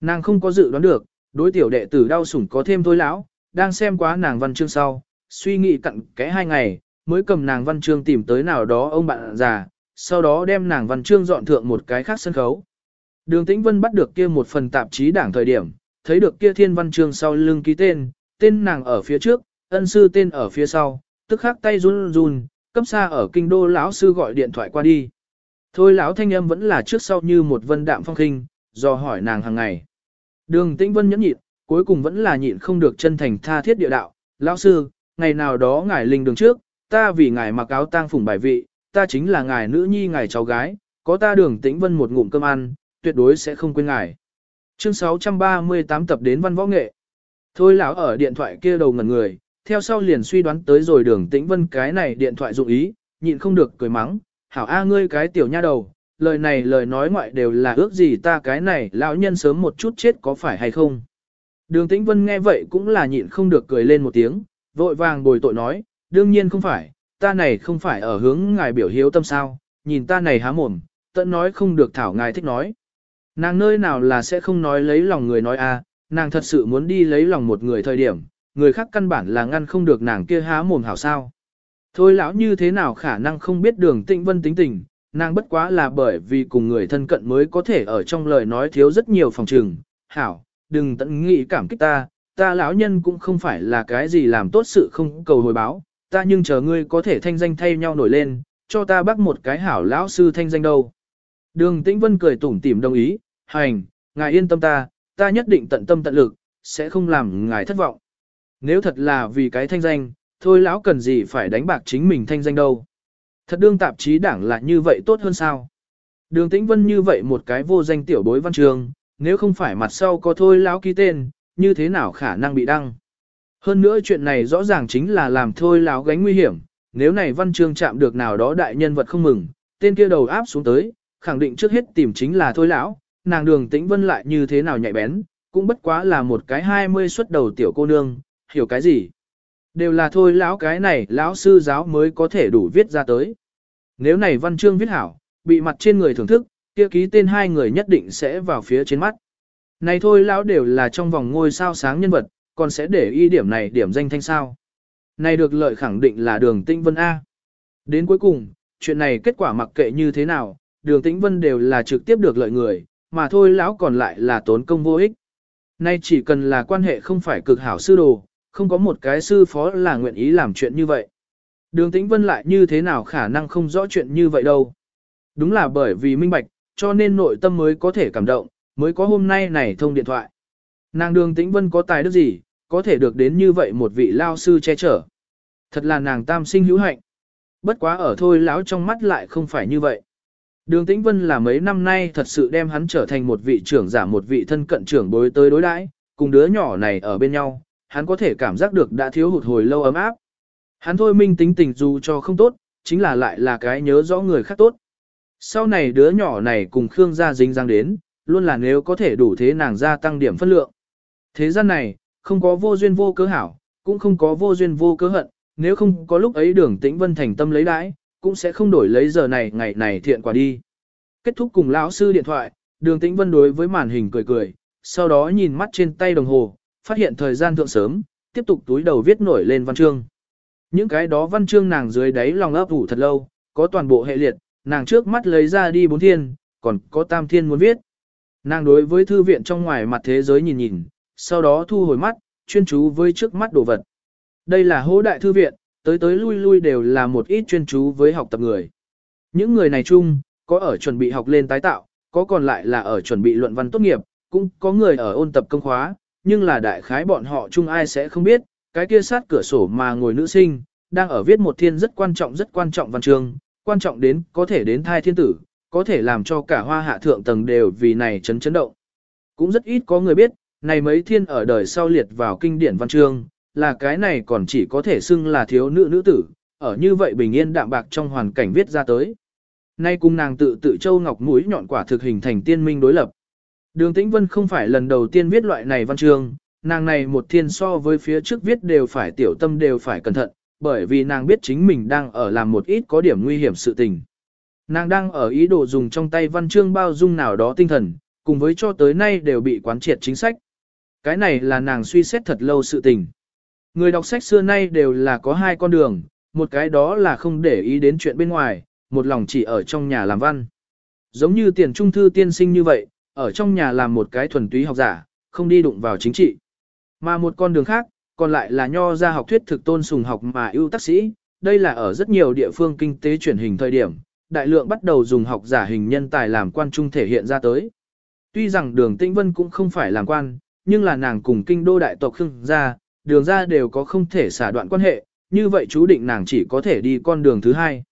S1: Nàng không có dự đoán được, đối tiểu đệ tử đau sủng có thêm thôi lão, đang xem quá nàng văn chương sau, suy nghĩ cặn kẽ hai ngày, mới cầm nàng văn chương tìm tới nào đó ông bạn già, sau đó đem nàng văn chương dọn thượng một cái khác sân khấu. Đường Tĩnh Vân bắt được kia một phần tạp chí đảng thời điểm, thấy được kia thiên văn chương sau lưng ký tên, tên nàng ở phía trước, ân sư tên ở phía sau, tức khắc tay run run, cấp xa ở kinh đô lão sư gọi điện thoại qua đi. Thôi lão thanh âm vẫn là trước sau như một vân đạm phong khinh, do hỏi nàng hàng ngày. Đường Tĩnh Vân nhẫn nhịn, cuối cùng vẫn là nhịn không được chân thành tha thiết địa đạo, lão sư, ngày nào đó ngài linh đường trước, ta vì ngài mặc áo tang phủng bài vị, ta chính là ngài nữ nhi ngài cháu gái, có ta đường tĩnh vân một ngụm cơm ăn, tuyệt đối sẽ không quên ngài. Chương 638 tập đến văn võ nghệ. Thôi lão ở điện thoại kia đầu ngẩn người, theo sau liền suy đoán tới rồi đường tĩnh vân cái này điện thoại dụng ý, nhịn không được cười mắng, hảo a ngươi cái tiểu nha đầu, lời này lời nói ngoại đều là ước gì ta cái này lão nhân sớm một chút chết có phải hay không. Đường tĩnh vân nghe vậy cũng là nhịn không được cười lên một tiếng, vội vàng bồi tội nói, đương nhiên không phải, ta này không phải ở hướng ngài biểu hiếu tâm sao, nhìn ta này há mồm, tận nói không được thảo ngài thích nói. Nàng nơi nào là sẽ không nói lấy lòng người nói a, à, nàng thật sự muốn đi lấy lòng một người thời điểm, người khác căn bản là ngăn không được nàng kia há mồm hảo sao. Thôi lão như thế nào khả năng không biết đường tịnh vân tính tình, nàng bất quá là bởi vì cùng người thân cận mới có thể ở trong lời nói thiếu rất nhiều phòng trừng. Hảo, đừng tận nghĩ cảm kích ta, ta lão nhân cũng không phải là cái gì làm tốt sự không cầu hồi báo, ta nhưng chờ ngươi có thể thanh danh thay nhau nổi lên, cho ta bắt một cái hảo lão sư thanh danh đâu. Đường Tĩnh Vân cười tủm tỉm đồng ý, hành, ngài yên tâm ta, ta nhất định tận tâm tận lực, sẽ không làm ngài thất vọng. Nếu thật là vì cái thanh danh, thôi lão cần gì phải đánh bạc chính mình thanh danh đâu. Thật đương tạp chí đảng là như vậy tốt hơn sao. Đường Tĩnh Vân như vậy một cái vô danh tiểu bối văn trường, nếu không phải mặt sau có thôi lão ký tên, như thế nào khả năng bị đăng. Hơn nữa chuyện này rõ ràng chính là làm thôi lão gánh nguy hiểm, nếu này văn chương chạm được nào đó đại nhân vật không mừng, tên kia đầu áp xuống tới, khẳng định trước hết tìm chính là thôi lão, nàng đường tĩnh vân lại như thế nào nhạy bén, cũng bất quá là một cái hai mươi xuất đầu tiểu cô nương, hiểu cái gì. Đều là thôi lão cái này lão sư giáo mới có thể đủ viết ra tới. Nếu này văn chương viết hảo, bị mặt trên người thưởng thức, kia ký tên hai người nhất định sẽ vào phía trên mắt. Này thôi lão đều là trong vòng ngôi sao sáng nhân vật, còn sẽ để ý điểm này điểm danh thanh sao. Này được lợi khẳng định là đường tĩnh vân A. Đến cuối cùng, chuyện này kết quả mặc kệ như thế nào, đường tĩnh vân đều là trực tiếp được lợi người, mà thôi lão còn lại là tốn công vô ích. Nay chỉ cần là quan hệ không phải cực hảo sư đồ, không có một cái sư phó là nguyện ý làm chuyện như vậy. Đường tĩnh vân lại như thế nào khả năng không rõ chuyện như vậy đâu. Đúng là bởi vì minh bạch, cho nên nội tâm mới có thể cảm động, mới có hôm nay này thông điện thoại. Nàng đường tĩnh vân có tài đức gì, có thể được đến như vậy một vị lao sư che chở. Thật là nàng tam sinh hữu hạnh. Bất quá ở thôi lão trong mắt lại không phải như vậy. Đường Tĩnh Vân là mấy năm nay thật sự đem hắn trở thành một vị trưởng giả một vị thân cận trưởng bối tới đối đãi, cùng đứa nhỏ này ở bên nhau, hắn có thể cảm giác được đã thiếu hụt hồi lâu ấm áp. Hắn thôi minh tính tình dù cho không tốt, chính là lại là cái nhớ rõ người khác tốt. Sau này đứa nhỏ này cùng Khương gia dính dáng đến, luôn là nếu có thể đủ thế nàng gia tăng điểm phân lượng. Thế gian này, không có vô duyên vô cớ hảo, cũng không có vô duyên vô cớ hận, nếu không có lúc ấy đường tĩnh vân thành tâm lấy đãi, cũng sẽ không đổi lấy giờ này ngày này thiện quả đi. Kết thúc cùng lão sư điện thoại, đường tĩnh vân đối với màn hình cười cười, sau đó nhìn mắt trên tay đồng hồ, phát hiện thời gian thượng sớm, tiếp tục túi đầu viết nổi lên văn chương. Những cái đó văn chương nàng dưới đáy lòng ấp ủ thật lâu, có toàn bộ hệ liệt, nàng trước mắt lấy ra đi bốn thiên, còn có tam thiên muốn viết. Nàng đối với thư viện trong ngoài mặt thế giới nhìn nhìn, sau đó thu hồi mắt, chuyên chú với trước mắt đồ vật. Đây là hỗ đại thư viện, tới tới lui lui đều là một ít chuyên chú với học tập người. Những người này chung, có ở chuẩn bị học lên tái tạo, có còn lại là ở chuẩn bị luận văn tốt nghiệp, cũng có người ở ôn tập công khóa, nhưng là đại khái bọn họ chung ai sẽ không biết, cái kia sát cửa sổ mà ngồi nữ sinh, đang ở viết một thiên rất quan trọng rất quan trọng văn chương, quan trọng đến có thể đến thai thiên tử, có thể làm cho cả hoa hạ thượng tầng đều vì này chấn chấn động. Cũng rất ít có người biết, này mấy thiên ở đời sau liệt vào kinh điển văn chương, là cái này còn chỉ có thể xưng là thiếu nữ nữ tử, ở như vậy bình yên đạm bạc trong hoàn cảnh viết ra tới. Nay cùng nàng tự tự châu ngọc mũi nhọn quả thực hình thành tiên minh đối lập. Đường Tĩnh Vân không phải lần đầu tiên viết loại này văn chương, nàng này một thiên so với phía trước viết đều phải tiểu tâm đều phải cẩn thận, bởi vì nàng biết chính mình đang ở làm một ít có điểm nguy hiểm sự tình. Nàng đang ở ý đồ dùng trong tay văn chương bao dung nào đó tinh thần, cùng với cho tới nay đều bị quán triệt chính sách. Cái này là nàng suy xét thật lâu sự tình. Người đọc sách xưa nay đều là có hai con đường, một cái đó là không để ý đến chuyện bên ngoài, một lòng chỉ ở trong nhà làm văn. Giống như tiền trung thư tiên sinh như vậy, ở trong nhà làm một cái thuần túy học giả, không đi đụng vào chính trị. Mà một con đường khác, còn lại là nho ra học thuyết thực tôn sùng học mà ưu tác sĩ, đây là ở rất nhiều địa phương kinh tế chuyển hình thời điểm, đại lượng bắt đầu dùng học giả hình nhân tài làm quan trung thể hiện ra tới. Tuy rằng đường Tĩnh Vân cũng không phải làm quan, nhưng là nàng cùng kinh đô đại tộc Khương gia, đường ra đều có không thể xả đoạn quan hệ, như vậy chú định nàng chỉ có thể đi con đường thứ hai.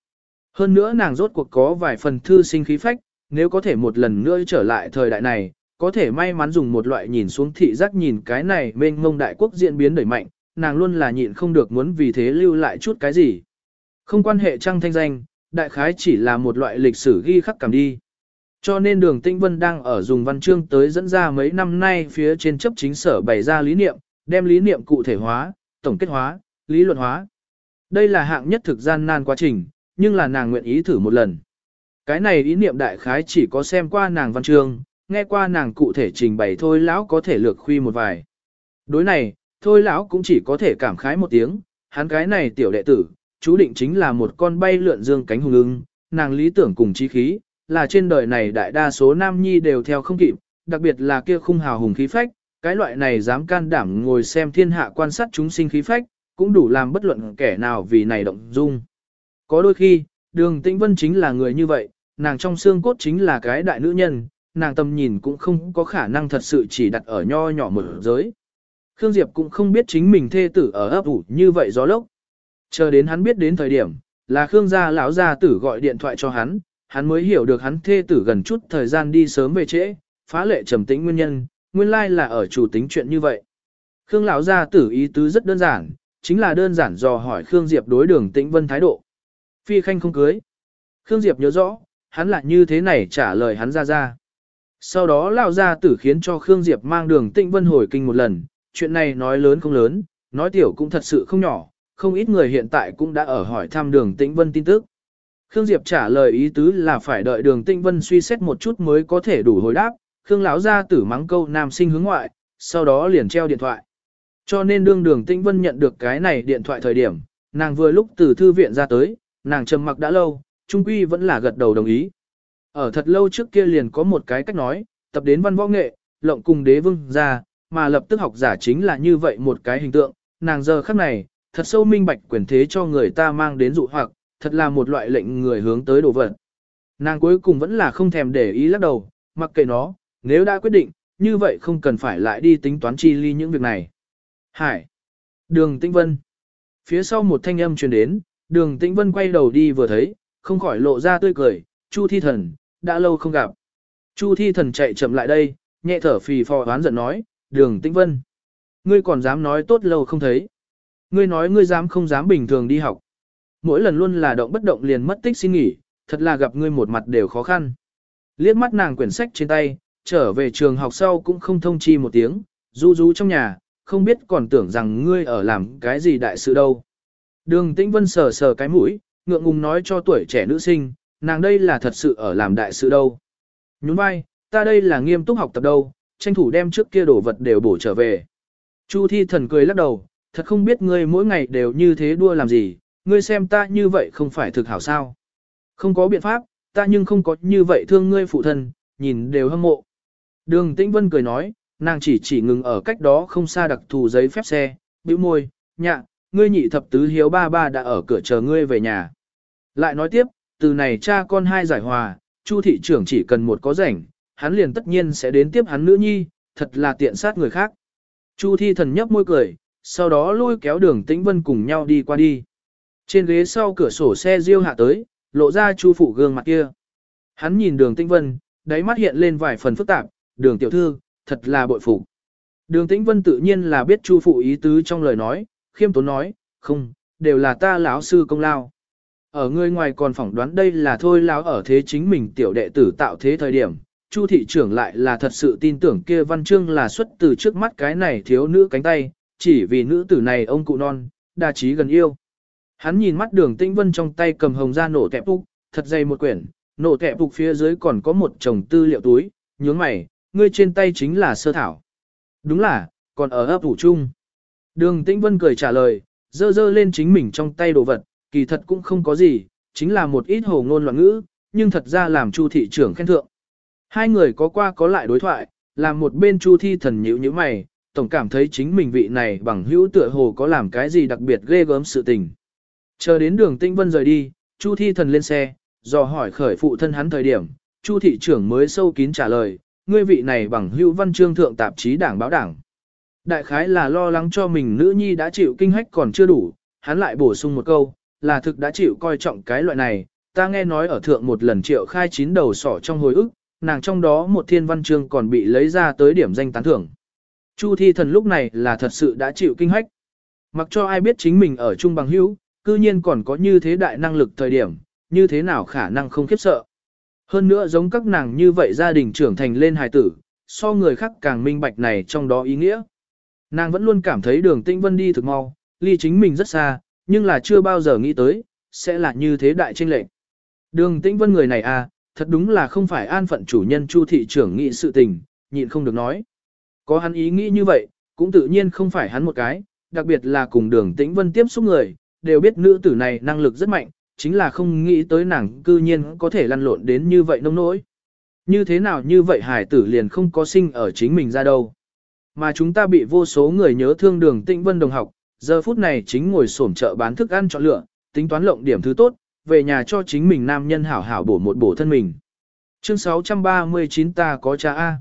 S1: Hơn nữa nàng rốt cuộc có vài phần thư sinh khí phách, nếu có thể một lần nữa trở lại thời đại này, có thể may mắn dùng một loại nhìn xuống thị giác nhìn cái này mênh mông đại quốc diễn biến đẩy mạnh, nàng luôn là nhịn không được muốn vì thế lưu lại chút cái gì. Không quan hệ trăng thanh danh, đại khái chỉ là một loại lịch sử ghi khắc cảm đi. Cho nên đường tinh Vân đang ở dùng văn chương tới dẫn ra mấy năm nay phía trên chấp chính sở bày ra lý niệm, đem lý niệm cụ thể hóa, tổng kết hóa, lý luận hóa. Đây là hạng nhất thực gian nan quá trình, nhưng là nàng nguyện ý thử một lần. Cái này ý niệm đại khái chỉ có xem qua nàng văn chương, nghe qua nàng cụ thể trình bày thôi lão có thể lược khuy một vài. Đối này, thôi lão cũng chỉ có thể cảm khái một tiếng, hắn cái này tiểu đệ tử, chú định chính là một con bay lượn dương cánh hùng ưng, nàng lý tưởng cùng chí khí, là trên đời này đại đa số nam nhi đều theo không kịp, đặc biệt là kia khung hào hùng khí phách, cái loại này dám can đảm ngồi xem thiên hạ quan sát chúng sinh khí phách, cũng đủ làm bất luận kẻ nào vì này động dung. Có đôi khi, đường tĩnh vân chính là người như vậy, nàng trong xương cốt chính là cái đại nữ nhân, nàng tâm nhìn cũng không có khả năng thật sự chỉ đặt ở nho nhỏ một giới. Khương Diệp cũng không biết chính mình thê tử ở ấp ủ như vậy gió lốc. Chờ đến hắn biết đến thời điểm, là Khương gia lão gia tử gọi điện thoại cho hắn, hắn mới hiểu được hắn thê tử gần chút thời gian đi sớm về trễ, phá lệ trầm tĩnh nguyên nhân, nguyên lai là ở chủ tính chuyện như vậy. Khương lão gia tử ý tứ rất đơn giản, chính là đơn giản dò hỏi Khương Diệp đối đường Tĩnh Vân thái độ. Phi khanh không cưới. Khương Diệp nhớ rõ, hắn lại như thế này trả lời hắn ra ra. Sau đó lão gia tử khiến cho Khương Diệp mang đường tịnh Vân hồi kinh một lần, chuyện này nói lớn không lớn, nói tiểu cũng thật sự không nhỏ, không ít người hiện tại cũng đã ở hỏi thăm đường Tĩnh Vân tin tức. Khương Diệp trả lời ý tứ là phải đợi đường Tĩnh Vân suy xét một chút mới có thể đủ hồi đáp, Khương lão gia tử mắng câu nam sinh hướng ngoại, sau đó liền treo điện thoại. Cho nên đương đường Tĩnh Vân nhận được cái này điện thoại thời điểm, nàng vừa lúc từ thư viện ra tới, nàng trầm mặc đã lâu, trung quy vẫn là gật đầu đồng ý. Ở thật lâu trước kia liền có một cái cách nói, tập đến văn võ nghệ, lộng cùng đế vương ra, mà lập tức học giả chính là như vậy một cái hình tượng, nàng giờ khắc này, thật sâu minh bạch quyền thế cho người ta mang đến dụ hoặc, thật là một loại lệnh người hướng tới đồ vật. Nàng cuối cùng vẫn là không thèm để ý lắc đầu, mặc kệ nó, nếu đã quyết định, như vậy không cần phải lại đi tính toán chi ly những việc này. Hải. Đường Tĩnh Vân. Phía sau một thanh âm truyền đến, đường Tĩnh Vân quay đầu đi vừa thấy, không khỏi lộ ra tươi cười, Chu Thi Thần, đã lâu không gặp. Chu Thi Thần chạy chậm lại đây, nhẹ thở phì phò oán giận nói, đường Tĩnh Vân. Ngươi còn dám nói tốt lâu không thấy. Ngươi nói ngươi dám không dám bình thường đi học. Mỗi lần luôn là động bất động liền mất tích xin nghỉ, thật là gặp ngươi một mặt đều khó khăn. Liếc mắt nàng quyển sách trên tay, trở về trường học sau cũng không thông chi một tiếng, ru ru trong nhà, không biết còn tưởng rằng ngươi ở làm cái gì đại sự đâu. Đường Tĩnh Vân sờ sờ cái mũi, ngượng ngùng nói cho tuổi trẻ nữ sinh, nàng đây là thật sự ở làm đại sự đâu. Nhún vai, ta đây là nghiêm túc học tập đâu, tranh thủ đem trước kia đồ vật đều bổ trở về. Chu thi thần cười lắc đầu, thật không biết ngươi mỗi ngày đều như thế đua làm gì, ngươi xem ta như vậy không phải thực hảo sao. Không có biện pháp, ta nhưng không có như vậy thương ngươi phụ thân, nhìn đều hâm mộ. Đường Tĩnh Vân cười nói, nàng chỉ chỉ ngừng ở cách đó không xa đặc thù giấy phép xe, bĩu môi, nhạ, ngươi nhị thập tứ hiếu ba ba đã ở cửa chờ ngươi về nhà. Lại nói tiếp, từ này cha con hai giải hòa, Chu thị trưởng chỉ cần một có rảnh, hắn liền tất nhiên sẽ đến tiếp hắn nữ nhi, thật là tiện sát người khác. Chu thi thần nhấp môi cười, sau đó lôi kéo đường tĩnh vân cùng nhau đi qua đi. Trên ghế sau cửa sổ xe riêu hạ tới, lộ ra chu phụ gương mặt kia. Hắn nhìn đường tĩnh vân, đáy mắt hiện lên vài phần phức tạp, đường tiểu thư, thật là bội phục. Đường tĩnh vân tự nhiên là biết chu phụ ý tứ trong lời nói, khiêm tốn nói, không, đều là ta lão sư công lao. Ở người ngoài còn phỏng đoán đây là thôi lão ở thế chính mình tiểu đệ tử tạo thế thời điểm, Chu thị trưởng lại là thật sự tin tưởng kia văn chương là xuất từ trước mắt cái này thiếu nữ cánh tay, chỉ vì nữ tử này ông cụ non, đa trí gần yêu. Hắn nhìn mắt đường tĩnh vân trong tay cầm hồng ra nổ kẹp phục, thật dày một quyển, nổ kẹp phục phía dưới còn có một chồng tư liệu túi, nhướng mày, ngươi trên tay chính là sơ thảo. Đúng là, còn ở ấp ủ chung. Đường tĩnh vân cười trả lời, dơ dơ lên chính mình trong tay đồ vật, kỳ thật cũng không có gì, chính là một ít hồ ngôn loạn ngữ, nhưng thật ra làm chu thị trưởng khen thượng. Hai người có qua có lại đối thoại, làm một bên chu thi thần nhíu nhíu mày, tổng cảm thấy chính mình vị này bằng hữu tựa hồ có làm cái gì đặc biệt ghê gớm sự tình. Chờ đến đường Tĩnh Vân rời đi, Chu Thi Thần lên xe, dò hỏi khởi phụ thân hắn thời điểm, Chu thị trưởng mới sâu kín trả lời, ngươi vị này bằng hữu văn chương thượng tạp chí đảng báo đảng. Đại khái là lo lắng cho mình nữ nhi đã chịu kinh hách còn chưa đủ, hắn lại bổ sung một câu, là thực đã chịu coi trọng cái loại này, ta nghe nói ở thượng một lần triệu khai chín đầu sỏ trong hồi ức, nàng trong đó một thiên văn chương còn bị lấy ra tới điểm danh tán thưởng. Chu thi thần lúc này là thật sự đã chịu kinh hách. Mặc cho ai biết chính mình ở chung bằng hữu, cư nhiên còn có như thế đại năng lực thời điểm, như thế nào khả năng không khiếp sợ. Hơn nữa giống các nàng như vậy gia đình trưởng thành lên hài tử, so người khác càng minh bạch này trong đó ý nghĩa. Nàng vẫn luôn cảm thấy đường tinh vân đi thực mau, ly chính mình rất xa, nhưng là chưa bao giờ nghĩ tới, sẽ là như thế đại tranh lệnh. Đường tĩnh vân người này à, thật đúng là không phải an phận chủ nhân chu thị trưởng nghị sự tình, nhịn không được nói. Có hắn ý nghĩ như vậy, cũng tự nhiên không phải hắn một cái, đặc biệt là cùng đường tĩnh vân tiếp xúc người, đều biết nữ tử này năng lực rất mạnh, chính là không nghĩ tới nàng cư nhiên có thể lăn lộn đến như vậy nông nỗi. Như thế nào như vậy hải tử liền không có sinh ở chính mình ra đâu. Mà chúng ta bị vô số người nhớ thương đường tĩnh vân đồng học, giờ phút này chính ngồi sổm chợ bán thức ăn chọn lựa, tính toán lộng điểm thứ tốt, về nhà cho chính mình nam nhân hảo hảo bổ một bổ thân mình. Chương 639 ta có cha A.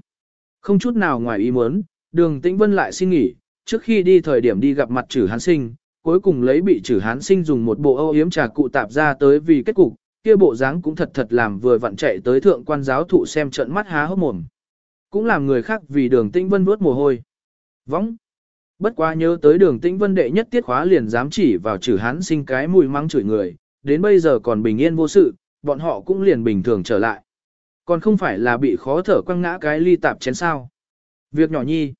S1: Không chút nào ngoài ý muốn, đường tĩnh vân lại xin nghỉ, trước khi đi thời điểm đi gặp mặt trừ hán sinh, cuối cùng lấy bị trừ hán sinh dùng một bộ âu yếm trà cụ tạp ra tới vì kết cục, kia bộ dáng cũng thật thật làm vừa vặn chạy tới thượng quan giáo thụ xem trận mắt há hốc mồm. Cũng làm người khác vì đường tĩnh vân vuốt mồ hôi. Võng. Bất quá nhớ tới đường tĩnh vân đệ nhất tiết khóa liền dám chỉ vào chữ hán sinh cái mùi mắng chửi người, đến bây giờ còn bình yên vô sự, bọn họ cũng liền bình thường trở lại. Còn không phải là bị khó thở quăng ngã cái ly tạp chén sao. Việc nhỏ nhi.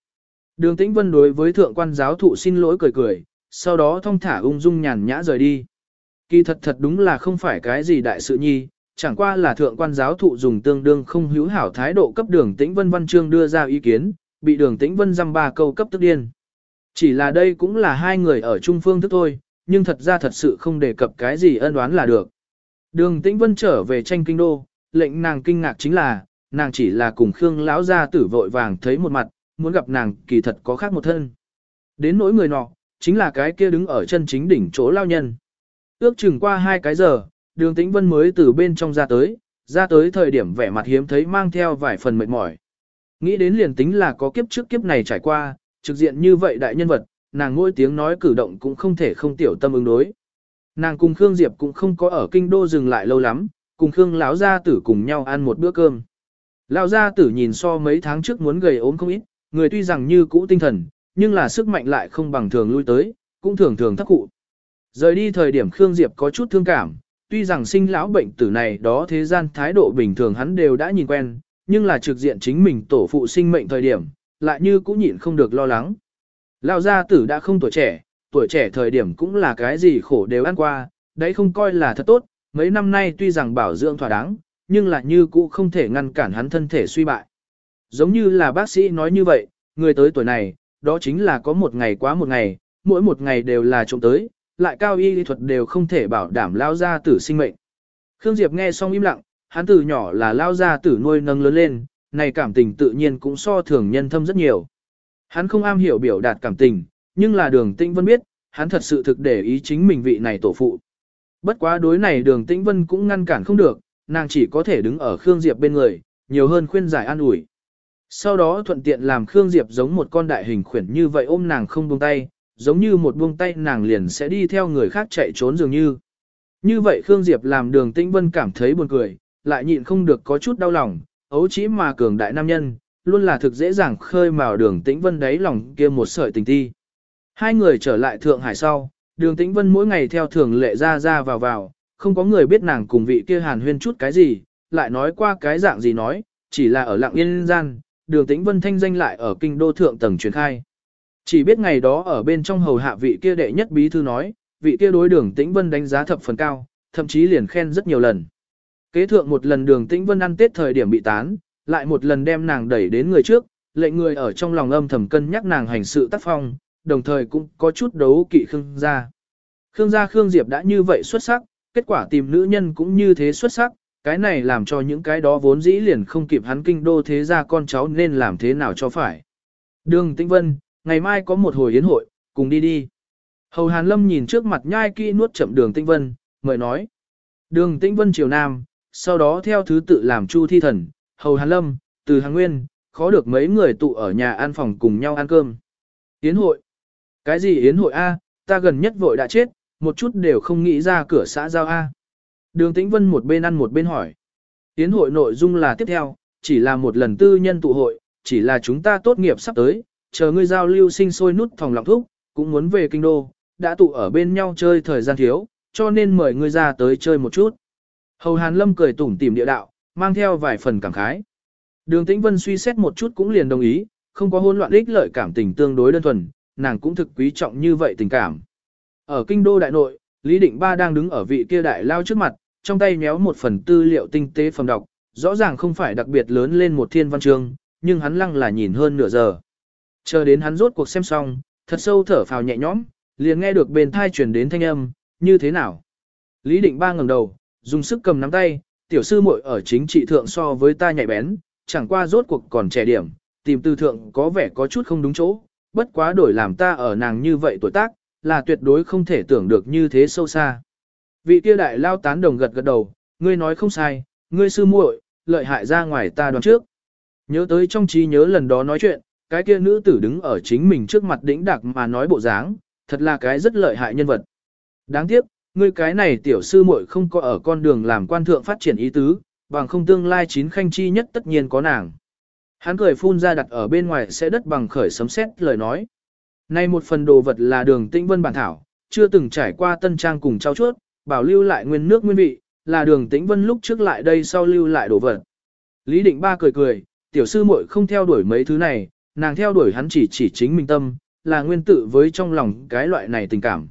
S1: Đường tĩnh vân đối với thượng quan giáo thụ xin lỗi cười cười, sau đó thong thả ung dung nhàn nhã rời đi. Kỳ thật thật đúng là không phải cái gì đại sự nhi, chẳng qua là thượng quan giáo thụ dùng tương đương không hữu hảo thái độ cấp đường tĩnh vân văn chương đưa ra ý kiến, bị đường tĩnh vân dăm ba câu cấp tức điên. Chỉ là đây cũng là hai người ở trung phương thức thôi, nhưng thật ra thật sự không đề cập cái gì ân đoán là được. Đường tĩnh vân trở về tranh kinh đô, lệnh nàng kinh ngạc chính là, nàng chỉ là cùng Khương lão gia tử vội vàng thấy một mặt, muốn gặp nàng kỳ thật có khác một thân. Đến nỗi người nọ, chính là cái kia đứng ở chân chính đỉnh chỗ lao nhân. Ước chừng qua hai cái giờ, đường tĩnh vân mới từ bên trong ra tới, ra tới thời điểm vẻ mặt hiếm thấy mang theo vài phần mệt mỏi. Nghĩ đến liền tính là có kiếp trước kiếp này trải qua, trực diện như vậy đại nhân vật, nàng mỗi tiếng nói cử động cũng không thể không tiểu tâm ứng đối. Nàng cùng Khương Diệp cũng không có ở kinh đô dừng lại lâu lắm, cùng Khương lão gia tử cùng nhau ăn một bữa cơm. Lão gia tử nhìn so mấy tháng trước muốn gầy ốm không ít, người tuy rằng như cũ tinh thần, nhưng là sức mạnh lại không bằng thường lui tới, cũng thường thường thắc cụ. Rời đi thời điểm Khương Diệp có chút thương cảm, tuy rằng sinh lão bệnh tử này đó thế gian thái độ bình thường hắn đều đã nhìn quen, nhưng là trực diện chính mình tổ phụ sinh mệnh thời điểm, lại như cũng nhịn không được lo lắng. Lão gia tử đã không tuổi trẻ, tuổi trẻ thời điểm cũng là cái gì khổ đều ăn qua, đấy không coi là thật tốt, mấy năm nay tuy rằng bảo dưỡng thỏa đáng, nhưng là như cũ không thể ngăn cản hắn thân thể suy bại. Giống như là bác sĩ nói như vậy, người tới tuổi này, đó chính là có một ngày quá một ngày, mỗi một ngày đều là trộm tới, lại cao y lý thuật đều không thể bảo đảm lao gia tử sinh mệnh. Khương Diệp nghe xong im lặng, hắn từ nhỏ là lao gia tử nuôi nâng lớn lên, này cảm tình tự nhiên cũng so thường nhân thâm rất nhiều. Hắn không am hiểu biểu đạt cảm tình, nhưng là đường tĩnh vân biết, hắn thật sự thực để ý chính mình vị này tổ phụ. Bất quá đối này đường tĩnh vân cũng ngăn cản không được, nàng chỉ có thể đứng ở Khương Diệp bên người, nhiều hơn khuyên giải an ủi. Sau đó thuận tiện làm Khương Diệp giống một con đại hình khuyển như vậy ôm nàng không buông tay, giống như một buông tay nàng liền sẽ đi theo người khác chạy trốn dường như. Như vậy Khương Diệp làm đường tĩnh vân cảm thấy buồn cười, lại nhịn không được có chút đau lòng, ấu chỉ mà cường đại nam nhân, luôn là thực dễ dàng khơi mào đường tĩnh vân đáy lòng kia một sợi tình ti. Hai người trở lại Thượng Hải sau, đường tĩnh vân mỗi ngày theo thường lệ ra ra vào vào, không có người biết nàng cùng vị kia hàn huyên chút cái gì, lại nói qua cái dạng gì nói, chỉ là ở lặng yên gian, đường tĩnh vân thanh danh lại ở kinh đô thượng tầng truyền khai. Chỉ biết ngày đó ở bên trong hầu hạ vị kia đệ nhất bí thư nói, vị kia đối đường tĩnh vân đánh giá thập phần cao, thậm chí liền khen rất nhiều lần. Kế thượng một lần đường tĩnh vân ăn tết thời điểm bị tán, lại một lần đem nàng đẩy đến người trước, lệnh người ở trong lòng âm thầm cân nhắc nàng hành sự tác phong, đồng thời cũng có chút đấu kỵ Khương gia. Khương gia Khương Diệp đã như vậy xuất sắc, kết quả tìm nữ nhân cũng như thế xuất sắc, cái này làm cho những cái đó vốn dĩ liền không kịp hắn kinh đô thế gia con cháu nên làm thế nào cho phải. Đường Tĩnh Vân, ngày mai có một hồi yến hội, cùng đi đi. Hầu Hàn Lâm nhìn trước mặt nhai kỹ nuốt chậm đường Tĩnh Vân, mời nói. Đường Tĩnh Vân chiều nam, sau đó theo thứ tự làm chu thi thần, Hầu Hàn Lâm, từ Hàng Nguyên, khó được mấy người tụ ở nhà ăn phòng cùng nhau ăn cơm. Yến hội. Cái gì yến hội A, ta gần nhất vội đã chết, một chút đều không nghĩ ra cửa xã giao A. Đường Tĩnh Vân một bên ăn một bên hỏi. Yến hội nội dung là tiếp theo, chỉ là một lần tư nhân tụ hội, chỉ là chúng ta tốt nghiệp sắp tới, chờ ngươi giao lưu sinh sôi nút phòng lọng thúc, cũng muốn về kinh đô, đã tụ ở bên nhau chơi thời gian thiếu, cho nên mời ngươi ra tới chơi một chút. Hầu Hàn Lâm cười tủm tỉm địa đạo, mang theo vài phần cảm khái. Đường Tĩnh Vân suy xét một chút cũng liền đồng ý, không có hỗn loạn ích lợi cảm tình tương đối đơn thuần, nàng cũng thực quý trọng như vậy tình cảm. Ở kinh đô đại nội, Lý Định Ba đang đứng ở vị kia đại lao trước mặt, trong tay nhéo một phần tư liệu tinh tế phẩm đọc, rõ ràng không phải đặc biệt lớn lên một thiên văn chương, nhưng hắn lăng là nhìn hơn nửa giờ. Chờ đến hắn rốt cuộc xem xong, thật sâu thở phào nhẹ nhõm, liền nghe được bên thai truyền đến thanh âm, như thế nào. Lý Định Ba ngẩng đầu, dùng sức cầm nắm tay, tiểu sư muội ở chính trị thượng so với ta nhạy bén, chẳng qua rốt cuộc còn trẻ điểm, tìm tư thượng có vẻ có chút không đúng chỗ, bất quá đổi làm ta ở nàng như vậy tuổi tác, là tuyệt đối không thể tưởng được như thế sâu xa. Vị kia đại lao tán đồng gật gật đầu, ngươi nói không sai, ngươi sư muội, lợi hại ra ngoài ta đoán trước. Nhớ tới trong trí nhớ lần đó nói chuyện, cái kia nữ tử đứng ở chính mình trước mặt đỉnh đặc mà nói bộ dáng, thật là cái rất lợi hại nhân vật. Đáng tiếc, ngươi cái này tiểu sư muội không có ở con đường làm quan thượng phát triển ý tứ, bằng không tương lai chín khanh chi nhất tất nhiên có nàng. Hắn cười phun ra đặt ở bên ngoài sẽ đất bằng khởi sấm xét lời nói. Nay một phần đồ vật là đường tĩnh vân bản thảo, chưa từng trải qua tân trang cùng trao chuốt, bảo lưu lại nguyên nước nguyên vị, là đường tĩnh vân lúc trước lại đây sau lưu lại đồ vật. Lý định ba cười cười, tiểu sư muội không theo đuổi mấy thứ này, nàng theo đuổi hắn chỉ chỉ chính mình tâm, là nguyên tự với trong lòng cái loại này tình cảm.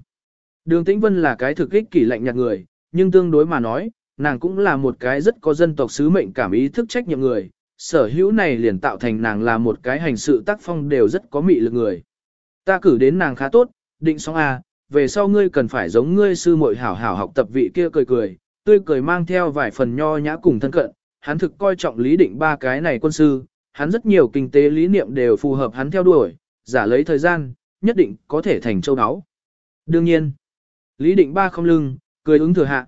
S1: Đường tĩnh vân là cái thực ích kỷ lạnh nhạt người, nhưng tương đối mà nói, nàng cũng là một cái rất có dân tộc sứ mệnh cảm ý thức trách nhiệm người, sở hữu này liền tạo thành nàng là một cái hành sự tác phong đều rất có mị lực người. Ta cử đến nàng khá tốt, định xong à, về sau ngươi cần phải giống ngươi sư muội hảo hảo học tập vị kia cười cười, tươi cười mang theo vài phần nho nhã cùng thân cận, hắn thực coi trọng lý định ba cái này quân sư, hắn rất nhiều kinh tế lý niệm đều phù hợp hắn theo đuổi, giả lấy thời gian, nhất định có thể thành châu áo. Đương nhiên, Lý Định Ba không lưng, cười ứng thừa hạ.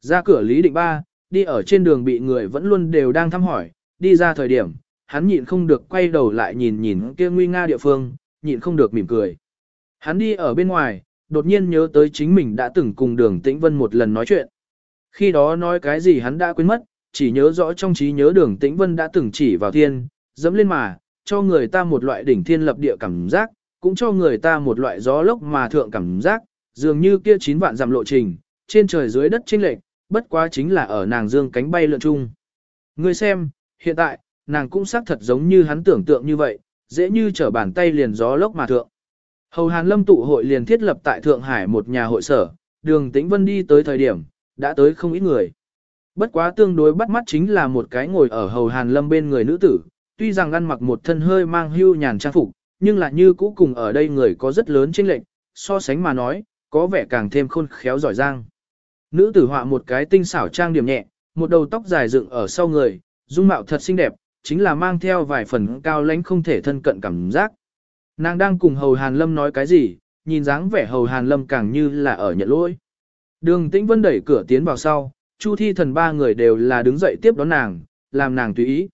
S1: Ra cửa Lý Định Ba, đi ở trên đường bị người vẫn luôn đều đang thăm hỏi, đi ra thời điểm, hắn nhịn không được quay đầu lại nhìn nhìn kia nguy nga địa phương, nhịn không được mỉm cười. Hắn đi ở bên ngoài, đột nhiên nhớ tới chính mình đã từng cùng đường tĩnh vân một lần nói chuyện. Khi đó nói cái gì hắn đã quên mất, chỉ nhớ rõ trong trí nhớ đường tĩnh vân đã từng chỉ vào thiên, dẫm lên mà, cho người ta một loại đỉnh thiên lập địa cảm giác, cũng cho người ta một loại gió lốc mà thượng cảm giác, dường như kia chín vạn dặm lộ trình, trên trời dưới đất chênh lệch, bất quá chính là ở nàng dương cánh bay lượn chung. Ngươi xem, hiện tại, nàng cũng xác thật giống như hắn tưởng tượng như vậy, dễ như trở bàn tay liền gió lốc mà thượng. Hầu Hàn Lâm tụ hội liền thiết lập tại Thượng Hải một nhà hội sở, đường Tĩnh Vân đi tới thời điểm, đã tới không ít người. Bất quá tương đối bắt mắt chính là một cái ngồi ở Hầu Hàn Lâm bên người nữ tử, tuy rằng ăn mặc một thân hơi mang hưu nhàn trang phục, nhưng là như cũ cùng ở đây người có rất lớn chênh lệch, so sánh mà nói, có vẻ càng thêm khôn khéo giỏi giang. Nữ tử họa một cái tinh xảo trang điểm nhẹ, một đầu tóc dài dựng ở sau người, dung mạo thật xinh đẹp, chính là mang theo vài phần cao lãnh không thể thân cận cảm giác. Nàng đang cùng Hầu Hàn Lâm nói cái gì, nhìn dáng vẻ Hầu Hàn Lâm càng như là ở nhận lỗi. Đường Tĩnh Vân đẩy cửa tiến vào sau, Chu Thi Thần ba người đều là đứng dậy tiếp đón nàng, làm nàng tùy ý.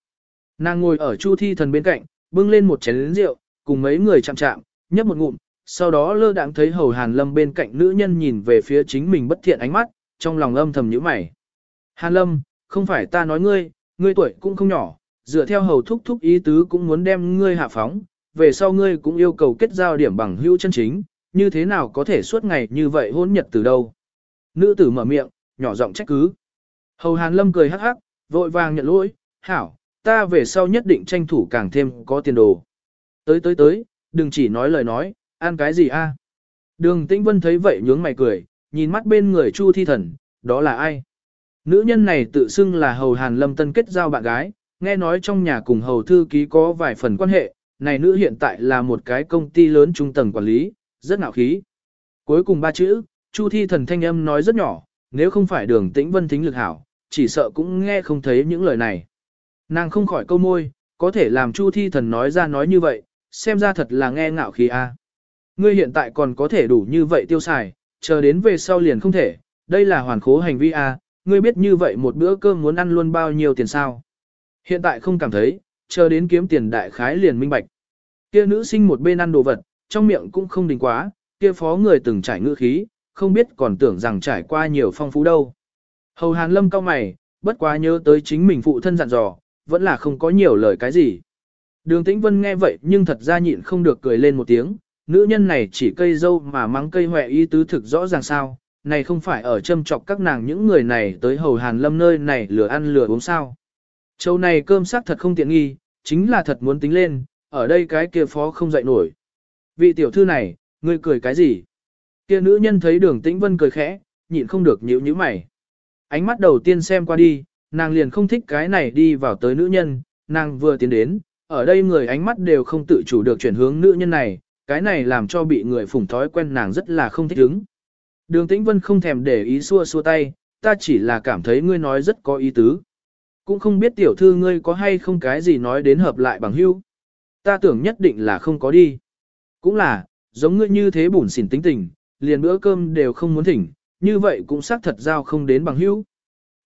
S1: Nàng ngồi ở Chu Thi Thần bên cạnh, bưng lên một chén rượu, cùng mấy người chạm chạm, nhấp một ngụm, sau đó lơ đãng thấy Hầu Hàn Lâm bên cạnh nữ nhân nhìn về phía chính mình bất thiện ánh mắt, trong lòng âm thầm nhíu mày. Hàn Lâm, không phải ta nói ngươi, ngươi tuổi cũng không nhỏ, dựa theo hầu thúc thúc ý tứ cũng muốn đem ngươi hạ phóng, về sau ngươi cũng yêu cầu kết giao điểm bằng hữu chân chính, như thế nào có thể suốt ngày như vậy hôn nhật từ đâu. Nữ tử mở miệng, nhỏ giọng trách cứ. Hầu Hàn Lâm cười hắc hắc, vội vàng nhận lỗi, hảo, ta về sau nhất định tranh thủ càng thêm có tiền đồ. Tới tới tới, đừng chỉ nói lời nói, ăn cái gì a? Đường Tĩnh Vân thấy vậy nhướng mày cười, nhìn mắt bên người Chu Thi Thần, đó là ai? Nữ nhân này tự xưng là Hầu Hàn Lâm tân kết giao bạn gái, nghe nói trong nhà cùng Hầu Thư Ký có vài phần quan hệ, này nữ hiện tại là một cái công ty lớn trung tầng quản lý, rất ngạo khí. Cuối cùng ba chữ, Chu Thi Thần thanh âm nói rất nhỏ, nếu không phải đường tĩnh vân thính lực hảo, chỉ sợ cũng nghe không thấy những lời này. Nàng không khỏi câu môi, có thể làm Chu Thi Thần nói ra nói như vậy, xem ra thật là nghe ngạo khí a. Ngươi hiện tại còn có thể đủ như vậy tiêu xài, chờ đến về sau liền không thể, đây là hoàn khố hành vi a, ngươi biết như vậy một bữa cơm muốn ăn luôn bao nhiêu tiền sao. Hiện tại không cảm thấy, chờ đến kiếm tiền đại khái liền minh bạch. Kia nữ sinh một bên ăn đồ vật, trong miệng cũng không đình quá, kia phó người từng trải ngữ khí, không biết còn tưởng rằng trải qua nhiều phong phú đâu. Hầu Hàn Lâm cao mày, bất quá nhớ tới chính mình phụ thân dặn dò, vẫn là không có nhiều lời cái gì. Đường Tĩnh Vân nghe vậy nhưng thật ra nhịn không được cười lên một tiếng, nữ nhân này chỉ cây dâu mà mắng cây hòe ý tứ thực rõ ràng sao, này không phải ở châm chọc các nàng những người này tới hầu hàn lâm nơi này lừa ăn lừa uống sao. Châu này cơm sắc thật không tiện nghi, chính là thật muốn tính lên, ở đây cái kia phó không dậy nổi. Vị tiểu thư này, ngươi cười cái gì? Kia nữ nhân thấy đường tĩnh vân cười khẽ, nhịn không được nhíu nhíu mày. Ánh mắt đầu tiên xem qua đi, nàng liền không thích cái này đi vào tới nữ nhân, nàng vừa tiến đến, ở đây người ánh mắt đều không tự chủ được chuyển hướng nữ nhân này, cái này làm cho bị người phủng thói quen nàng rất là không thích ứng. Đường tĩnh vân không thèm để ý xua xua tay, ta chỉ là cảm thấy ngươi nói rất có ý tứ. Cũng không biết tiểu thư ngươi có hay không cái gì nói đến hợp lại bằng hữu. Ta tưởng nhất định là không có đi. Cũng là, giống ngươi như thế bủn xỉn tính tình, liền bữa cơm đều không muốn thỉnh, như vậy cũng xác thật giao không đến bằng hữu.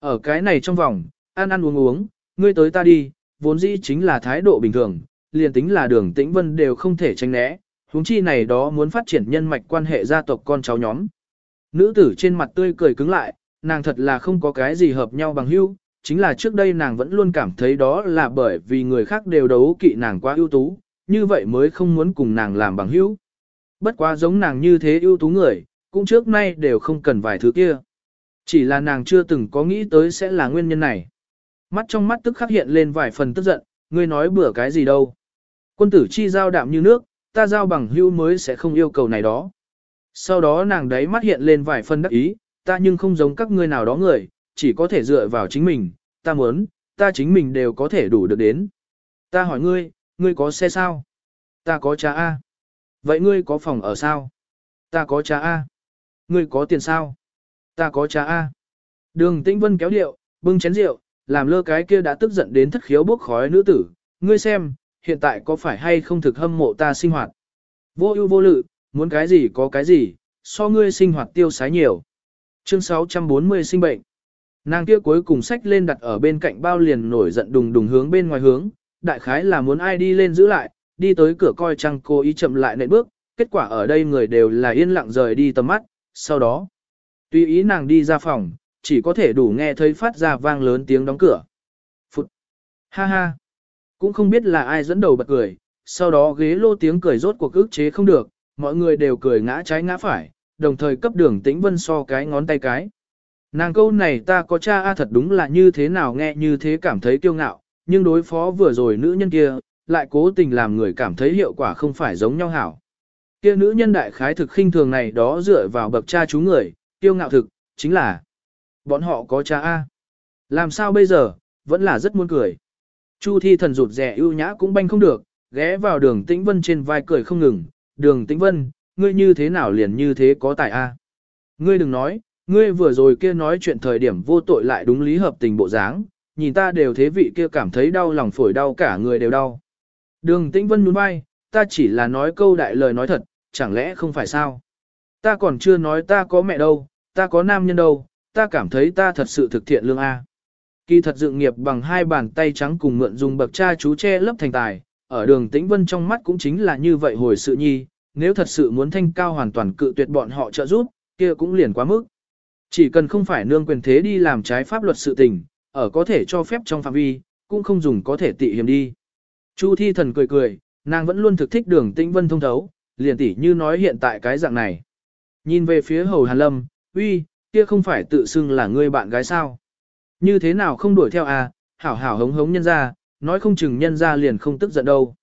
S1: Ở cái này trong vòng, ăn ăn uống uống, ngươi tới ta đi, vốn dĩ chính là thái độ bình thường, liền tính là đường tĩnh vân đều không thể tránh né, huống chi này đó muốn phát triển nhân mạch quan hệ gia tộc con cháu nhóm. Nữ tử trên mặt tươi cười cứng lại, nàng thật là không có cái gì hợp nhau bằng hữu, chính là trước đây nàng vẫn luôn cảm thấy đó là bởi vì người khác đều đấu kỵ nàng quá ưu tú, như vậy mới không muốn cùng nàng làm bằng hữu. Bất quá giống nàng như thế ưu tú người, cũng trước nay đều không cần vài thứ kia. Chỉ là nàng chưa từng có nghĩ tới sẽ là nguyên nhân này. Mắt trong mắt tức khắc hiện lên vài phần tức giận, ngươi nói bừa cái gì đâu. Quân tử chi giao đạm như nước, ta giao bằng hữu mới sẽ không yêu cầu này đó. Sau đó nàng đấy mắt hiện lên vài phần đắc ý, ta nhưng không giống các ngươi nào đó người, chỉ có thể dựa vào chính mình, ta muốn, ta chính mình đều có thể đủ được đến. Ta hỏi ngươi, ngươi có xe sao? Ta có cha A. Vậy ngươi có phòng ở sao? Ta có cha A. Ngươi có tiền sao? Ta có cha A. Đường Tĩnh Vân kéo điệu, bưng chén rượu, làm lơ cái kia đã tức giận đến thất khiếu bốc khói nữ tử. Ngươi xem, hiện tại có phải hay không thực hâm mộ ta sinh hoạt? Vô ưu vô lự, muốn cái gì có cái gì, so ngươi sinh hoạt tiêu sái nhiều. Chương 640 sinh bệnh. Nàng kia cuối cùng sách lên đặt ở bên cạnh bao liền nổi giận đùng đùng hướng bên ngoài hướng, đại khái là muốn ai đi lên giữ lại, đi tới cửa coi chăng cô ý chậm lại nệm bước, kết quả ở đây người đều là yên lặng rời đi tầm mắt, sau đó, tùy ý nàng đi ra phòng, chỉ có thể đủ nghe thấy phát ra vang lớn tiếng đóng cửa. Phụt! Ha ha! Cũng không biết là ai dẫn đầu bật cười, sau đó ghế lô tiếng cười rốt cuộc ức chế không được, mọi người đều cười ngã trái ngã phải, đồng thời cấp đường tĩnh vân so cái ngón tay cái. Nàng câu này ta có cha a thật đúng là như thế nào nghe như thế cảm thấy kiêu ngạo, nhưng đối phó vừa rồi nữ nhân kia, lại cố tình làm người cảm thấy hiệu quả không phải giống nhau hảo. Kia nữ nhân đại khái thực khinh thường này đó dựa vào bậc cha chú người, kiêu ngạo thực, chính là bọn họ có cha A. Làm sao bây giờ, vẫn là rất muốn cười. Chu thi thần rụt rẻ ưu nhã cũng banh không được, ghé vào đường tĩnh vân trên vai cười không ngừng. Đường tĩnh vân, ngươi như thế nào liền như thế có tài A. Ngươi đừng nói, ngươi vừa rồi kia nói chuyện thời điểm vô tội lại đúng lý hợp tình bộ dáng, nhìn ta đều thế vị kia cảm thấy đau lòng phổi đau cả người đều đau. Đường tĩnh vân nhún vai, ta chỉ là nói câu đại lời nói thật, chẳng lẽ không phải sao? Ta còn chưa nói ta có mẹ đâu, ta có nam nhân đâu, ta cảm thấy ta thật sự thực thiện lương A. Kỳ thật dựng nghiệp bằng hai bàn tay trắng cùng mượn dùng bậc cha chú che lấp thành tài, ở đường tĩnh vân trong mắt cũng chính là như vậy hồi sự nhi, nếu thật sự muốn thanh cao hoàn toàn cự tuyệt bọn họ trợ giúp, kia cũng liền quá mức. Chỉ cần không phải nương quyền thế đi làm trái pháp luật sự tình, ở có thể cho phép trong phạm vi, cũng không dùng có thể tị hiểm đi. Chu thi thần cười cười, nàng vẫn luôn thực thích đường tĩnh vân thông thấu, liền tỉ như nói hiện tại cái dạng này. Nhìn về phía hầu hàn lâm, uy, kia không phải tự xưng là ngươi bạn gái sao. Như thế nào không đuổi theo à, hảo hảo hống hống nhân ra, nói không chừng nhân ra liền không tức giận đâu.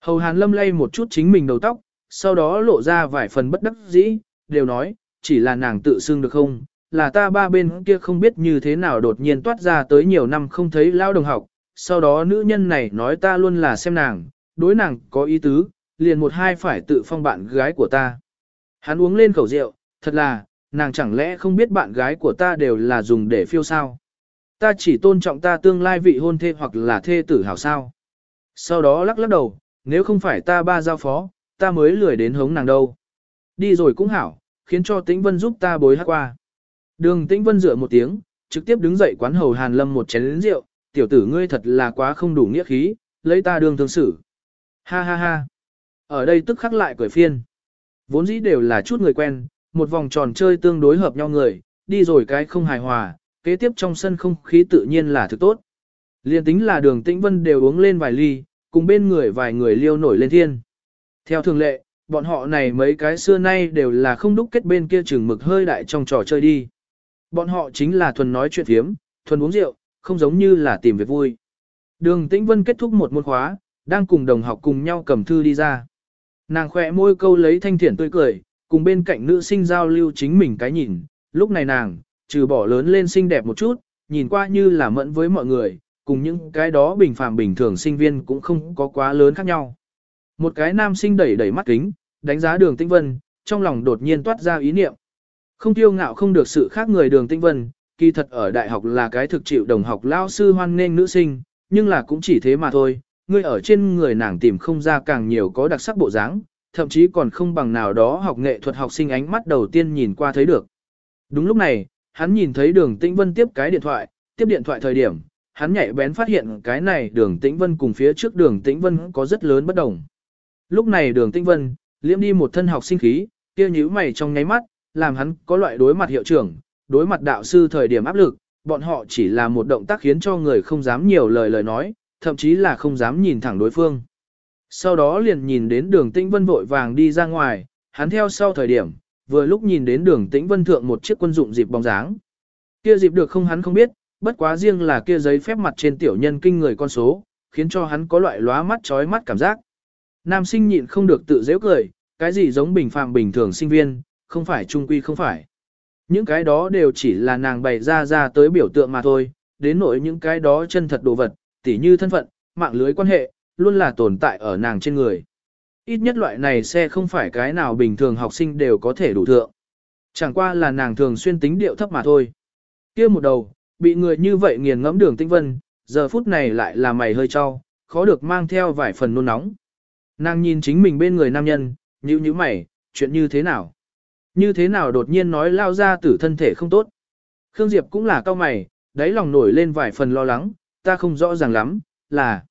S1: Hầu hàn lâm lay một chút chính mình đầu tóc, sau đó lộ ra vài phần bất đắc dĩ, đều nói, chỉ là nàng tự xưng được không, là ta ba bên kia không biết như thế nào đột nhiên toát ra tới nhiều năm không thấy lao đồng học, sau đó nữ nhân này nói ta luôn là xem nàng, đối nàng có ý tứ, liền một hai phải tự phong bạn gái của ta. Hắn uống lên khẩu rượu, thật là, nàng chẳng lẽ không biết bạn gái của ta đều là dùng để phiêu sao. Ta chỉ tôn trọng ta tương lai vị hôn thê hoặc là thê tử hảo sao. Sau đó lắc lắc đầu, nếu không phải ta ba giao phó, ta mới lười đến hống nàng đâu. Đi rồi cũng hảo, khiến cho Tĩnh Vân giúp ta bối hát qua. Đường Tĩnh Vân dựa một tiếng, trực tiếp đứng dậy quán hầu Hàn Lâm một chén rượu, tiểu tử ngươi thật là quá không đủ nghĩa khí, lấy ta đương thương xử. Ha ha ha. Ở đây tức khắc lại cười phiên. Vốn dĩ đều là chút người quen, một vòng tròn chơi tương đối hợp nhau người, đi rồi cái không hài hòa, kế tiếp trong sân không khí tự nhiên là thực tốt. Liên tính là đường tĩnh vân đều uống lên vài ly, cùng bên người vài người liêu nổi lên thiên. Theo thường lệ, bọn họ này mấy cái xưa nay đều là không đúc kết bên kia chừng mực hơi đại trong trò chơi đi. Bọn họ chính là thuần nói chuyện phiếm, thuần uống rượu, không giống như là tìm việc vui. Đường Tĩnh Vân kết thúc một môn khóa, đang cùng đồng học cùng nhau cầm thư đi ra. Nàng khỏe môi câu lấy thanh thiện tươi cười, cùng bên cạnh nữ sinh giao lưu chính mình cái nhìn, lúc này nàng, trừ bỏ lớn lên xinh đẹp một chút, nhìn qua như là mẫn với mọi người, cùng những cái đó bình phàm bình thường sinh viên cũng không có quá lớn khác nhau. Một cái nam sinh đẩy đẩy mắt kính, đánh giá đường Tĩnh vân, trong lòng đột nhiên toát ra ý niệm. Không tiêu ngạo không được sự khác người đường Tĩnh vân, kỳ thật ở đại học là cái thực chịu đồng học lao sư hoan nghênh nữ sinh, nhưng là cũng chỉ thế mà thôi, ngươi ở trên người nàng tìm không ra càng nhiều có đặc sắc bộ dáng, thậm chí còn không bằng nào đó học nghệ thuật học sinh ánh mắt đầu tiên nhìn qua thấy được. Đúng lúc này, hắn nhìn thấy đường tĩnh vân tiếp cái điện thoại, tiếp điện thoại thời điểm, hắn nhạy bén phát hiện cái này đường tĩnh vân cùng phía trước đường tĩnh vân có rất lớn bất đồng. Lúc này đường tĩnh vân, liễm đi một thân học sinh khí, kia nhíu mày trong nháy mắt, làm hắn có loại đối mặt hiệu trưởng, đối mặt đạo sư thời điểm áp lực, bọn họ chỉ là một động tác khiến cho người không dám nhiều lời lời nói, thậm chí là không dám nhìn thẳng đối phương. Sau đó liền nhìn đến đường tĩnh vân vội vàng đi ra ngoài, hắn theo sau thời điểm, vừa lúc nhìn đến đường tĩnh vân thượng một chiếc quân dụng dịp bóng dáng. Kia dịp được không hắn không biết, bất quá riêng là kia giấy phép mặt trên tiểu nhân kinh người con số, khiến cho hắn có loại lóa mắt chói mắt cảm giác. Nam sinh nhịn không được tự dễ cười, cái gì giống bình phạm bình thường sinh viên, không phải trung quy không phải. Những cái đó đều chỉ là nàng bày ra ra tới biểu tượng mà thôi, đến nỗi những cái đó chân thật đồ vật, tỉ như thân phận, mạng lưới quan hệ, luôn là tồn tại ở nàng trên người. Ít nhất loại này xe không phải cái nào bình thường học sinh đều có thể đủ thượng. Chẳng qua là nàng thường xuyên tính điệu thấp mà thôi. kia một đầu, bị người như vậy nghiền ngẫm đường tinh vân, giờ phút này lại là mày hơi cho, khó được mang theo vài phần nôn nóng. Nàng nhìn chính mình bên người nam nhân, như như mày, chuyện như thế nào? Như thế nào đột nhiên nói lao ra tử thân thể không tốt? Khương Diệp cũng là cao mày, đáy lòng nổi lên vài phần lo lắng, ta không rõ ràng lắm, là...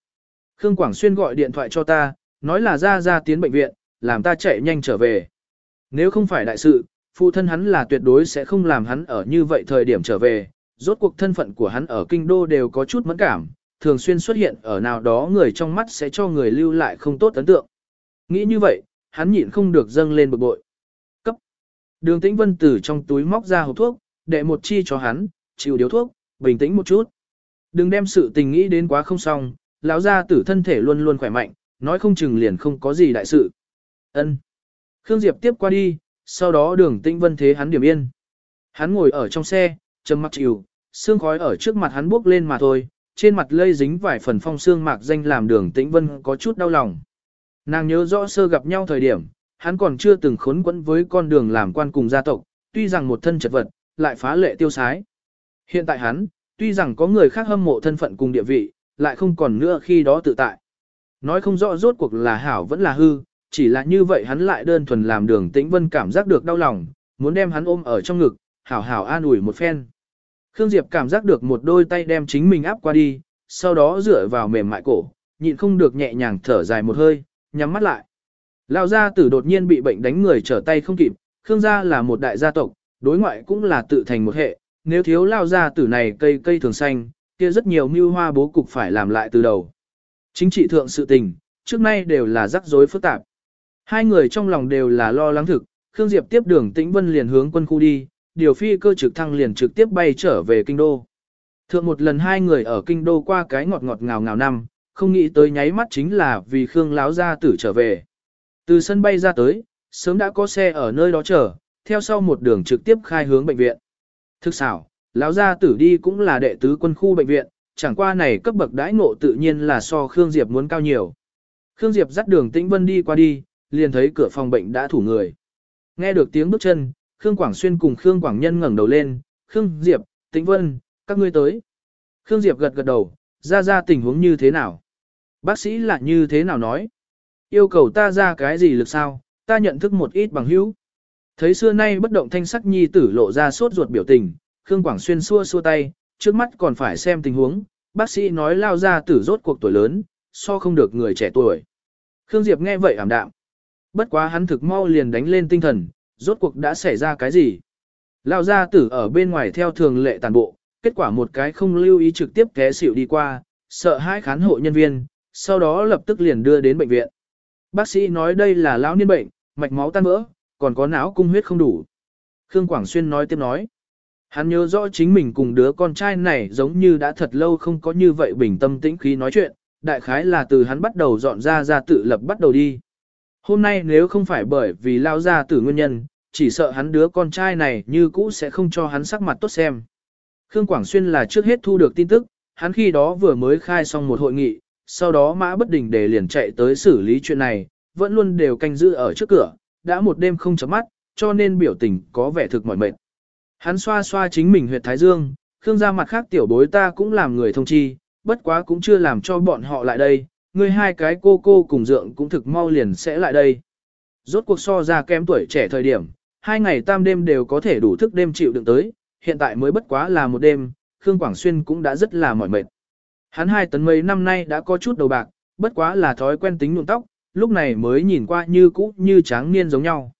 S1: Khương Quảng Xuyên gọi điện thoại cho ta, nói là ra ra tiến bệnh viện, làm ta chạy nhanh trở về. Nếu không phải đại sự, phụ thân hắn là tuyệt đối sẽ không làm hắn ở như vậy thời điểm trở về, rốt cuộc thân phận của hắn ở kinh đô đều có chút mẫn cảm, thường xuyên xuất hiện ở nào đó người trong mắt sẽ cho người lưu lại không tốt ấn tượng. Nghĩ như vậy, hắn nhịn không được dâng lên bực bội. Đường Tĩnh Vân từ trong túi móc ra hộp thuốc, đệ một chi cho hắn, chịu điếu thuốc, bình tĩnh một chút. Đừng đem sự tình nghĩ đến quá không xong, lão gia tử thân thể luôn luôn khỏe mạnh, nói không chừng liền không có gì đại sự. Ân. Khương Diệp tiếp qua đi, sau đó đường Tĩnh Vân thế hắn điểm yên. Hắn ngồi ở trong xe, trầm mặc chịu, xương khói ở trước mặt hắn bốc lên mà thôi, trên mặt lây dính vài phần phong xương mạc danh làm đường Tĩnh Vân có chút đau lòng. Nàng nhớ rõ sơ gặp nhau thời điểm, hắn còn chưa từng khốn quẫn với con đường làm quan cùng gia tộc, tuy rằng một thân chật vật, lại phá lệ tiêu sái. Hiện tại hắn, tuy rằng có người khác hâm mộ thân phận cùng địa vị, lại không còn nữa khi đó tự tại. Nói không rõ rốt cuộc là hảo vẫn là hư, chỉ là như vậy hắn lại đơn thuần làm đường tĩnh vân cảm giác được đau lòng, muốn đem hắn ôm ở trong ngực, hảo hảo an ủi một phen. Khương Diệp cảm giác được một đôi tay đem chính mình áp qua đi, sau đó dựa vào mềm mại cổ, nhịn không được nhẹ nhàng thở dài một hơi, nhắm mắt lại. Lão gia tử đột nhiên bị bệnh đánh người trở tay không kịp, Khương gia là một đại gia tộc, đối ngoại cũng là tự thành một hệ, nếu thiếu lão gia tử này cây cây thường xanh, kia rất nhiều mưu hoa bố cục phải làm lại từ đầu. Chính trị thượng sự tình, trước nay đều là rắc rối phức tạp. Hai người trong lòng đều là lo lắng thực, Khương Diệp tiếp đường Tĩnh Vân liền hướng quân khu đi, điều phi cơ trực thăng liền trực tiếp bay trở về kinh đô. Thượng một lần hai người ở kinh đô qua cái ngọt ngọt ngào ngào năm, không nghĩ tới nháy mắt chính là vì Khương láo gia tử trở về. Từ sân bay ra tới, sớm đã có xe ở nơi đó chờ, theo sau một đường trực tiếp khai hướng bệnh viện. Thực xảo, lão gia tử đi cũng là đệ tứ quân khu bệnh viện, chẳng qua này cấp bậc đãi ngộ tự nhiên là so Khương Diệp muốn cao nhiều. Khương Diệp dắt đường Tĩnh Vân đi qua đi, liền thấy cửa phòng bệnh đã thủ người. Nghe được tiếng bước chân, Khương Quảng Xuyên cùng Khương Quảng Nhân ngẩng đầu lên, Khương Diệp, Tĩnh Vân, các ngươi tới. Khương Diệp gật gật đầu, ra ra tình huống như thế nào? Bác sĩ là như thế nào nói? Yêu cầu ta ra cái gì lực sao? Ta nhận thức một ít bằng hữu. Thấy xưa nay bất động thanh sắc nhi tử lộ ra sốt ruột biểu tình, Khương Quảng Xuyên xua xua tay, trước mắt còn phải xem tình huống, bác sĩ nói lao ra tử rốt cuộc tuổi lớn, so không được người trẻ tuổi. Khương Diệp nghe vậy ảm đạm. Bất quá hắn thực mau liền đánh lên tinh thần, rốt cuộc đã xảy ra cái gì. Lao ra tử ở bên ngoài theo thường lệ tàn bộ, kết quả một cái không lưu ý trực tiếp té xỉu đi qua, sợ hai khán hộ nhân viên, sau đó lập tức liền đưa đến bệnh viện. Bác sĩ nói đây là lão niên bệnh, mạch máu tan vỡ, còn có não cung huyết không đủ. Khương Quảng Xuyên nói tiếp nói. Hắn nhớ rõ chính mình cùng đứa con trai này giống như đã thật lâu không có như vậy bình tâm tĩnh khí nói chuyện, đại khái là từ hắn bắt đầu dọn ra ra tự lập bắt đầu đi. Hôm nay nếu không phải bởi vì lao ra tử nguyên nhân, chỉ sợ hắn đứa con trai này như cũ sẽ không cho hắn sắc mặt tốt xem. Khương Quảng Xuyên là trước hết thu được tin tức, hắn khi đó vừa mới khai xong một hội nghị, sau đó mã bất đình để liền chạy tới xử lý chuyện này, vẫn luôn đều canh giữ ở trước cửa, đã một đêm không chấm mắt, cho nên biểu tình có vẻ thực mỏi mệt. Hắn xoa xoa chính mình huyệt thái dương, Khương gia mặt khác tiểu bối ta cũng làm người thông chi, bất quá cũng chưa làm cho bọn họ lại đây, người hai cái cô cô cùng dượng cũng thực mau liền sẽ lại đây. Rốt cuộc so ra kém tuổi trẻ thời điểm, hai ngày tam đêm đều có thể đủ thức đêm chịu đựng tới, hiện tại mới bất quá là một đêm, Khương Quảng Xuyên cũng đã rất là mỏi mệt. Hắn hai tấn mấy năm nay đã có chút đầu bạc, bất quá là thói quen tính nhuộm tóc, lúc này mới nhìn qua như cũ như tráng niên giống nhau.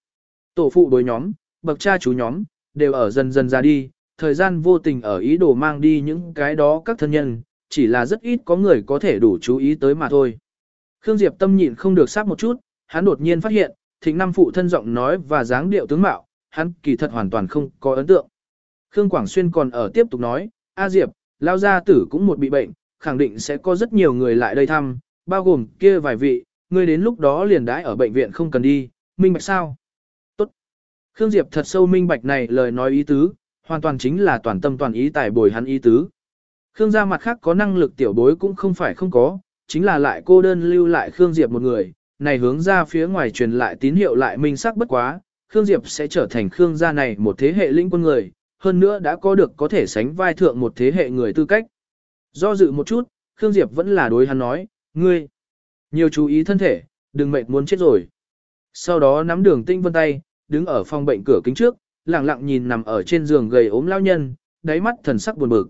S1: Tổ phụ đối nhóm, bậc cha chú nhóm, đều ở dần dần ra đi, thời gian vô tình ở ý đồ mang đi những cái đó các thân nhân, chỉ là rất ít có người có thể đủ chú ý tới mà thôi. Khương Diệp tâm nhịn không được sát một chút, hắn đột nhiên phát hiện, thịnh năm phụ thân giọng nói và dáng điệu tướng mạo, hắn kỳ thật hoàn toàn không có ấn tượng. Khương Quảng Xuyên còn ở tiếp tục nói, A Diệp, lao gia tử cũng một bị bệnh, khẳng định sẽ có rất nhiều người lại đây thăm, bao gồm kia vài vị, ngươi đến lúc đó liền đãi ở bệnh viện không cần đi, minh bạch sao? Tốt. Khương Diệp thật sâu minh bạch này lời nói ý tứ, hoàn toàn chính là toàn tâm toàn ý tài bồi hắn ý tứ. Khương gia mặt khác có năng lực tiểu bối cũng không phải không có, chính là lại cô đơn lưu lại Khương Diệp một người, này hướng ra phía ngoài truyền lại tín hiệu lại minh sắc bất quá, Khương Diệp sẽ trở thành Khương gia này một thế hệ linh quân người, hơn nữa đã có được có thể sánh vai thượng một thế hệ người tư cách. Do dự một chút, Khương Diệp vẫn là đối hắn nói, ngươi, nhiều chú ý thân thể, đừng mệt muốn chết rồi. Sau đó nắm đường tinh vân tay, đứng ở phòng bệnh cửa kính trước, lặng lặng nhìn nằm ở trên giường gầy ốm lao nhân, đáy mắt thần sắc buồn bực.